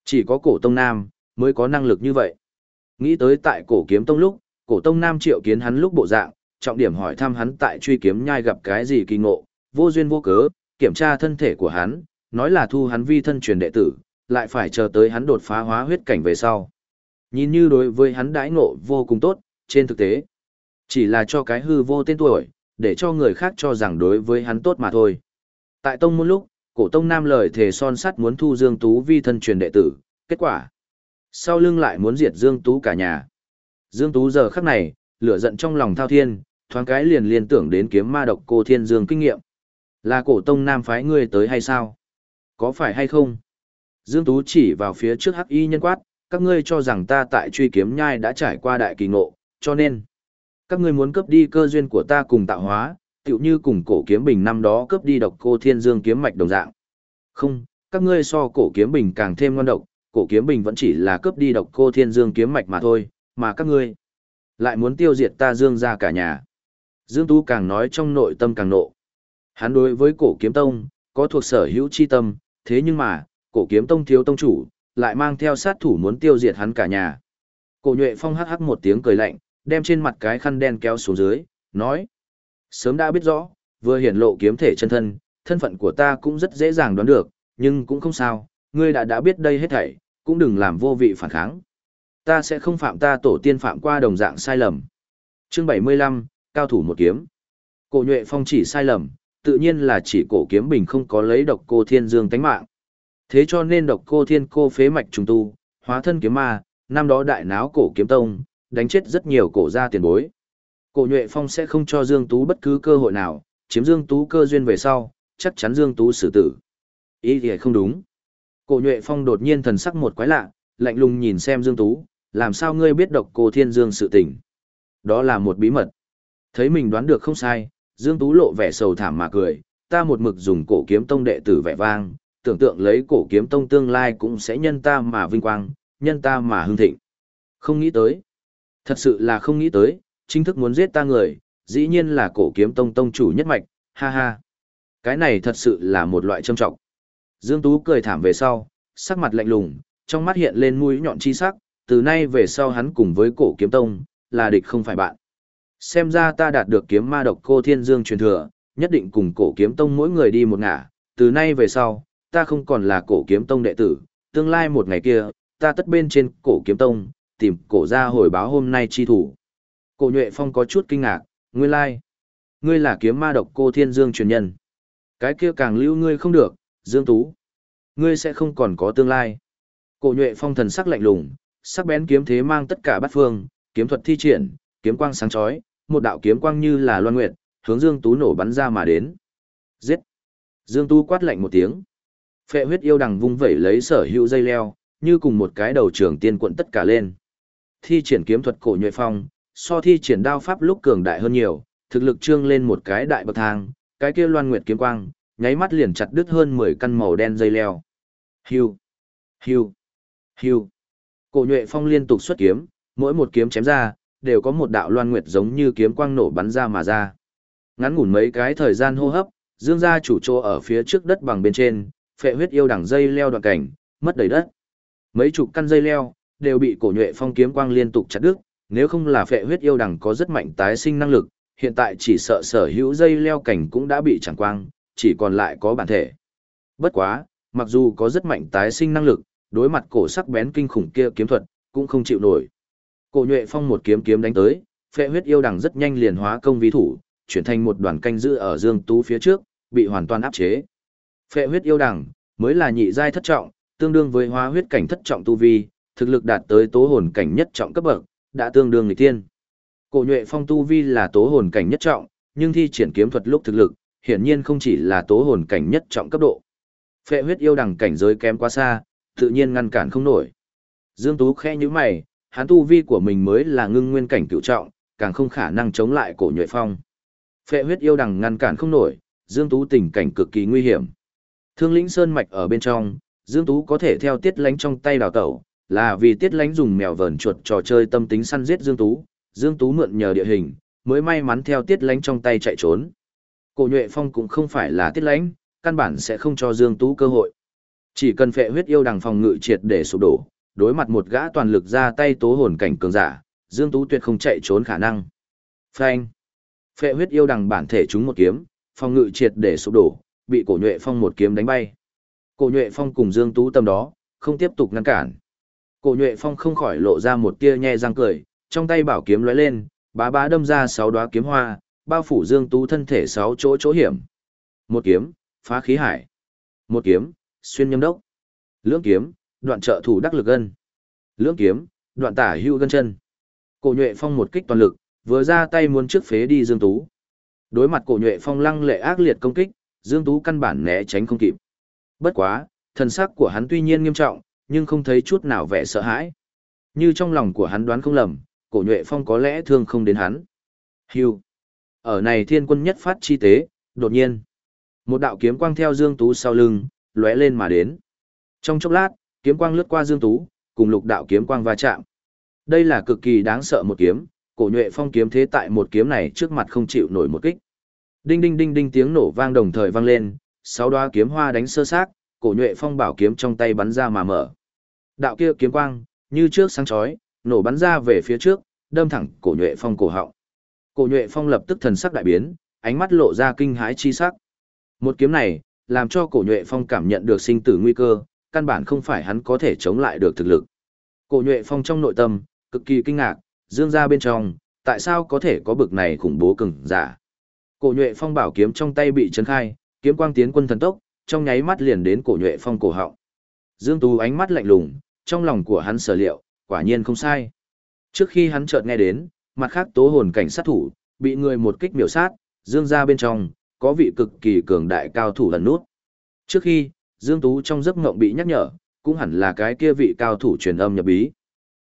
Chỉ có cổ tông nam, mới có năng lực như vậy. Nghĩ tới tại cổ kiếm tông lúc, cổ tông nam triệu kiến hắn lúc bộ dạng, trọng điểm hỏi thăm hắn tại truy kiếm nhai gặp cái gì kỳ ngộ, vô duyên vô cớ, kiểm tra thân thể của hắn, nói là thu hắn vi thân truyền đệ tử, lại phải chờ tới hắn đột phá hóa huyết cảnh về sau. Nhìn như đối với hắn đãi ngộ vô cùng tốt, trên thực tế, chỉ là cho cái hư vô tên tuổi, để cho người khác cho rằng đối với hắn tốt mà thôi. Tại tông môn lúc, cổ tông nam lời thề son sắt muốn thu Dương Tú vi thân truyền đệ tử, kết quả. Sau lưng lại muốn diệt Dương Tú cả nhà. Dương Tú giờ khắc này, lửa giận trong lòng thao thiên, thoáng cái liền liên tưởng đến kiếm ma độc cô thiên dương kinh nghiệm. Là cổ tông nam phái ngươi tới hay sao? Có phải hay không? Dương Tú chỉ vào phía trước hắc y nhân quát, các ngươi cho rằng ta tại truy kiếm nhai đã trải qua đại kỳ ngộ, cho nên, các ngươi muốn cướp đi cơ duyên của ta cùng tạo hóa, tựu như cùng cổ kiếm bình năm đó cướp đi độc cô thiên dương kiếm mạch đồng dạng. Không, các ngươi so cổ kiếm bình càng thêm ngon độc, cổ kiếm bình vẫn chỉ là cướp đi độc cô thiên dương kiếm mạch mà thôi, mà các ngươi lại muốn tiêu diệt ta dương ra cả nhà. Dương Tú càng nói trong nội tâm càng nộ. Hắn đối với cổ kiếm tông, có thuộc sở hữu chi tâm, thế nhưng mà, cổ kiếm tông thiếu tông chủ, lại mang theo sát thủ muốn tiêu diệt hắn cả nhà. Cổ nhuệ phong hắc hắc một tiếng cười lạnh, đem trên mặt cái khăn đen kéo xuống dưới, nói. Sớm đã biết rõ, vừa hiển lộ kiếm thể chân thân, thân phận của ta cũng rất dễ dàng đoán được, nhưng cũng không sao, ngươi đã đã biết đây hết thảy, cũng đừng làm vô vị phản kháng. Ta sẽ không phạm ta tổ tiên phạm qua đồng dạng sai lầm. Chương 75, cao thủ một kiếm. Cổ nhuệ phong chỉ sai lầm, tự nhiên là chỉ cổ kiếm bình không có lấy độc cô thiên dương tánh mạng. Thế cho nên độc cô thiên cô phế mạch trùng tu, hóa thân kiếm ma, năm đó đại náo cổ kiếm tông, đánh chết rất nhiều cổ gia tiền bối. Cổ nhuệ phong sẽ không cho Dương Tú bất cứ cơ hội nào, chiếm Dương Tú cơ duyên về sau, chắc chắn Dương Tú xử tử. Ý thì không đúng. Cổ nhuệ phong đột nhiên thần sắc một quái lạ, lạnh lùng nhìn xem Dương Tú, làm sao ngươi biết độc cô thiên dương sự tình. Đó là một bí mật. Thấy mình đoán được không sai, Dương Tú lộ vẻ sầu thảm mà cười, ta một mực dùng cổ kiếm tông đệ tử vẻ vang, tưởng tượng lấy cổ kiếm tông tương lai cũng sẽ nhân ta mà vinh quang, nhân ta mà hưng thịnh. Không nghĩ tới. Thật sự là không nghĩ tới, chính thức muốn giết ta người, dĩ nhiên là cổ kiếm tông tông chủ nhất mạch, ha ha. Cái này thật sự là một loại trâm trọng. Dương Tú cười thảm về sau, sắc mặt lạnh lùng, trong mắt hiện lên mũi nhọn chi sắc, từ nay về sau hắn cùng với cổ kiếm tông, là địch không phải bạn. Xem ra ta đạt được kiếm ma độc cô thiên dương truyền thừa, nhất định cùng cổ kiếm tông mỗi người đi một ngả, từ nay về sau, ta không còn là cổ kiếm tông đệ tử, tương lai một ngày kia, ta tất bên trên cổ kiếm tông, tìm cổ ra hồi báo hôm nay chi thủ. Cổ nhuệ phong có chút kinh ngạc, nguyên lai, ngươi là kiếm ma độc cô thiên dương truyền nhân. Cái kia càng lưu ngươi không được, dương tú. Ngươi sẽ không còn có tương lai. Cổ nhuệ phong thần sắc lạnh lùng, sắc bén kiếm thế mang tất cả bát phương, kiếm thuật thi triển, kiếm quang sáng chói, một đạo kiếm quang như là loan nguyệt, hướng Dương Tú nổ bắn ra mà đến. Giết! Dương Tú quát lạnh một tiếng. Phệ huyết yêu đằng vung vẩy lấy sở hữu dây leo, như cùng một cái đầu trường tiên cuộn tất cả lên. Thi triển kiếm thuật cổ nhuệ phong, so thi triển đao pháp lúc cường đại hơn nhiều, thực lực trương lên một cái đại bậc thang, cái kia loan nguyệt kiếm quang, nháy mắt liền chặt đứt hơn 10 căn màu đen dây leo. Hưu, hưu, hưu. Cổ nhuệ phong liên tục xuất kiếm, mỗi một kiếm chém ra, đều có một đạo loan nguyệt giống như kiếm quang nổ bắn ra mà ra. Ngắn ngủn mấy cái thời gian hô hấp, dương gia chủ chỗ ở phía trước đất bằng bên trên, phệ huyết yêu đằng dây leo đoạn cảnh, mất đầy đất. Mấy chục căn dây leo, đều bị cổ nhuệ phong kiếm quang liên tục chặt đứt, nếu không là phệ huyết yêu đằng có rất mạnh tái sinh năng lực, hiện tại chỉ sợ sở hữu dây leo cảnh cũng đã bị chẳng quang, chỉ còn lại có bản thể. Bất quá, mặc dù có rất mạnh tái sinh năng lực, đối mặt cổ sắc bén kinh khủng kia kiếm thuật, cũng không chịu nổi. Cổ nhuệ phong một kiếm kiếm đánh tới, phệ huyết yêu đằng rất nhanh liền hóa công vi thủ, chuyển thành một đoàn canh giữ ở Dương Tú phía trước, bị hoàn toàn áp chế. Phệ huyết yêu đẳng mới là nhị giai thất trọng, tương đương với hóa huyết cảnh thất trọng tu vi, thực lực đạt tới tố hồn cảnh nhất trọng cấp bậc, đã tương đương nghịch tiên. Cổ nhuệ phong tu vi là tố hồn cảnh nhất trọng, nhưng thi triển kiếm thuật lúc thực lực, hiển nhiên không chỉ là tố hồn cảnh nhất trọng cấp độ. Phệ huyết yêu đẳng cảnh giới kém quá xa, tự nhiên ngăn cản không nổi. Dương Tú khẽ như mày, hắn tu vi của mình mới là ngưng nguyên cảnh cựu trọng, càng không khả năng chống lại cổ nhuệ phong. Phệ huyết yêu đằng ngăn cản không nổi, Dương Tú tình cảnh cực kỳ nguy hiểm. Thương lĩnh sơn mạch ở bên trong, Dương Tú có thể theo tiết lánh trong tay đào tẩu, là vì tiết lánh dùng mèo vờn chuột trò chơi tâm tính săn giết Dương Tú, Dương Tú mượn nhờ địa hình, mới may mắn theo tiết lánh trong tay chạy trốn. Cổ nhuệ phong cũng không phải là tiết lánh, căn bản sẽ không cho Dương Tú cơ hội. Chỉ cần phệ huyết yêu đằng phòng ngự triệt để sụp đổ, đối mặt một gã toàn lực ra tay tố hồn cảnh cường giả, Dương Tú tuyệt không chạy trốn khả năng. Phanh. Phệ huyết yêu đằng bản thể chúng một kiếm, phòng ngự triệt để sụp đổ, bị cổ nhuệ phong một kiếm đánh bay. Cổ nhuệ phong cùng Dương Tú tâm đó, không tiếp tục ngăn cản. Cổ nhuệ phong không khỏi lộ ra một tia nhe răng cười, trong tay bảo kiếm lóe lên, bá bá đâm ra sáu đóa kiếm hoa, bao phủ Dương Tú thân thể sáu chỗ chỗ hiểm. Một kiếm, phá khí hải. Một kiếm, xuyên nhâm đốc. Lưỡng kiếm, đoạn trợ thủ đắc lực gân. Lưỡng kiếm, đoạn tả hưu gân chân. Cổ nhuệ phong một kích toàn lực, vừa ra tay muốn trước phế đi Dương Tú. Đối mặt cổ nhuệ phong lăng lệ ác liệt công kích, Dương Tú căn bản né tránh không kịp. Bất quá, thần sắc của hắn tuy nhiên nghiêm trọng, nhưng không thấy chút nào vẻ sợ hãi. Như trong lòng của hắn đoán không lầm, cổ nhuệ phong có lẽ thương không đến hắn. Hưu. Ở này thiên quân nhất phát chi tế, đột nhiên. Một đạo kiếm quang theo Dương Tú sau lưng, lóe lên mà đến. Trong chốc lát, kiếm quang lướt qua Dương Tú, cùng lục đạo kiếm quang va chạm. Đây là cực kỳ đáng sợ một kiếm, cổ nhuệ phong kiếm thế tại một kiếm này trước mặt không chịu nổi một kích. Đinh đinh đinh đinh tiếng nổ vang đồng thời vang lên, sáu đoá kiếm hoa đánh sơ xác, cổ nhuệ phong bảo kiếm trong tay bắn ra mà mở. Đạo kia kiếm quang, như trước sáng chói, nổ bắn ra về phía trước, đâm thẳng cổ nhuệ phong cổ họng. Cổ nhuệ phong lập tức thần sắc đại biến, ánh mắt lộ ra kinh hãi chi sắc. Một kiếm này, làm cho cổ nhuệ phong cảm nhận được sinh tử nguy cơ, căn bản không phải hắn có thể chống lại được thực lực. Cổ nhuệ phong trong nội tâm, cực kỳ kinh ngạc, dương ra bên trong, tại sao có thể có bực này khủng bố cứng giả. Cổ nhuệ phong bảo kiếm trong tay bị chấn khai, kiếm quang tiến quân thần tốc, trong nháy mắt liền đến cổ nhuệ phong cổ họng. Dương Tú ánh mắt lạnh lùng, trong lòng của hắn sở liệu, quả nhiên không sai. Trước khi hắn chợt nghe đến, mặt khác tố hồn cảnh sát thủ, bị người một kích miểu sát, dương ra bên trong, có vị cực kỳ cường đại cao thủ lần nút. Trước khi, Dương Tú trong giấc ngộng bị nhắc nhở, cũng hẳn là cái kia vị cao thủ truyền âm nhập bí.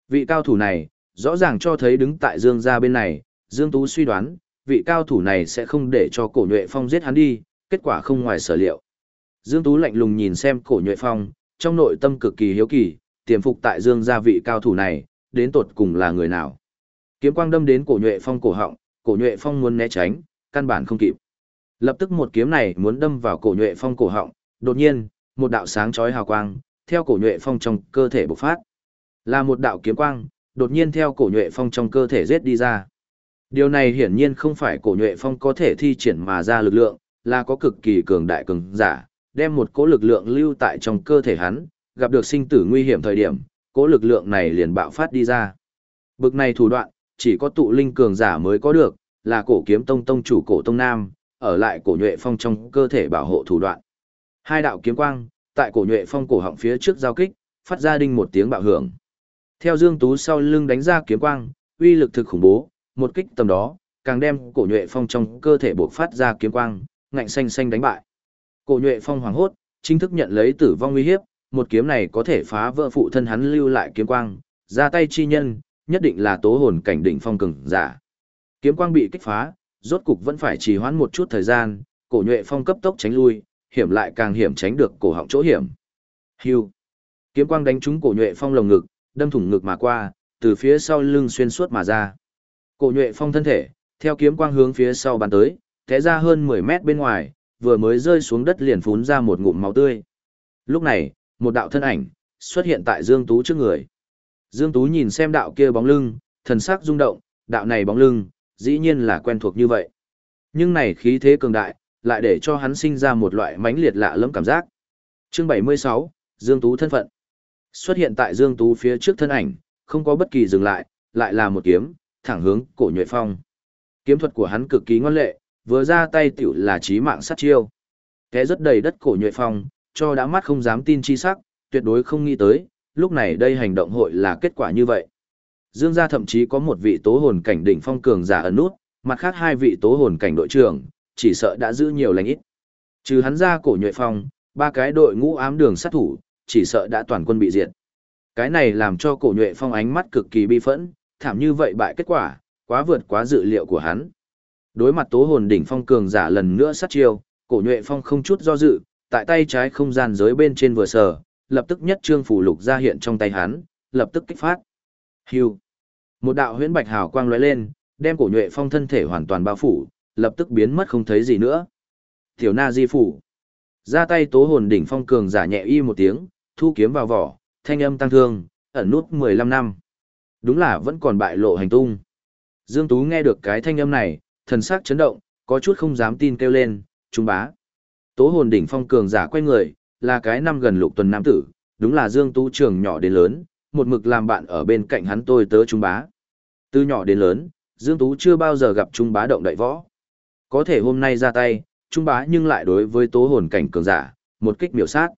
Vị cao thủ này, rõ ràng cho thấy đứng tại Dương gia bên này, Dương Tú suy đoán, vị cao thủ này sẽ không để cho cổ nhuệ phong giết hắn đi, kết quả không ngoài sở liệu. Dương Tú lạnh lùng nhìn xem cổ nhuệ phong, trong nội tâm cực kỳ hiếu kỳ, tiềm phục tại Dương gia vị cao thủ này, đến tột cùng là người nào. Kiếm quang đâm đến cổ nhuệ phong cổ họng, cổ nhuệ phong muốn né tránh, căn bản không kịp. Lập tức một kiếm này muốn đâm vào cổ nhuệ phong cổ họng, đột nhiên, một đạo sáng chói hào quang, theo cổ nhuệ phong trong cơ thể bộc phát. Là một đạo kiếm quang, đột nhiên theo cổ nhuệ phong trong cơ thể giết đi ra. Điều này hiển nhiên không phải cổ nhuệ phong có thể thi triển mà ra lực lượng, là có cực kỳ cường đại cường giả, đem một cỗ lực lượng lưu tại trong cơ thể hắn, gặp được sinh tử nguy hiểm thời điểm, cỗ lực lượng này liền bạo phát đi ra. Bực này thủ đoạn, chỉ có tụ linh cường giả mới có được, là cổ kiếm tông tông chủ cổ tông nam, ở lại cổ nhuệ phong trong cơ thể bảo hộ thủ đoạn. Hai đạo kiếm quang, tại cổ nhuệ phong cổ họng phía trước giao kích, phát ra đinh một tiếng bạo hưởng. Theo Dương Tú sau lưng đánh ra kiếm quang, uy lực thực khủng bố, một kích tầm đó, càng đem cổ nhuệ phong trong cơ thể buộc phát ra kiếm quang, ngạnh xanh xanh đánh bại. Cổ nhuệ phong hoàng hốt, chính thức nhận lấy tử vong uy hiếp, một kiếm này có thể phá vỡ phụ thân hắn lưu lại kiếm quang, ra tay chi nhân, nhất định là tố hồn cảnh đỉnh phong cường giả. Kiếm quang bị kích phá, rốt cục vẫn phải trì hoãn một chút thời gian, cổ nhuệ phong cấp tốc tránh lui, hiểm lại càng hiểm tránh được cổ họng chỗ hiểm. Hưu. Kiếm quang đánh trúng cổ nhuệ phong lồng ngực, đâm thủng ngực mà qua, từ phía sau lưng xuyên suốt mà ra. Cổ nhuệ phong thân thể, theo kiếm quang hướng phía sau bàn tới, té ra hơn 10 mét bên ngoài, vừa mới rơi xuống đất liền phún ra một ngụm máu tươi. Lúc này, một đạo thân ảnh, xuất hiện tại Dương Tú trước người. Dương Tú nhìn xem đạo kia bóng lưng, thần sắc rung động, đạo này bóng lưng, dĩ nhiên là quen thuộc như vậy. Nhưng này khí thế cường đại, lại để cho hắn sinh ra một loại mãnh liệt lạ lẫm cảm giác. Chương 76, Dương Tú thân phận. Xuất hiện tại Dương Tú phía trước thân ảnh, không có bất kỳ dừng lại, lại là một kiếm, thẳng hướng cổ nhuệ phong. Kiếm thuật của hắn cực kỳ ngoan lệ, vừa ra tay tiểu là chí mạng sát chiêu. Té rất đầy đất cổ nhuệ phong, cho đã mắt không dám tin chi sắc, tuyệt đối không nghĩ tới, lúc này đây hành động hội là kết quả như vậy. Dương gia thậm chí có một vị tố hồn cảnh đỉnh phong cường giả ẩn nút, mặt khác hai vị tố hồn cảnh đội trưởng, chỉ sợ đã giữ nhiều lành ít. Trừ hắn ra cổ nhuệ phong, ba cái đội ngũ ám đường sát thủ, chỉ sợ đã toàn quân bị diệt. Cái này làm cho cổ nhuệ phong ánh mắt cực kỳ bi phẫn, thảm như vậy bại kết quả, quá vượt quá dự liệu của hắn. Đối mặt tố hồn đỉnh phong cường giả lần nữa sát chiêu, cổ nhuệ phong không chút do dự, tại tay trái không gian giới bên trên vừa sờ, lập tức nhất trương phủ lục ra hiện trong tay hắn, lập tức kích phát. Hưu. Một đạo huyễn bạch hào quang lóe lên, đem cổ nhuệ phong thân thể hoàn toàn bao phủ, lập tức biến mất không thấy gì nữa. Tiểu na di phủ. Ra tay tố hồn đỉnh phong cường giả nhẹ y một tiếng, thu kiếm vào vỏ, thanh âm tăng thương, ẩn nút 15 năm. Đúng là vẫn còn bại lộ hành tung. Dương Tú nghe được cái thanh âm này, thần sắc chấn động, có chút không dám tin kêu lên, trung bá. Tố hồn đỉnh phong cường giả quay người, là cái năm gần lục tuần nam tử, đúng là Dương Tú trường nhỏ đến lớn, một mực làm bạn ở bên cạnh hắn tôi tớ trung bá. Từ nhỏ đến lớn, Dương Tú chưa bao giờ gặp trung bá động đại võ. Có thể hôm nay ra tay, trung bá nhưng lại đối với tố hồn cảnh cường giả, một kích miểu sát.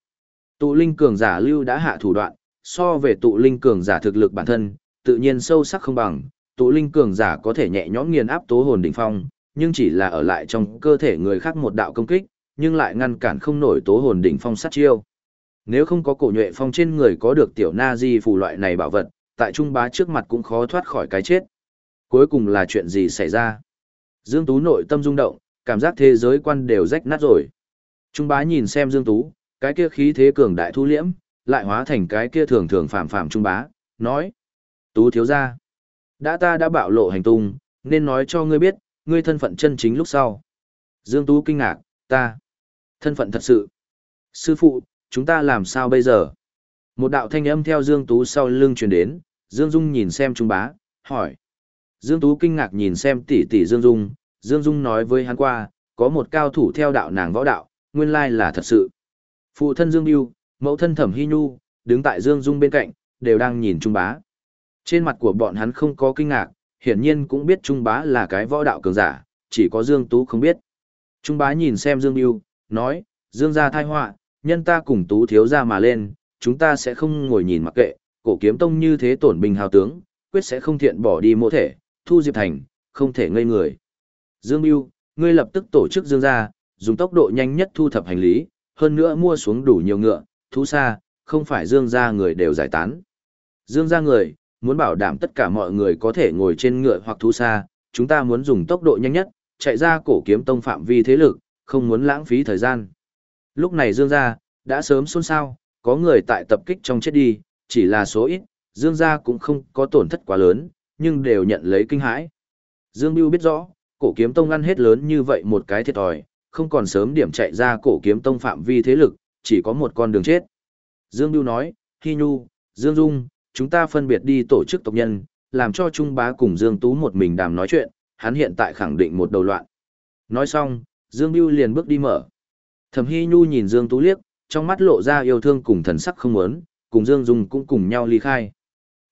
Tụ linh cường giả lưu đã hạ thủ đoạn, so về tụ linh cường giả thực lực bản thân, tự nhiên sâu sắc không bằng, tụ linh cường giả có thể nhẹ nhõm nghiền áp tố hồn đỉnh phong, nhưng chỉ là ở lại trong cơ thể người khác một đạo công kích, nhưng lại ngăn cản không nổi tố hồn đỉnh phong sát chiêu. Nếu không có cổ nhuệ phong trên người có được tiểu na di phù loại này bảo vật, tại trung bá trước mặt cũng khó thoát khỏi cái chết. Cuối cùng là chuyện gì xảy ra? Dương Tú nội tâm rung động, cảm giác thế giới quan đều rách nát rồi. Trung bá nhìn xem Dương Tú, cái kia khí thế cường đại thu liễm, lại hóa thành cái kia thường thường phạm phạm trung bá, nói. Tú thiếu gia, Đã ta đã bạo lộ hành tung, nên nói cho ngươi biết, ngươi thân phận chân chính lúc sau. Dương Tú kinh ngạc, ta. Thân phận thật sự. Sư phụ, chúng ta làm sao bây giờ? Một đạo thanh âm theo Dương Tú sau lưng truyền đến, Dương Dung nhìn xem Trung bá, hỏi. Dương Tú kinh ngạc nhìn xem tỷ tỷ Dương Dung, Dương Dung nói với hắn qua, có một cao thủ theo đạo nàng võ đạo, nguyên lai là thật sự. Phụ thân Dương Biêu, mẫu thân Thẩm Hy Nhu, đứng tại Dương Dung bên cạnh, đều đang nhìn Trung bá. Trên mặt của bọn hắn không có kinh ngạc, hiển nhiên cũng biết Trung bá là cái võ đạo cường giả, chỉ có Dương Tú không biết. Trung bá nhìn xem Dương Biêu, nói, Dương gia thai họa, nhân ta cùng Tú thiếu ra mà lên, chúng ta sẽ không ngồi nhìn mặc kệ, cổ kiếm tông như thế tổn bình hào tướng, quyết sẽ không thiện bỏ đi mô thể, thu diệp thành, không thể ngây người. Dương Biêu, ngươi lập tức tổ chức Dương gia, dùng tốc độ nhanh nhất thu thập hành lý, hơn nữa mua xuống đủ nhiều ngựa, thú xa, không phải Dương gia người đều giải tán. Dương gia người, muốn bảo đảm tất cả mọi người có thể ngồi trên ngựa hoặc thú xa, chúng ta muốn dùng tốc độ nhanh nhất, chạy ra cổ kiếm tông phạm vi thế lực, không muốn lãng phí thời gian. Lúc này Dương gia, đã sớm xôn xao, có người tại tập kích trong chết đi, chỉ là số ít, Dương gia cũng không có tổn thất quá lớn, nhưng đều nhận lấy kinh hãi. Dương Biêu biết rõ, cổ kiếm tông ăn hết lớn như vậy một cái thiệt thòi, không còn sớm điểm chạy ra cổ kiếm tông phạm vi thế lực, chỉ có một con đường chết. Dương Biêu nói, Hi Nhu, Dương Dung, chúng ta phân biệt đi tổ chức tộc nhân, làm cho Trung Bá cùng Dương Tú một mình đàm nói chuyện, hắn hiện tại khẳng định một đầu loạn. Nói xong, Dương Bưu liền bước đi mở. Thẩm hy Nhu nhìn Dương Tú liếc, trong mắt lộ ra yêu thương cùng thần sắc không muốn, cùng Dương Dung cũng cùng nhau ly khai.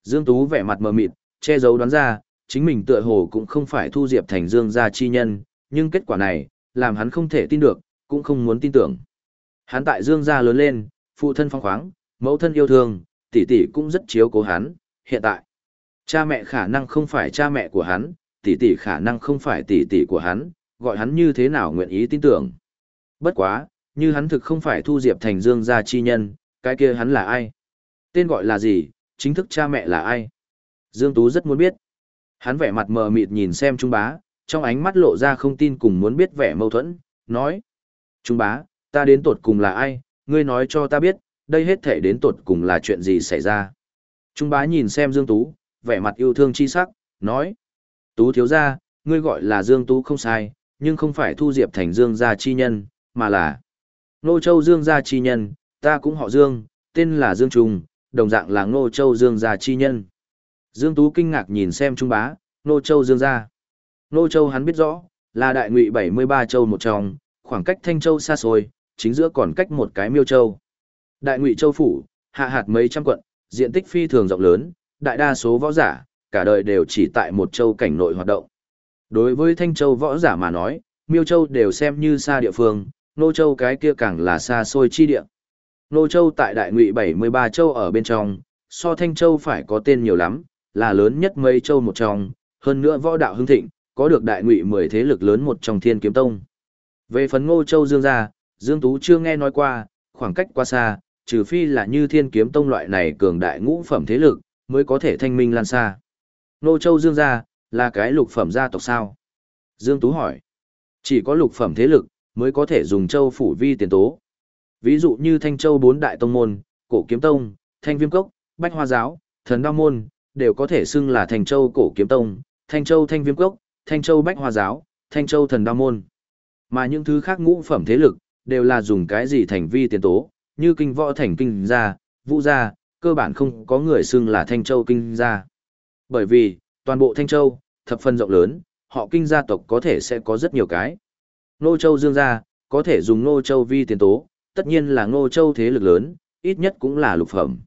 Dương Tú vẻ mặt mờ mịt, che giấu đoán ra, chính mình tựa hồ cũng không phải thu diệp thành Dương gia chi nhân, nhưng kết quả này, làm hắn không thể tin được, cũng không muốn tin tưởng. Hắn tại Dương gia lớn lên, phụ thân phong khoáng, mẫu thân yêu thương, tỷ tỷ cũng rất chiếu cố hắn, hiện tại. Cha mẹ khả năng không phải cha mẹ của hắn, tỷ tỷ khả năng không phải tỷ tỷ của hắn, gọi hắn như thế nào nguyện ý tin tưởng. Bất quá, như hắn thực không phải thu diệp thành dương gia chi nhân, cái kia hắn là ai? Tên gọi là gì, chính thức cha mẹ là ai? Dương Tú rất muốn biết. Hắn vẻ mặt mờ mịt nhìn xem Trung Bá, trong ánh mắt lộ ra không tin cùng muốn biết vẻ mâu thuẫn, nói. Trung Bá, ta đến tột cùng là ai, ngươi nói cho ta biết, đây hết thể đến tột cùng là chuyện gì xảy ra. Trung Bá nhìn xem Dương Tú, vẻ mặt yêu thương chi sắc, nói. Tú thiếu ra, ngươi gọi là Dương Tú không sai, nhưng không phải thu diệp thành Dương gia chi nhân, mà là Nô Châu Dương gia chi nhân, ta cũng họ Dương, tên là Dương Trung, đồng dạng là Nô Châu Dương gia chi nhân. Dương Tú kinh ngạc nhìn xem Trung bá, Nô Châu Dương gia. Nô Châu hắn biết rõ, là đại ngụy 73 châu một trong, khoảng cách Thanh Châu xa xôi, chính giữa còn cách một cái Miêu Châu. Đại ngụy châu phủ, hạ hạt mấy trăm quận, diện tích phi thường rộng lớn, đại đa số võ giả, cả đời đều chỉ tại một châu cảnh nội hoạt động. Đối với Thanh Châu võ giả mà nói, Miêu Châu đều xem như xa địa phương, Nô Châu cái kia càng là xa xôi chi địa. Nô Châu tại đại ngụy 73 châu ở bên trong, so Thanh Châu phải có tên nhiều lắm, là lớn nhất mấy châu một trong, hơn nữa võ đạo hưng thịnh, có được đại ngụy 10 thế lực lớn một trong thiên kiếm tông. Về phần Ngô Châu Dương gia, Dương Tú chưa nghe nói qua, khoảng cách quá xa, trừ phi là như thiên kiếm tông loại này cường đại ngũ phẩm thế lực, mới có thể thanh minh lan xa. Nô Châu Dương gia, là cái lục phẩm gia tộc sao? Dương Tú hỏi. Chỉ có lục phẩm thế lực, mới có thể dùng châu phủ vi tiền tố. Ví dụ như Thanh Châu bốn đại tông môn, Cổ Kiếm Tông, Thanh Viêm Cốc, Bách Hoa Giáo, Thần Đao Môn, đều có thể xưng là Thanh Châu Cổ Kiếm Tông, Thanh Châu Thanh Viêm Cốc, Thanh Châu Bách Hoa Giáo, Thanh Châu Thần Đao Môn. Mà những thứ khác ngũ phẩm thế lực, đều là dùng cái gì thành vi tiền tố, như kinh võ thành kinh gia, vũ gia, cơ bản không có người xưng là Thanh Châu kinh gia. Bởi vì, toàn bộ Thanh Châu, thập phần rộng lớn, họ kinh gia tộc có thể sẽ có rất nhiều cái. Nô Châu Dương gia, có thể dùng Nô Châu vi tiền tố, tất nhiên là Nô Châu thế lực lớn, ít nhất cũng là lục phẩm.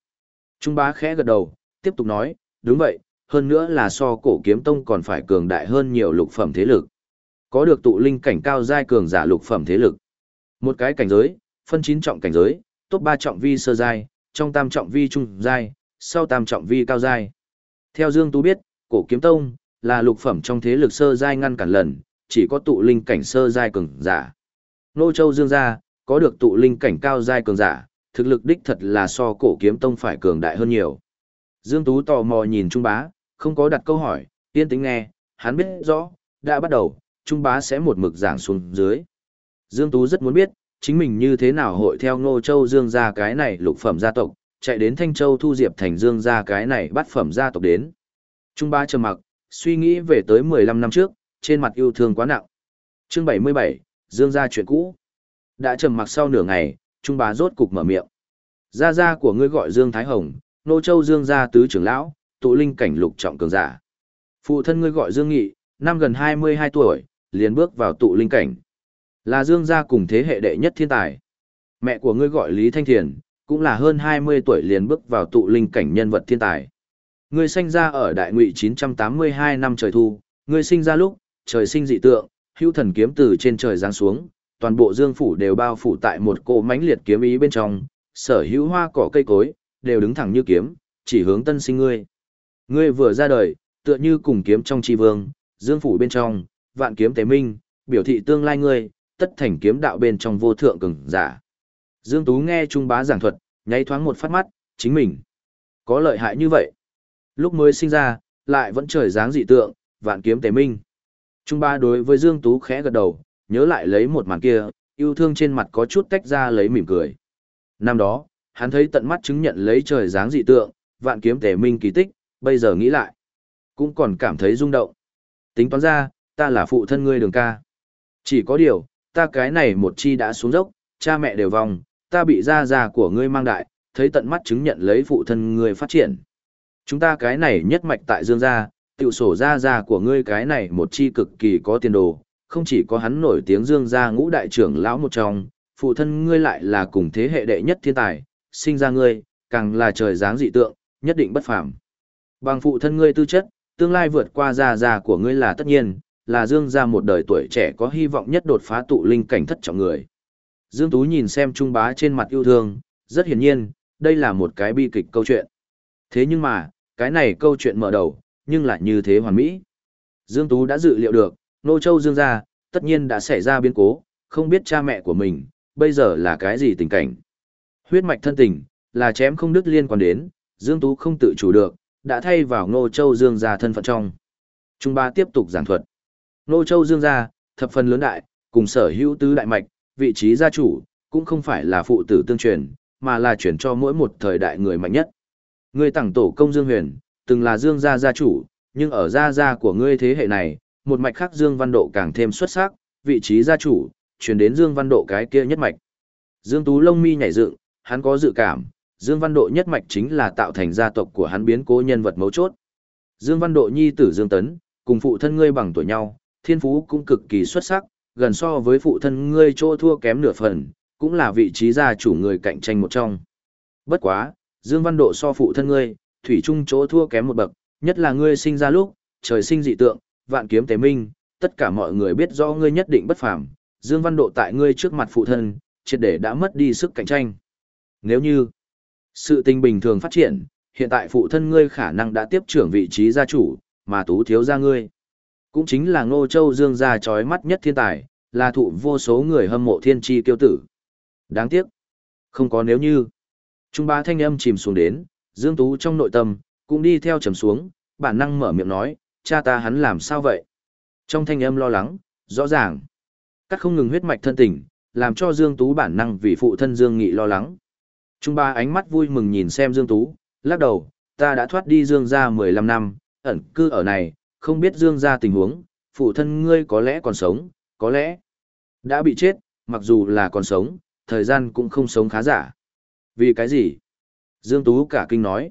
Trung bá khẽ gật đầu, tiếp tục nói, đúng vậy, hơn nữa là so cổ kiếm tông còn phải cường đại hơn nhiều lục phẩm thế lực. Có được tụ linh cảnh cao giai cường giả lục phẩm thế lực. Một cái cảnh giới, phân chín trọng cảnh giới, top 3 trọng vi sơ giai, trong tam trọng vi trung giai, sau tam trọng vi cao giai. Theo Dương Tú biết, cổ kiếm tông là lục phẩm trong thế lực sơ giai ngăn cản lần, chỉ có tụ linh cảnh sơ giai cường giả. Nô Châu Dương gia, có được tụ linh cảnh cao giai cường giả, thực lực đích thật là so cổ kiếm tông phải cường đại hơn nhiều. Dương Tú tò mò nhìn Trung Bá, không có đặt câu hỏi, yên tĩnh nghe, hắn biết rõ, đã bắt đầu, Trung Bá sẽ một mực giảng xuống dưới. Dương Tú rất muốn biết, chính mình như thế nào hội theo Ngô Châu Dương gia cái này lục phẩm gia tộc, chạy đến Thanh Châu thu diệp thành Dương gia cái này bắt phẩm gia tộc đến. Trung Ba trầm mặc, suy nghĩ về tới 15 năm trước, trên mặt yêu thương quá nặng. Chương 77, Dương gia chuyện cũ. Đã trầm mặc sau nửa ngày, Trung bá rốt cục mở miệng. Gia gia của ngươi gọi Dương Thái Hồng, nô châu Dương gia tứ trưởng lão, tụ linh cảnh lục trọng cường giả. Phụ thân ngươi gọi Dương Nghị, năm gần 22 tuổi, liền bước vào tụ linh cảnh. Là Dương gia cùng thế hệ đệ nhất thiên tài. Mẹ của ngươi gọi Lý Thanh Thiền, cũng là hơn 20 tuổi liền bước vào tụ linh cảnh nhân vật thiên tài. Ngươi sinh ra ở đại ngụy 982 năm trời thu, ngươi sinh ra lúc, trời sinh dị tượng, hữu thần kiếm từ trên trời giáng xuống, toàn bộ dương phủ đều bao phủ tại một cỗ mãnh liệt kiếm ý bên trong, sở hữu hoa cỏ cây cối, đều đứng thẳng như kiếm, chỉ hướng tân sinh ngươi. Ngươi vừa ra đời, tựa như cùng kiếm trong chi vương, dương phủ bên trong, vạn kiếm tế minh, biểu thị tương lai ngươi, tất thành kiếm đạo bên trong vô thượng cường giả. Dương Tú nghe Trung bá giảng thuật, nháy thoáng một phát mắt, chính mình. Có lợi hại như vậy. Lúc mới sinh ra, lại vẫn trời dáng dị tượng, vạn kiếm tế minh. Trung bá đối với Dương Tú khẽ gật đầu, nhớ lại lấy một màn kia, yêu thương trên mặt có chút tách ra lấy mỉm cười. Năm đó, hắn thấy tận mắt chứng nhận lấy trời dáng dị tượng, vạn kiếm tề minh kỳ tích, bây giờ nghĩ lại. cũng còn cảm thấy rung động. Tính toán ra, ta là phụ thân ngươi đường ca. Chỉ có điều, ta cái này một chi đã xuống dốc, cha mẹ đều vong, ta bị gia gia của ngươi mang đại, thấy tận mắt chứng nhận lấy phụ thân ngươi phát triển. Chúng ta cái này nhất mạch tại Dương gia, tiểu sổ gia gia của ngươi cái này một chi cực kỳ có tiền đồ, không chỉ có hắn nổi tiếng Dương gia ngũ đại trưởng lão một trong, phụ thân ngươi lại là cùng thế hệ đệ nhất thiên tài, sinh ra ngươi, càng là trời dáng dị tượng, nhất định bất phàm. Bằng phụ thân ngươi tư chất, tương lai vượt qua gia gia của ngươi là tất nhiên, là Dương gia một đời tuổi trẻ có hy vọng nhất đột phá tụ linh cảnh thất trọng người. Dương Tú nhìn xem Trung Bá trên mặt yêu thương, rất hiển nhiên, đây là một cái bi kịch câu chuyện. Thế nhưng mà, cái này câu chuyện mở đầu, nhưng lại như thế hoàn mỹ. Dương Tú đã dự liệu được, Nô Châu Dương gia, tất nhiên đã xảy ra biến cố, không biết cha mẹ của mình, bây giờ là cái gì tình cảnh. Huyết mạch thân tình, là chém không đứt liên quan đến, Dương Tú không tự chủ được, đã thay vào Nô Châu Dương gia thân phận trong. Trung Ba tiếp tục giảng thuật. Nô Châu Dương gia, thập phần lớn đại, cùng sở hữu tứ đại mạch, vị trí gia chủ, cũng không phải là phụ tử tương truyền, mà là chuyển cho mỗi một thời đại người mạnh nhất. Ngươi tặng tổ công Dương Huyền, từng là Dương gia gia chủ, nhưng ở gia gia của ngươi thế hệ này, một mạch khác Dương Văn Độ càng thêm xuất sắc, vị trí gia chủ, chuyển đến Dương Văn Độ cái kia nhất mạch. Dương Tú lông mi nhảy dựng, hắn có dự cảm, Dương Văn Độ nhất mạch chính là tạo thành gia tộc của hắn biến cố nhân vật mấu chốt. Dương Văn Độ nhi tử Dương Tấn, cùng phụ thân ngươi bằng tuổi nhau, thiên phú cũng cực kỳ xuất sắc, gần so với phụ thân ngươi chỗ thua kém nửa phần, cũng là vị trí gia chủ người cạnh tranh một trong. Bất quá, Dương Văn Độ so phụ thân ngươi, thủy chung chỗ thua kém một bậc, nhất là ngươi sinh ra lúc, trời sinh dị tượng, vạn kiếm tế minh, tất cả mọi người biết rõ ngươi nhất định bất phàm, Dương Văn Độ tại ngươi trước mặt phụ thân, triệt để đã mất đi sức cạnh tranh. Nếu như sự tình bình thường phát triển, hiện tại phụ thân ngươi khả năng đã tiếp trưởng vị trí gia chủ, mà tú thiếu gia ngươi. Cũng chính là Ngô Châu Dương gia chói mắt nhất thiên tài, là thụ vô số người hâm mộ thiên tri tiêu tử. Đáng tiếc. Không có nếu như. Trung ba thanh âm chìm xuống đến, Dương Tú trong nội tâm, cũng đi theo trầm xuống, bản năng mở miệng nói, cha ta hắn làm sao vậy? Trong thanh âm lo lắng, rõ ràng. Cắt không ngừng huyết mạch thân tình, làm cho Dương Tú bản năng vì phụ thân Dương Nghị lo lắng. Trung ba ánh mắt vui mừng nhìn xem Dương Tú, lắc đầu, ta đã thoát đi Dương ra 15 năm, ẩn cư ở này, không biết Dương ra tình huống, phụ thân ngươi có lẽ còn sống, có lẽ đã bị chết, mặc dù là còn sống, thời gian cũng không sống khá giả. Vì cái gì? Dương Tú cả kinh nói.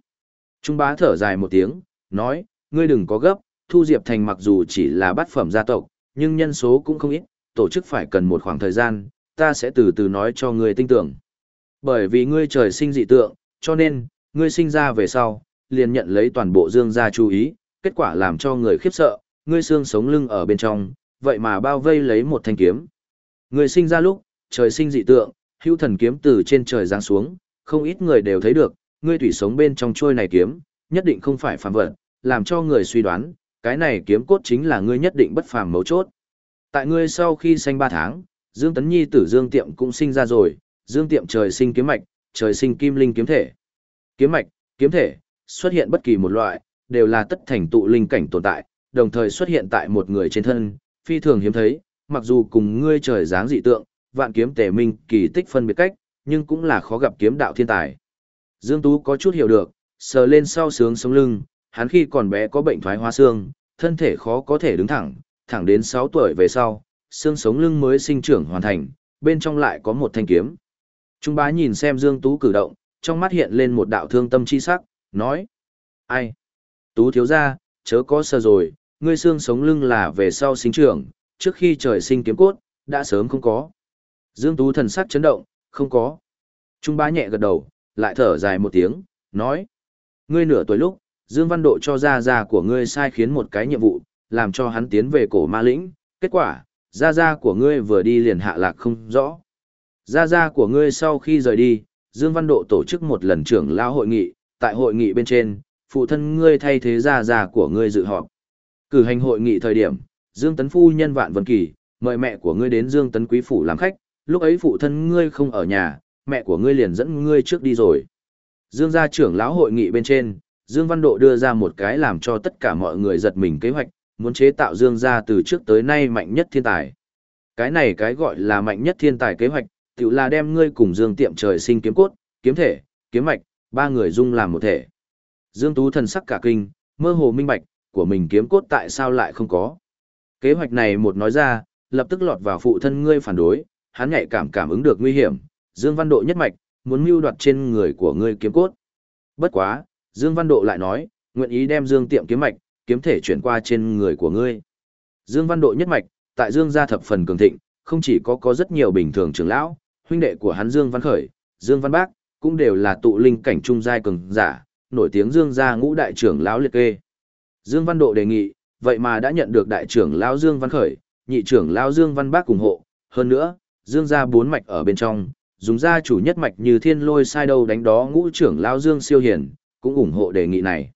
Trung bá thở dài một tiếng, nói, ngươi đừng có gấp, Thu Diệp Thành mặc dù chỉ là bát phẩm gia tộc, nhưng nhân số cũng không ít, tổ chức phải cần một khoảng thời gian, ta sẽ từ từ nói cho ngươi tin tưởng. Bởi vì ngươi trời sinh dị tượng, cho nên, ngươi sinh ra về sau, liền nhận lấy toàn bộ dương gia chú ý, kết quả làm cho người khiếp sợ, ngươi xương sống lưng ở bên trong, vậy mà bao vây lấy một thanh kiếm. Ngươi sinh ra lúc, trời sinh dị tượng, hữu thần kiếm từ trên trời giáng xuống, không ít người đều thấy được, ngươi thủy sống bên trong trôi này kiếm, nhất định không phải phàm vật, làm cho người suy đoán, cái này kiếm cốt chính là ngươi nhất định bất phàm mấu chốt. Tại ngươi sau khi sinh 3 tháng, Dương Tấn Nhi tử Dương Tiệm cũng sinh ra rồi, Dương Tiệm trời sinh kiếm mạch, trời sinh kim linh kiếm thể. Kiếm mạch, kiếm thể, xuất hiện bất kỳ một loại, đều là tất thành tụ linh cảnh tồn tại, đồng thời xuất hiện tại một người trên thân, phi thường hiếm thấy, mặc dù cùng ngươi trời dáng dị tượng, vạn kiếm tề minh kỳ tích phân biệt cách, nhưng cũng là khó gặp kiếm đạo thiên tài. Dương Tú có chút hiểu được, sờ lên sau sướng sống lưng, hắn khi còn bé có bệnh thoái hóa xương, thân thể khó có thể đứng thẳng, thẳng đến 6 tuổi về sau, xương sống lưng mới sinh trưởng hoàn thành, bên trong lại có một thanh kiếm. Trung bá nhìn xem Dương Tú cử động, trong mắt hiện lên một đạo thương tâm chi sắc, nói. Ai? Tú thiếu ra, chớ có sợ rồi, ngươi xương sống lưng là về sau sinh trưởng, trước khi trời sinh kiếm cốt, đã sớm không có. Dương Tú thần sắc chấn động, không có. Trung bá nhẹ gật đầu, lại thở dài một tiếng, nói. Ngươi nửa tuổi lúc, Dương Văn Độ cho ra ra của ngươi sai khiến một cái nhiệm vụ, làm cho hắn tiến về cổ ma lĩnh. Kết quả, ra ra của ngươi vừa đi liền hạ lạc không rõ. Ra ra của ngươi sau khi rời đi, Dương Văn Độ tổ chức một lần trưởng lao hội nghị, tại hội nghị bên trên, phụ thân ngươi thay thế gia già của ngươi dự họp. Cử hành hội nghị thời điểm, Dương Tấn Phu nhân vạn vân kỳ, mời mẹ của ngươi đến Dương Tấn Quý Phủ làm khách, lúc ấy phụ thân ngươi không ở nhà, mẹ của ngươi liền dẫn ngươi trước đi rồi. Dương gia trưởng lão hội nghị bên trên, Dương Văn Độ đưa ra một cái làm cho tất cả mọi người giật mình kế hoạch, muốn chế tạo Dương gia từ trước tới nay mạnh nhất thiên tài. Cái này cái gọi là mạnh nhất thiên tài kế hoạch, tự là đem ngươi cùng Dương tiệm trời sinh kiếm cốt, kiếm thể, kiếm mạch, ba người dung làm một thể. Dương Tú thần sắc cả kinh, mơ hồ minh bạch, của mình kiếm cốt tại sao lại không có. Kế hoạch này một nói ra, lập tức lọt vào phụ thân ngươi phản đối, hắn nhạy cảm cảm ứng được nguy hiểm, Dương Văn Độ nhất mạch, muốn mưu đoạt trên người của ngươi kiếm cốt. Bất quá, Dương Văn Độ lại nói, nguyện ý đem Dương Tiệm kiếm mạch, kiếm thể chuyển qua trên người của ngươi. Dương Văn Độ nhất mạch, tại Dương gia thập phần cường thịnh, không chỉ có có rất nhiều bình thường trưởng lão, huynh đệ của hắn Dương Văn Khởi, Dương Văn Bác, cũng đều là tụ linh cảnh trung giai cường giả, nổi tiếng Dương gia ngũ đại trưởng lão liệt kê. Dương Văn Độ đề nghị, vậy mà đã nhận được đại trưởng lão Dương Văn Khởi, nhị trưởng lão Dương Văn Bác ủng hộ, hơn nữa, Dương gia bốn mạch ở bên trong, dùng gia chủ nhất mạch như thiên lôi sai đầu đánh đó ngũ trưởng lão Dương siêu hiển, cũng ủng hộ đề nghị này.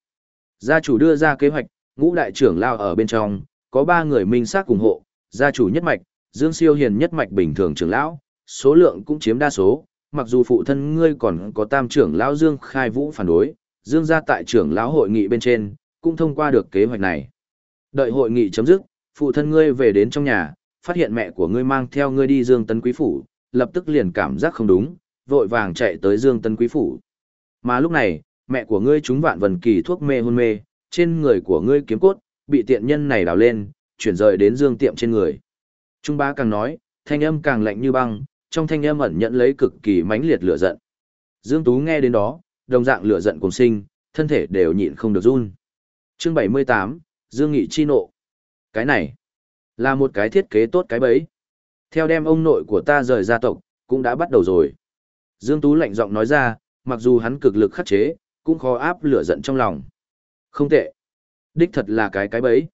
Gia chủ đưa ra kế hoạch, ngũ đại trưởng lão ở bên trong, có ba người minh xác ủng hộ, gia chủ nhất mạch, Dương siêu hiền nhất mạch bình thường trưởng lão, số lượng cũng chiếm đa số, mặc dù phụ thân ngươi còn có tam trưởng lão Dương khai vũ phản đối, Dương gia tại trưởng lão hội nghị bên trên, cũng thông qua được kế hoạch này. Đợi hội nghị chấm dứt, phụ thân ngươi về đến trong nhà, phát hiện mẹ của ngươi mang theo ngươi đi Dương Tấn Quý Phủ, lập tức liền cảm giác không đúng, vội vàng chạy tới Dương Tấn Quý Phủ. Mà lúc này, mẹ của ngươi trúng vạn vần kỳ thuốc mê hôn mê, trên người của ngươi kiếm cốt, bị tiện nhân này đào lên, chuyển rời đến Dương Tiệm trên người. Trung bá càng nói, thanh âm càng lạnh như băng, trong thanh âm ẩn nhận lấy cực kỳ mãnh liệt lửa giận. Dương Tú nghe đến đó, đồng dạng lửa giận cùng sinh, thân thể đều nhịn không được run. Chương 78, Dương Nghị chi nộ. Cái này, là một cái thiết kế tốt cái bẫy. Theo đem ông nội của ta rời gia tộc, cũng đã bắt đầu rồi. Dương Tú lạnh giọng nói ra, mặc dù hắn cực lực khắc chế, cũng khó áp lửa giận trong lòng. Không tệ. Đích thật là cái cái bẫy.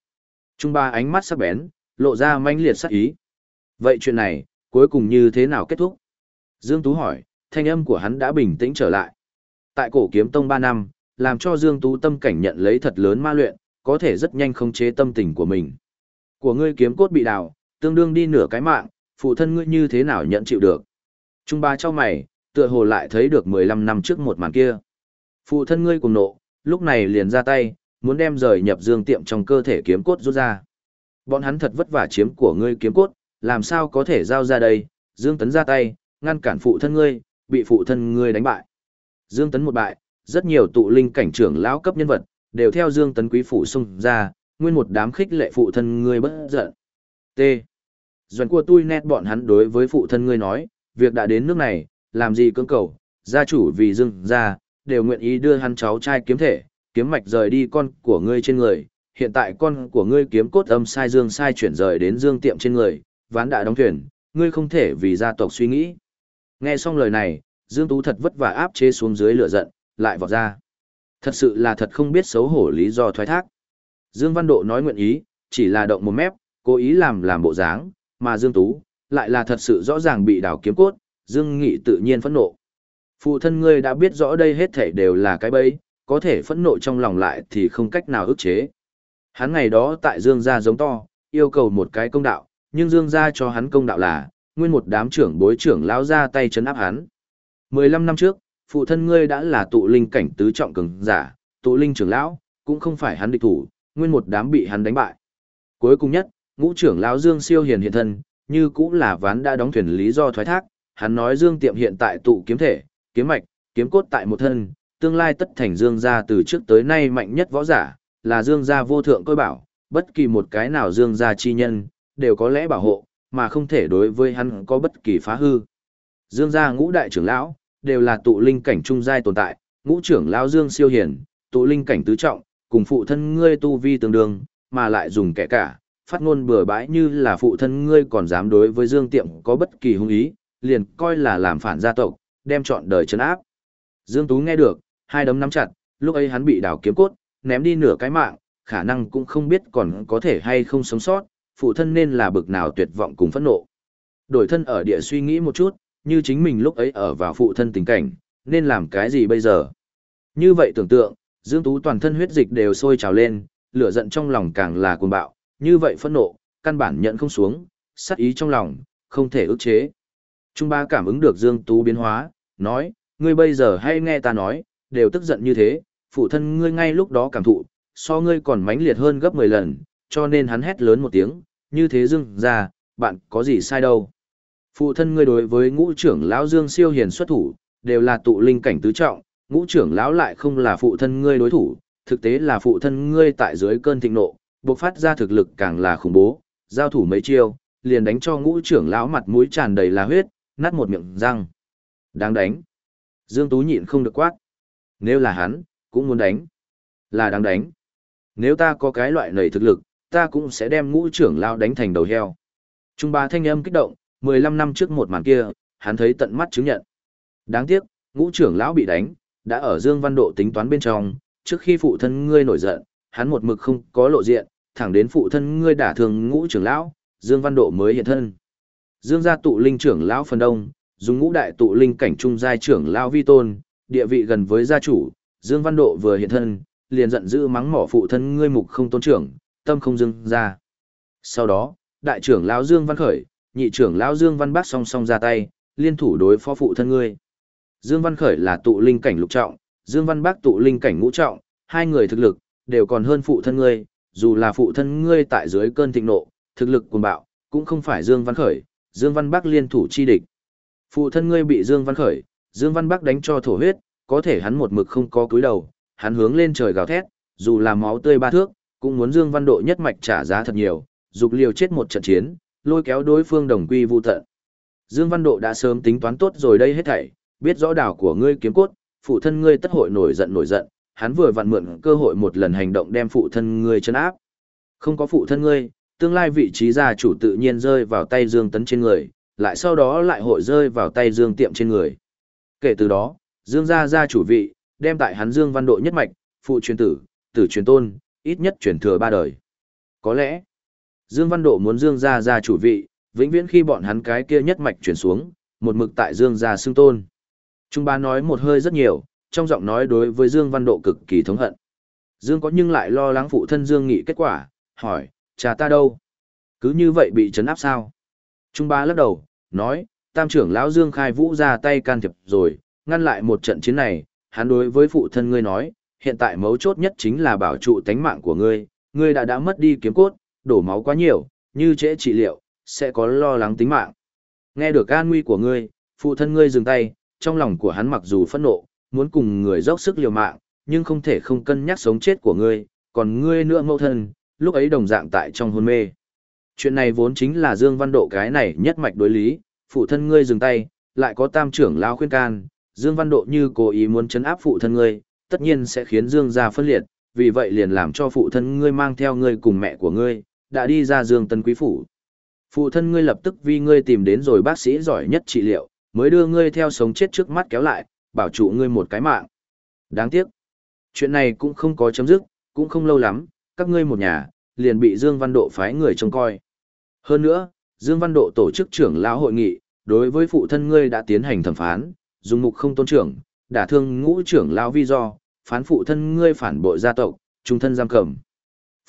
Trung ba ánh mắt sắc bén, lộ ra manh liệt sắc ý. Vậy chuyện này, cuối cùng như thế nào kết thúc? Dương Tú hỏi, thanh âm của hắn đã bình tĩnh trở lại. Tại cổ kiếm tông 3 năm, làm cho Dương Tú tâm cảnh nhận lấy thật lớn ma luyện, có thể rất nhanh khống chế tâm tình của mình. Của ngươi kiếm cốt bị đào, tương đương đi nửa cái mạng, phụ thân ngươi như thế nào nhận chịu được. Trung ba cho mày, tựa hồ lại thấy được 15 năm trước một màn kia. Phụ thân ngươi cùng nộ, lúc này liền ra tay, muốn đem rời nhập dương tiệm trong cơ thể kiếm cốt rút ra. Bọn hắn thật vất vả chiếm của ngươi kiếm cốt, làm sao có thể giao ra đây, Dương Tấn ra tay, ngăn cản phụ thân ngươi, bị phụ thân ngươi đánh bại. Dương Tấn một bại, rất nhiều tụ linh cảnh trưởng lão cấp nhân vật, đều theo Dương Tấn quý phủ xung ra, nguyên một đám khích lệ phụ thân ngươi bất giận. T. Doan của tôi nét bọn hắn đối với phụ thân ngươi nói, việc đã đến nước này, làm gì cưỡng cầu, gia chủ vì Dương gia, đều nguyện ý đưa hắn cháu trai kiếm thể, kiếm mạch rời đi con của ngươi trên người, hiện tại con của ngươi kiếm cốt âm sai dương sai chuyển rời đến dương tiệm trên người, ván đã đóng thuyền, ngươi không thể vì gia tộc suy nghĩ. Nghe xong lời này, Dương Tú thật vất vả áp chế xuống dưới lửa giận, lại vọt ra. Thật sự là thật không biết xấu hổ lý do thoái thác. Dương Văn Độ nói nguyện ý, chỉ là động một mép, cố ý làm làm bộ dáng, mà Dương Tú, lại là thật sự rõ ràng bị đảo kiếm cốt, Dương Nghị tự nhiên phẫn nộ. Phụ thân ngươi đã biết rõ đây hết thảy đều là cái bẫy, có thể phẫn nộ trong lòng lại thì không cách nào ức chế. Hắn ngày đó tại Dương gia giống to, yêu cầu một cái công đạo, nhưng Dương gia cho hắn công đạo là, nguyên một đám trưởng bối trưởng lão ra tay chấn áp hắn. 15 năm trước, phụ thân ngươi đã là tụ linh cảnh tứ trọng cường giả, tụ linh trưởng lão, cũng không phải hắn địch thủ, nguyên một đám bị hắn đánh bại. Cuối cùng nhất, ngũ trưởng lão Dương siêu hiền hiện thân, như cũng là ván đã đóng thuyền lý do thoái thác, hắn nói Dương tiệm hiện tại tụ kiếm thể, kiếm mạch, kiếm cốt tại một thân, tương lai tất thành Dương gia từ trước tới nay mạnh nhất võ giả, là Dương gia vô thượng coi bảo, bất kỳ một cái nào Dương gia chi nhân, đều có lẽ bảo hộ, mà không thể đối với hắn có bất kỳ phá hư. Dương gia ngũ đại trưởng lão, đều là tụ linh cảnh trung giai tồn tại, ngũ trưởng lão Dương siêu hiển, tụ linh cảnh tứ trọng, cùng phụ thân ngươi tu vi tương đương, mà lại dùng kẻ cả, phát ngôn bừa bãi như là phụ thân ngươi còn dám đối với Dương Tiệm có bất kỳ hung ý, liền coi là làm phản gia tộc, đem chọn đời chấn áp. Dương Tú nghe được, hai đấm nắm chặt, lúc ấy hắn bị đào kiếm cốt, ném đi nửa cái mạng, khả năng cũng không biết còn có thể hay không sống sót, phụ thân nên là bực nào tuyệt vọng cùng phẫn nộ. Đổi thân ở địa suy nghĩ một chút, như chính mình lúc ấy ở vào phụ thân tình cảnh, nên làm cái gì bây giờ? Như vậy tưởng tượng, Dương Tú toàn thân huyết dịch đều sôi trào lên, lửa giận trong lòng càng là cuồng bạo, như vậy phẫn nộ, căn bản nhận không xuống, sát ý trong lòng, không thể ức chế. Trung ba cảm ứng được Dương Tú biến hóa, nói, ngươi bây giờ hay nghe ta nói, đều tức giận như thế, phụ thân ngươi ngay lúc đó cảm thụ, so ngươi còn mãnh liệt hơn gấp 10 lần, cho nên hắn hét lớn một tiếng, như thế dương ra, bạn có gì sai đâu. Phụ thân ngươi đối với ngũ trưởng lão Dương siêu hiền xuất thủ, đều là tụ linh cảnh tứ trọng, ngũ trưởng lão lại không là phụ thân ngươi đối thủ, thực tế là phụ thân ngươi tại dưới cơn thịnh nộ, bộc phát ra thực lực càng là khủng bố, giao thủ mấy chiêu, liền đánh cho ngũ trưởng lão mặt mũi tràn đầy là huyết, nát một miệng răng. Đáng đánh. Dương Tú nhịn không được quát. Nếu là hắn, cũng muốn đánh. Là đáng đánh. Nếu ta có cái loại nầy thực lực, ta cũng sẽ đem ngũ trưởng lão đánh thành đầu heo. Trung ba thanh âm kích động, 15 năm trước một màn kia, hắn thấy tận mắt chứng nhận. Đáng tiếc, ngũ trưởng lão bị đánh, đã ở Dương Văn Độ tính toán bên trong, trước khi phụ thân ngươi nổi giận, hắn một mực không có lộ diện, thẳng đến phụ thân ngươi đả thương ngũ trưởng lão, Dương Văn Độ mới hiện thân. Dương gia tụ linh trưởng lão phần đông, dùng ngũ đại tụ linh cảnh trung giai trưởng lão vi tôn, địa vị gần với gia chủ, Dương Văn Độ vừa hiện thân, liền giận dữ mắng mỏ phụ thân ngươi mục không tôn trưởng, tâm không dương ra. Sau đó, đại trưởng lão Dương Văn Khởi, nhị trưởng lão Dương Văn Bác song song ra tay, liên thủ đối phó phụ thân ngươi. Dương Văn Khởi là tụ linh cảnh lục trọng, Dương Văn Bác tụ linh cảnh ngũ trọng, hai người thực lực đều còn hơn phụ thân ngươi, dù là phụ thân ngươi tại dưới cơn thịnh nộ, thực lực cuồng bạo, cũng không phải Dương Văn Khởi, Dương Văn Bác liên thủ chi địch. Phụ thân ngươi bị Dương Văn Khởi, Dương Văn Bác đánh cho thổ huyết, có thể hắn một mực không có cúi đầu, hắn hướng lên trời gào thét, dù là máu tươi ba thước, cũng muốn Dương Văn Độ nhất mạch trả giá thật nhiều, dục liều chết một trận chiến, lôi kéo đối phương đồng quy vu tận. Dương Văn Độ đã sớm tính toán tốt rồi đây hết thảy, biết rõ đảo của ngươi kiếm cốt, phụ thân ngươi tất hội nổi giận nổi giận, hắn vừa vặn mượn cơ hội một lần hành động đem phụ thân ngươi trấn áp. Không có phụ thân ngươi, tương lai vị trí gia chủ tự nhiên rơi vào tay Dương Tấn trên người, lại sau đó lại hội rơi vào tay Dương Tiệm trên người. Kể từ đó, Dương gia gia chủ vị, đem tại hắn Dương Văn Độ nhất mạch, phụ truyền tử, tử truyền tôn, ít nhất truyền thừa ba đời. Có lẽ, Dương Văn Độ muốn Dương gia gia chủ vị, vĩnh viễn khi bọn hắn cái kia nhất mạch truyền xuống, một mực tại Dương gia xưng tôn. Trung Bá nói một hơi rất nhiều, trong giọng nói đối với Dương Văn Độ cực kỳ thống hận. Dương có nhưng lại lo lắng phụ thân Dương nghị kết quả, hỏi, cha ta đâu? Cứ như vậy bị chấn áp sao? Trung Bá lắc đầu, nói, tam trưởng lão Dương khai vũ ra tay can thiệp rồi, ngăn lại một trận chiến này, hắn đối với phụ thân ngươi nói, hiện tại mấu chốt nhất chính là bảo trụ tánh mạng của ngươi, ngươi đã đã mất đi kiếm cốt, đổ máu quá nhiều, như trễ trị liệu, sẽ có lo lắng tính mạng. Nghe được an nguy của ngươi, phụ thân ngươi dừng tay, trong lòng của hắn mặc dù phẫn nộ, muốn cùng người dốc sức liều mạng, nhưng không thể không cân nhắc sống chết của ngươi, còn ngươi nữa mẫu thân, lúc ấy đồng dạng tại trong hôn mê. Chuyện này vốn chính là Dương Văn Độ cái này nhất mạch đối lý, phụ thân ngươi dừng tay, lại có tam trưởng lao khuyên can, Dương Văn Độ như cố ý muốn chấn áp phụ thân ngươi, tất nhiên sẽ khiến Dương gia phân liệt, vì vậy liền làm cho phụ thân ngươi mang theo ngươi cùng mẹ của ngươi, đã đi ra Dương Tân Quý Phủ. Phụ thân ngươi lập tức vì ngươi tìm đến rồi bác sĩ giỏi nhất trị liệu, mới đưa ngươi theo sống chết trước mắt kéo lại, bảo trụ ngươi một cái mạng. Đáng tiếc, chuyện này cũng không có chấm dứt, cũng không lâu lắm, các ngươi một nhà, liền bị Dương Văn Độ phái người trông coi. Hơn nữa, Dương Văn Độ tổ chức trưởng lão hội nghị, đối với phụ thân ngươi đã tiến hành thẩm phán, dùng mục không tôn trưởng, đả thương ngũ trưởng lão vi do, phán phụ thân ngươi phản bội gia tộc, trung thân giam cầm.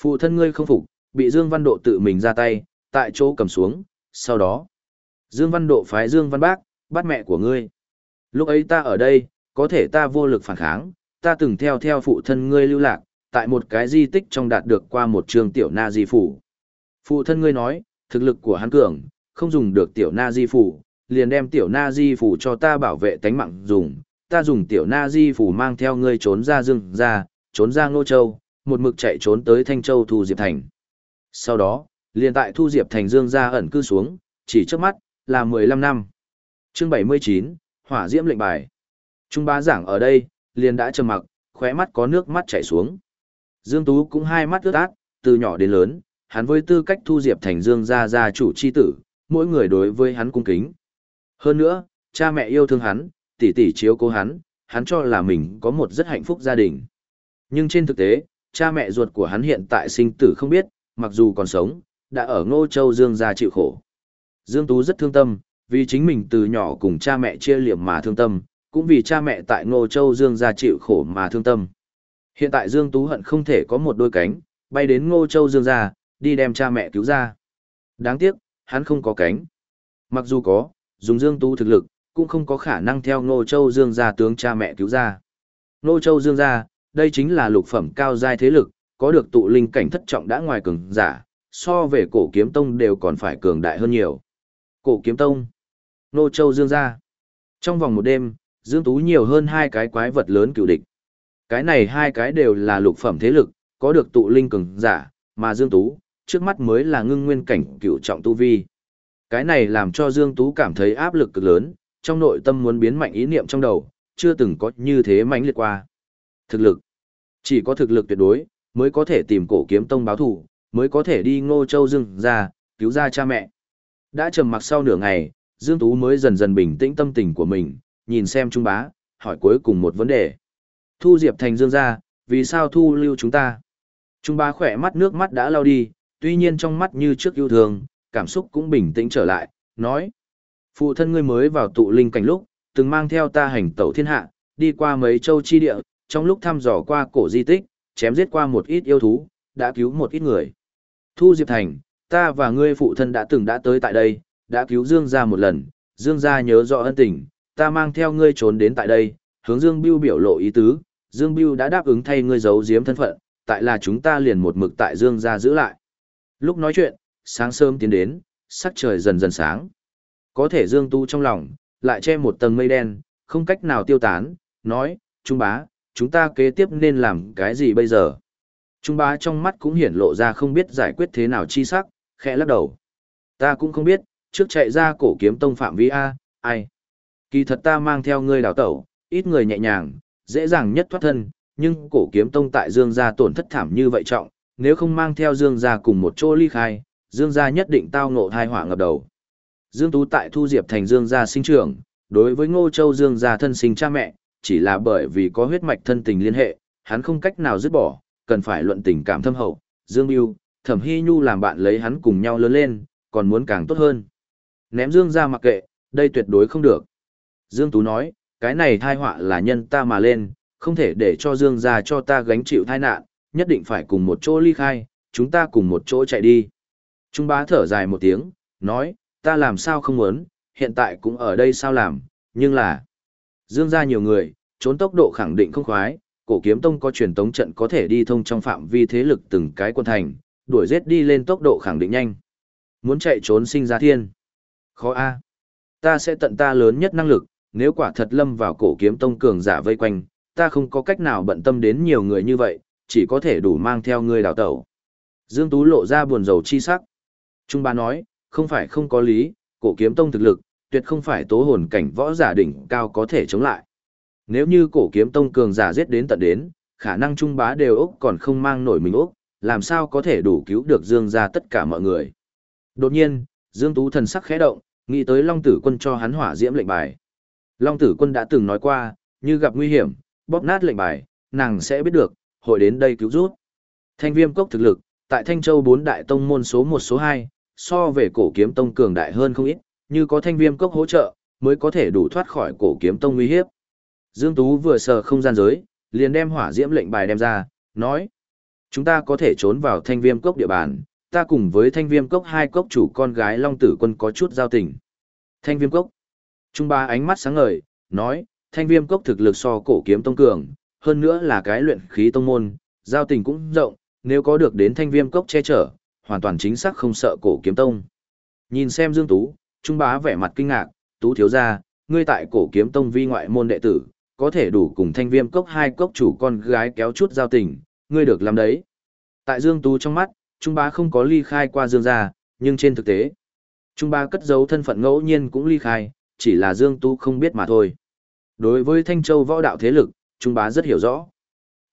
Phụ thân ngươi không phục, bị Dương Văn Độ tự mình ra tay, tại chỗ cầm xuống, sau đó, Dương Văn Độ phái Dương Văn Bác, bắt mẹ của ngươi. Lúc ấy ta ở đây, có thể ta vô lực phản kháng, ta từng theo theo phụ thân ngươi lưu lạc, tại một cái di tích trong đạt được qua một trường tiểu na di phủ. Phụ thân ngươi nói, thực lực của hắn cường, không dùng được tiểu na di phủ, liền đem tiểu na di phủ cho ta bảo vệ tánh mạng dùng, ta dùng tiểu na di phủ mang theo ngươi trốn ra rừng ra, trốn ra ngô châu, một mực chạy trốn tới Thanh Châu Thu Diệp Thành. Sau đó, liền tại Thu Diệp Thành dương ra ẩn cư xuống, chỉ trước mắt, là 15 năm. Chương 79, Hỏa Diễm lệnh bài. Trung bá giảng ở đây, liền đã trầm mặc, khóe mắt có nước mắt chảy xuống. Dương Tú cũng hai mắt ướt át, từ nhỏ đến lớn, hắn với tư cách thu diệp thành Dương gia gia chủ chi tử, mỗi người đối với hắn cung kính. Hơn nữa, cha mẹ yêu thương hắn, tỷ tỷ chiếu cố hắn, hắn cho là mình có một rất hạnh phúc gia đình. Nhưng trên thực tế, cha mẹ ruột của hắn hiện tại sinh tử không biết, mặc dù còn sống, đã ở Ngô Châu Dương gia chịu khổ. Dương Tú rất thương tâm, vì chính mình từ nhỏ cùng cha mẹ chia liệm mà thương tâm, cũng vì cha mẹ tại Ngô Châu Dương gia chịu khổ mà thương tâm. Hiện tại Dương Tú hận không thể có một đôi cánh, bay đến Ngô Châu Dương gia, đi đem cha mẹ cứu ra. Đáng tiếc, hắn không có cánh. Mặc dù có, dùng Dương Tú thực lực, cũng không có khả năng theo Ngô Châu Dương gia tướng cha mẹ cứu ra. Ngô Châu Dương gia, đây chính là lục phẩm cao giai thế lực, có được tụ linh cảnh thất trọng đã ngoài cường giả, so về cổ kiếm tông đều còn phải cường đại hơn nhiều. Cổ kiếm tông, nô Châu Dương gia. Trong vòng một đêm, Dương Tú nhiều hơn hai cái quái vật lớn cựu địch. Cái này hai cái đều là lục phẩm thế lực, có được tụ linh cường giả, mà Dương Tú, trước mắt mới là ngưng nguyên cảnh cựu trọng tu vi. Cái này làm cho Dương Tú cảm thấy áp lực cực lớn, trong nội tâm muốn biến mạnh ý niệm trong đầu, chưa từng có như thế mãnh liệt qua. Thực lực. Chỉ có thực lực tuyệt đối, mới có thể tìm cổ kiếm tông báo thủ, mới có thể đi ngô châu dương ra, cứu ra cha mẹ. Đã trầm mặc sau nửa ngày, Dương Tú mới dần dần bình tĩnh tâm tình của mình, nhìn xem Trung Bá, hỏi cuối cùng một vấn đề. Thu Diệp Thành Dương ra, vì sao thu lưu chúng ta? Trung Bá khỏe mắt nước mắt đã lao đi, tuy nhiên trong mắt như trước yêu thương, cảm xúc cũng bình tĩnh trở lại, nói. Phụ thân ngươi mới vào tụ linh cảnh lúc, từng mang theo ta hành tẩu thiên hạ, đi qua mấy châu chi địa, trong lúc thăm dò qua cổ di tích, chém giết qua một ít yêu thú, đã cứu một ít người. Thu Diệp Thành, ta và ngươi phụ thân đã từng đã tới tại đây, đã cứu Dương gia một lần, Dương gia nhớ rõ ân tình, ta mang theo ngươi trốn đến tại đây, hướng Dương Bưu biểu lộ ý tứ, Dương Bưu đã đáp ứng thay ngươi giấu giếm thân phận, tại là chúng ta liền một mực tại Dương gia giữ lại. Lúc nói chuyện, sáng sớm tiến đến, sắc trời dần dần sáng. Có thể Dương Tu trong lòng, lại che một tầng mây đen, không cách nào tiêu tán, nói, Trung bá, chúng ta kế tiếp nên làm cái gì bây giờ? Trung bá trong mắt cũng hiển lộ ra không biết giải quyết thế nào chi sắc, khẽ lắc đầu. Ta cũng không biết, trước chạy ra cổ kiếm tông phạm vi A, ai? Kỳ thật ta mang theo ngươi đào tẩu, ít người nhẹ nhàng, dễ dàng nhất thoát thân, nhưng cổ kiếm tông tại Dương gia tổn thất thảm như vậy trọng, nếu không mang theo Dương gia cùng một chỗ ly khai, Dương gia nhất định tao ngộ thai họa ngập đầu. Dương Tú tại Thu Diệp thành Dương gia sinh trưởng, đối với Ngô Châu Dương gia thân sinh cha mẹ, chỉ là bởi vì có huyết mạch thân tình liên hệ, hắn không cách nào dứt bỏ, cần phải luận tình cảm thâm hậu. Dương Biêu, Thẩm Hy Nhu làm bạn lấy hắn cùng nhau lớn lên, còn muốn càng tốt hơn. Ném Dương ra mặc kệ, đây tuyệt đối không được. Dương Tú nói, cái này thai họa là nhân ta mà lên, không thể để cho Dương gia cho ta gánh chịu tai nạn, nhất định phải cùng một chỗ ly khai, chúng ta cùng một chỗ chạy đi. Trung bá thở dài một tiếng, nói, ta làm sao không muốn, hiện tại cũng ở đây sao làm, nhưng là... Dương ra nhiều người, trốn tốc độ khẳng định không khoái, cổ kiếm tông có truyền tống trận có thể đi thông trong phạm vi thế lực từng cái quân thành, đuổi giết đi lên tốc độ khẳng định nhanh. Muốn chạy trốn sinh ra thiên. Khó a. Ta sẽ tận ta lớn nhất năng lực, nếu quả thật lâm vào cổ kiếm tông cường giả vây quanh, ta không có cách nào bận tâm đến nhiều người như vậy, chỉ có thể đủ mang theo ngươi đào tẩu. Dương Tú lộ ra buồn rầu chi sắc. Trung ba nói, không phải không có lý, cổ kiếm tông thực lực, tuyệt không phải tố hồn cảnh võ giả đỉnh cao có thể chống lại. Nếu như cổ kiếm tông cường giả giết đến tận đến, khả năng trung bá đều ốc còn không mang nổi mình ốc, làm sao có thể đủ cứu được Dương gia tất cả mọi người. Đột nhiên, Dương Tú thần sắc khẽ động, nghĩ tới Long Tử Quân cho hắn hỏa diễm lệnh bài. Long Tử Quân đã từng nói qua, như gặp nguy hiểm, bóp nát lệnh bài, nàng sẽ biết được, hội đến đây cứu rút. Thanh viêm cốc thực lực, tại Thanh Châu bốn đại tông môn số 1 số 2, so về cổ kiếm tông cường đại hơn không ít, như có thanh viêm cốc hỗ trợ, mới có thể đủ thoát khỏi cổ kiếm tông nguy hiếp. Dương Tú vừa sờ không gian giới, liền đem hỏa diễm lệnh bài đem ra, nói: "Chúng ta có thể trốn vào thanh viêm cốc địa bàn, ta cùng với thanh viêm cốc hai cốc chủ con gái Long Tử Quân có chút giao tình." Thanh viêm cốc. Trung ba ánh mắt sáng ngời, nói: "Thanh viêm cốc thực lực so cổ kiếm tông cường, hơn nữa là cái luyện khí tông môn, giao tình cũng rộng, nếu có được đến thanh viêm cốc che chở, hoàn toàn chính xác không sợ cổ kiếm tông." Nhìn xem Dương Tú, Trung bá vẻ mặt kinh ngạc, tú thiếu gia, ngươi tại cổ kiếm tông vi ngoại môn đệ tử, có thể đủ cùng thanh viêm cốc hai cốc chủ con gái kéo chút giao tình, ngươi được làm đấy. Tại Dương Tú trong mắt, Trung bá không có ly khai qua Dương gia, nhưng trên thực tế, Trung bá cất giấu thân phận ngẫu nhiên cũng ly khai, chỉ là Dương Tú không biết mà thôi. Đối với Thanh Châu võ đạo thế lực, Trung bá rất hiểu rõ.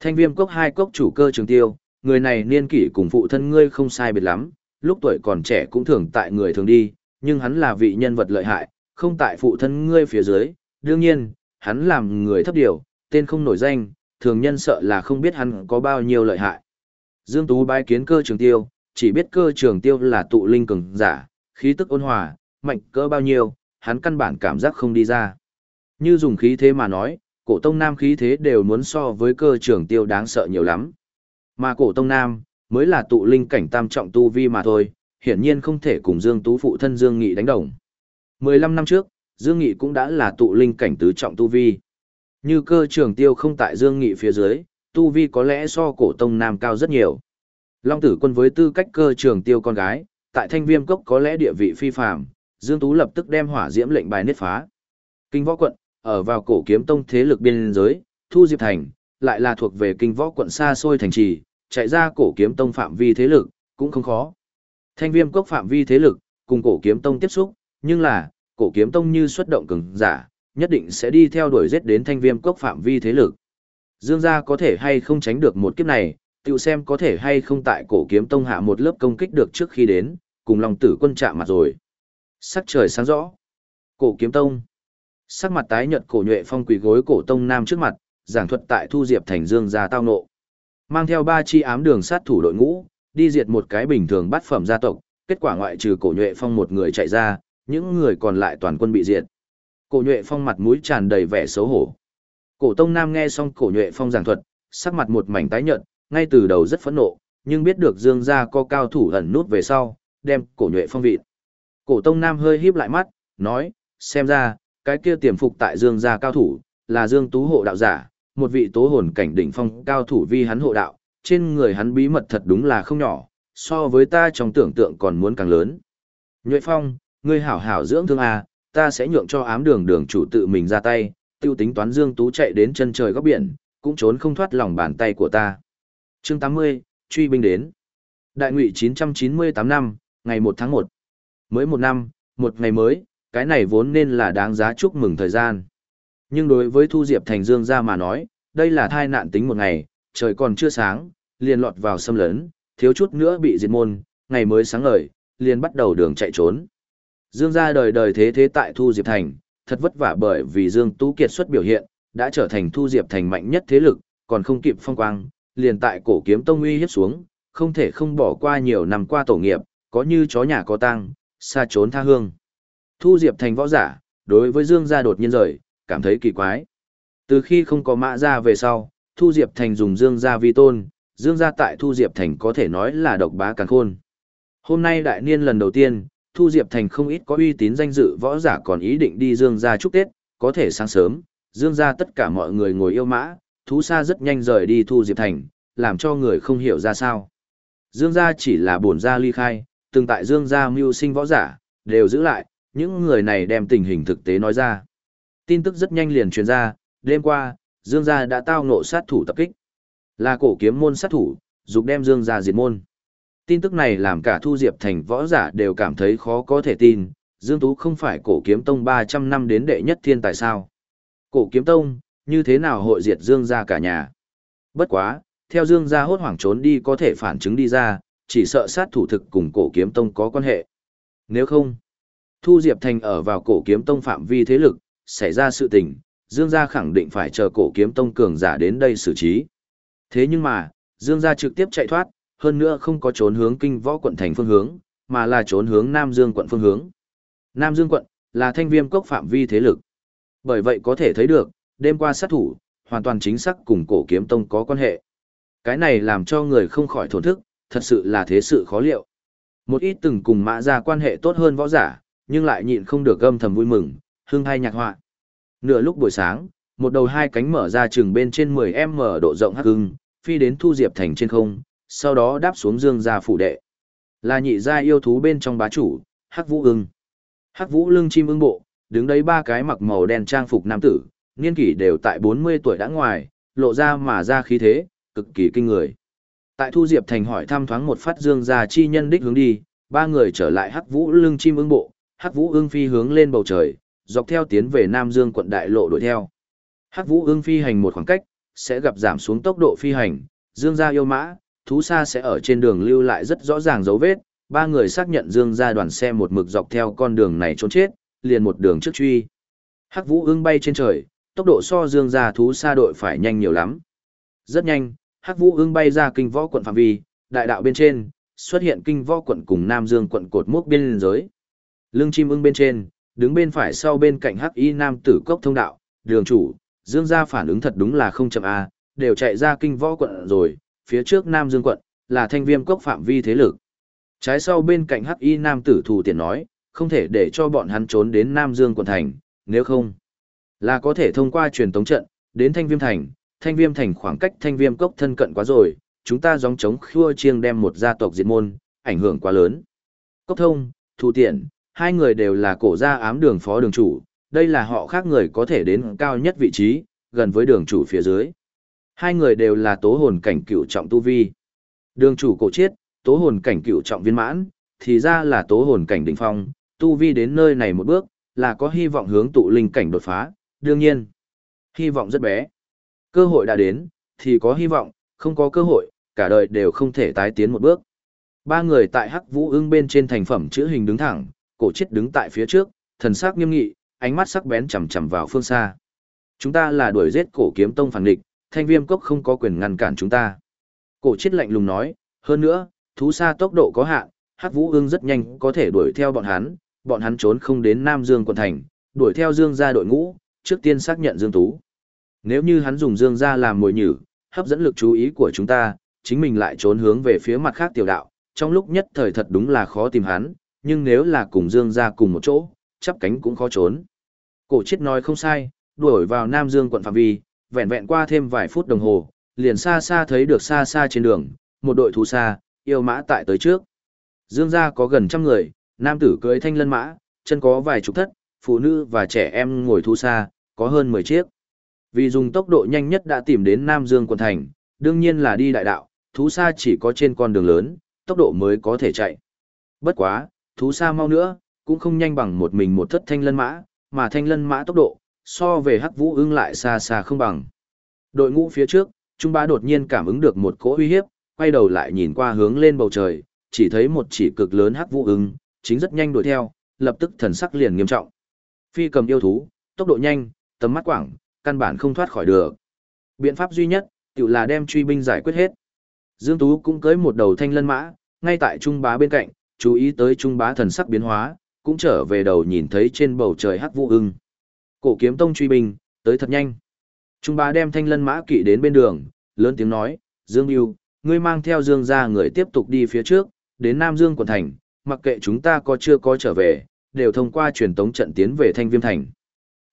Thanh viêm cốc hai cốc chủ cơ trường tiêu, người này niên kỷ cùng phụ thân ngươi không sai biệt lắm, lúc tuổi còn trẻ cũng thường tại người thường đi, nhưng hắn là vị nhân vật lợi hại, không tại phụ thân ngươi phía dưới, đương nhiên, hắn làm người thấp điều, tên không nổi danh, thường nhân sợ là không biết hắn có bao nhiêu lợi hại. Dương Tú bái kiến cơ trường tiêu, chỉ biết cơ trường tiêu là tụ linh cường giả, khí tức ôn hòa, mạnh cỡ bao nhiêu, hắn căn bản cảm giác không đi ra. Như dùng khí thế mà nói, cổ tông nam khí thế đều muốn so với cơ trường tiêu đáng sợ nhiều lắm. Mà cổ tông nam, mới là tụ linh cảnh tam trọng tu vi mà thôi, hiển nhiên không thể cùng Dương Tú phụ thân Dương Nghị đánh đồng. 15 năm trước, Dương Nghị cũng đã là tụ linh cảnh tứ trọng tu vi. Như cơ trường tiêu không tại Dương Nghị phía dưới, tu vi có lẽ so cổ tông nam cao rất nhiều. Long tử quân với tư cách cơ trường tiêu con gái, tại thanh viêm cốc có lẽ địa vị phi phàm, Dương Tú lập tức đem hỏa diễm lệnh bài niết phá. Kinh võ quận, ở vào cổ kiếm tông thế lực biên giới, thu diệp thành, lại là thuộc về kinh võ quận xa xôi thành trì, chạy ra cổ kiếm tông phạm vi thế lực, cũng không khó. Thanh viêm cốc phạm vi thế lực, cùng cổ kiếm tông tiếp xúc, nhưng là, cổ kiếm tông như xuất động cường giả, nhất định sẽ đi theo đuổi giết đến thanh viêm cốc phạm vi thế lực. Dương gia có thể hay không tránh được một kiếp này, tự xem có thể hay không tại cổ kiếm tông hạ một lớp công kích được trước khi đến, cùng lòng tử quân chạm mặt rồi. Sắc trời sáng rõ. Cổ kiếm tông. Sắc mặt tái nhợt cổ nhuệ phong quỳ gối cổ tông nam trước mặt, giảng thuật tại thu diệp thành dương gia tao nộ. Mang theo ba chi ám đường sát thủ đội ngũ, đi diệt một cái bình thường bắt phẩm gia tộc, kết quả ngoại trừ cổ nhuệ phong một người chạy ra, những người còn lại toàn quân bị diệt. Cổ nhuệ phong mặt mũi tràn đầy vẻ xấu hổ. Cổ tông nam nghe xong cổ nhuệ phong giảng thuật, sắc mặt một mảnh tái nhợt, ngay từ đầu rất phẫn nộ, nhưng biết được dương gia có cao thủ ẩn nút về sau, đem cổ nhuệ phong vịt. Cổ tông nam hơi híp lại mắt, nói, xem ra, cái kia tiềm phục tại dương gia cao thủ, là dương tú hộ đạo giả, một vị tố hồn cảnh đỉnh phong cao thủ vi hắn hộ đạo, trên người hắn bí mật thật đúng là không nhỏ, so với ta trong tưởng tượng còn muốn càng lớn. Nhuệ phong, ngươi hảo hảo dưỡng thương à, ta sẽ nhượng cho ám đường đường chủ tự mình ra tay, tiêu tính toán dương tú chạy đến chân trời góc biển, cũng trốn không thoát lòng bàn tay của ta. Chương 80, truy binh đến. Đại ngụy 998 năm, ngày 1 tháng 1. Mới một năm, một ngày mới, cái này vốn nên là đáng giá chúc mừng thời gian. Nhưng đối với Thu Diệp Thành Dương gia mà nói, đây là thai nạn tính một ngày, trời còn chưa sáng, liền lọt vào xâm lấn, thiếu chút nữa bị diệt môn, ngày mới sáng ngời, liền bắt đầu đường chạy trốn. Dương gia đời đời thế thế tại Thu Diệp Thành, thật vất vả bởi vì Dương Tú Kiệt xuất biểu hiện, đã trở thành Thu Diệp Thành mạnh nhất thế lực, còn không kịp phong quang, liền tại cổ kiếm tông uy hiếp xuống, không thể không bỏ qua nhiều năm qua tổ nghiệp, có như chó nhà có tang, xa trốn tha hương. Thu Diệp thành võ giả, đối với Dương gia đột nhiên rời, cảm thấy kỳ quái. Từ khi không có mã gia về sau, Thu Diệp thành dùng Dương gia vi tôn, Dương gia tại Thu Diệp thành có thể nói là độc bá càng khôn. Hôm nay đại niên lần đầu tiên, Thu Diệp thành không ít có uy tín danh dự võ giả còn ý định đi Dương gia chúc Tết, có thể sáng sớm, Dương gia tất cả mọi người ngồi yêu mã, thú xa rất nhanh rời đi Thu Diệp thành, làm cho người không hiểu ra sao. Dương gia chỉ là buồn gia ly khai, từng tại Dương gia mưu sinh võ giả, đều giữ lại, những người này đem tình hình thực tế nói ra. Tin tức rất nhanh liền truyền ra, đêm qua, Dương gia đã tao ngộ sát thủ tập kích. Là cổ kiếm môn sát thủ, dục đem Dương gia diệt môn. Tin tức này làm cả Thu Diệp thành võ giả đều cảm thấy khó có thể tin, Dương Tú không phải cổ kiếm tông 300 năm đến đệ nhất thiên tài sao. Cổ kiếm tông, như thế nào hội diệt Dương gia cả nhà. Bất quá, theo Dương gia hốt hoảng trốn đi có thể phản chứng đi ra, chỉ sợ sát thủ thực cùng cổ kiếm tông có quan hệ. Nếu không, Thu Diệp Thành ở vào cổ kiếm tông phạm vi thế lực, xảy ra sự tình, Dương gia khẳng định phải chờ cổ kiếm tông cường giả đến đây xử trí. Thế nhưng mà, Dương gia trực tiếp chạy thoát, hơn nữa không có trốn hướng kinh võ quận thành phương hướng, mà là trốn hướng Nam Dương quận phương hướng. Nam Dương quận là thanh viêm cốc phạm vi thế lực. Bởi vậy có thể thấy được, đêm qua sát thủ, hoàn toàn chính xác cùng cổ kiếm tông có quan hệ. Cái này làm cho người không khỏi thổn thức, thật sự là thế sự khó liệu. Một ít từng cùng mã ra quan hệ tốt hơn võ giả, nhưng lại nhịn không được gâm thầm vui mừng, hưng hay nhạc họa. Nửa lúc buổi sáng, một đầu hai cánh mở ra chừng bên trên 10m độ rộng hắc hưng, phi đến thu diệp thành trên không, sau đó đáp xuống dương gia phủ đệ. Là nhị gia yêu thú bên trong bá chủ, hắc vũ ưng. Hắc vũ lưng chim ưng bộ, đứng đấy ba cái mặc màu đen trang phục nam tử, niên kỷ đều tại 40 tuổi đã ngoài, lộ ra mà ra khí thế, cực kỳ kinh người. Tại Thu Diệp Thành hỏi thăm thoáng một phát dương gia chi nhân đích hướng đi, ba người trở lại Hắc Vũ lưng chim ưng bộ, Hắc Vũ ưng phi hướng lên bầu trời, dọc theo tiến về Nam Dương quận đại lộ đuổi theo. Hắc Vũ ương phi hành một khoảng cách, sẽ gặp giảm xuống tốc độ phi hành, dương gia yêu mã, thú xa sẽ ở trên đường lưu lại rất rõ ràng dấu vết, ba người xác nhận dương gia đoàn xe một mực dọc theo con đường này trốn chết, liền một đường trước truy. Hắc Vũ ương bay trên trời, tốc độ so dương gia thú xa đội phải nhanh nhiều lắm. Rất nhanh, Hắc Vũ ương bay ra kinh võ quận phạm vi, đại đạo bên trên xuất hiện kinh võ quận cùng Nam Dương quận cột mốc biên giới. Lưng chim ưng bên trên, đứng bên phải sau bên cạnh Hắc Y Nam tử cốc thông đạo, đường chủ, Dương gia phản ứng thật đúng là không chậm a, đều chạy ra kinh võ quận rồi, phía trước Nam Dương quận là thanh viêm cốc phạm vi thế lực. Trái sau bên cạnh Hắc Y Nam tử thủ tiền nói, không thể để cho bọn hắn trốn đến Nam Dương quận thành, nếu không là có thể thông qua truyền tống trận đến Thanh Viêm thành, thanh viêm thành khoảng cách thanh viêm cốc thân cận quá rồi, chúng ta gióng chống khua chiêng đem một gia tộc diệt môn, ảnh hưởng quá lớn. Cốc thông, thủ tiện, hai người đều là cổ gia ám đường phó đường chủ, đây là họ khác người có thể đến cao nhất vị trí, gần với đường chủ phía dưới. Hai người đều là tố hồn cảnh cửu trọng tu vi. Đường chủ cổ chiết, tố hồn cảnh cửu trọng viên mãn, thì ra là tố hồn cảnh đỉnh phong, tu vi đến nơi này một bước, là có hy vọng hướng tụ linh cảnh đột phá, đương nhiên. Hy vọng rất bé. Cơ hội đã đến, thì có hy vọng, không có cơ hội, cả đời đều không thể tái tiến một bước. Ba người tại hắc vũ ưng bên trên thành phẩm chữ hình đứng thẳng, cổ chết đứng tại phía trước, thần sắc nghiêm nghị, ánh mắt sắc bén chằm chằm vào phương xa. Chúng ta là đuổi giết cổ kiếm tông phản địch, thanh viêm cốc không có quyền ngăn cản chúng ta. Cổ chết lạnh lùng nói, hơn nữa, thú xa tốc độ có hạn, hắc vũ ương rất nhanh có thể đuổi theo bọn hắn, bọn hắn trốn không đến Nam Dương quận thành, đuổi theo Dương gia đội ngũ, trước tiên xác nhận Dương Tú. Nếu như hắn dùng Dương gia làm mồi nhử, hấp dẫn lực chú ý của chúng ta, chính mình lại trốn hướng về phía mặt khác tiểu đạo, trong lúc nhất thời thật đúng là khó tìm hắn, nhưng nếu là cùng Dương gia cùng một chỗ, chắp cánh cũng khó trốn. Cổ chết nói không sai, đuổi vào Nam Dương quận phạm vi, vẹn vẹn qua thêm vài phút đồng hồ, liền xa xa thấy được xa xa trên đường, một đội thú xa, yêu mã tại tới trước. Dương gia có gần trăm người, nam tử cưỡi thanh lân mã, chân có vài chục thất, phụ nữ và trẻ em ngồi thú xa, có hơn 10 chiếc. Vì dùng tốc độ nhanh nhất đã tìm đến Nam Dương quận thành, đương nhiên là đi đại đạo, thú xa chỉ có trên con đường lớn, tốc độ mới có thể chạy. Bất quá, thú xa mau nữa, cũng không nhanh bằng một mình một thất thanh lân mã, mà thanh lân mã tốc độ, so về hắc vũ ưng lại xa xa không bằng. Đội ngũ phía trước, Trung Bá đột nhiên cảm ứng được một cỗ uy hiếp, quay đầu lại nhìn qua hướng lên bầu trời, chỉ thấy một chỉ cực lớn hắc vũ ưng, chính rất nhanh đuổi theo, lập tức thần sắc liền nghiêm trọng. Phi cầm yêu thú, tốc độ nhanh, tầm mắt quảng, căn bản không thoát khỏi được. Biện pháp duy nhất, tự là đem truy binh giải quyết hết. Dương Tú cũng cưới một đầu thanh lân mã, ngay tại Trung Bá bên cạnh, chú ý tới Trung Bá thần sắc biến hóa, cũng trở về đầu nhìn thấy trên bầu trời hắc vũ ưng. Cổ kiếm tông truy binh, tới thật nhanh. Trung Bá đem thanh lân mã kỵ đến bên đường, lớn tiếng nói, Dương Yêu, ngươi mang theo Dương ra người tiếp tục đi phía trước, đến Nam Dương quận thành, mặc kệ chúng ta có chưa có trở về, đều thông qua truyền tống trận tiến về thanh viêm thành.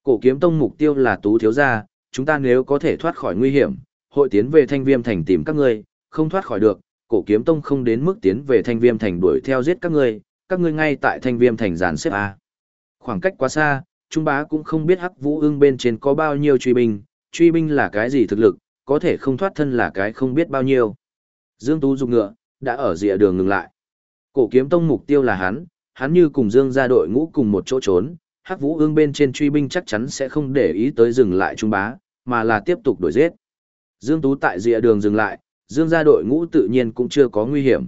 Cổ kiếm tông mục tiêu là tú thiếu gia, chúng ta nếu có thể thoát khỏi nguy hiểm, hội tiến về thanh viêm thành tìm các ngươi, không thoát khỏi được, cổ kiếm tông không đến mức tiến về thanh viêm thành đuổi theo giết các ngươi, các ngươi ngay tại thanh viêm thành giàn xếp A. Khoảng cách quá xa, Trung bá cũng không biết hắc vũ ưng bên trên có bao nhiêu truy binh, truy binh là cái gì thực lực, có thể không thoát thân là cái không biết bao nhiêu. Dương Tú dùng ngựa, đã ở rìa đường ngừng lại. Cổ kiếm tông mục tiêu là hắn, hắn như cùng Dương ra đội ngũ cùng một chỗ trốn, hắc vũ ương bên trên truy binh chắc chắn sẽ không để ý tới dừng lại trung bá, mà là tiếp tục đuổi giết. Dương Tú tại rìa đường dừng lại, Dương ra đội ngũ tự nhiên cũng chưa có nguy hiểm.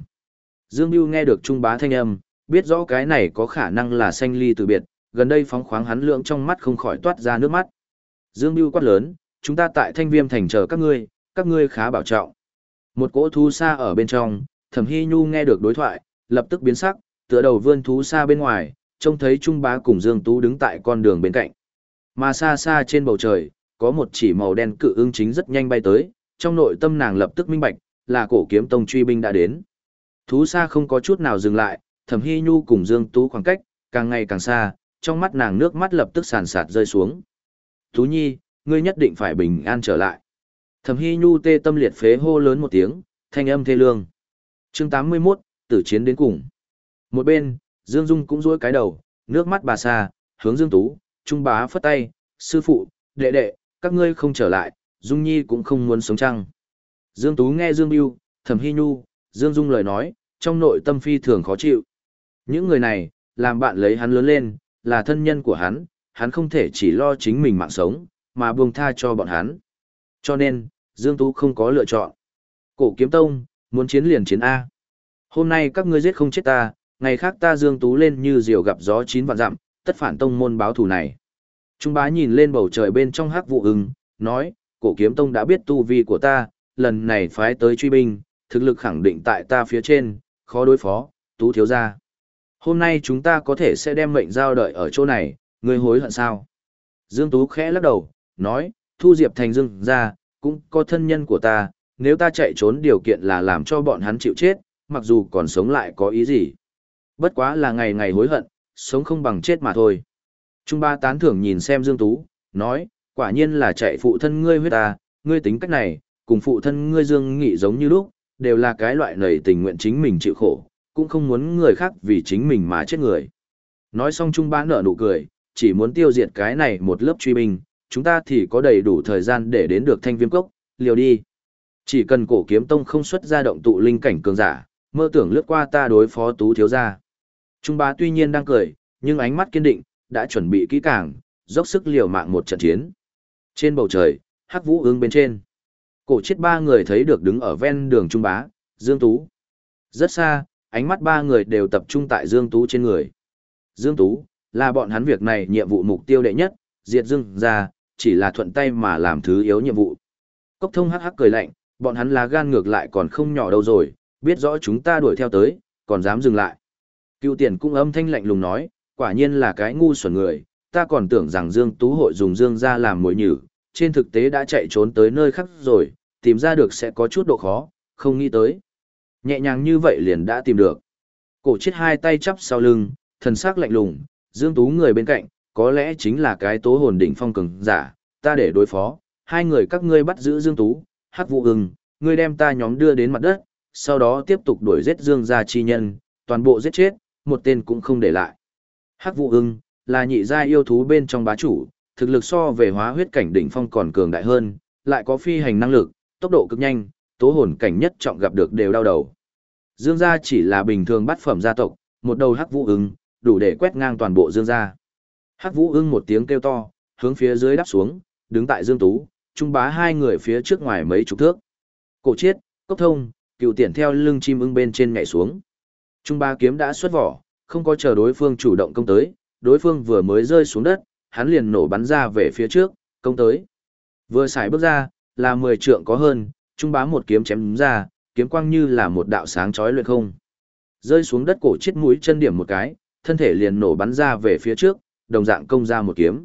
Dương mưu nghe được trung bá thanh âm, biết rõ cái này có khả năng là sanh ly từ biệt, gần đây phóng khoáng hắn lượng trong mắt không khỏi toát ra nước mắt. Dương Bưu quát lớn, chúng ta tại thanh viêm thành chờ các ngươi, các ngươi khá bảo trọng. Một cỗ thú xa ở bên trong, thẩm hy nhu nghe được đối thoại, lập tức biến sắc, tựa đầu vươn thú xa bên ngoài, trông thấy Trung Bá cùng Dương Tú đứng tại con đường bên cạnh. Mà xa xa trên bầu trời, có một chỉ màu đen cự ưng chính rất nhanh bay tới, trong nội tâm nàng lập tức minh bạch, là cổ kiếm tông truy binh đã đến. Thú xa không có chút nào dừng lại, Thẩm Hy Nhu cùng Dương Tú khoảng cách, càng ngày càng xa, trong mắt nàng nước mắt lập tức sàn sạt rơi xuống. Tú Nhi, ngươi nhất định phải bình an trở lại. Thẩm Hy Nhu tê tâm liệt phế hô lớn một tiếng, thanh âm thê lương. chương 81, tử chiến đến cùng. Một bên, Dương Dung cũng duỗi cái đầu, nước mắt bà xa, hướng Dương Tú, Trung bá phất tay, sư phụ, đệ đệ, các ngươi không trở lại, Dung Nhi cũng không muốn sống chăng. Dương Tú nghe Dương mưu Thẩm Hy Nhu, Dương Dung lời nói, trong nội tâm phi thường khó chịu. Những người này, làm bạn lấy hắn lớn lên, là thân nhân của hắn, hắn không thể chỉ lo chính mình mạng sống, mà buông tha cho bọn hắn. Cho nên, Dương Tú không có lựa chọn. Cổ kiếm tông, muốn chiến liền chiến A. Hôm nay các ngươi giết không chết ta, ngày khác ta Dương Tú lên như diều gặp gió chín vạn dặm, tất phản tông môn báo thù này. Trung bá nhìn lên bầu trời bên trong hắc vụ ưng, nói, cổ kiếm tông đã biết tu vi của ta, lần này phái tới truy binh, thực lực khẳng định tại ta phía trên, khó đối phó, tú thiếu ra. Hôm nay chúng ta có thể sẽ đem mệnh giao đợi ở chỗ này, ngươi hối hận sao? Dương Tú khẽ lắc đầu, nói, thu diệp thành dương ra, cũng có thân nhân của ta, nếu ta chạy trốn điều kiện là làm cho bọn hắn chịu chết, mặc dù còn sống lại có ý gì. Bất quá là ngày ngày hối hận, sống không bằng chết mà thôi. Trung ba tán thưởng nhìn xem Dương Tú, nói, quả nhiên là chạy phụ thân ngươi huyết ta, ngươi tính cách này, cùng phụ thân ngươi Dương Nghị giống như lúc, đều là cái loại nầy tình nguyện chính mình chịu khổ, cũng không muốn người khác vì chính mình mà chết người. Nói xong Trung ba nở nụ cười, chỉ muốn tiêu diệt cái này một lớp truy binh, chúng ta thì có đầy đủ thời gian để đến được thanh viêm cốc, liều đi. Chỉ cần cổ kiếm tông không xuất ra động tụ linh cảnh cường giả, mơ tưởng lướt qua ta đối phó tú thiếu gia. Trung bá tuy nhiên đang cười, nhưng ánh mắt kiên định, đã chuẩn bị kỹ càng, dốc sức liều mạng một trận chiến. Trên bầu trời, hắc vũ hướng bên trên. Cổ chết ba người thấy được đứng ở ven đường Trung bá, Dương Tú. Rất xa, ánh mắt ba người đều tập trung tại Dương Tú trên người. Dương Tú, là bọn hắn việc này nhiệm vụ mục tiêu đệ nhất, diệt Dương ra, chỉ là thuận tay mà làm thứ yếu nhiệm vụ. Cốc thông hắc hắc cười lạnh, bọn hắn là gan ngược lại còn không nhỏ đâu rồi, biết rõ chúng ta đuổi theo tới, còn dám dừng lại. Cựu tiền cũng âm thanh lạnh lùng nói, quả nhiên là cái ngu xuẩn người, ta còn tưởng rằng Dương Tú hội dùng Dương ra làm mối nhử, trên thực tế đã chạy trốn tới nơi khác rồi, tìm ra được sẽ có chút độ khó, không nghĩ tới. Nhẹ nhàng như vậy liền đã tìm được. Cổ chết hai tay chắp sau lưng, thần sắc lạnh lùng, Dương Tú người bên cạnh, có lẽ chính là cái tố hồn đỉnh phong cường giả, ta để đối phó, hai người các ngươi bắt giữ Dương Tú, Hắc Vũ Ưng, ngươi đem ta nhóm đưa đến mặt đất, sau đó tiếp tục đuổi giết Dương gia chi nhân, toàn bộ giết chết, một tên cũng không để lại. Hắc Vũ Ưng là nhị gia yêu thú bên trong bá chủ, thực lực so về hóa huyết cảnh đỉnh phong còn cường đại hơn, lại có phi hành năng lực, tốc độ cực nhanh, tố hồn cảnh nhất trọng gặp được đều đau đầu. Dương gia chỉ là bình thường bắt phẩm gia tộc, một đầu Hắc Vũ Ưng, đủ để quét ngang toàn bộ Dương gia. Hắc Vũ Ưng một tiếng kêu to, hướng phía dưới đáp xuống, đứng tại Dương Tú, trung bá hai người phía trước ngoài mấy chục thước. Cổ chiết, cốc thông, cựu tiện theo lưng chim ưng bên trên nhảy xuống. Trung bá kiếm đã xuất vỏ, không có chờ đối phương chủ động công tới, đối phương vừa mới rơi xuống đất, hắn liền nổ bắn ra về phía trước, công tới. Vừa xài bước ra, là 10 trượng có hơn, trung bá một kiếm chém ra, kiếm quang như là một đạo sáng chói luyện không. Rơi xuống đất cổ chết mũi chân điểm một cái, thân thể liền nổ bắn ra về phía trước, đồng dạng công ra một kiếm.